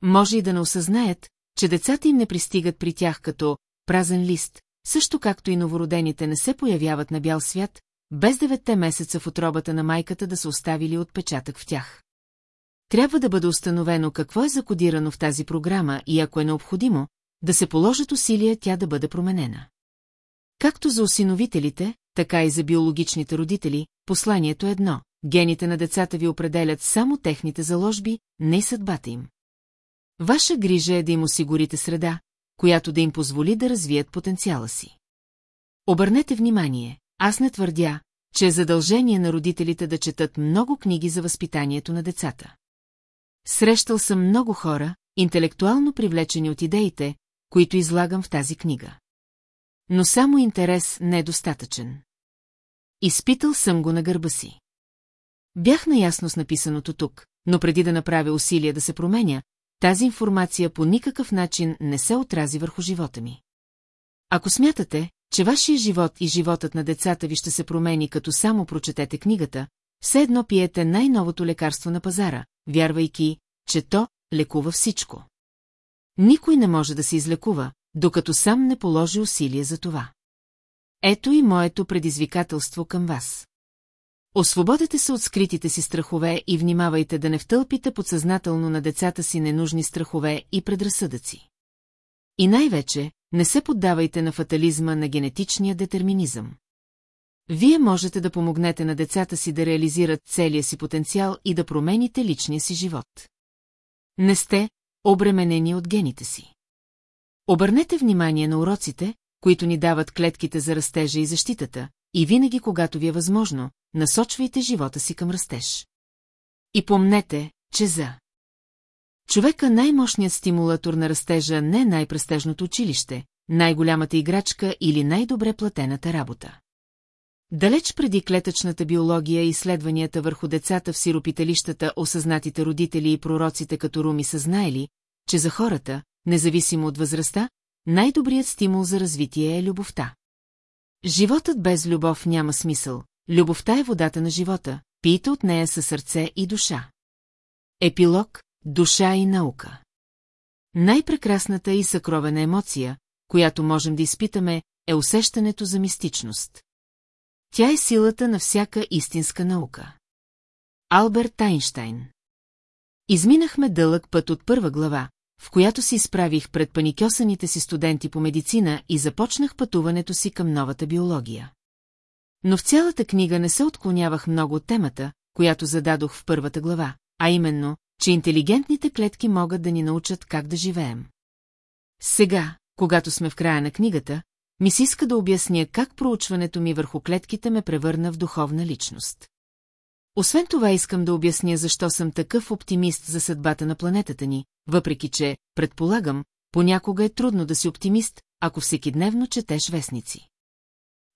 Може и да не осъзнаят, че децата им не пристигат при тях като празен лист, също както и новородените не се появяват на бял свят, без деветте месеца в отробата на майката да са оставили отпечатък в тях. Трябва да бъде установено какво е закодирано в тази програма и ако е необходимо, да се положат усилия тя да бъде променена. Както за осиновителите, така и за биологичните родители, посланието е едно – гените на децата ви определят само техните заложби, не и съдбата им. Ваша грижа е да им осигурите среда, която да им позволи да развият потенциала си. Обърнете внимание, аз не твърдя, че е задължение на родителите да четат много книги за възпитанието на децата. Срещал съм много хора, интелектуално привлечени от идеите, които излагам в тази книга. Но само интерес не е достатъчен. Изпитал съм го на гърба си. Бях наясно с написаното тук, но преди да направя усилия да се променя, тази информация по никакъв начин не се отрази върху живота ми. Ако смятате, че вашия живот и животът на децата ви ще се промени като само прочетете книгата, все едно пиете най-новото лекарство на пазара, вярвайки, че то лекува всичко. Никой не може да се излекува, докато сам не положи усилие за това. Ето и моето предизвикателство към вас. Освободете се от скритите си страхове и внимавайте да не втълпите подсъзнателно на децата си ненужни страхове и предразсъдъци. И най-вече, не се поддавайте на фатализма на генетичния детерминизъм. Вие можете да помогнете на децата си да реализират целия си потенциал и да промените личния си живот. Не сте обременени от гените си. Обърнете внимание на уроците, които ни дават клетките за растежа и защитата, и винаги, когато ви е възможно, насочвайте живота си към растеж. И помнете, че за човека най-мощният стимулатор на растежа не е най-престежното училище, най-голямата играчка или най-добре платената работа. Далеч преди клетъчната биология и изследванията върху децата в сиропиталищата осъзнатите родители и пророците като Руми са знаели, че за хората, независимо от възрастта, най-добрият стимул за развитие е любовта. Животът без любов няма смисъл, любовта е водата на живота, пийте от нея със сърце и душа. Епилог, душа и наука. Най-прекрасната и съкровена емоция, която можем да изпитаме, е усещането за мистичност. Тя е силата на всяка истинска наука. Алберт Айнштайн Изминахме дълъг път от първа глава, в която се изправих пред паникьосаните си студенти по медицина и започнах пътуването си към новата биология. Но в цялата книга не се отклонявах много от темата, която зададох в първата глава, а именно, че интелигентните клетки могат да ни научат как да живеем. Сега, когато сме в края на книгата, ми се иска да обясня как проучването ми върху клетките ме превърна в духовна личност. Освен това искам да обясня защо съм такъв оптимист за съдбата на планетата ни, въпреки че, предполагам, понякога е трудно да си оптимист, ако всеки дневно четеш вестници.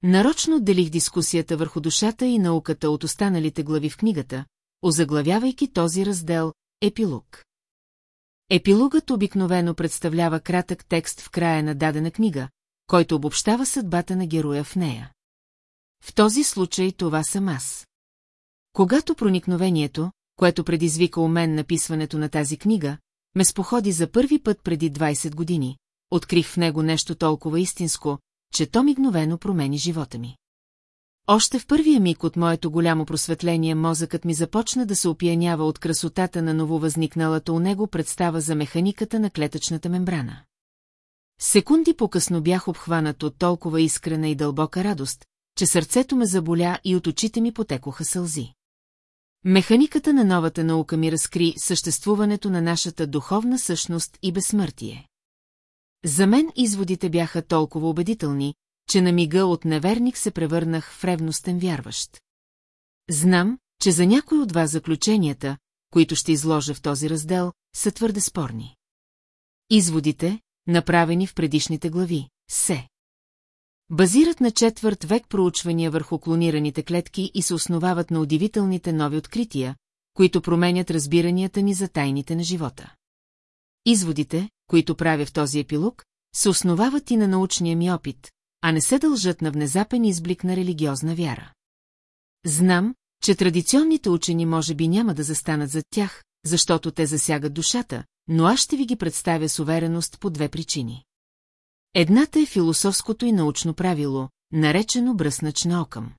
Нарочно отделих дискусията върху душата и науката от останалите глави в книгата, озаглавявайки този раздел «Епилог». Епилогът обикновено представлява кратък текст в края на дадена книга, който обобщава съдбата на героя в нея. В този случай това съм аз. Когато проникновението, което предизвика у мен написването на тази книга, ме споходи за първи път преди 20 години, открих в него нещо толкова истинско, че то мигновено промени живота ми. Още в първия миг от моето голямо просветление мозъкът ми започна да се опиянява от красотата на нововъзникналата у него представа за механиката на клетъчната мембрана. Секунди по-късно бях обхванат от толкова искрена и дълбока радост, че сърцето ме заболя и от очите ми потекоха сълзи. Механиката на новата наука ми разкри съществуването на нашата духовна същност и безсмъртие. За мен изводите бяха толкова убедителни, че на мига от неверник се превърнах в ревностен вярващ. Знам, че за някой от вас заключенията, които ще изложа в този раздел, са твърде спорни. Изводите, направени в предишните глави, се Базират на четвърт век проучвания върху клонираните клетки и се основават на удивителните нови открития, които променят разбиранията ни за тайните на живота. Изводите, които правя в този епилог, се основават и на научния ми опит, а не се дължат на внезапен изблик на религиозна вяра. Знам, че традиционните учени може би няма да застанат зад тях, защото те засягат душата, но аз ще ви ги представя с увереност по две причини. Едната е философското и научно правило, наречено бръснач на окъм.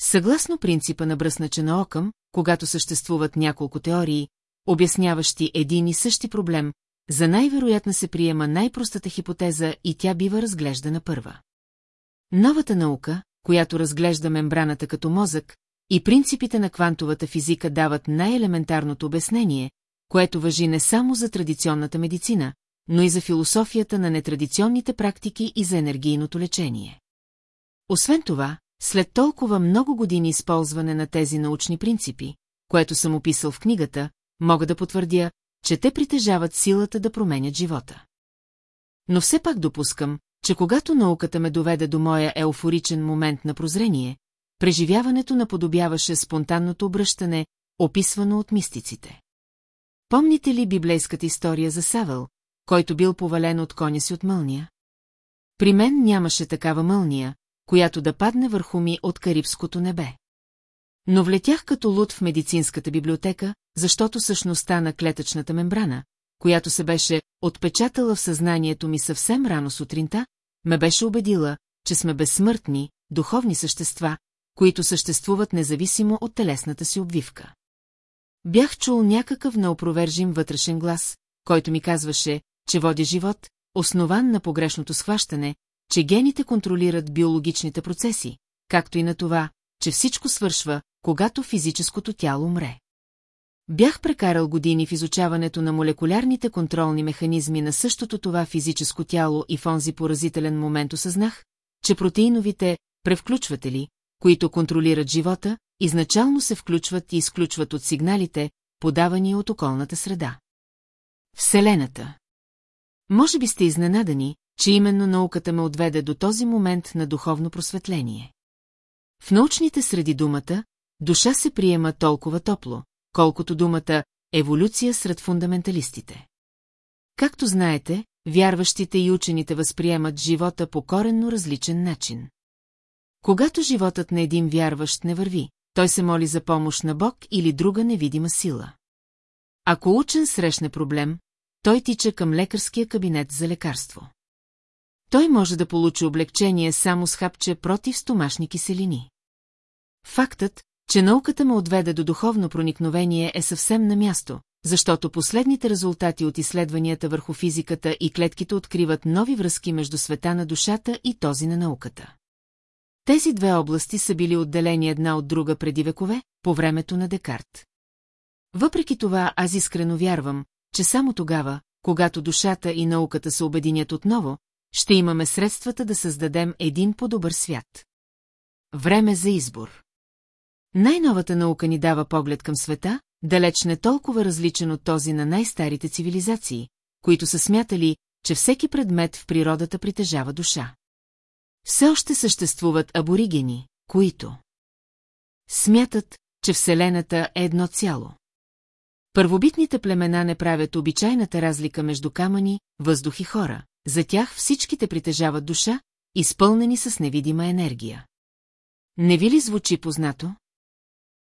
Съгласно принципа на бръснача на окъм, когато съществуват няколко теории, обясняващи един и същи проблем, за най-вероятно се приема най-простата хипотеза и тя бива разглеждана първа. Новата наука, която разглежда мембраната като мозък, и принципите на квантовата физика дават най-елементарното обяснение, което въжи не само за традиционната медицина, но и за философията на нетрадиционните практики и за енергийното лечение. Освен това, след толкова много години използване на тези научни принципи, което съм описал в книгата, мога да потвърдя, че те притежават силата да променят живота. Но все пак допускам, че когато науката ме доведе до моя еуфоричен момент на прозрение, преживяването наподобяваше спонтанното обръщане, описвано от мистиците. Помните ли библейската история за Савел, който бил повален от коня си от мълния? При мен нямаше такава мълния, която да падне върху ми от Карибското небе. Но влетях като луд в медицинската библиотека, защото същността на клетъчната мембрана, която се беше отпечатала в съзнанието ми съвсем рано сутринта, ме беше убедила, че сме безсмъртни, духовни същества, които съществуват независимо от телесната си обвивка. Бях чул някакъв неопровержим вътрешен глас, който ми казваше, че водя живот, основан на погрешното схващане, че гените контролират биологичните процеси, както и на това, че всичко свършва, когато физическото тяло умре. Бях прекарал години в изучаването на молекулярните контролни механизми на същото това физическо тяло и в онзи поразителен момент осъзнах, че протеиновите превключватели, които контролират живота, изначално се включват и изключват от сигналите, подавани от околната среда. Вселената Може би сте изненадани, че именно науката ме отведе до този момент на духовно просветление. В научните среди думата, душа се приема толкова топло, колкото думата еволюция сред фундаменталистите. Както знаете, вярващите и учените възприемат живота по коренно различен начин. Когато животът на един вярващ не върви, той се моли за помощ на Бог или друга невидима сила. Ако учен срещне проблем, той тича към лекарския кабинет за лекарство. Той може да получи облегчение само с хапче против стомашни киселини. Фактът, че науката ме отведе до духовно проникновение е съвсем на място, защото последните резултати от изследванията върху физиката и клетките откриват нови връзки между света на душата и този на науката. Тези две области са били отделени една от друга преди векове, по времето на Декарт. Въпреки това аз искрено вярвам, че само тогава, когато душата и науката се обединят отново, ще имаме средствата да създадем един по-добър свят. Време за избор. Най-новата наука ни дава поглед към света, далеч не толкова различен от този на най-старите цивилизации, които са смятали, че всеки предмет в природата притежава душа. Все още съществуват аборигени, които смятат, че Вселената е едно цяло. Първобитните племена не правят обичайната разлика между камъни, въздух и хора. За тях всичките притежават душа, изпълнени с невидима енергия. Не ви ли звучи познато?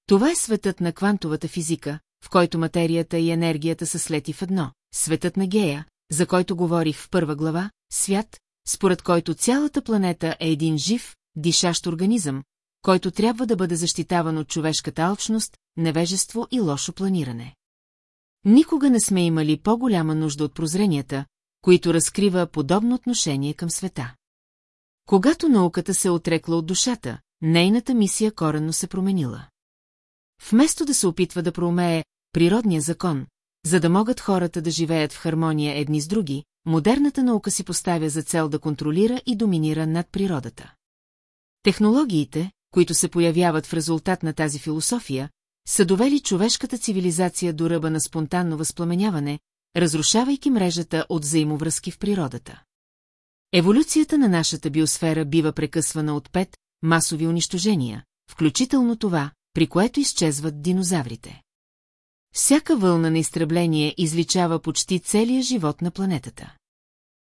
Това е светът на квантовата физика, в който материята и енергията са слети в едно. Светът на Гея, за който говорих в първа глава, свят, според който цялата планета е един жив, дишащ организъм, който трябва да бъде защитаван от човешката алчност, невежество и лошо планиране. Никога не сме имали по-голяма нужда от прозренията, които разкрива подобно отношение към света. Когато науката се отрекла от душата, нейната мисия коренно се променила. Вместо да се опитва да проумее природния закон, за да могат хората да живеят в хармония едни с други, модерната наука си поставя за цел да контролира и доминира над природата. Технологиите, които се появяват в резултат на тази философия, са довели човешката цивилизация до ръба на спонтанно възпламеняване, разрушавайки мрежата от взаимовръзки в природата. Еволюцията на нашата биосфера бива прекъсвана от пет масови унищожения, включително това, при което изчезват динозаврите. Всяка вълна на изтребление изличава почти целия живот на планетата.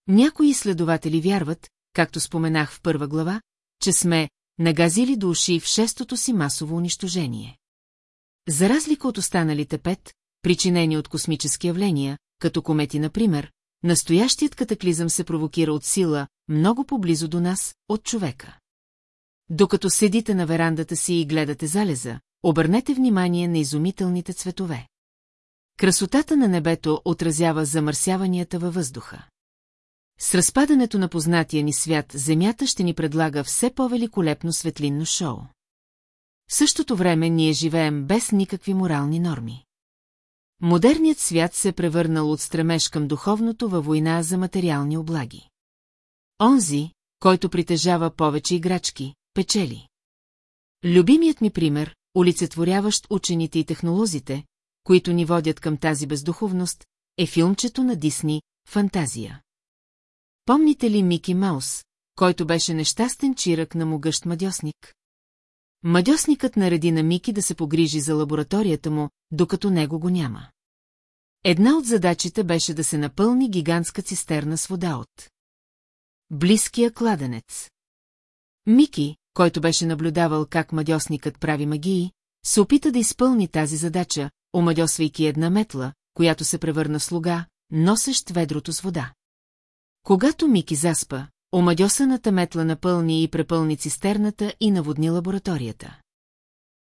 Някои изследователи вярват, както споменах в първа глава, че сме нагазили до уши в шестото си масово унищожение. За разлика от останалите пет, причинени от космически явления, като комети, например, настоящият катаклизъм се провокира от сила, много поблизо до нас, от човека. Докато седите на верандата си и гледате залеза, обърнете внимание на изумителните цветове. Красотата на небето отразява замърсяванията във въздуха. С разпадането на познатия ни свят, Земята ще ни предлага все по-великолепно светлинно шоу. В същото време ние живеем без никакви морални норми. Модерният свят се е превърнал от стремеж към духовното във война за материални облаги. Онзи, който притежава повече играчки, печели. Любимият ми пример, олицетворяващ учените и технолозите, които ни водят към тази бездуховност, е филмчето на Дисни «Фантазия». Помните ли Мики Маус, който беше нещастен чирък на могъщ мадьосник? Мадьосникът нареди на Мики да се погрижи за лабораторията му, докато него го няма. Една от задачите беше да се напълни гигантска цистерна с вода от Близкия кладенец. Мики, който беше наблюдавал как мадьосникът прави магии, се опита да изпълни тази задача, омадьосвайки една метла, която се превърна в слуга, носещ ведрото с вода. Когато Мики заспа, омадьосаната метла напълни и препълни цистерната и наводни лабораторията.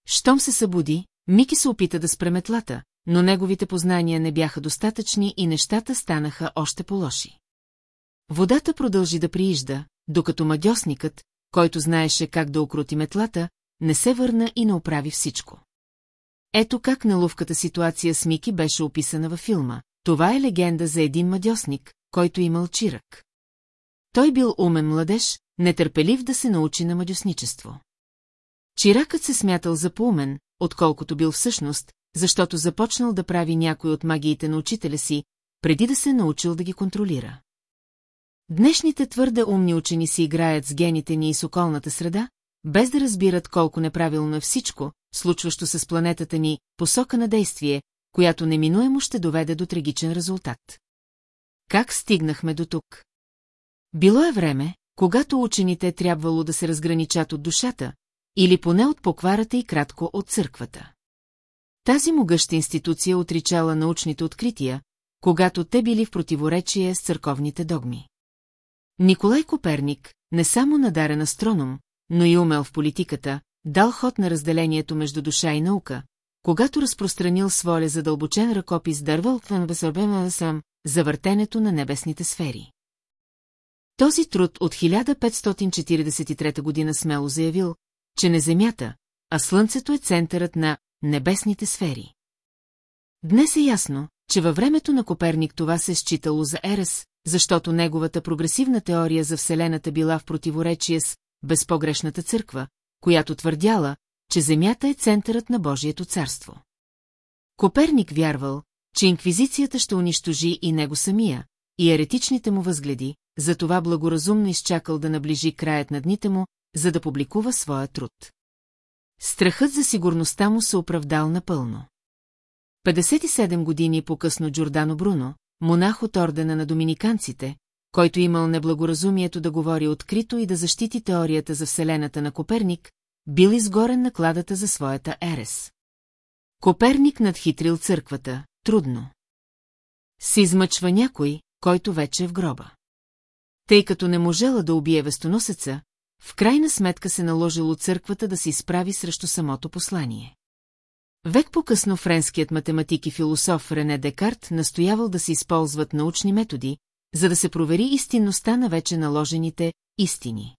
Щом се събуди, Мики се опита да спре метлата, но неговите познания не бяха достатъчни и нещата станаха още по-лоши. Водата продължи да приижда, докато мадьосникът, който знаеше как да окрути метлата, не се върна и не оправи всичко. Ето как неловката ситуация с Мики беше описана във филма. Това е легенда за един мадьосник, който имал чирък. Той бил умен младеж, нетърпелив да се научи на мадьосничество. Чиракът се смятал за поумен, отколкото бил всъщност, защото започнал да прави някой от магиите на учителя си, преди да се научил да ги контролира. Днешните твърде умни учени си играят с гените ни и с околната среда, без да разбират колко неправилно е всичко, случващо се с планетата ни, посока на действие, която неминуемо ще доведе до трагичен резултат. Как стигнахме до тук? Било е време, когато учените трябвало да се разграничат от душата, или поне от покварата и кратко от църквата. Тази могъща институция отричала научните открития, когато те били в противоречие с църковните догми. Николай Коперник, не само надарен астроном, но и умел в политиката, дал ход на разделението между душа и наука, когато разпространил своя задълбочен ръкопис Дървал съм за въртенето на небесните сфери. Този труд от 1543 година смело заявил, че не Земята, а Слънцето е центърът на небесните сфери. Днес е ясно, че във времето на Коперник това се е считало за ерес, защото неговата прогресивна теория за Вселената била в противоречие с безпогрешната църква, която твърдяла, че Земята е центърът на Божието царство. Коперник вярвал, че инквизицията ще унищожи и него самия, и еретичните му възгледи, затова благоразумно изчакал да наближи краят на дните му, за да публикува своя труд. Страхът за сигурността му се оправдал напълно. 57 години по-късно Джордано Бруно, монах от ордена на доминиканците, който имал неблагоразумието да говори открито и да защити теорията за Вселената на Коперник, бил изгорен на кладата за своята ерес. Коперник надхитрил църквата, трудно. Се измъчва някой, който вече е в гроба. Тъй като не можела да убие вестоносеца, в крайна сметка се наложило църквата да се изправи срещу самото послание. Век по-късно френският математик и философ Рене Декарт настоявал да се използват научни методи, за да се провери истинността на вече наложените истини.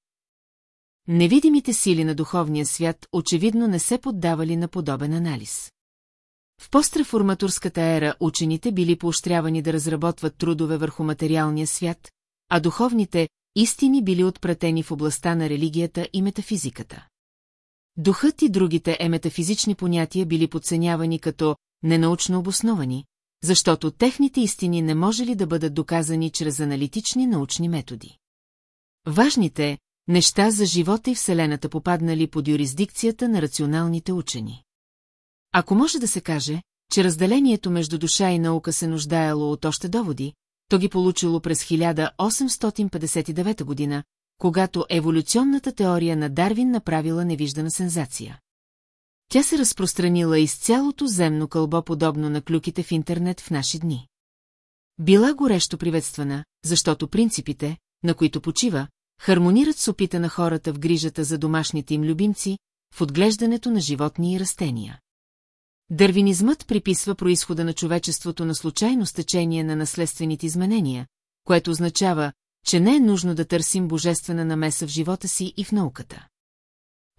Невидимите сили на духовния свят очевидно не се поддавали на подобен анализ. В постреформатурската ера учените били поощрявани да разработват трудове върху материалния свят, а духовните истини били отпратени в областта на религията и метафизиката. Духът и другите еметафизични понятия били подценявани като ненаучно обосновани, защото техните истини не може ли да бъдат доказани чрез аналитични научни методи. Важните неща за живота и Вселената попаднали под юрисдикцията на рационалните учени. Ако може да се каже, че разделението между душа и наука се нуждаело от още доводи, то ги получило през 1859 година, когато еволюционната теория на Дарвин направила невиждана сензация. Тя се разпространила из цялото земно кълбо подобно на клюките в интернет в наши дни. Била горещо приветствана, защото принципите, на които почива, хармонират с опита на хората в грижата за домашните им любимци, в отглеждането на животни и растения. Дървинизмът приписва происхода на човечеството на случайно стечение на наследствените изменения, което означава, че не е нужно да търсим божествена намеса в живота си и в науката.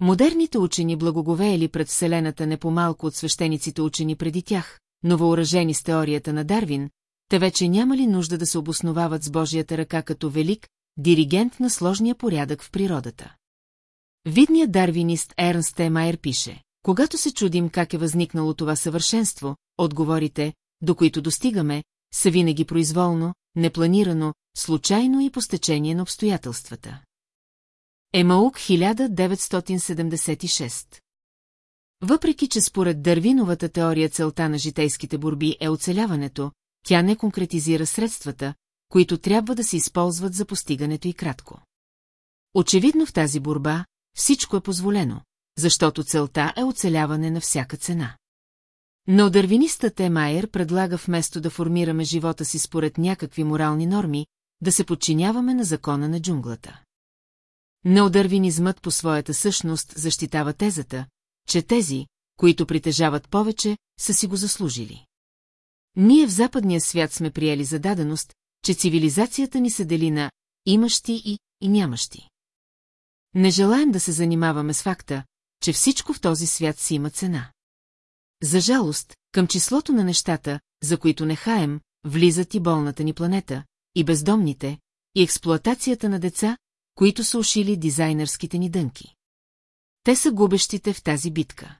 Модерните учени благоговеяли пред Вселената не по-малко от свещениците учени преди тях, но въоръжени с теорията на Дарвин, те вече нямали нужда да се обосновават с Божията ръка като велик, диригент на сложния порядък в природата. Видният дарвинист Ернст Емайер пише, когато се чудим как е възникнало това съвършенство, отговорите, до които достигаме, са винаги произволно, непланирано, случайно и по стечение на обстоятелствата. Емаук 1976 Въпреки, че според Дървиновата теория целта на житейските борби е оцеляването, тя не конкретизира средствата, които трябва да се използват за постигането и кратко. Очевидно в тази борба всичко е позволено, защото целта е оцеляване на всяка цена. Но дървинистът Емайер предлага вместо да формираме живота си според някакви морални норми, да се подчиняваме на закона на джунглата. Неодървинизмът по своята същност защитава тезата, че тези, които притежават повече, са си го заслужили. Ние в западния свят сме приели за даденост, че цивилизацията ни се дели на имащи и, и нямащи. Не желаем да се занимаваме с факта, че всичко в този свят си има цена. За жалост, към числото на нещата, за които не хаем, влизат и болната ни планета, и бездомните, и експлоатацията на деца, които са ушили дизайнерските ни дънки. Те са губещите в тази битка.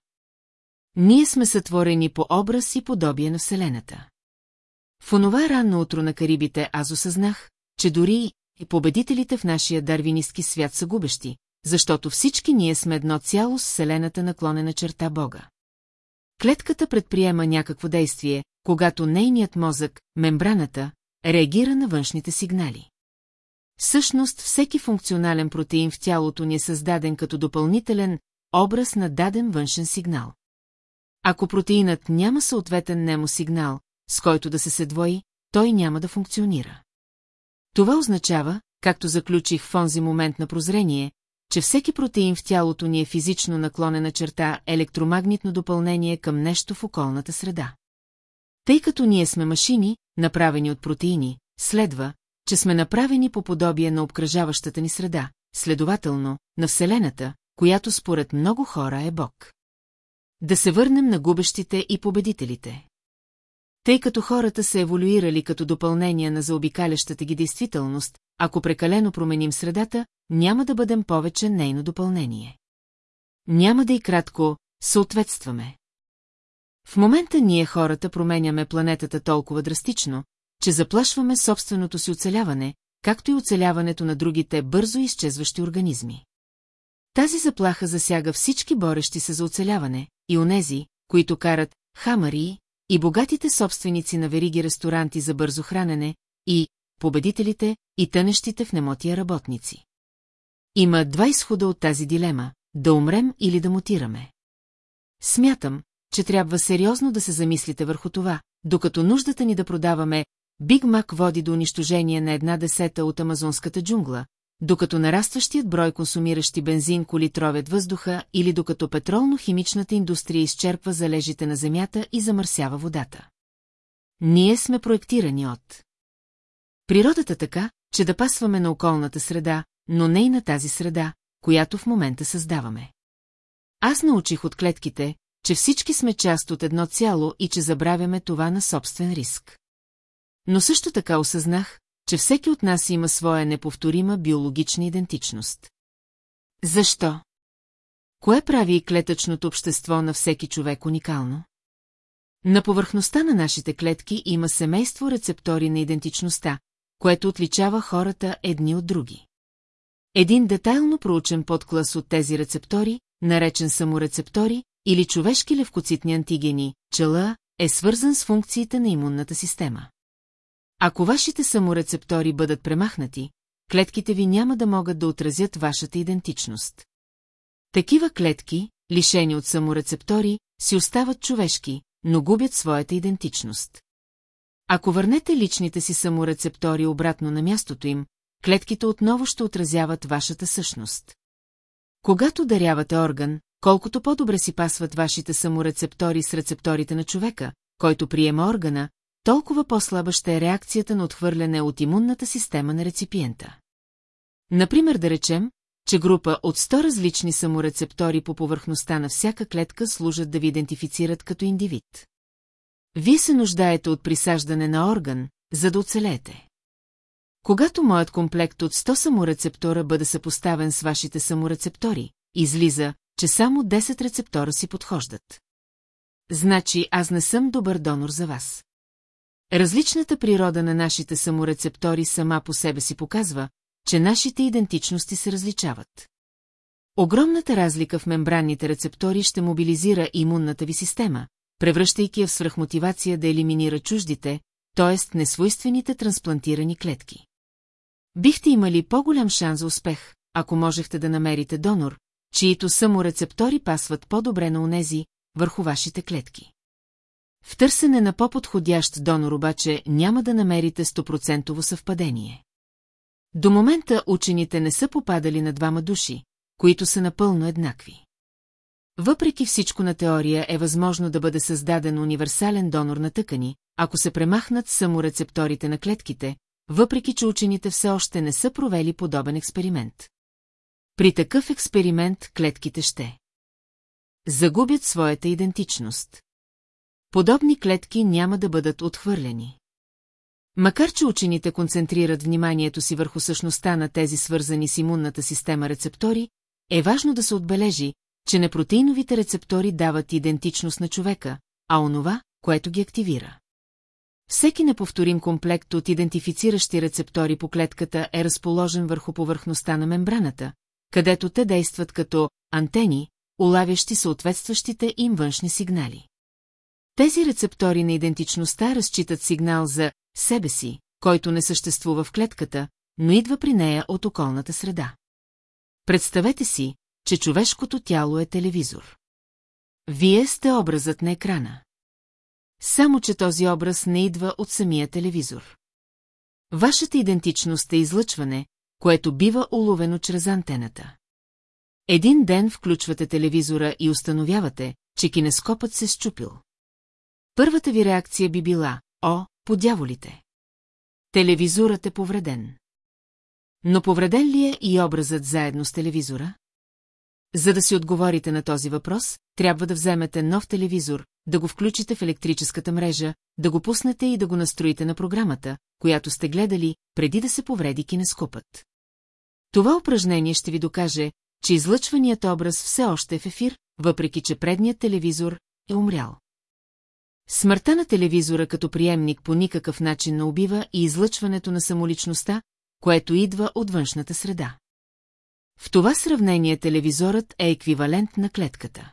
Ние сме сътворени по образ и подобие на Вселената. В онова ранно утро на Карибите аз осъзнах, че дори и победителите в нашия дарвинистки свят са губещи, защото всички ние сме едно цяло с Вселената наклонена черта Бога. Клетката предприема някакво действие, когато нейният мозък, мембраната, реагира на външните сигнали. Всъщност всеки функционален протеин в тялото ни е създаден като допълнителен образ на даден външен сигнал. Ако протеинът няма съответен немосигнал, с който да се седвои, той няма да функционира. Това означава, както заключих в онзи момент на прозрение, че всеки протеин в тялото ни е физично наклонена черта електромагнитно допълнение към нещо в околната среда. Тъй като ние сме машини, направени от протеини, следва, че сме направени по подобие на обкръжаващата ни среда, следователно, на Вселената, която според много хора е Бог. Да се върнем на губещите и победителите. Тъй като хората са еволюирали като допълнение на заобикалящата ги действителност, ако прекалено променим средата, няма да бъдем повече нейно допълнение. Няма да и кратко съответстваме. В момента ние хората променяме планетата толкова драстично, че заплашваме собственото си оцеляване, както и оцеляването на другите бързо изчезващи организми. Тази заплаха засяга всички борещи се за оцеляване, и онези, които карат хамари, и богатите собственици на вериги ресторанти за бързо хранене, и победителите, и тънещите в немотия работници. Има два изхода от тази дилема – да умрем или да мутираме. Смятам, че трябва сериозно да се замислите върху това, докато нуждата ни да продаваме Биг Мак води до унищожение на една десета от амазонската джунгла, докато нарастващият брой консумиращи бензин коли тровят въздуха или докато петролно-химичната индустрия изчерпва залежите на земята и замърсява водата. Ние сме проектирани от природата така, че да пасваме на околната среда, но не и на тази среда, която в момента създаваме. Аз научих от клетките, че всички сме част от едно цяло и че забравяме това на собствен риск. Но също така осъзнах, че всеки от нас има своя неповторима биологична идентичност. Защо? Кое прави клетъчното общество на всеки човек уникално? На повърхността на нашите клетки има семейство рецептори на идентичността, което отличава хората едни от други. Един детайлно проучен подклас от тези рецептори, наречен саморецептори или човешки левкоцитни антигени, чела, е свързан с функциите на имунната система. Ако вашите саморецептори бъдат премахнати, клетките ви няма да могат да отразят вашата идентичност. Такива клетки, лишени от саморецептори, си остават човешки, но губят своята идентичност. Ако върнете личните си саморецептори обратно на мястото им, клетките отново ще отразяват вашата същност. Когато дарявате орган, колкото по-добре си пасват вашите саморецептори с рецепторите на човека, който приема органа, толкова по-слаба ще е реакцията на отхвърляне от имунната система на реципиента. Например да речем, че група от 100 различни саморецептори по повърхността на всяка клетка служат да ви идентифицират като индивид. Вие се нуждаете от присаждане на орган, за да оцелеете. Когато моят комплект от 100 саморецептора бъде съпоставен с вашите саморецептори, излиза, че само 10 рецептора си подхождат. Значи аз не съм добър донор за вас. Различната природа на нашите саморецептори сама по себе си показва, че нашите идентичности се различават. Огромната разлика в мембранните рецептори ще мобилизира имунната ви система, превръщайки я в свръхмотивация да елиминира чуждите, т.е. несвойствените трансплантирани клетки. Бихте имали по-голям шанс за успех, ако можехте да намерите донор, чието саморецептори пасват по-добре на унези, върху вашите клетки. В търсене на по-подходящ донор обаче няма да намерите стопроцентово съвпадение. До момента учените не са попадали на двама души, които са напълно еднакви. Въпреки всичко на теория е възможно да бъде създаден универсален донор на тъкани, ако се премахнат саморецепторите на клетките, въпреки че учените все още не са провели подобен експеримент. При такъв експеримент клетките ще загубят своята идентичност. Подобни клетки няма да бъдат отхвърлени. Макар че учените концентрират вниманието си върху същността на тези свързани с имунната система рецептори, е важно да се отбележи, че непротеиновите рецептори дават идентичност на човека, а онова, което ги активира. Всеки неповторим комплект от идентифициращи рецептори по клетката е разположен върху повърхността на мембраната, където те действат като антени, улавящи съответстващите им външни сигнали. Тези рецептори на идентичността разчитат сигнал за себе си, който не съществува в клетката, но идва при нея от околната среда. Представете си, че човешкото тяло е телевизор. Вие сте образът на екрана. Само, че този образ не идва от самия телевизор. Вашата идентичност е излъчване, което бива уловено чрез антената. Един ден включвате телевизора и установявате, че кинескопът се счупил. Първата ви реакция би била, о, подяволите. Телевизорът е повреден. Но повреден ли е и образът заедно с телевизора? За да си отговорите на този въпрос, трябва да вземете нов телевизор, да го включите в електрическата мрежа, да го пуснете и да го настроите на програмата, която сте гледали, преди да се повреди кинескопът. Това упражнение ще ви докаже, че излъчваният образ все още е в ефир, въпреки че предният телевизор е умрял. Смъртта на телевизора като приемник по никакъв начин не убива и излъчването на самоличността, което идва от външната среда. В това сравнение телевизорът е еквивалент на клетката.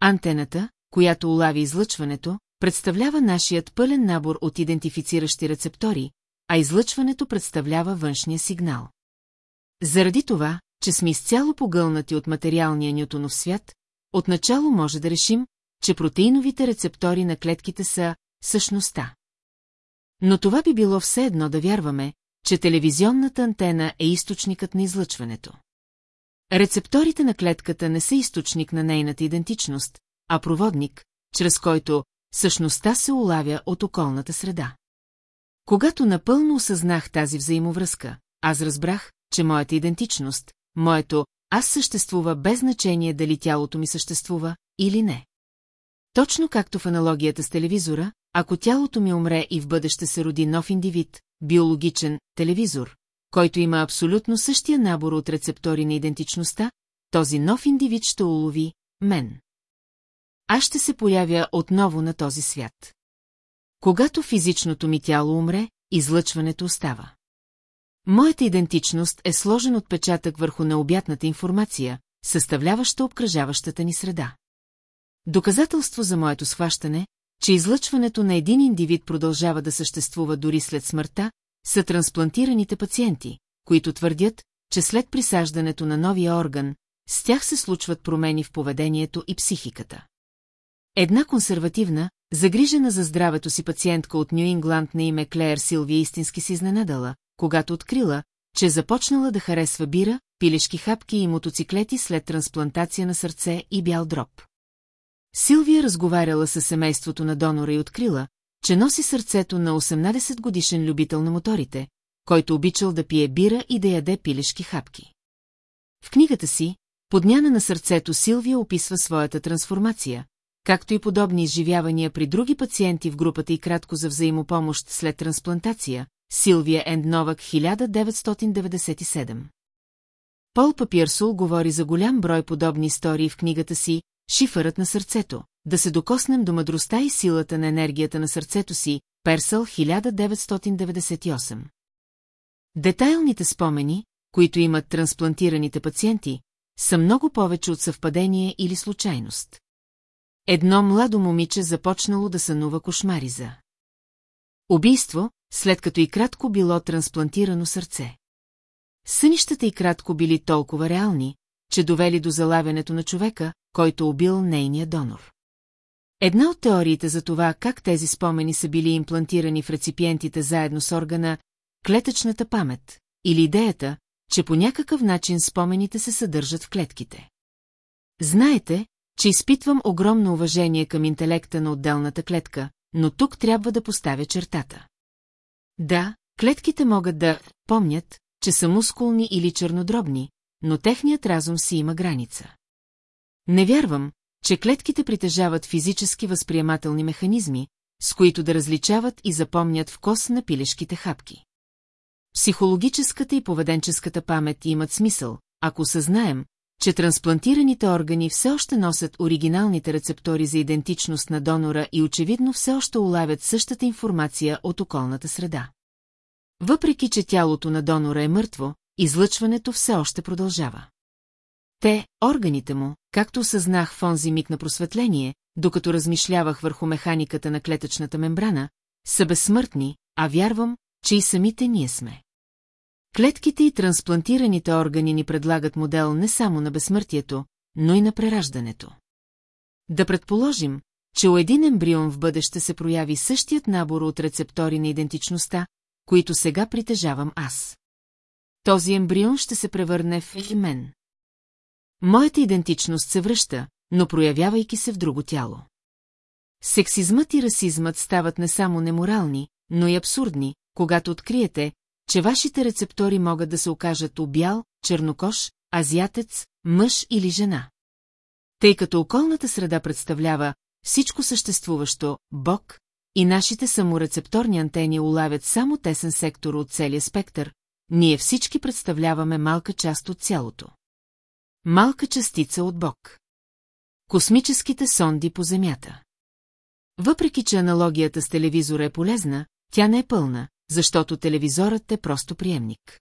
Антената, която улави излъчването, представлява нашият пълен набор от идентифициращи рецептори, а излъчването представлява външния сигнал. Заради това, че сме изцяло погълнати от материалния нютонов свят, отначало може да решим, че протеиновите рецептори на клетките са същността. Но това би било все едно да вярваме, че телевизионната антена е източникът на излъчването. Рецепторите на клетката не са източник на нейната идентичност, а проводник, чрез който същността се улавя от околната среда. Когато напълно осъзнах тази взаимовръзка, аз разбрах, че моята идентичност, моето аз съществува без значение дали тялото ми съществува или не. Точно както в аналогията с телевизора, ако тялото ми умре и в бъдеще се роди нов индивид, биологичен телевизор, който има абсолютно същия набор от рецептори на идентичността, този нов индивид ще улови мен. Аз ще се появя отново на този свят. Когато физичното ми тяло умре, излъчването остава. Моята идентичност е сложен отпечатък върху необятната информация, съставляваща обкръжаващата ни среда. Доказателство за моето схващане, че излъчването на един индивид продължава да съществува дори след смъртта, са трансплантираните пациенти, които твърдят, че след присаждането на новия орган, с тях се случват промени в поведението и психиката. Една консервативна, загрижена за здравето си пациентка от Нью Ингланд на име Клеер Силвия истински си изненадала, когато открила, че започнала да харесва бира, пилешки хапки и мотоциклети след трансплантация на сърце и бял дроб. Силвия разговаряла с семейството на донора и открила, че носи сърцето на 18-годишен любител на моторите, който обичал да пие бира и да яде пилешки хапки. В книгата си, Подняна на сърцето Силвия описва своята трансформация, както и подобни изживявания при други пациенти в групата и кратко за взаимопомощ след трансплантация, Силвия Енд Новак 1997. Пол Папирсул говори за голям брой подобни истории в книгата си «Шифърът на сърцето», да се докоснем до мъдростта и силата на енергията на сърцето си, Персъл 1998. Детайлните спомени, които имат трансплантираните пациенти, са много повече от съвпадение или случайност. Едно младо момиче започнало да сънува кошмари за Убийство, след като и кратко било трансплантирано сърце. Сънищата и кратко били толкова реални, че довели до залавянето на човека, който убил нейния донор. Една от теориите за това как тези спомени са били имплантирани в реципиентите заедно с органа клетъчната памет, или идеята, че по някакъв начин спомените се съдържат в клетките. Знаете, че изпитвам огромно уважение към интелекта на отделната клетка, но тук трябва да поставя чертата. Да, клетките могат да помнят, че са мускулни или чернодробни, но техният разум си има граница. Не вярвам, че клетките притежават физически възприемателни механизми, с които да различават и запомнят в кос на пилешките хапки. Психологическата и поведенческата памет имат смисъл, ако съзнаем, че трансплантираните органи все още носят оригиналните рецептори за идентичност на донора и очевидно все още улавят същата информация от околната среда. Въпреки, че тялото на донора е мъртво, излъчването все още продължава. Те, органите му, както осъзнах в онзи миг на просветление, докато размишлявах върху механиката на клетъчната мембрана, са безсмъртни, а вярвам, че и самите ние сме. Клетките и трансплантираните органи ни предлагат модел не само на безсмъртието, но и на прераждането. Да предположим, че у един ембрион в бъдеще се прояви същият набор от рецептори на идентичността, които сега притежавам аз. Този ембрион ще се превърне в мен. Моята идентичност се връща, но проявявайки се в друго тяло. Сексизмът и расизмът стават не само неморални, но и абсурдни, когато откриете, че вашите рецептори могат да се окажат обял, чернокош, азиатец, мъж или жена. Тъй като околната среда представлява всичко съществуващо, Бог, и нашите саморецепторни антени улавят само тесен сектор от целия спектър, ние всички представляваме малка част от цялото. Малка частица от Бог. Космическите сонди по Земята. Въпреки, че аналогията с телевизора е полезна, тя не е пълна, защото телевизорът е просто приемник.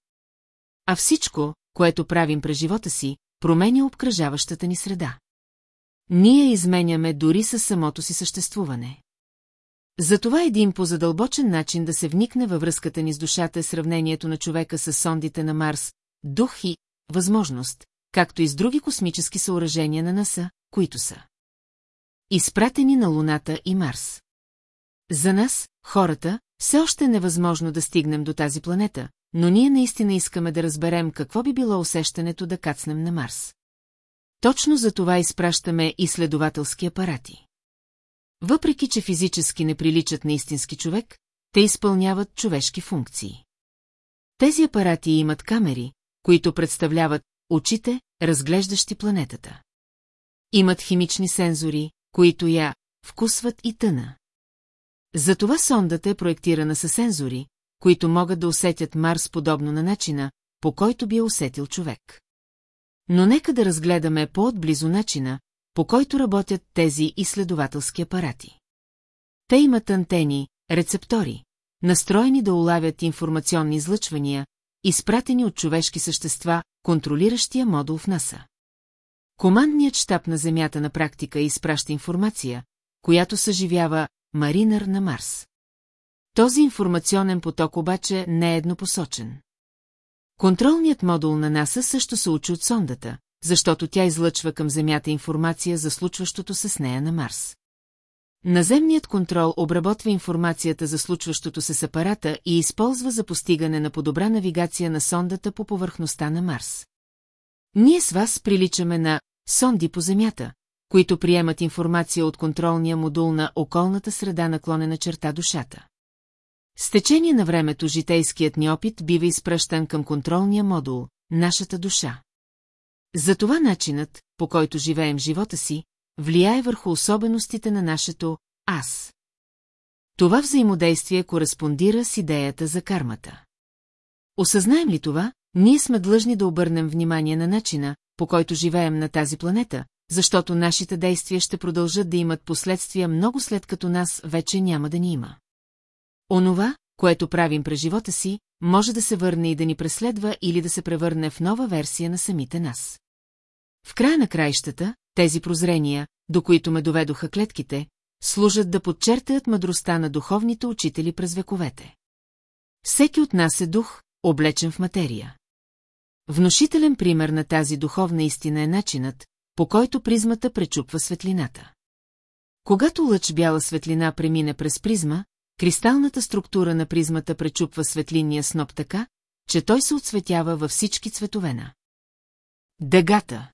А всичко, което правим през живота си, променя обкръжаващата ни среда. Ние изменяме дори със самото си съществуване. Затова един по-задълбочен начин да се вникне във връзката ни с душата е сравнението на човека с сондите на Марс, дух и възможност, както и с други космически съоръжения на НАСА, които са изпратени на Луната и Марс. За нас, хората, все още е невъзможно да стигнем до тази планета, но ние наистина искаме да разберем какво би било усещането да кацнем на Марс. Точно за това изпращаме изследователски апарати. Въпреки, че физически не приличат на истински човек, те изпълняват човешки функции. Тези апарати имат камери, които представляват очите, разглеждащи планетата. Имат химични сензори, които я вкусват и тъна. Затова сондата е проектирана със сензори, които могат да усетят Марс подобно на начина, по който би я усетил човек. Но нека да разгледаме по-отблизо начина, по който работят тези изследователски апарати. Те имат антени, рецептори, настроени да улавят информационни излъчвания, изпратени от човешки същества, контролиращия модул в НАСА. Командният щаб на Земята на практика изпраща информация, която съживява Маринър на Марс. Този информационен поток обаче не е еднопосочен. Контролният модул на НАСА също се учи от сондата, защото тя излъчва към Земята информация за случващото се с нея на Марс. Наземният контрол обработва информацията за случващото се с апарата и използва за постигане на подобра навигация на сондата по повърхността на Марс. Ние с вас приличаме на сонди по Земята, които приемат информация от контролния модул на околната среда наклонена черта душата. С течение на времето житейският ни опит бива изпръщан към контролния модул, нашата душа. Затова начинът, по който живеем живота си, влияе върху особеностите на нашето «аз». Това взаимодействие кореспондира с идеята за кармата. Осъзнаем ли това, ние сме длъжни да обърнем внимание на начина, по който живеем на тази планета, защото нашите действия ще продължат да имат последствия много след като нас вече няма да ни има. Онова, което правим през живота си, може да се върне и да ни преследва или да се превърне в нова версия на самите нас. В края на краищата, тези прозрения, до които ме доведоха клетките, служат да подчертаят мъдростта на духовните учители през вековете. Всеки от нас е дух, облечен в материя. Внушителен пример на тази духовна истина е начинът, по който призмата пречупва светлината. Когато лъч бяла светлина премине през призма, кристалната структура на призмата пречупва светлинния сноп така, че той се отсветява във всички цветовена. Дъгата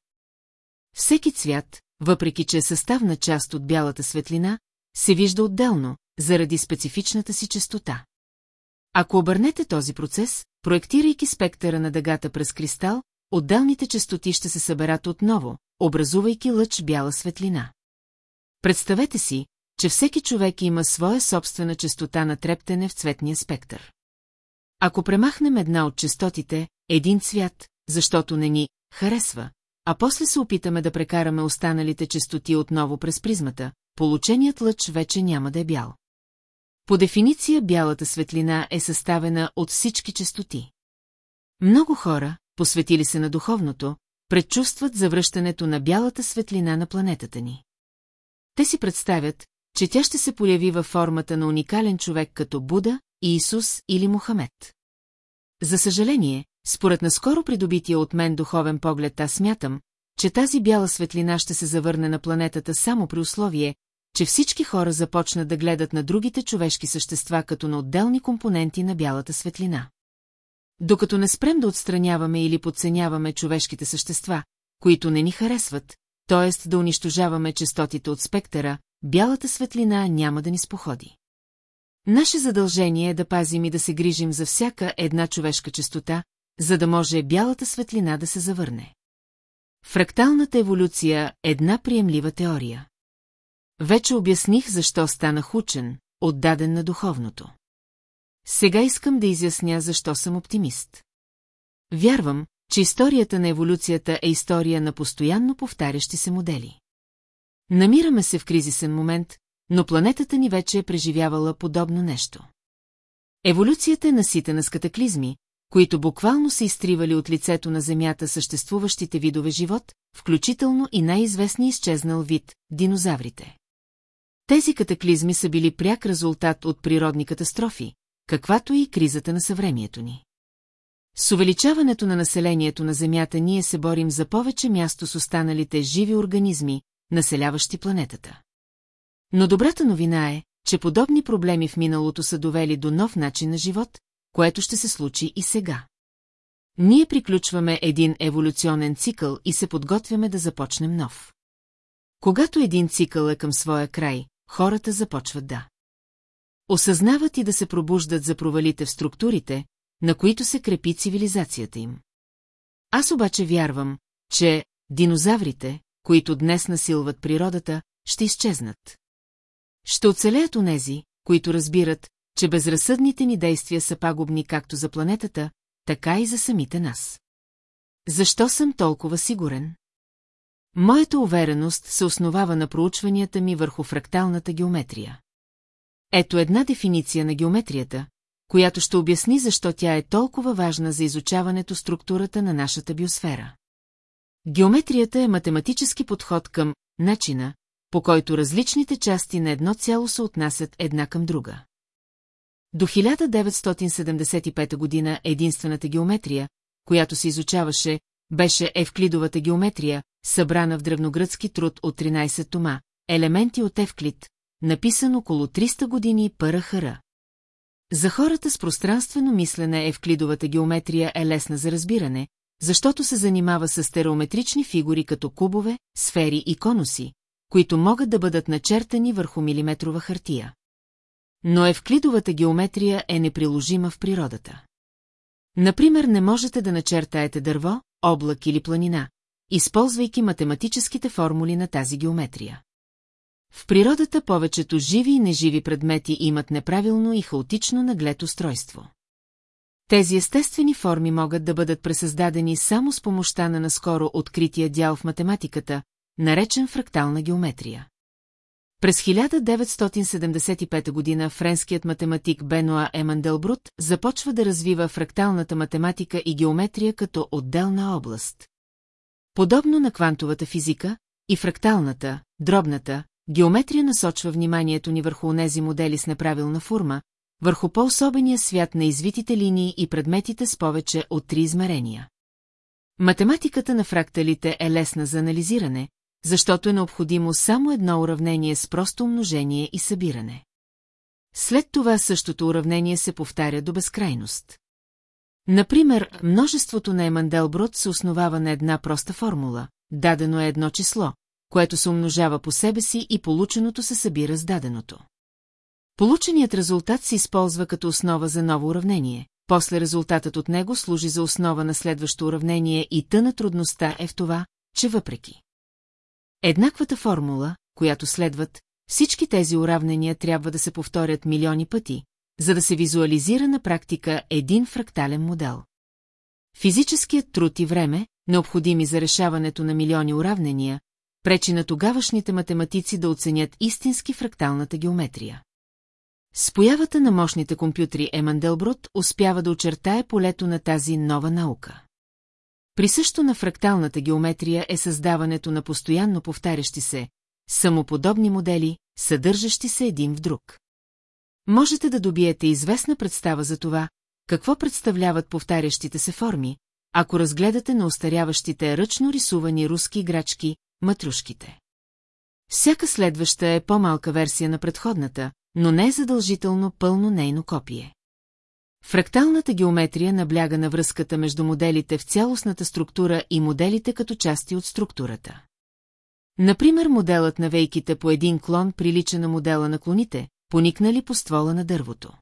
Всеки цвят, въпреки че е съставна част от бялата светлина, се вижда отделно, заради специфичната си частота. Ако обърнете този процес, проектирайки спектъра на дъгата през кристал, отделните частоти ще се съберат отново, образувайки лъч бяла светлина. Представете си, че всеки човек има своя собствена частота на трептене в цветния спектър. Ако премахнем една от частотите, един цвят, защото не ни харесва, а после се опитаме да прекараме останалите частоти отново през призмата, полученият лъч вече няма да е бял. По дефиниция бялата светлина е съставена от всички частоти. Много хора, посветили се на духовното, предчувстват завръщането на бялата светлина на планетата ни. Те си представят, че тя ще се появи във формата на уникален човек като Буда, Иисус или Мухамед. За съжаление, според наскоро придобития от мен духовен поглед аз смятам, че тази бяла светлина ще се завърне на планетата само при условие, че всички хора започнат да гледат на другите човешки същества като на отделни компоненти на бялата светлина. Докато не спрем да отстраняваме или подценяваме човешките същества, които не ни харесват, т.е. да унищожаваме частотите от спектъра, бялата светлина няма да ни споходи. Наше задължение е да пазим и да се грижим за всяка една човешка частота, за да може бялата светлина да се завърне. Фракталната еволюция е една приемлива теория. Вече обясних защо станах учен, отдаден на духовното. Сега искам да изясня защо съм оптимист. Вярвам, че историята на еволюцията е история на постоянно повтарящи се модели. Намираме се в кризисен момент, но планетата ни вече е преживявала подобно нещо. Еволюцията е наситена с катаклизми, които буквално са изтривали от лицето на Земята съществуващите видове живот, включително и най-известни изчезнал вид – динозаврите. Тези катаклизми са били пряк резултат от природни катастрофи, каквато и кризата на съвремието ни. С увеличаването на населението на Земята ние се борим за повече място с останалите живи организми, населяващи планетата. Но добрата новина е, че подобни проблеми в миналото са довели до нов начин на живот, което ще се случи и сега. Ние приключваме един еволюционен цикъл и се подготвяме да започнем нов. Когато един цикъл е към своя край, хората започват да. Осъзнават и да се пробуждат за провалите в структурите, на които се крепи цивилизацията им. Аз обаче вярвам, че динозаврите, които днес насилват природата, ще изчезнат. Ще оцелеят онези, които разбират, че безразсъдните ни действия са пагубни както за планетата, така и за самите нас. Защо съм толкова сигурен? Моята увереност се основава на проучванията ми върху фракталната геометрия. Ето една дефиниция на геометрията, която ще обясни защо тя е толкова важна за изучаването структурата на нашата биосфера. Геометрията е математически подход към начина, по който различните части на едно цяло се отнасят една към друга. До 1975 година единствената геометрия, която се изучаваше, беше евклидовата геометрия, събрана в древногръцки труд от 13 тома, елементи от Евклид, написан около 300 години Пърахара. За хората с пространствено мислене евклидовата геометрия е лесна за разбиране, защото се занимава с стереометрични фигури като кубове, сфери и конуси, които могат да бъдат начертани върху милиметрова хартия. Но евклидовата геометрия е неприложима в природата. Например, не можете да начертаете дърво, облак или планина, използвайки математическите формули на тази геометрия. В природата повечето живи и неживи предмети имат неправилно и хаотично наглед устройство. Тези естествени форми могат да бъдат пресъздадени само с помощта на наскоро открития дял в математиката, наречен фрактална геометрия. През 1975 година френският математик Бенуа Еманделбрут започва да развива фракталната математика и геометрия като отделна област. Подобно на квантовата физика, и фракталната, дробната, геометрия насочва вниманието ни върху онези модели с неправилна форма, върху по-особения свят на извитите линии и предметите с повече от три измерения. Математиката на фракталите е лесна за анализиране, защото е необходимо само едно уравнение с просто умножение и събиране. След това същото уравнение се повтаря до безкрайност. Например, множеството на Еманделброд се основава на една проста формула. Дадено е едно число, което се умножава по себе си и полученото се събира с даденото. Полученият резултат се използва като основа за ново уравнение, после резултатът от него служи за основа на следващо уравнение и тъна трудността е в това, че въпреки еднаквата формула, която следват, всички тези уравнения трябва да се повторят милиони пъти, за да се визуализира на практика един фрактален модел. Физическият труд и време, необходими за решаването на милиони уравнения, пречи на тогавашните математици да оценят истински фракталната геометрия. С появата на мощните компютри Еманделбрут успява да очертае полето на тази нова наука. Присъщо на фракталната геометрия е създаването на постоянно повтарящи се, самоподобни модели, съдържащи се един в друг. Можете да добиете известна представа за това, какво представляват повтарящите се форми, ако разгледате на устаряващите ръчно рисувани руски играчки, матрушките. Всяка следваща е по-малка версия на предходната, но не е задължително пълно нейно копие. Фракталната геометрия набляга на връзката между моделите в цялостната структура и моделите като части от структурата. Например, моделът на вейките по един клон прилича на модела на клоните, поникнали по ствола на дървото.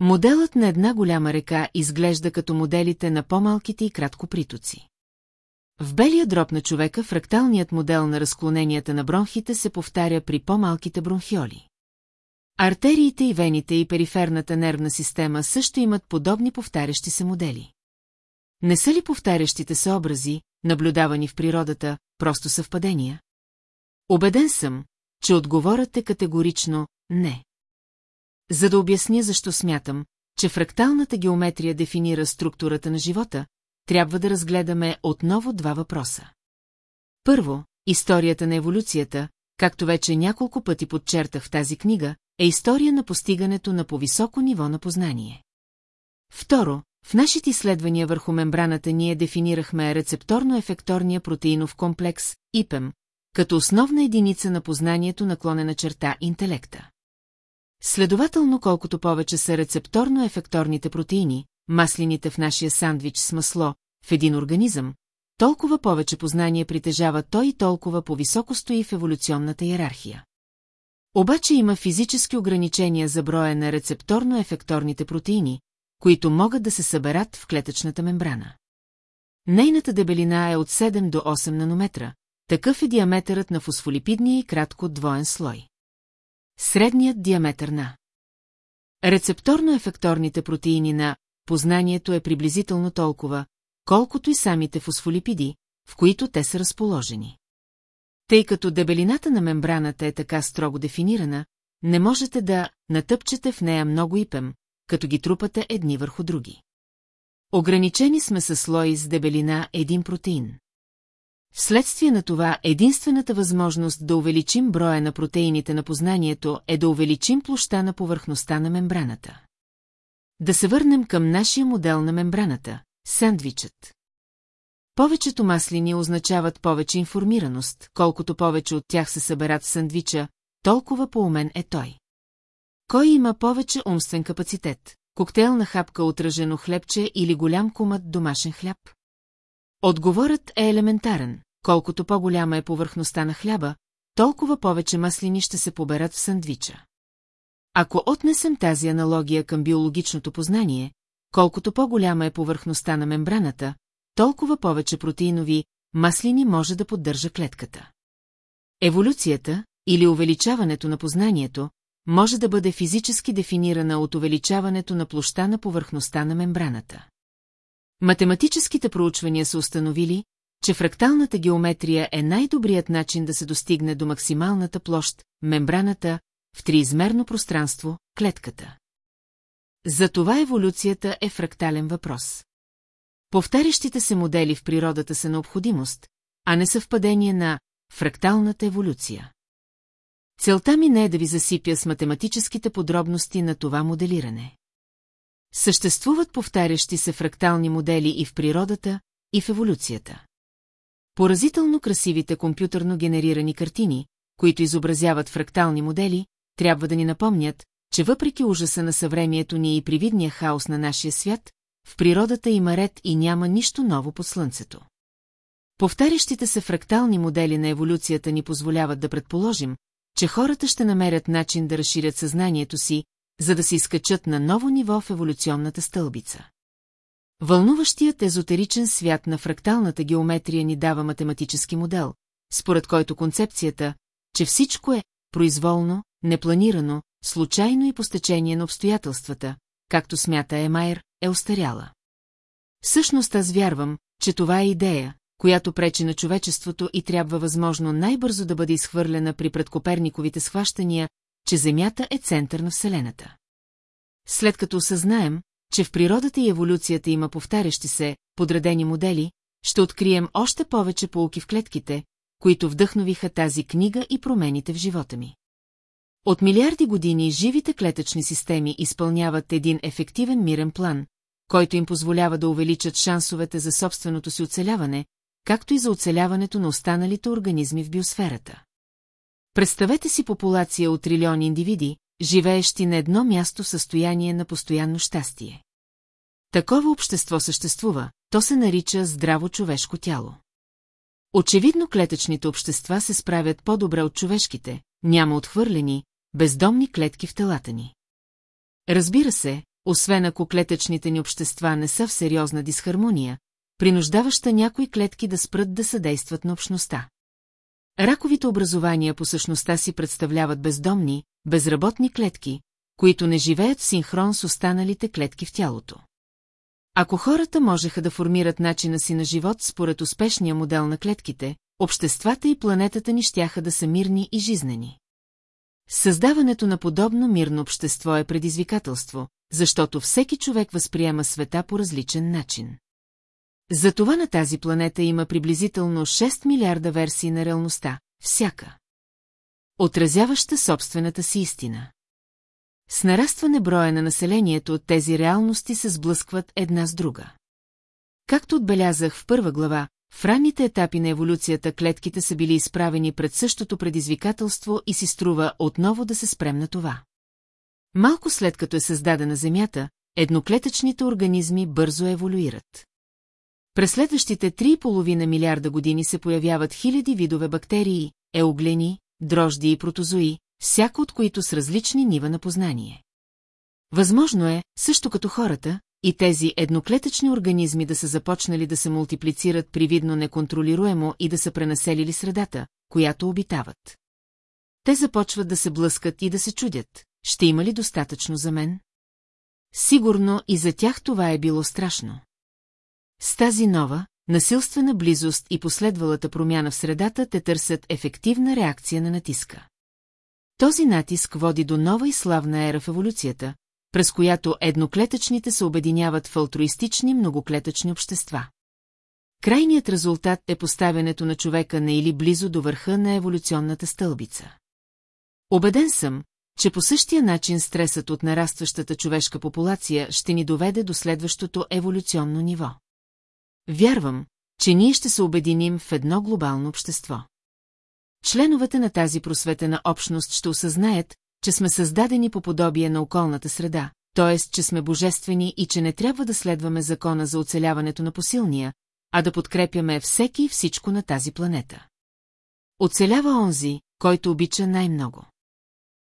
Моделът на една голяма река изглежда като моделите на по-малките и кратко притоци. В белия дроб на човека фракталният модел на разклоненията на бронхите се повтаря при по-малките бронхиоли. Артериите и вените и периферната нервна система също имат подобни повтарящи се модели. Не са ли повтарящите се образи, наблюдавани в природата, просто съвпадения? Обеден съм, че отговорът е категорично «не». За да обясня защо смятам, че фракталната геометрия дефинира структурата на живота, трябва да разгледаме отново два въпроса. Първо, историята на еволюцията, както вече няколко пъти подчертах в тази книга, е история на постигането на по-високо ниво на познание. Второ, в нашите изследвания върху мембраната ние дефинирахме рецепторно-ефекторния протеинов комплекс, ИПЕМ, като основна единица на познанието наклонена черта интелекта. Следователно, колкото повече са рецепторно-ефекторните протеини, маслените в нашия сандвич с масло, в един организъм, толкова повече познание притежава той и толкова по-високо стои в еволюционната иерархия. Обаче има физически ограничения за броя на рецепторно-ефекторните протеини, които могат да се съберат в клетъчната мембрана. Нейната дебелина е от 7 до 8 нанометра, такъв е диаметърът на фосфолипидния и кратко двоен слой. Средният диаметър на Рецепторно-ефекторните протеини на познанието е приблизително толкова, колкото и самите фосфолипиди, в които те са разположени. Тъй като дебелината на мембраната е така строго дефинирана, не можете да натъпчете в нея много ипем, като ги трупате едни върху други. Ограничени сме със слои с дебелина един протеин. Вследствие на това, единствената възможност да увеличим броя на протеините на познанието е да увеличим площа на повърхността на мембраната. Да се върнем към нашия модел на мембраната – сандвичът. Повечето маслини означават повече информираност, колкото повече от тях се съберат в сандвича, толкова по-умен е той. Кой има повече умствен капацитет? Коктейл на хапка отражено хлебче или голям кумът домашен хляб? Отговорът е елементарен. Колкото по-голяма е повърхността на хляба, толкова повече маслини ще се поберат в сандвича. Ако отнесем тази аналогия към биологичното познание, колкото по-голяма е повърхността на мембраната, толкова повече протеинови маслини може да поддържа клетката. Еволюцията, или увеличаването на познанието, може да бъде физически дефинирана от увеличаването на площа на повърхността на мембраната. Математическите проучвания са установили, че фракталната геометрия е най-добрият начин да се достигне до максималната площ, мембраната, в триизмерно пространство, клетката. Затова еволюцията е фрактален въпрос. Повтарящите се модели в природата са необходимост, а не съвпадение на фракталната еволюция. Целта ми не е да ви засипя с математическите подробности на това моделиране. Съществуват повтарящи се фрактални модели и в природата, и в еволюцията. Поразително красивите компютърно генерирани картини, които изобразяват фрактални модели, трябва да ни напомнят, че въпреки ужаса на съвремието ни и привидния хаос на нашия свят, в природата има ред и няма нищо ново под слънцето. Повтарящите се фрактални модели на еволюцията ни позволяват да предположим, че хората ще намерят начин да разширят съзнанието си, за да се изкачат на ново ниво в еволюционната стълбица. Вълнуващият езотеричен свят на фракталната геометрия ни дава математически модел, според който концепцията, че всичко е произволно, непланирано, случайно и по стечение на обстоятелствата, както смята Емайер, е устаряла. Всъщност аз вярвам, че това е идея, която пречи на човечеството и трябва възможно най-бързо да бъде изхвърлена при предкоперниковите схващания, че Земята е център на Вселената. След като осъзнаем, че в природата и еволюцията има повтарящи се, подредени модели, ще открием още повече полуки в клетките, които вдъхновиха тази книга и промените в живота ми. От милиарди години живите клетъчни системи изпълняват един ефективен мирен план, който им позволява да увеличат шансовете за собственото си оцеляване, както и за оцеляването на останалите организми в биосферата. Представете си популация от трилиони индивиди, живеещи на едно място в състояние на постоянно щастие. Такова общество съществува, то се нарича здраво човешко тяло. Очевидно клетъчните общества се справят по-добре от човешките, няма отхвърлени, бездомни клетки в телата ни. Разбира се, освен ако клетъчните ни общества не са в сериозна дисхармония, принуждаваща някои клетки да спрат да съдействат на общността. Раковите образования по същността си представляват бездомни, безработни клетки, които не живеят в синхрон с останалите клетки в тялото. Ако хората можеха да формират начина си на живот според успешния модел на клетките, обществата и планетата ни щяха да са мирни и жизнени. Създаването на подобно мирно общество е предизвикателство, защото всеки човек възприема света по различен начин. Затова на тази планета има приблизително 6 милиарда версии на реалността, всяка. Отразяваща собствената си истина. С нарастване броя на населението тези реалности се сблъскват една с друга. Както отбелязах в първа глава, в ранните етапи на еволюцията клетките са били изправени пред същото предизвикателство и си струва отново да се спрем на това. Малко след като е създадена Земята, едноклетъчните организми бързо еволюират. През следващите 3,5 милиарда години се появяват хиляди видове бактерии, еоглени, дрожди и протозои, всяко от които с различни нива на познание. Възможно е, също като хората, и тези едноклетъчни организми да са започнали да се мултиплицират привидно неконтролируемо и да са пренаселили средата, която обитават. Те започват да се блъскат и да се чудят, ще има ли достатъчно за мен? Сигурно и за тях това е било страшно. С тази нова, насилствена близост и последвалата промяна в средата те търсят ефективна реакция на натиска. Този натиск води до нова и славна ера в еволюцията, през която едноклетъчните се обединяват в алтруистични многоклетъчни общества. Крайният резултат е поставянето на човека на или близо до върха на еволюционната стълбица. Обеден съм, че по същия начин стресът от нарастващата човешка популация ще ни доведе до следващото еволюционно ниво. Вярвам, че ние ще се обединим в едно глобално общество. Членовете на тази просветена общност ще осъзнаят, че сме създадени по подобие на околната среда, т.е. че сме божествени и че не трябва да следваме закона за оцеляването на посилния, а да подкрепяме всеки и всичко на тази планета. Оцелява онзи, който обича най-много.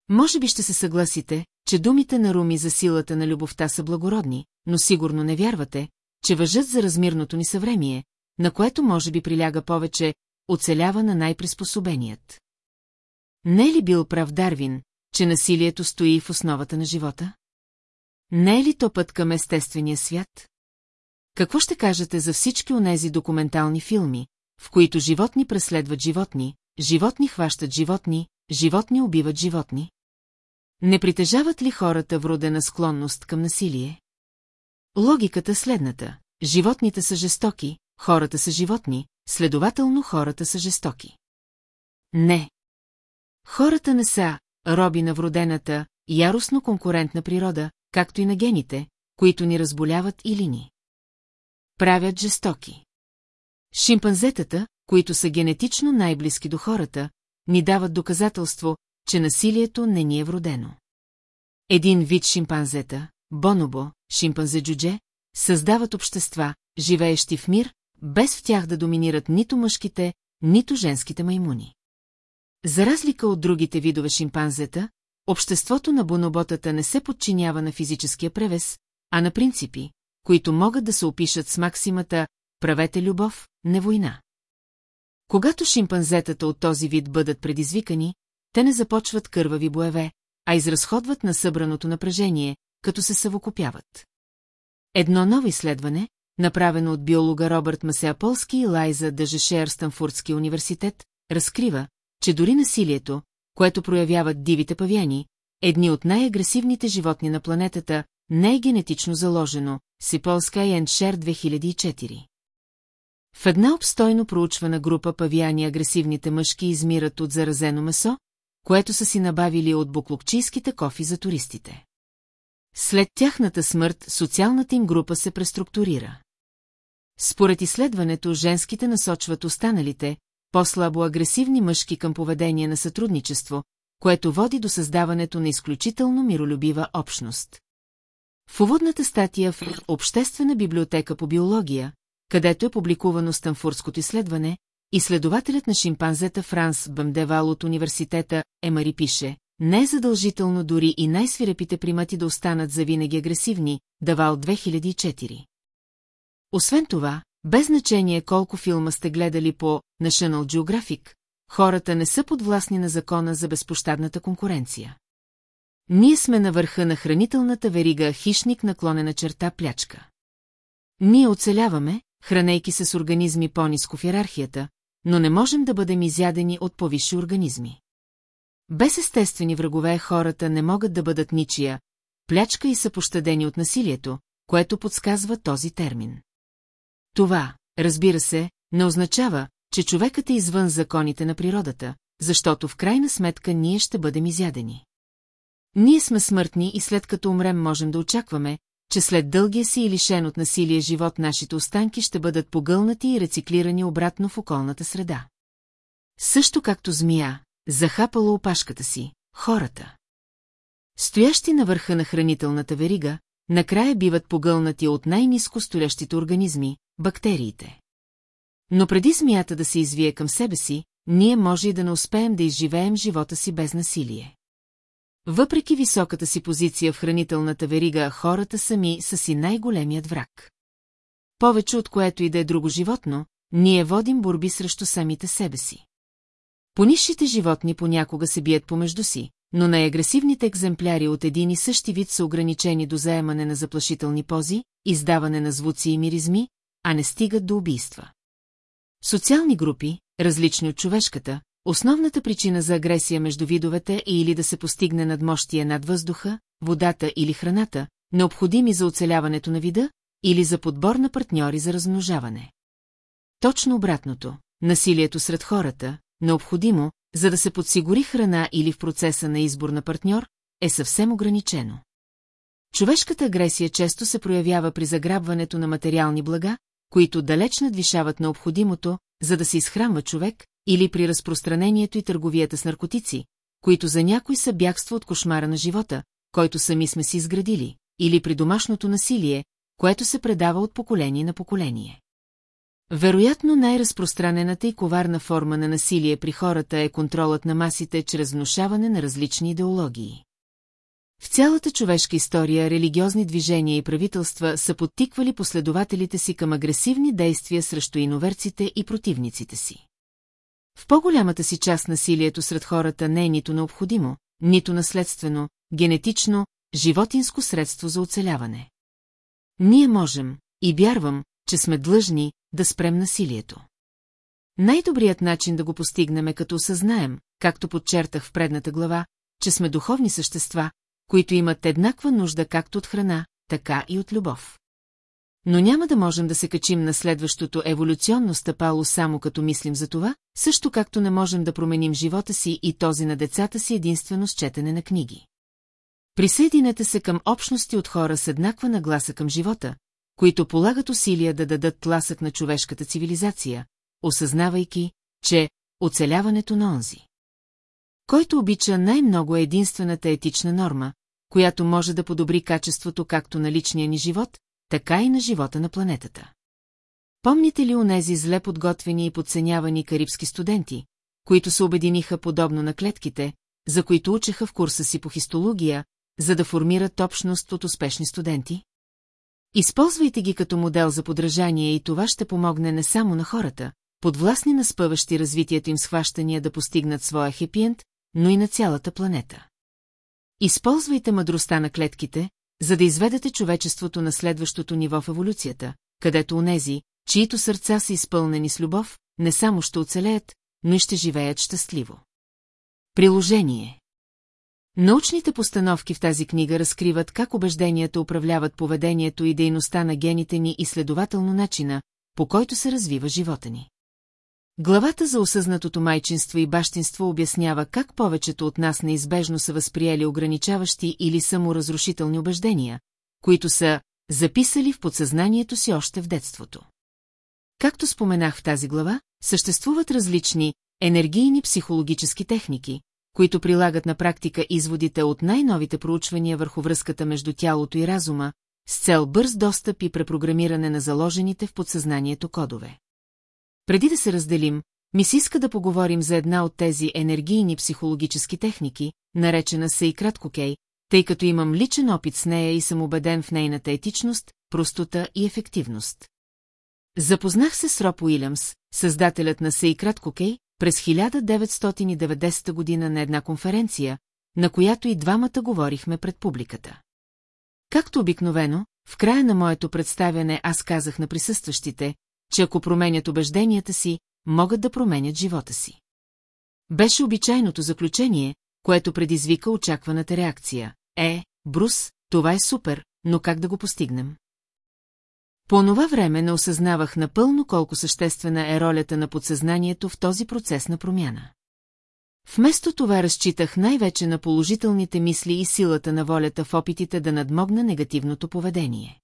Може би ще се съгласите, че думите на Руми за силата на любовта са благородни, но сигурно не вярвате, че въжат за размирното ни съвремие, на което може би приляга повече оцелява на най-приспособеният. Не е ли бил прав Дарвин, че насилието стои в основата на живота? Не е ли то път към естествения свят? Какво ще кажете за всички онези документални филми, в които животни преследват животни, животни хващат животни, животни убиват животни? Не притежават ли хората вродена склонност към насилие? Логиката следната. Животните са жестоки, хората са животни, следователно хората са жестоки. Не. Хората не са роби на вродената, яростно конкурентна природа, както и на гените, които ни разболяват или ни. Правят жестоки. Шимпанзетата, които са генетично най-близки до хората, ни дават доказателство, че насилието не ни е вродено. Един вид шимпанзета, бонобо, шимпанзе-джудже, създават общества, живеещи в мир, без в тях да доминират нито мъжките, нито женските маймуни. За разлика от другите видове шимпанзета, обществото на боноботата не се подчинява на физическия превес, а на принципи, които могат да се опишат с максимата «правете любов, не война». Когато шимпанзетата от този вид бъдат предизвикани, те не започват кървави боеве, а изразходват на събраното напрежение, като се съвокупяват. Едно ново изследване, направено от биолога Робърт Масеаполски и Лайза Дъжешер Станфордския университет, разкрива, че дори насилието, което проявяват дивите павяни, едни от най-агресивните животни на планетата, не е генетично заложено, Сиполска и Еншер 2004. В една обстойно проучвана група павияни агресивните мъжки измират от заразено месо, което са си набавили от буклукчийските кофи за туристите. След тяхната смърт социалната им група се преструктурира. Според изследването, женските насочват останалите, по-слабо агресивни мъжки към поведение на сътрудничество, което води до създаването на изключително миролюбива общност. В уводната статия в Обществена библиотека по биология, където е публикувано Станфордското изследване, изследователят на шимпанзета Франс Бамдевал от университета Емари пише, не е задължително дори и най-свирепите примати да останат завинаги агресивни, Давал 2004. Освен това, без значение колко филма сте гледали по National Geographic, хората не са подвластни на закона за безпощадната конкуренция. Ние сме на върха на хранителната верига хищник наклонена черта плячка. Ние оцеляваме, хранейки се с организми по-низко в иерархията, но не можем да бъдем изядени от повисши организми. Без естествени врагове хората не могат да бъдат ничия, плячка и са пощадени от насилието, което подсказва този термин. Това, разбира се, не означава, че човекът е извън законите на природата, защото в крайна сметка ние ще бъдем изядени. Ние сме смъртни и след като умрем можем да очакваме, че след дългия си и лишен от насилие живот нашите останки ще бъдат погълнати и рециклирани обратно в околната среда. Също както змия, захапала опашката си, хората. Стоящи на върха на хранителната верига, накрая биват погълнати от най-низко стоящите организми, бактериите. Но преди змията да се извие към себе си, ние може и да не успеем да изживеем живота си без насилие. Въпреки високата си позиция в хранителната верига, хората сами са си най-големият враг. Повече от което и да е друго животно, ние водим борби срещу самите себе си. Понисшите животни понякога се бият помежду си, но най-агресивните екземпляри от един и същи вид са ограничени до заемане на заплашителни пози, издаване на звуци и миризми, а не стигат до убийства. Социални групи, различни от човешката, основната причина за агресия между видовете е или да се постигне надмощие над въздуха, водата или храната, необходими за оцеляването на вида, или за подбор на партньори за размножаване. Точно обратното, насилието сред хората, необходимо, за да се подсигури храна или в процеса на избор на партньор, е съвсем ограничено. Човешката агресия често се проявява при заграбването на материални блага, които далеч надвишават необходимото, за да се изхранва човек, или при разпространението и търговията с наркотици, които за някой са бягство от кошмара на живота, който сами сме си изградили, или при домашното насилие, което се предава от поколение на поколение. Вероятно най-разпространената и коварна форма на насилие при хората е контролът на масите чрез внушаване на различни идеологии. В цялата човешка история религиозни движения и правителства са подтиквали последователите си към агресивни действия срещу иноверците и противниците си. В по-голямата си част насилието сред хората не е нито необходимо, нито наследствено, генетично, животинско средство за оцеляване. Ние можем, и вярвам, че сме длъжни да спрем насилието. Най-добрият начин да го постигнем е като осъзнаем, както подчертах в предната глава, че сме духовни същества, които имат еднаква нужда както от храна, така и от любов. но няма да можем да се качим на следващото еволюционно стъпало само като мислим за това, също както не можем да променим живота си и този на децата си единствено с четене на книги. Присъединете се към общности от хора с еднаква нагласа към живота, които полагат усилия да дадат тласък на човешката цивилизация, осъзнавайки, че оцеляването на онзи. Който обича най-много е единствената етична норма, която може да подобри качеството както на личния ни живот, така и на живота на планетата. Помните ли онези зле подготвени и подценявани карибски студенти, които се обединиха подобно на клетките, за които учеха в курса си по хистология, за да формират общност от успешни студенти? Използвайте ги като модел за подражание и това ще помогне не само на хората, подвластни на спъващи развитието им схващания да постигнат своя хепиент, но и на цялата планета. Използвайте мъдростта на клетките, за да изведете човечеството на следващото ниво в еволюцията, където онези, чието сърца са изпълнени с любов, не само ще оцелеят, но и ще живеят щастливо. Приложение Научните постановки в тази книга разкриват как убежденията управляват поведението и дейността на гените ни и следователно начина, по който се развива живота ни. Главата за осъзнатото майчинство и бащинство обяснява как повечето от нас неизбежно са възприели ограничаващи или саморазрушителни убеждения, които са записали в подсъзнанието си още в детството. Както споменах в тази глава, съществуват различни енергийни психологически техники, които прилагат на практика изводите от най-новите проучвания върху връзката между тялото и разума, с цел бърз достъп и препрограмиране на заложените в подсъзнанието кодове. Преди да се разделим, ми се иска да поговорим за една от тези енергийни психологически техники, наречена се и краткокей, тъй като имам личен опит с нея и съм убеден в нейната етичност, простота и ефективност. Запознах се с Роб Уилямс, създателят на Сей Краткокей, през 1990 година на една конференция, на която и двамата говорихме пред публиката. Както обикновено, в края на моето представяне аз казах на присъстващите, че ако променят убежденията си, могат да променят живота си. Беше обичайното заключение, което предизвика очакваната реакция. Е, Брус, това е супер, но как да го постигнем? По това време не осъзнавах напълно колко съществена е ролята на подсъзнанието в този процес на промяна. Вместо това разчитах най-вече на положителните мисли и силата на волята в опитите да надмогна негативното поведение.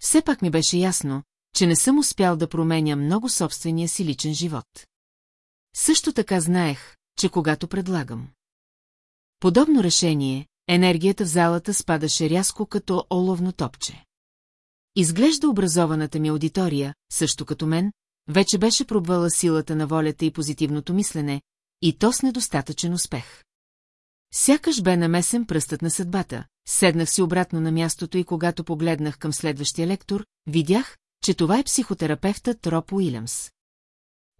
Все пак ми беше ясно, че не съм успял да променя много собствения си личен живот. Също така знаех, че когато предлагам. Подобно решение, енергията в залата спадаше рязко като оловно топче. Изглежда образованата ми аудитория, също като мен, вече беше пробвала силата на волята и позитивното мислене, и то с недостатъчен успех. Сякаш бе намесен пръстът на съдбата, седнах си обратно на мястото и когато погледнах към следващия лектор, видях, че това е психотерапевтът Роб Уилямс.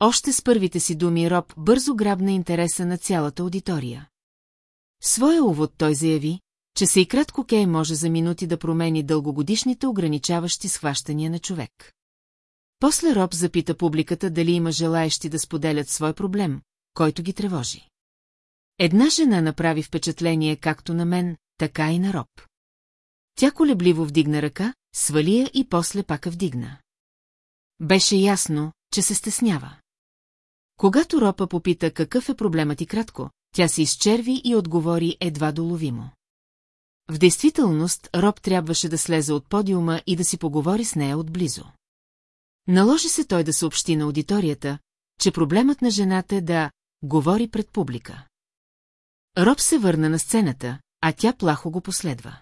Още с първите си думи Роб бързо грабна интереса на цялата аудитория. В своя увод той заяви, че се и кратко Кей може за минути да промени дългогодишните ограничаващи схващания на човек. После Роб запита публиката дали има желаещи да споделят свой проблем, който ги тревожи. Една жена направи впечатление както на мен, така и на Роб. Тя колебливо вдигна ръка, свали я и после пак вдигна. Беше ясно, че се стеснява. Когато Ропа попита какъв е проблемът и кратко, тя се изчерви и отговори едва доловимо. В действителност, Роб трябваше да слезе от подиума и да си поговори с нея отблизо. Наложи се той да съобщи на аудиторията, че проблемът на жената е да говори пред публика. Роб се върна на сцената, а тя плахо го последва.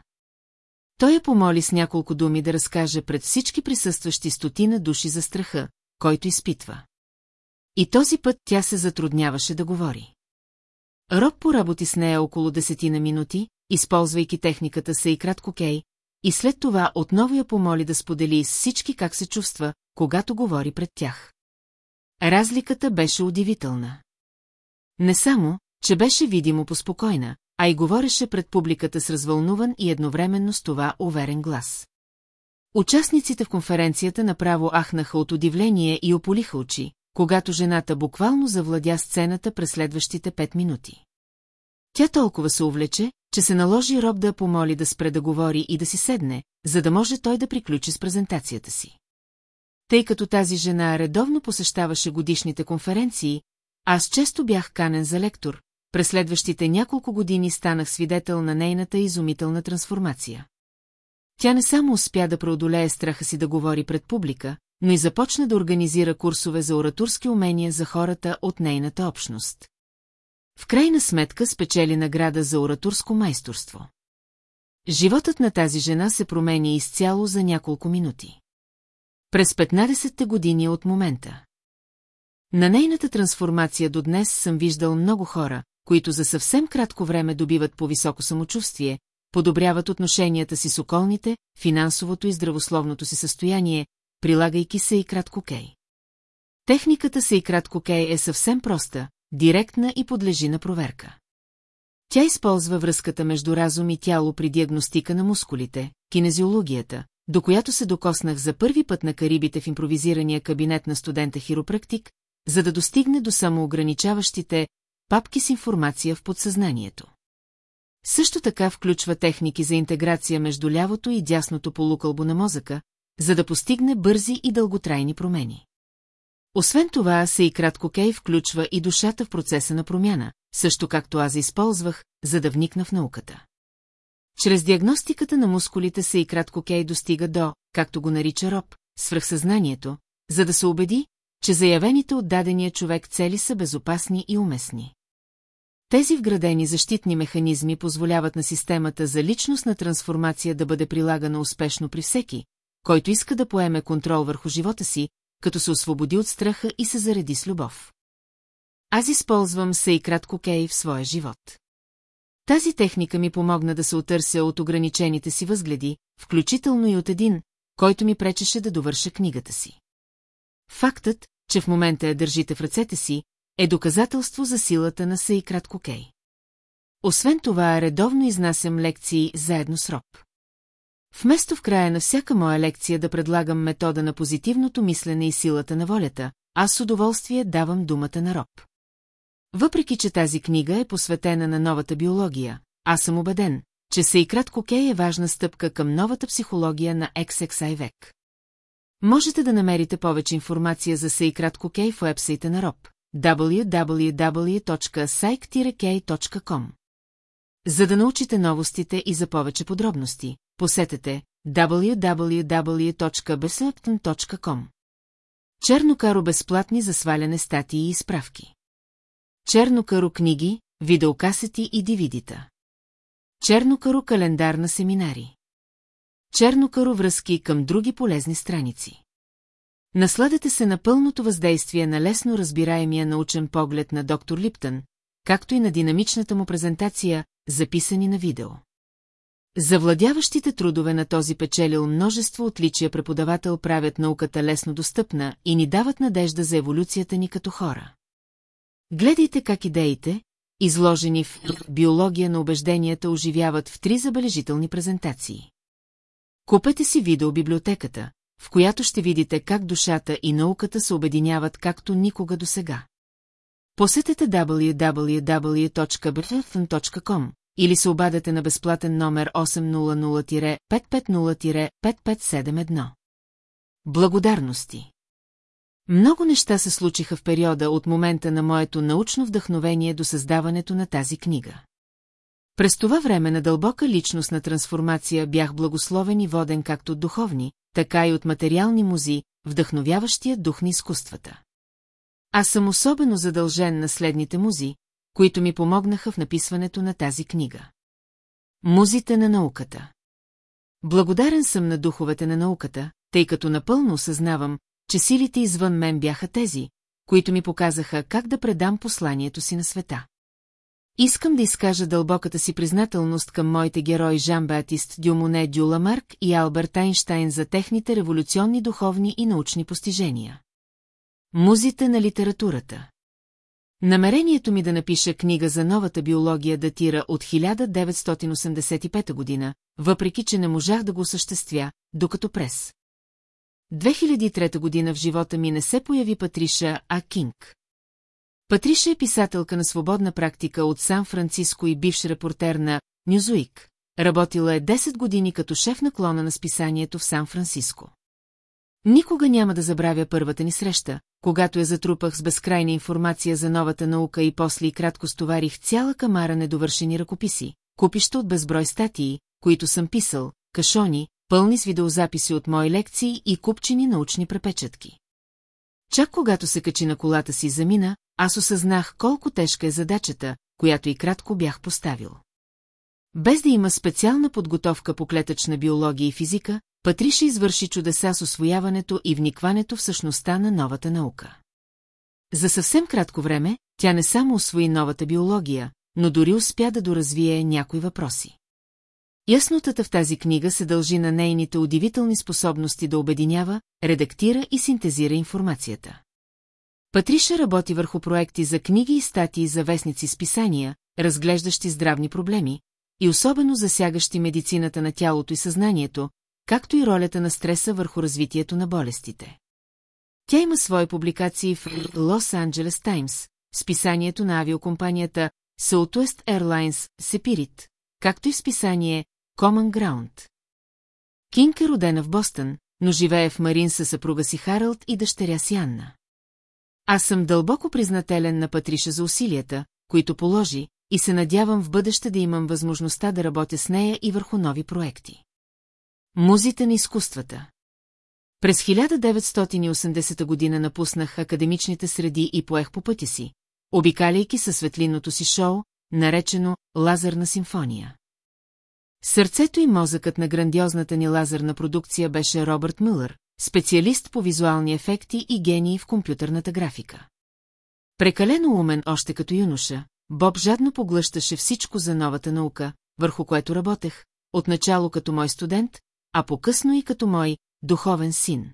Той я помоли с няколко думи да разкаже пред всички присъстващи стотина души за страха, който изпитва. И този път тя се затрудняваше да говори. Роб поработи с нея около десетина минути, използвайки техниката са и кратко кей, и след това отново я помоли да сподели с всички как се чувства, когато говори пред тях. Разликата беше удивителна. Не само, че беше видимо поспокойна, а и говореше пред публиката с развълнуван и едновременно с това уверен глас. Участниците в конференцията направо ахнаха от удивление и ополиха очи, когато жената буквално завладя сцената през следващите пет минути. Тя толкова се увлече, че се наложи Роб да помоли да спре да говори и да си седне, за да може той да приключи с презентацията си. Тъй като тази жена редовно посещаваше годишните конференции, аз често бях канен за лектор, през следващите няколко години станах свидетел на нейната изумителна трансформация. Тя не само успя да преодолее страха си да говори пред публика, но и започна да организира курсове за ораторски умения за хората от нейната общност. В крайна сметка спечели награда за ораторско майсторство. Животът на тази жена се промени изцяло за няколко минути. През 15-те години от момента. На нейната трансформация до днес съм виждал много хора, които за съвсем кратко време добиват по-високо самочувствие, подобряват отношенията си с околните, финансовото и здравословното си състояние, прилагайки се и кратко кей. Техниката се и кратко кей е съвсем проста, директна и подлежи на проверка. Тя използва връзката между разум и тяло при диагностика на мускулите, кинезиологията, до която се докоснах за първи път на Карибите в импровизирания кабинет на студента хиропрактик, за да достигне до самоограничаващите папки с информация в подсъзнанието. Също така включва техники за интеграция между лявото и дясното полукълбо на мозъка, за да постигне бързи и дълготрайни промени. Освен това, се и кратко Кей включва и душата в процеса на промяна, също както аз използвах, за да вникна в науката. Чрез диагностиката на мускулите се и кратко Кей достига до, както го нарича Роб, свръхсъзнанието, за да се убеди, че заявените от дадения човек цели са безопасни и уместни. Тези вградени защитни механизми позволяват на системата за личностна трансформация да бъде прилагана успешно при всеки, който иска да поеме контрол върху живота си, като се освободи от страха и се зареди с любов. Аз използвам се и кратко кей в своя живот. Тази техника ми помогна да се отърся от ограничените си възгледи, включително и от един, който ми пречеше да довърша книгата си. Фактът, че в момента я държите в ръцете си, е доказателство за силата на Сей кратко кей. Освен това, редовно изнасям лекции заедно с Роб. Вместо в края на всяка моя лекция да предлагам метода на позитивното мислене и силата на волята, аз с удоволствие давам думата на Роб. Въпреки, че тази книга е посветена на новата биология, аз съм убеден, че се и кратко Кей е важна стъпка към новата психология на XXI век. Можете да намерите повече информация за Сей кратко Кей в уебсайта на Роб www.psych-k.com За да научите новостите и за повече подробности, посетете www.beslepton.com Чернокаро безплатни за сваляне статии и справки. Чернокаро книги, видеокасети и дивидита. Чернокаро календар на семинари. Чернокаро връзки към други полезни страници. Насладете се на пълното въздействие на лесно разбираемия научен поглед на доктор Липтън, както и на динамичната му презентация, записани на видео. Завладяващите трудове на този печелил множество отличия преподавател правят науката лесно достъпна и ни дават надежда за еволюцията ни като хора. Гледайте как идеите, изложени в биология на убежденията, оживяват в три забележителни презентации. Купете си видеобиблиотеката, в която ще видите как душата и науката се обединяват както никога до сега. Посетете www.bfn.com или се обадете на безплатен номер 800-550-5571. Благодарности Много неща се случиха в периода от момента на моето научно вдъхновение до създаването на тази книга. През това време на дълбока личностна трансформация бях благословен и воден както духовни, така и от материални музи, вдъхновяващия дух на изкуствата. Аз съм особено задължен на следните музи, които ми помогнаха в написването на тази книга. Музите на науката Благодарен съм на духовете на науката, тъй като напълно осъзнавам, че силите извън мен бяха тези, които ми показаха как да предам посланието си на света. Искам да изкажа дълбоката си признателност към моите герои Жан-Батист Дюмоне Дюламарк и Алберт Айнштайн за техните революционни духовни и научни постижения. Музите на литературата Намерението ми да напиша книга за новата биология датира от 1985 година, въпреки че не можах да го осъществя, докато през 2003 година в живота ми не се появи Патриша, а Кинг. Патриша е писателка на свободна практика от Сан-Франциско и бивш репортер на Нюзуик. Работила е 10 години като шеф на клона на списанието в Сан-Франциско. Никога няма да забравя първата ни среща, когато я затрупах с безкрайна информация за новата наука и после и кратко стоварих цяла камара недовършени ръкописи, купища от безброй статии, които съм писал, кашони, пълни с видеозаписи от мои лекции и купчени научни препечатки. Чак когато се качи на колата си замина, аз осъзнах колко тежка е задачата, която и кратко бях поставил. Без да има специална подготовка по клетъчна биология и физика, Патриша извърши чудеса с освояването и вникването в същността на новата наука. За съвсем кратко време, тя не само освои новата биология, но дори успя да доразвие някои въпроси. Яснотата в тази книга се дължи на нейните удивителни способности да обединява, редактира и синтезира информацията. Патриша работи върху проекти за книги и статии за вестници с писания, разглеждащи здравни проблеми, и особено засягащи медицината на тялото и съзнанието, както и ролята на стреса върху развитието на болестите. Тя има свои публикации в Los Angeles Times, списанието на авиокомпанията Southwest Airlines Sepirit, както и в списание Common Ground. Кинг е родена в Бостън, но живее в Марин със съпруга си Харалд и дъщеря си Анна. Аз съм дълбоко признателен на Патриша за усилията, които положи, и се надявам в бъдеще да имам възможността да работя с нея и върху нови проекти. Музите на изкуствата През 1980 година напуснах академичните среди и поех по пътя си, обикаляйки със светлинното си шоу, наречено «Лазерна симфония». Сърцето и мозъкът на грандиозната ни лазерна продукция беше Робърт Мюлър, специалист по визуални ефекти и гений в компютърната графика. Прекалено умен още като юноша, Боб жадно поглъщаше всичко за новата наука, върху което работех, отначало като мой студент, а по-късно и като мой духовен син.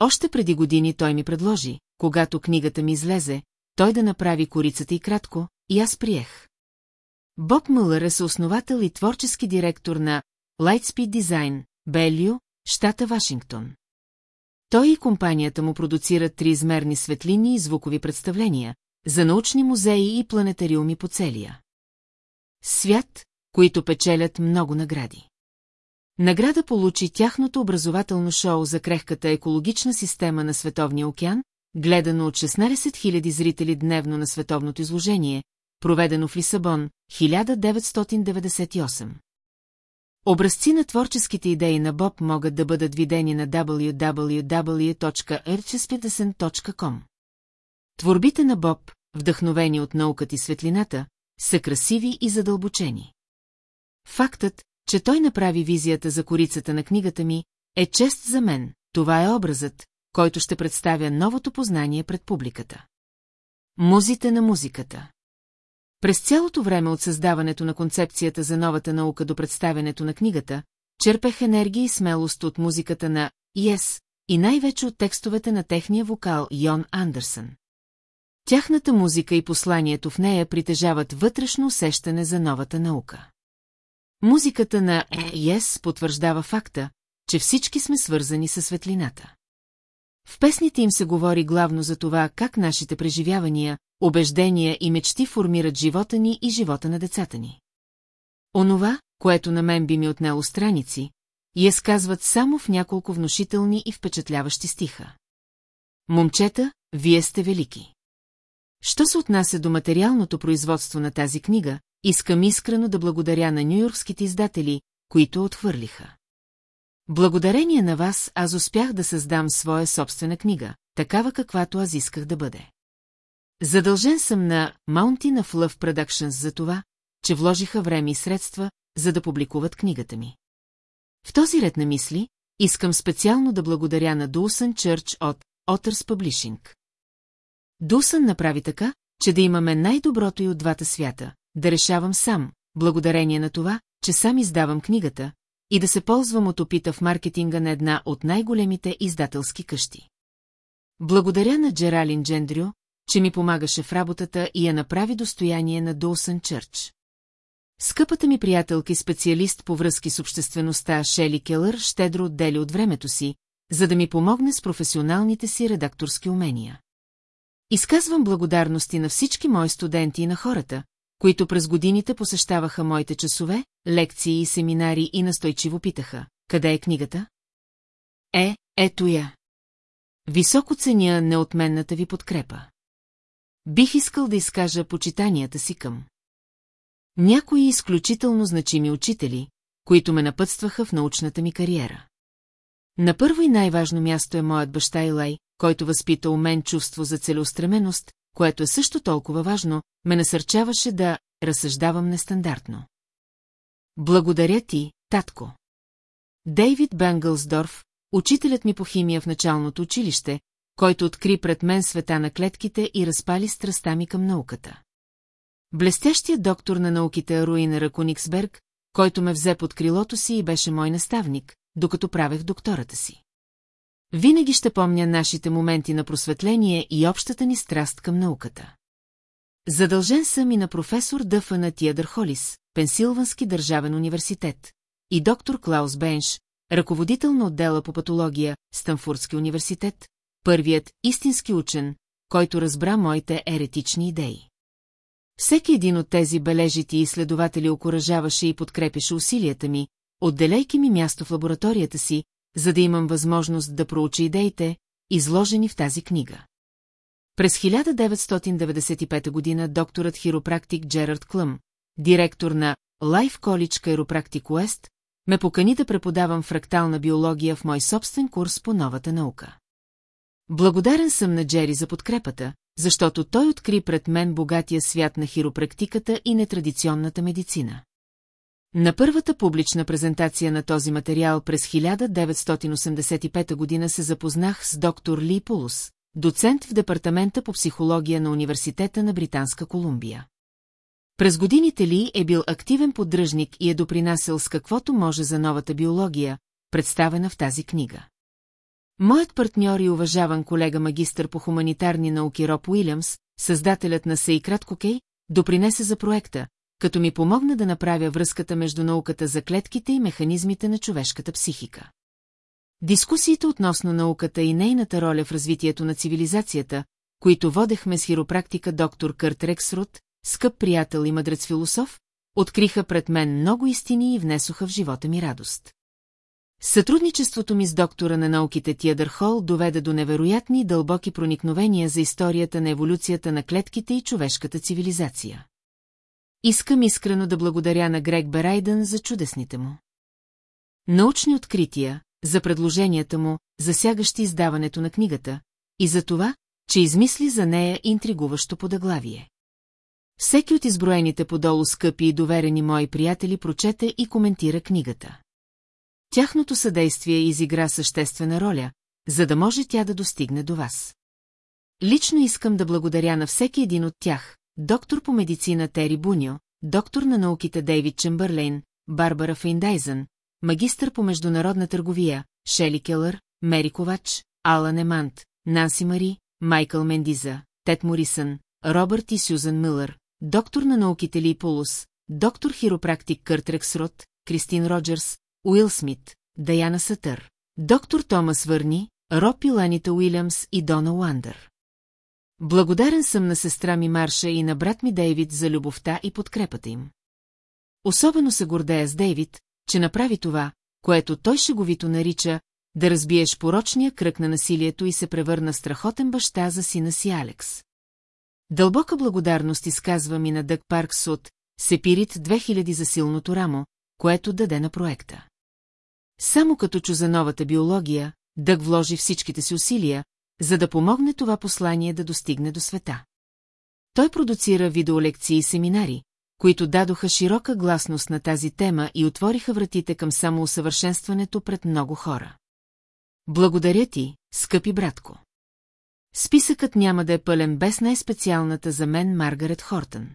Още преди години той ми предложи, когато книгата ми излезе, той да направи корицата и кратко, и аз приех. Боб Мълър е съосновател и творчески директор на Lightspeed Design, Белю, щата Вашингтон. Той и компанията му продуцират триизмерни светлини и звукови представления за научни музеи и планетариуми по целия свят, които печелят много награди. Награда получи тяхното образователно шоу за крехката екологична система на Световния океан, гледано от 16 000 зрители дневно на световното изложение, проведено в Лисабон, 1998. Образци на творческите идеи на Боб могат да бъдат видени на www.erchespidesen.com. Творбите на Боб, вдъхновени от науката и светлината, са красиви и задълбочени. Фактът, че той направи визията за корицата на книгата ми, е чест за мен, това е образът, който ще представя новото познание пред публиката. Музите на музиката През цялото време от създаването на концепцията за новата наука до представянето на книгата, черпех енергия и смелост от музиката на Yes и най-вече от текстовете на техния вокал Йон Андерсън. Тяхната музика и посланието в нея притежават вътрешно усещане за новата наука. Музиката на Yes потвърждава факта, че всички сме свързани със светлината. В песните им се говори главно за това, как нашите преживявания, убеждения и мечти формират живота ни и живота на децата ни. Онова, което на мен би ми отнело страници, я сказват само в няколко внушителни и впечатляващи стиха. Момчета, вие сте велики. Що се отнася до материалното производство на тази книга, искам искрено да благодаря на нюйоркските издатели, които отхвърлиха. Благодарение на вас аз успях да създам своя собствена книга, такава каквато аз исках да бъде. Задължен съм на Mountain of Love Productions за това, че вложиха време и средства, за да публикуват книгата ми. В този ред на мисли, искам специално да благодаря на Dawson Church от Otters Publishing. Дусън направи така, че да имаме най-доброто и от двата свята, да решавам сам, благодарение на това, че сам издавам книгата, и да се ползвам от опита в маркетинга на една от най-големите издателски къщи. Благодаря на Джералин Джендрю, че ми помагаше в работата и я направи достояние на Доусън Чърч. Скъпата ми приятелка и специалист по връзки с обществеността Шели Келър щедро отдели от времето си, за да ми помогне с професионалните си редакторски умения. Изказвам благодарности на всички мои студенти и на хората, които през годините посещаваха моите часове, лекции и семинари и настойчиво питаха, къде е книгата? Е, ето я. Високо ценя неотменната ви подкрепа. Бих искал да изкажа почитанията си към. Някои изключително значими учители, които ме напътстваха в научната ми кариера. На първо и най-важно място е моят баща Илай, който възпита у мен чувство за целеустременост, което е също толкова важно, ме насърчаваше да разсъждавам нестандартно. Благодаря ти, татко. Дейвид Бенгълсдорф, учителят ми по химия в началното училище, който откри пред мен света на клетките и разпали страста ми към науката. Блестящият доктор на науките Руин Ракониксберг, който ме взе под крилото си и беше мой наставник, докато правех доктората си. Винаги ще помня нашите моменти на просветление и общата ни страст към науката. Задължен съм и на професор Дъфана Тиадър Холис, Пенсилвански държавен университет, и доктор Клаус Бенш, ръководител на отдела по патология, Станфордски университет, първият истински учен, който разбра моите еретични идеи. Всеки един от тези бележити изследователи окоръжаваше и подкрепеше усилията ми, отделяйки ми място в лабораторията си, за да имам възможност да проуча идеите, изложени в тази книга. През 1995 година докторът хиропрактик Джерард Клъм, директор на Life College Chiropractic West, ме покани да преподавам фрактална биология в мой собствен курс по новата наука. Благодарен съм на Джери за подкрепата, защото той откри пред мен богатия свят на хиропрактиката и нетрадиционната медицина. На първата публична презентация на този материал през 1985 година се запознах с доктор Ли Пулус, доцент в Департамента по психология на Университета на Британска Колумбия. През годините Ли е бил активен поддръжник и е допринасял с каквото може за новата биология, представена в тази книга. Моят партньор и уважаван колега магистър по хуманитарни науки Роб Уилямс, създателят на Сей Краткокей, допринесе за проекта, като ми помогна да направя връзката между науката за клетките и механизмите на човешката психика. Дискусиите относно науката и нейната роля в развитието на цивилизацията, които водехме с хиропрактика доктор Кърт Рексрут, скъп приятел и мъдрец философ, откриха пред мен много истини и внесоха в живота ми радост. Сътрудничеството ми с доктора на науките Тиадър Хол доведе до невероятни и дълбоки проникновения за историята на еволюцията на клетките и човешката цивилизация. Искам искрено да благодаря на Грег Берайдън за чудесните му. Научни открития, за предложенията му, засягащи издаването на книгата, и за това, че измисли за нея интригуващо подъглавие. Всеки от изброените подолу скъпи и доверени мои приятели прочете и коментира книгата. Тяхното съдействие изигра съществена роля, за да може тя да достигне до вас. Лично искам да благодаря на всеки един от тях, доктор по медицина Тери Буньо, доктор на науките Дейвид Чембърлейн, Барбара Фейндайзън, магистър по международна търговия, Шели Келър, Мери Ковач, Алан Емант, Нанси Мари, Майкъл Мендиза, Тед Морисън, Робърт и Сюзан Милър, доктор на науките Ли Полус, доктор хиропрактик Кърт Рексрот, Кристин Роджерс, Уил Смит, Даяна Сатър, доктор Томас Върни, Роб Ланита Уилямс и Дона Уандър. Благодарен съм на сестра ми Марша и на брат ми Дейвид за любовта и подкрепата им. Особено се гордея с Дейвид, че направи това, което той шеговито нарича да разбиеш порочния кръг на насилието и се превърна в страхотен баща за сина си Алекс. Дълбока благодарност изказвам и на Дък Паркс от Сепирит 2000 за силното рамо, което даде на проекта. Само като чу за новата биология, Дък вложи всичките си усилия, за да помогне това послание да достигне до света. Той продуцира видеолекции и семинари, които дадоха широка гласност на тази тема и отвориха вратите към самоусъвършенстването пред много хора. Благодаря ти, скъпи братко. Списъкът няма да е пълен без най-специалната за мен Маргарет Хортън.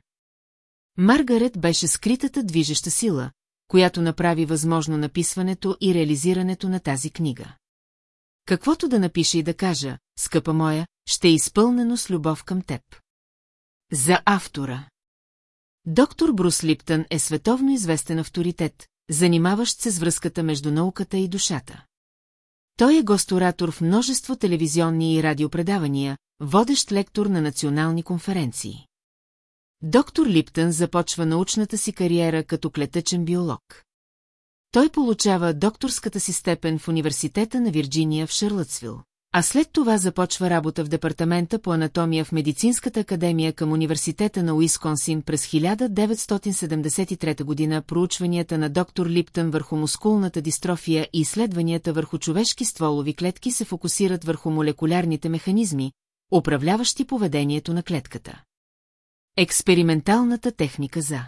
Маргарет беше скритата движеща сила, която направи възможно написването и реализирането на тази книга. Каквото да напиша и да кажа, скъпа моя, ще е изпълнено с любов към теб. За автора Доктор Брус Липтън е световно известен авторитет, занимаващ се с връзката между науката и душата. Той е госторатор в множество телевизионни и радиопредавания, водещ лектор на национални конференции. Доктор Липтън започва научната си кариера като клетъчен биолог. Той получава докторската си степен в Университета на Вирджиния в Шарлътсвил. А след това започва работа в департамента по анатомия в Медицинската академия към Университета на Уисконсин през 1973 година проучванията на доктор Липтън върху мускулната дистрофия и изследванията върху човешки стволови клетки се фокусират върху молекулярните механизми, управляващи поведението на клетката. Експерименталната техника за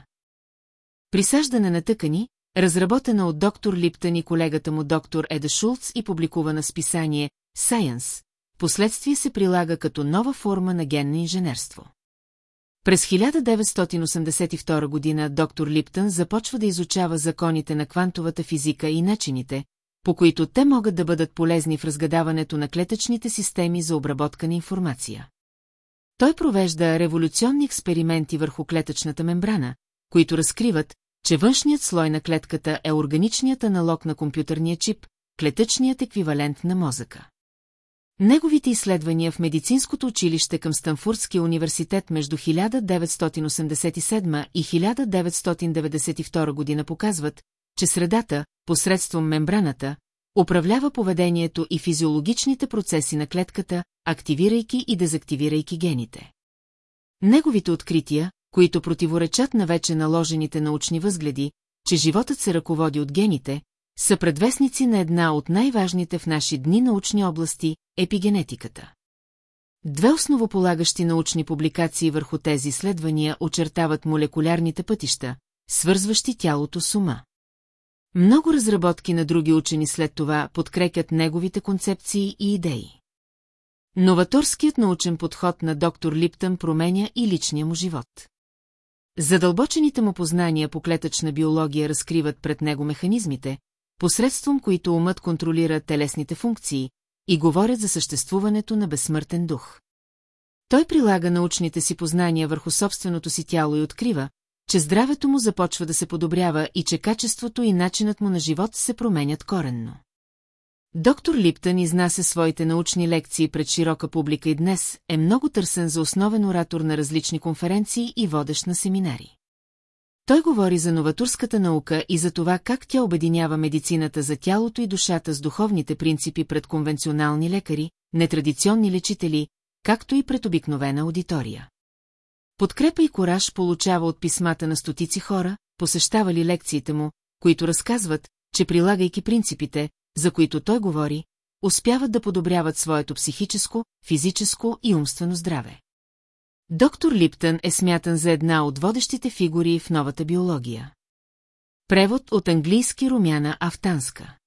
Присаждане на тъкани, разработена от доктор Липтън и колегата му доктор Еда Шулц и публикувана с писание Science, последствие се прилага като нова форма на генно инженерство. През 1982 година доктор Липтън започва да изучава законите на квантовата физика и начините, по които те могат да бъдат полезни в разгадаването на клетъчните системи за обработка на информация. Той провежда революционни експерименти върху клетъчната мембрана, които разкриват, че външният слой на клетката е органичният аналог на компютърния чип, клетъчният еквивалент на мозъка. Неговите изследвания в медицинското училище към Станфурдския университет между 1987 и 1992 година показват, че средата, посредством мембраната, управлява поведението и физиологичните процеси на клетката, активирайки и дезактивирайки гените. Неговите открития, които противоречат на вече наложените научни възгледи, че животът се ръководи от гените, са предвестници на една от най-важните в наши дни научни области – епигенетиката. Две основополагащи научни публикации върху тези изследвания очертават молекулярните пътища, свързващи тялото с ума. Много разработки на други учени след това подкрепят неговите концепции и идеи. Новаторският научен подход на доктор Липтън променя и личния му живот. Задълбочените му познания по клетъчна биология разкриват пред него механизмите, посредством които умът контролира телесните функции и говорят за съществуването на безсмъртен дух. Той прилага научните си познания върху собственото си тяло и открива, че здравето му започва да се подобрява и че качеството и начинът му на живот се променят коренно. Доктор Липтън изнася своите научни лекции пред широка публика и днес е много търсен за основен оратор на различни конференции и водещ на семинари. Той говори за новатурската наука и за това как тя обединява медицината за тялото и душата с духовните принципи пред конвенционални лекари, нетрадиционни лечители, както и пред обикновена аудитория. Подкрепа и кораж получава от писмата на стотици хора, посещавали лекциите му, които разказват, че прилагайки принципите, за които той говори, успяват да подобряват своето психическо, физическо и умствено здраве. Доктор Липтън е смятан за една от водещите фигури в новата биология. Превод от английски Румяна Автанска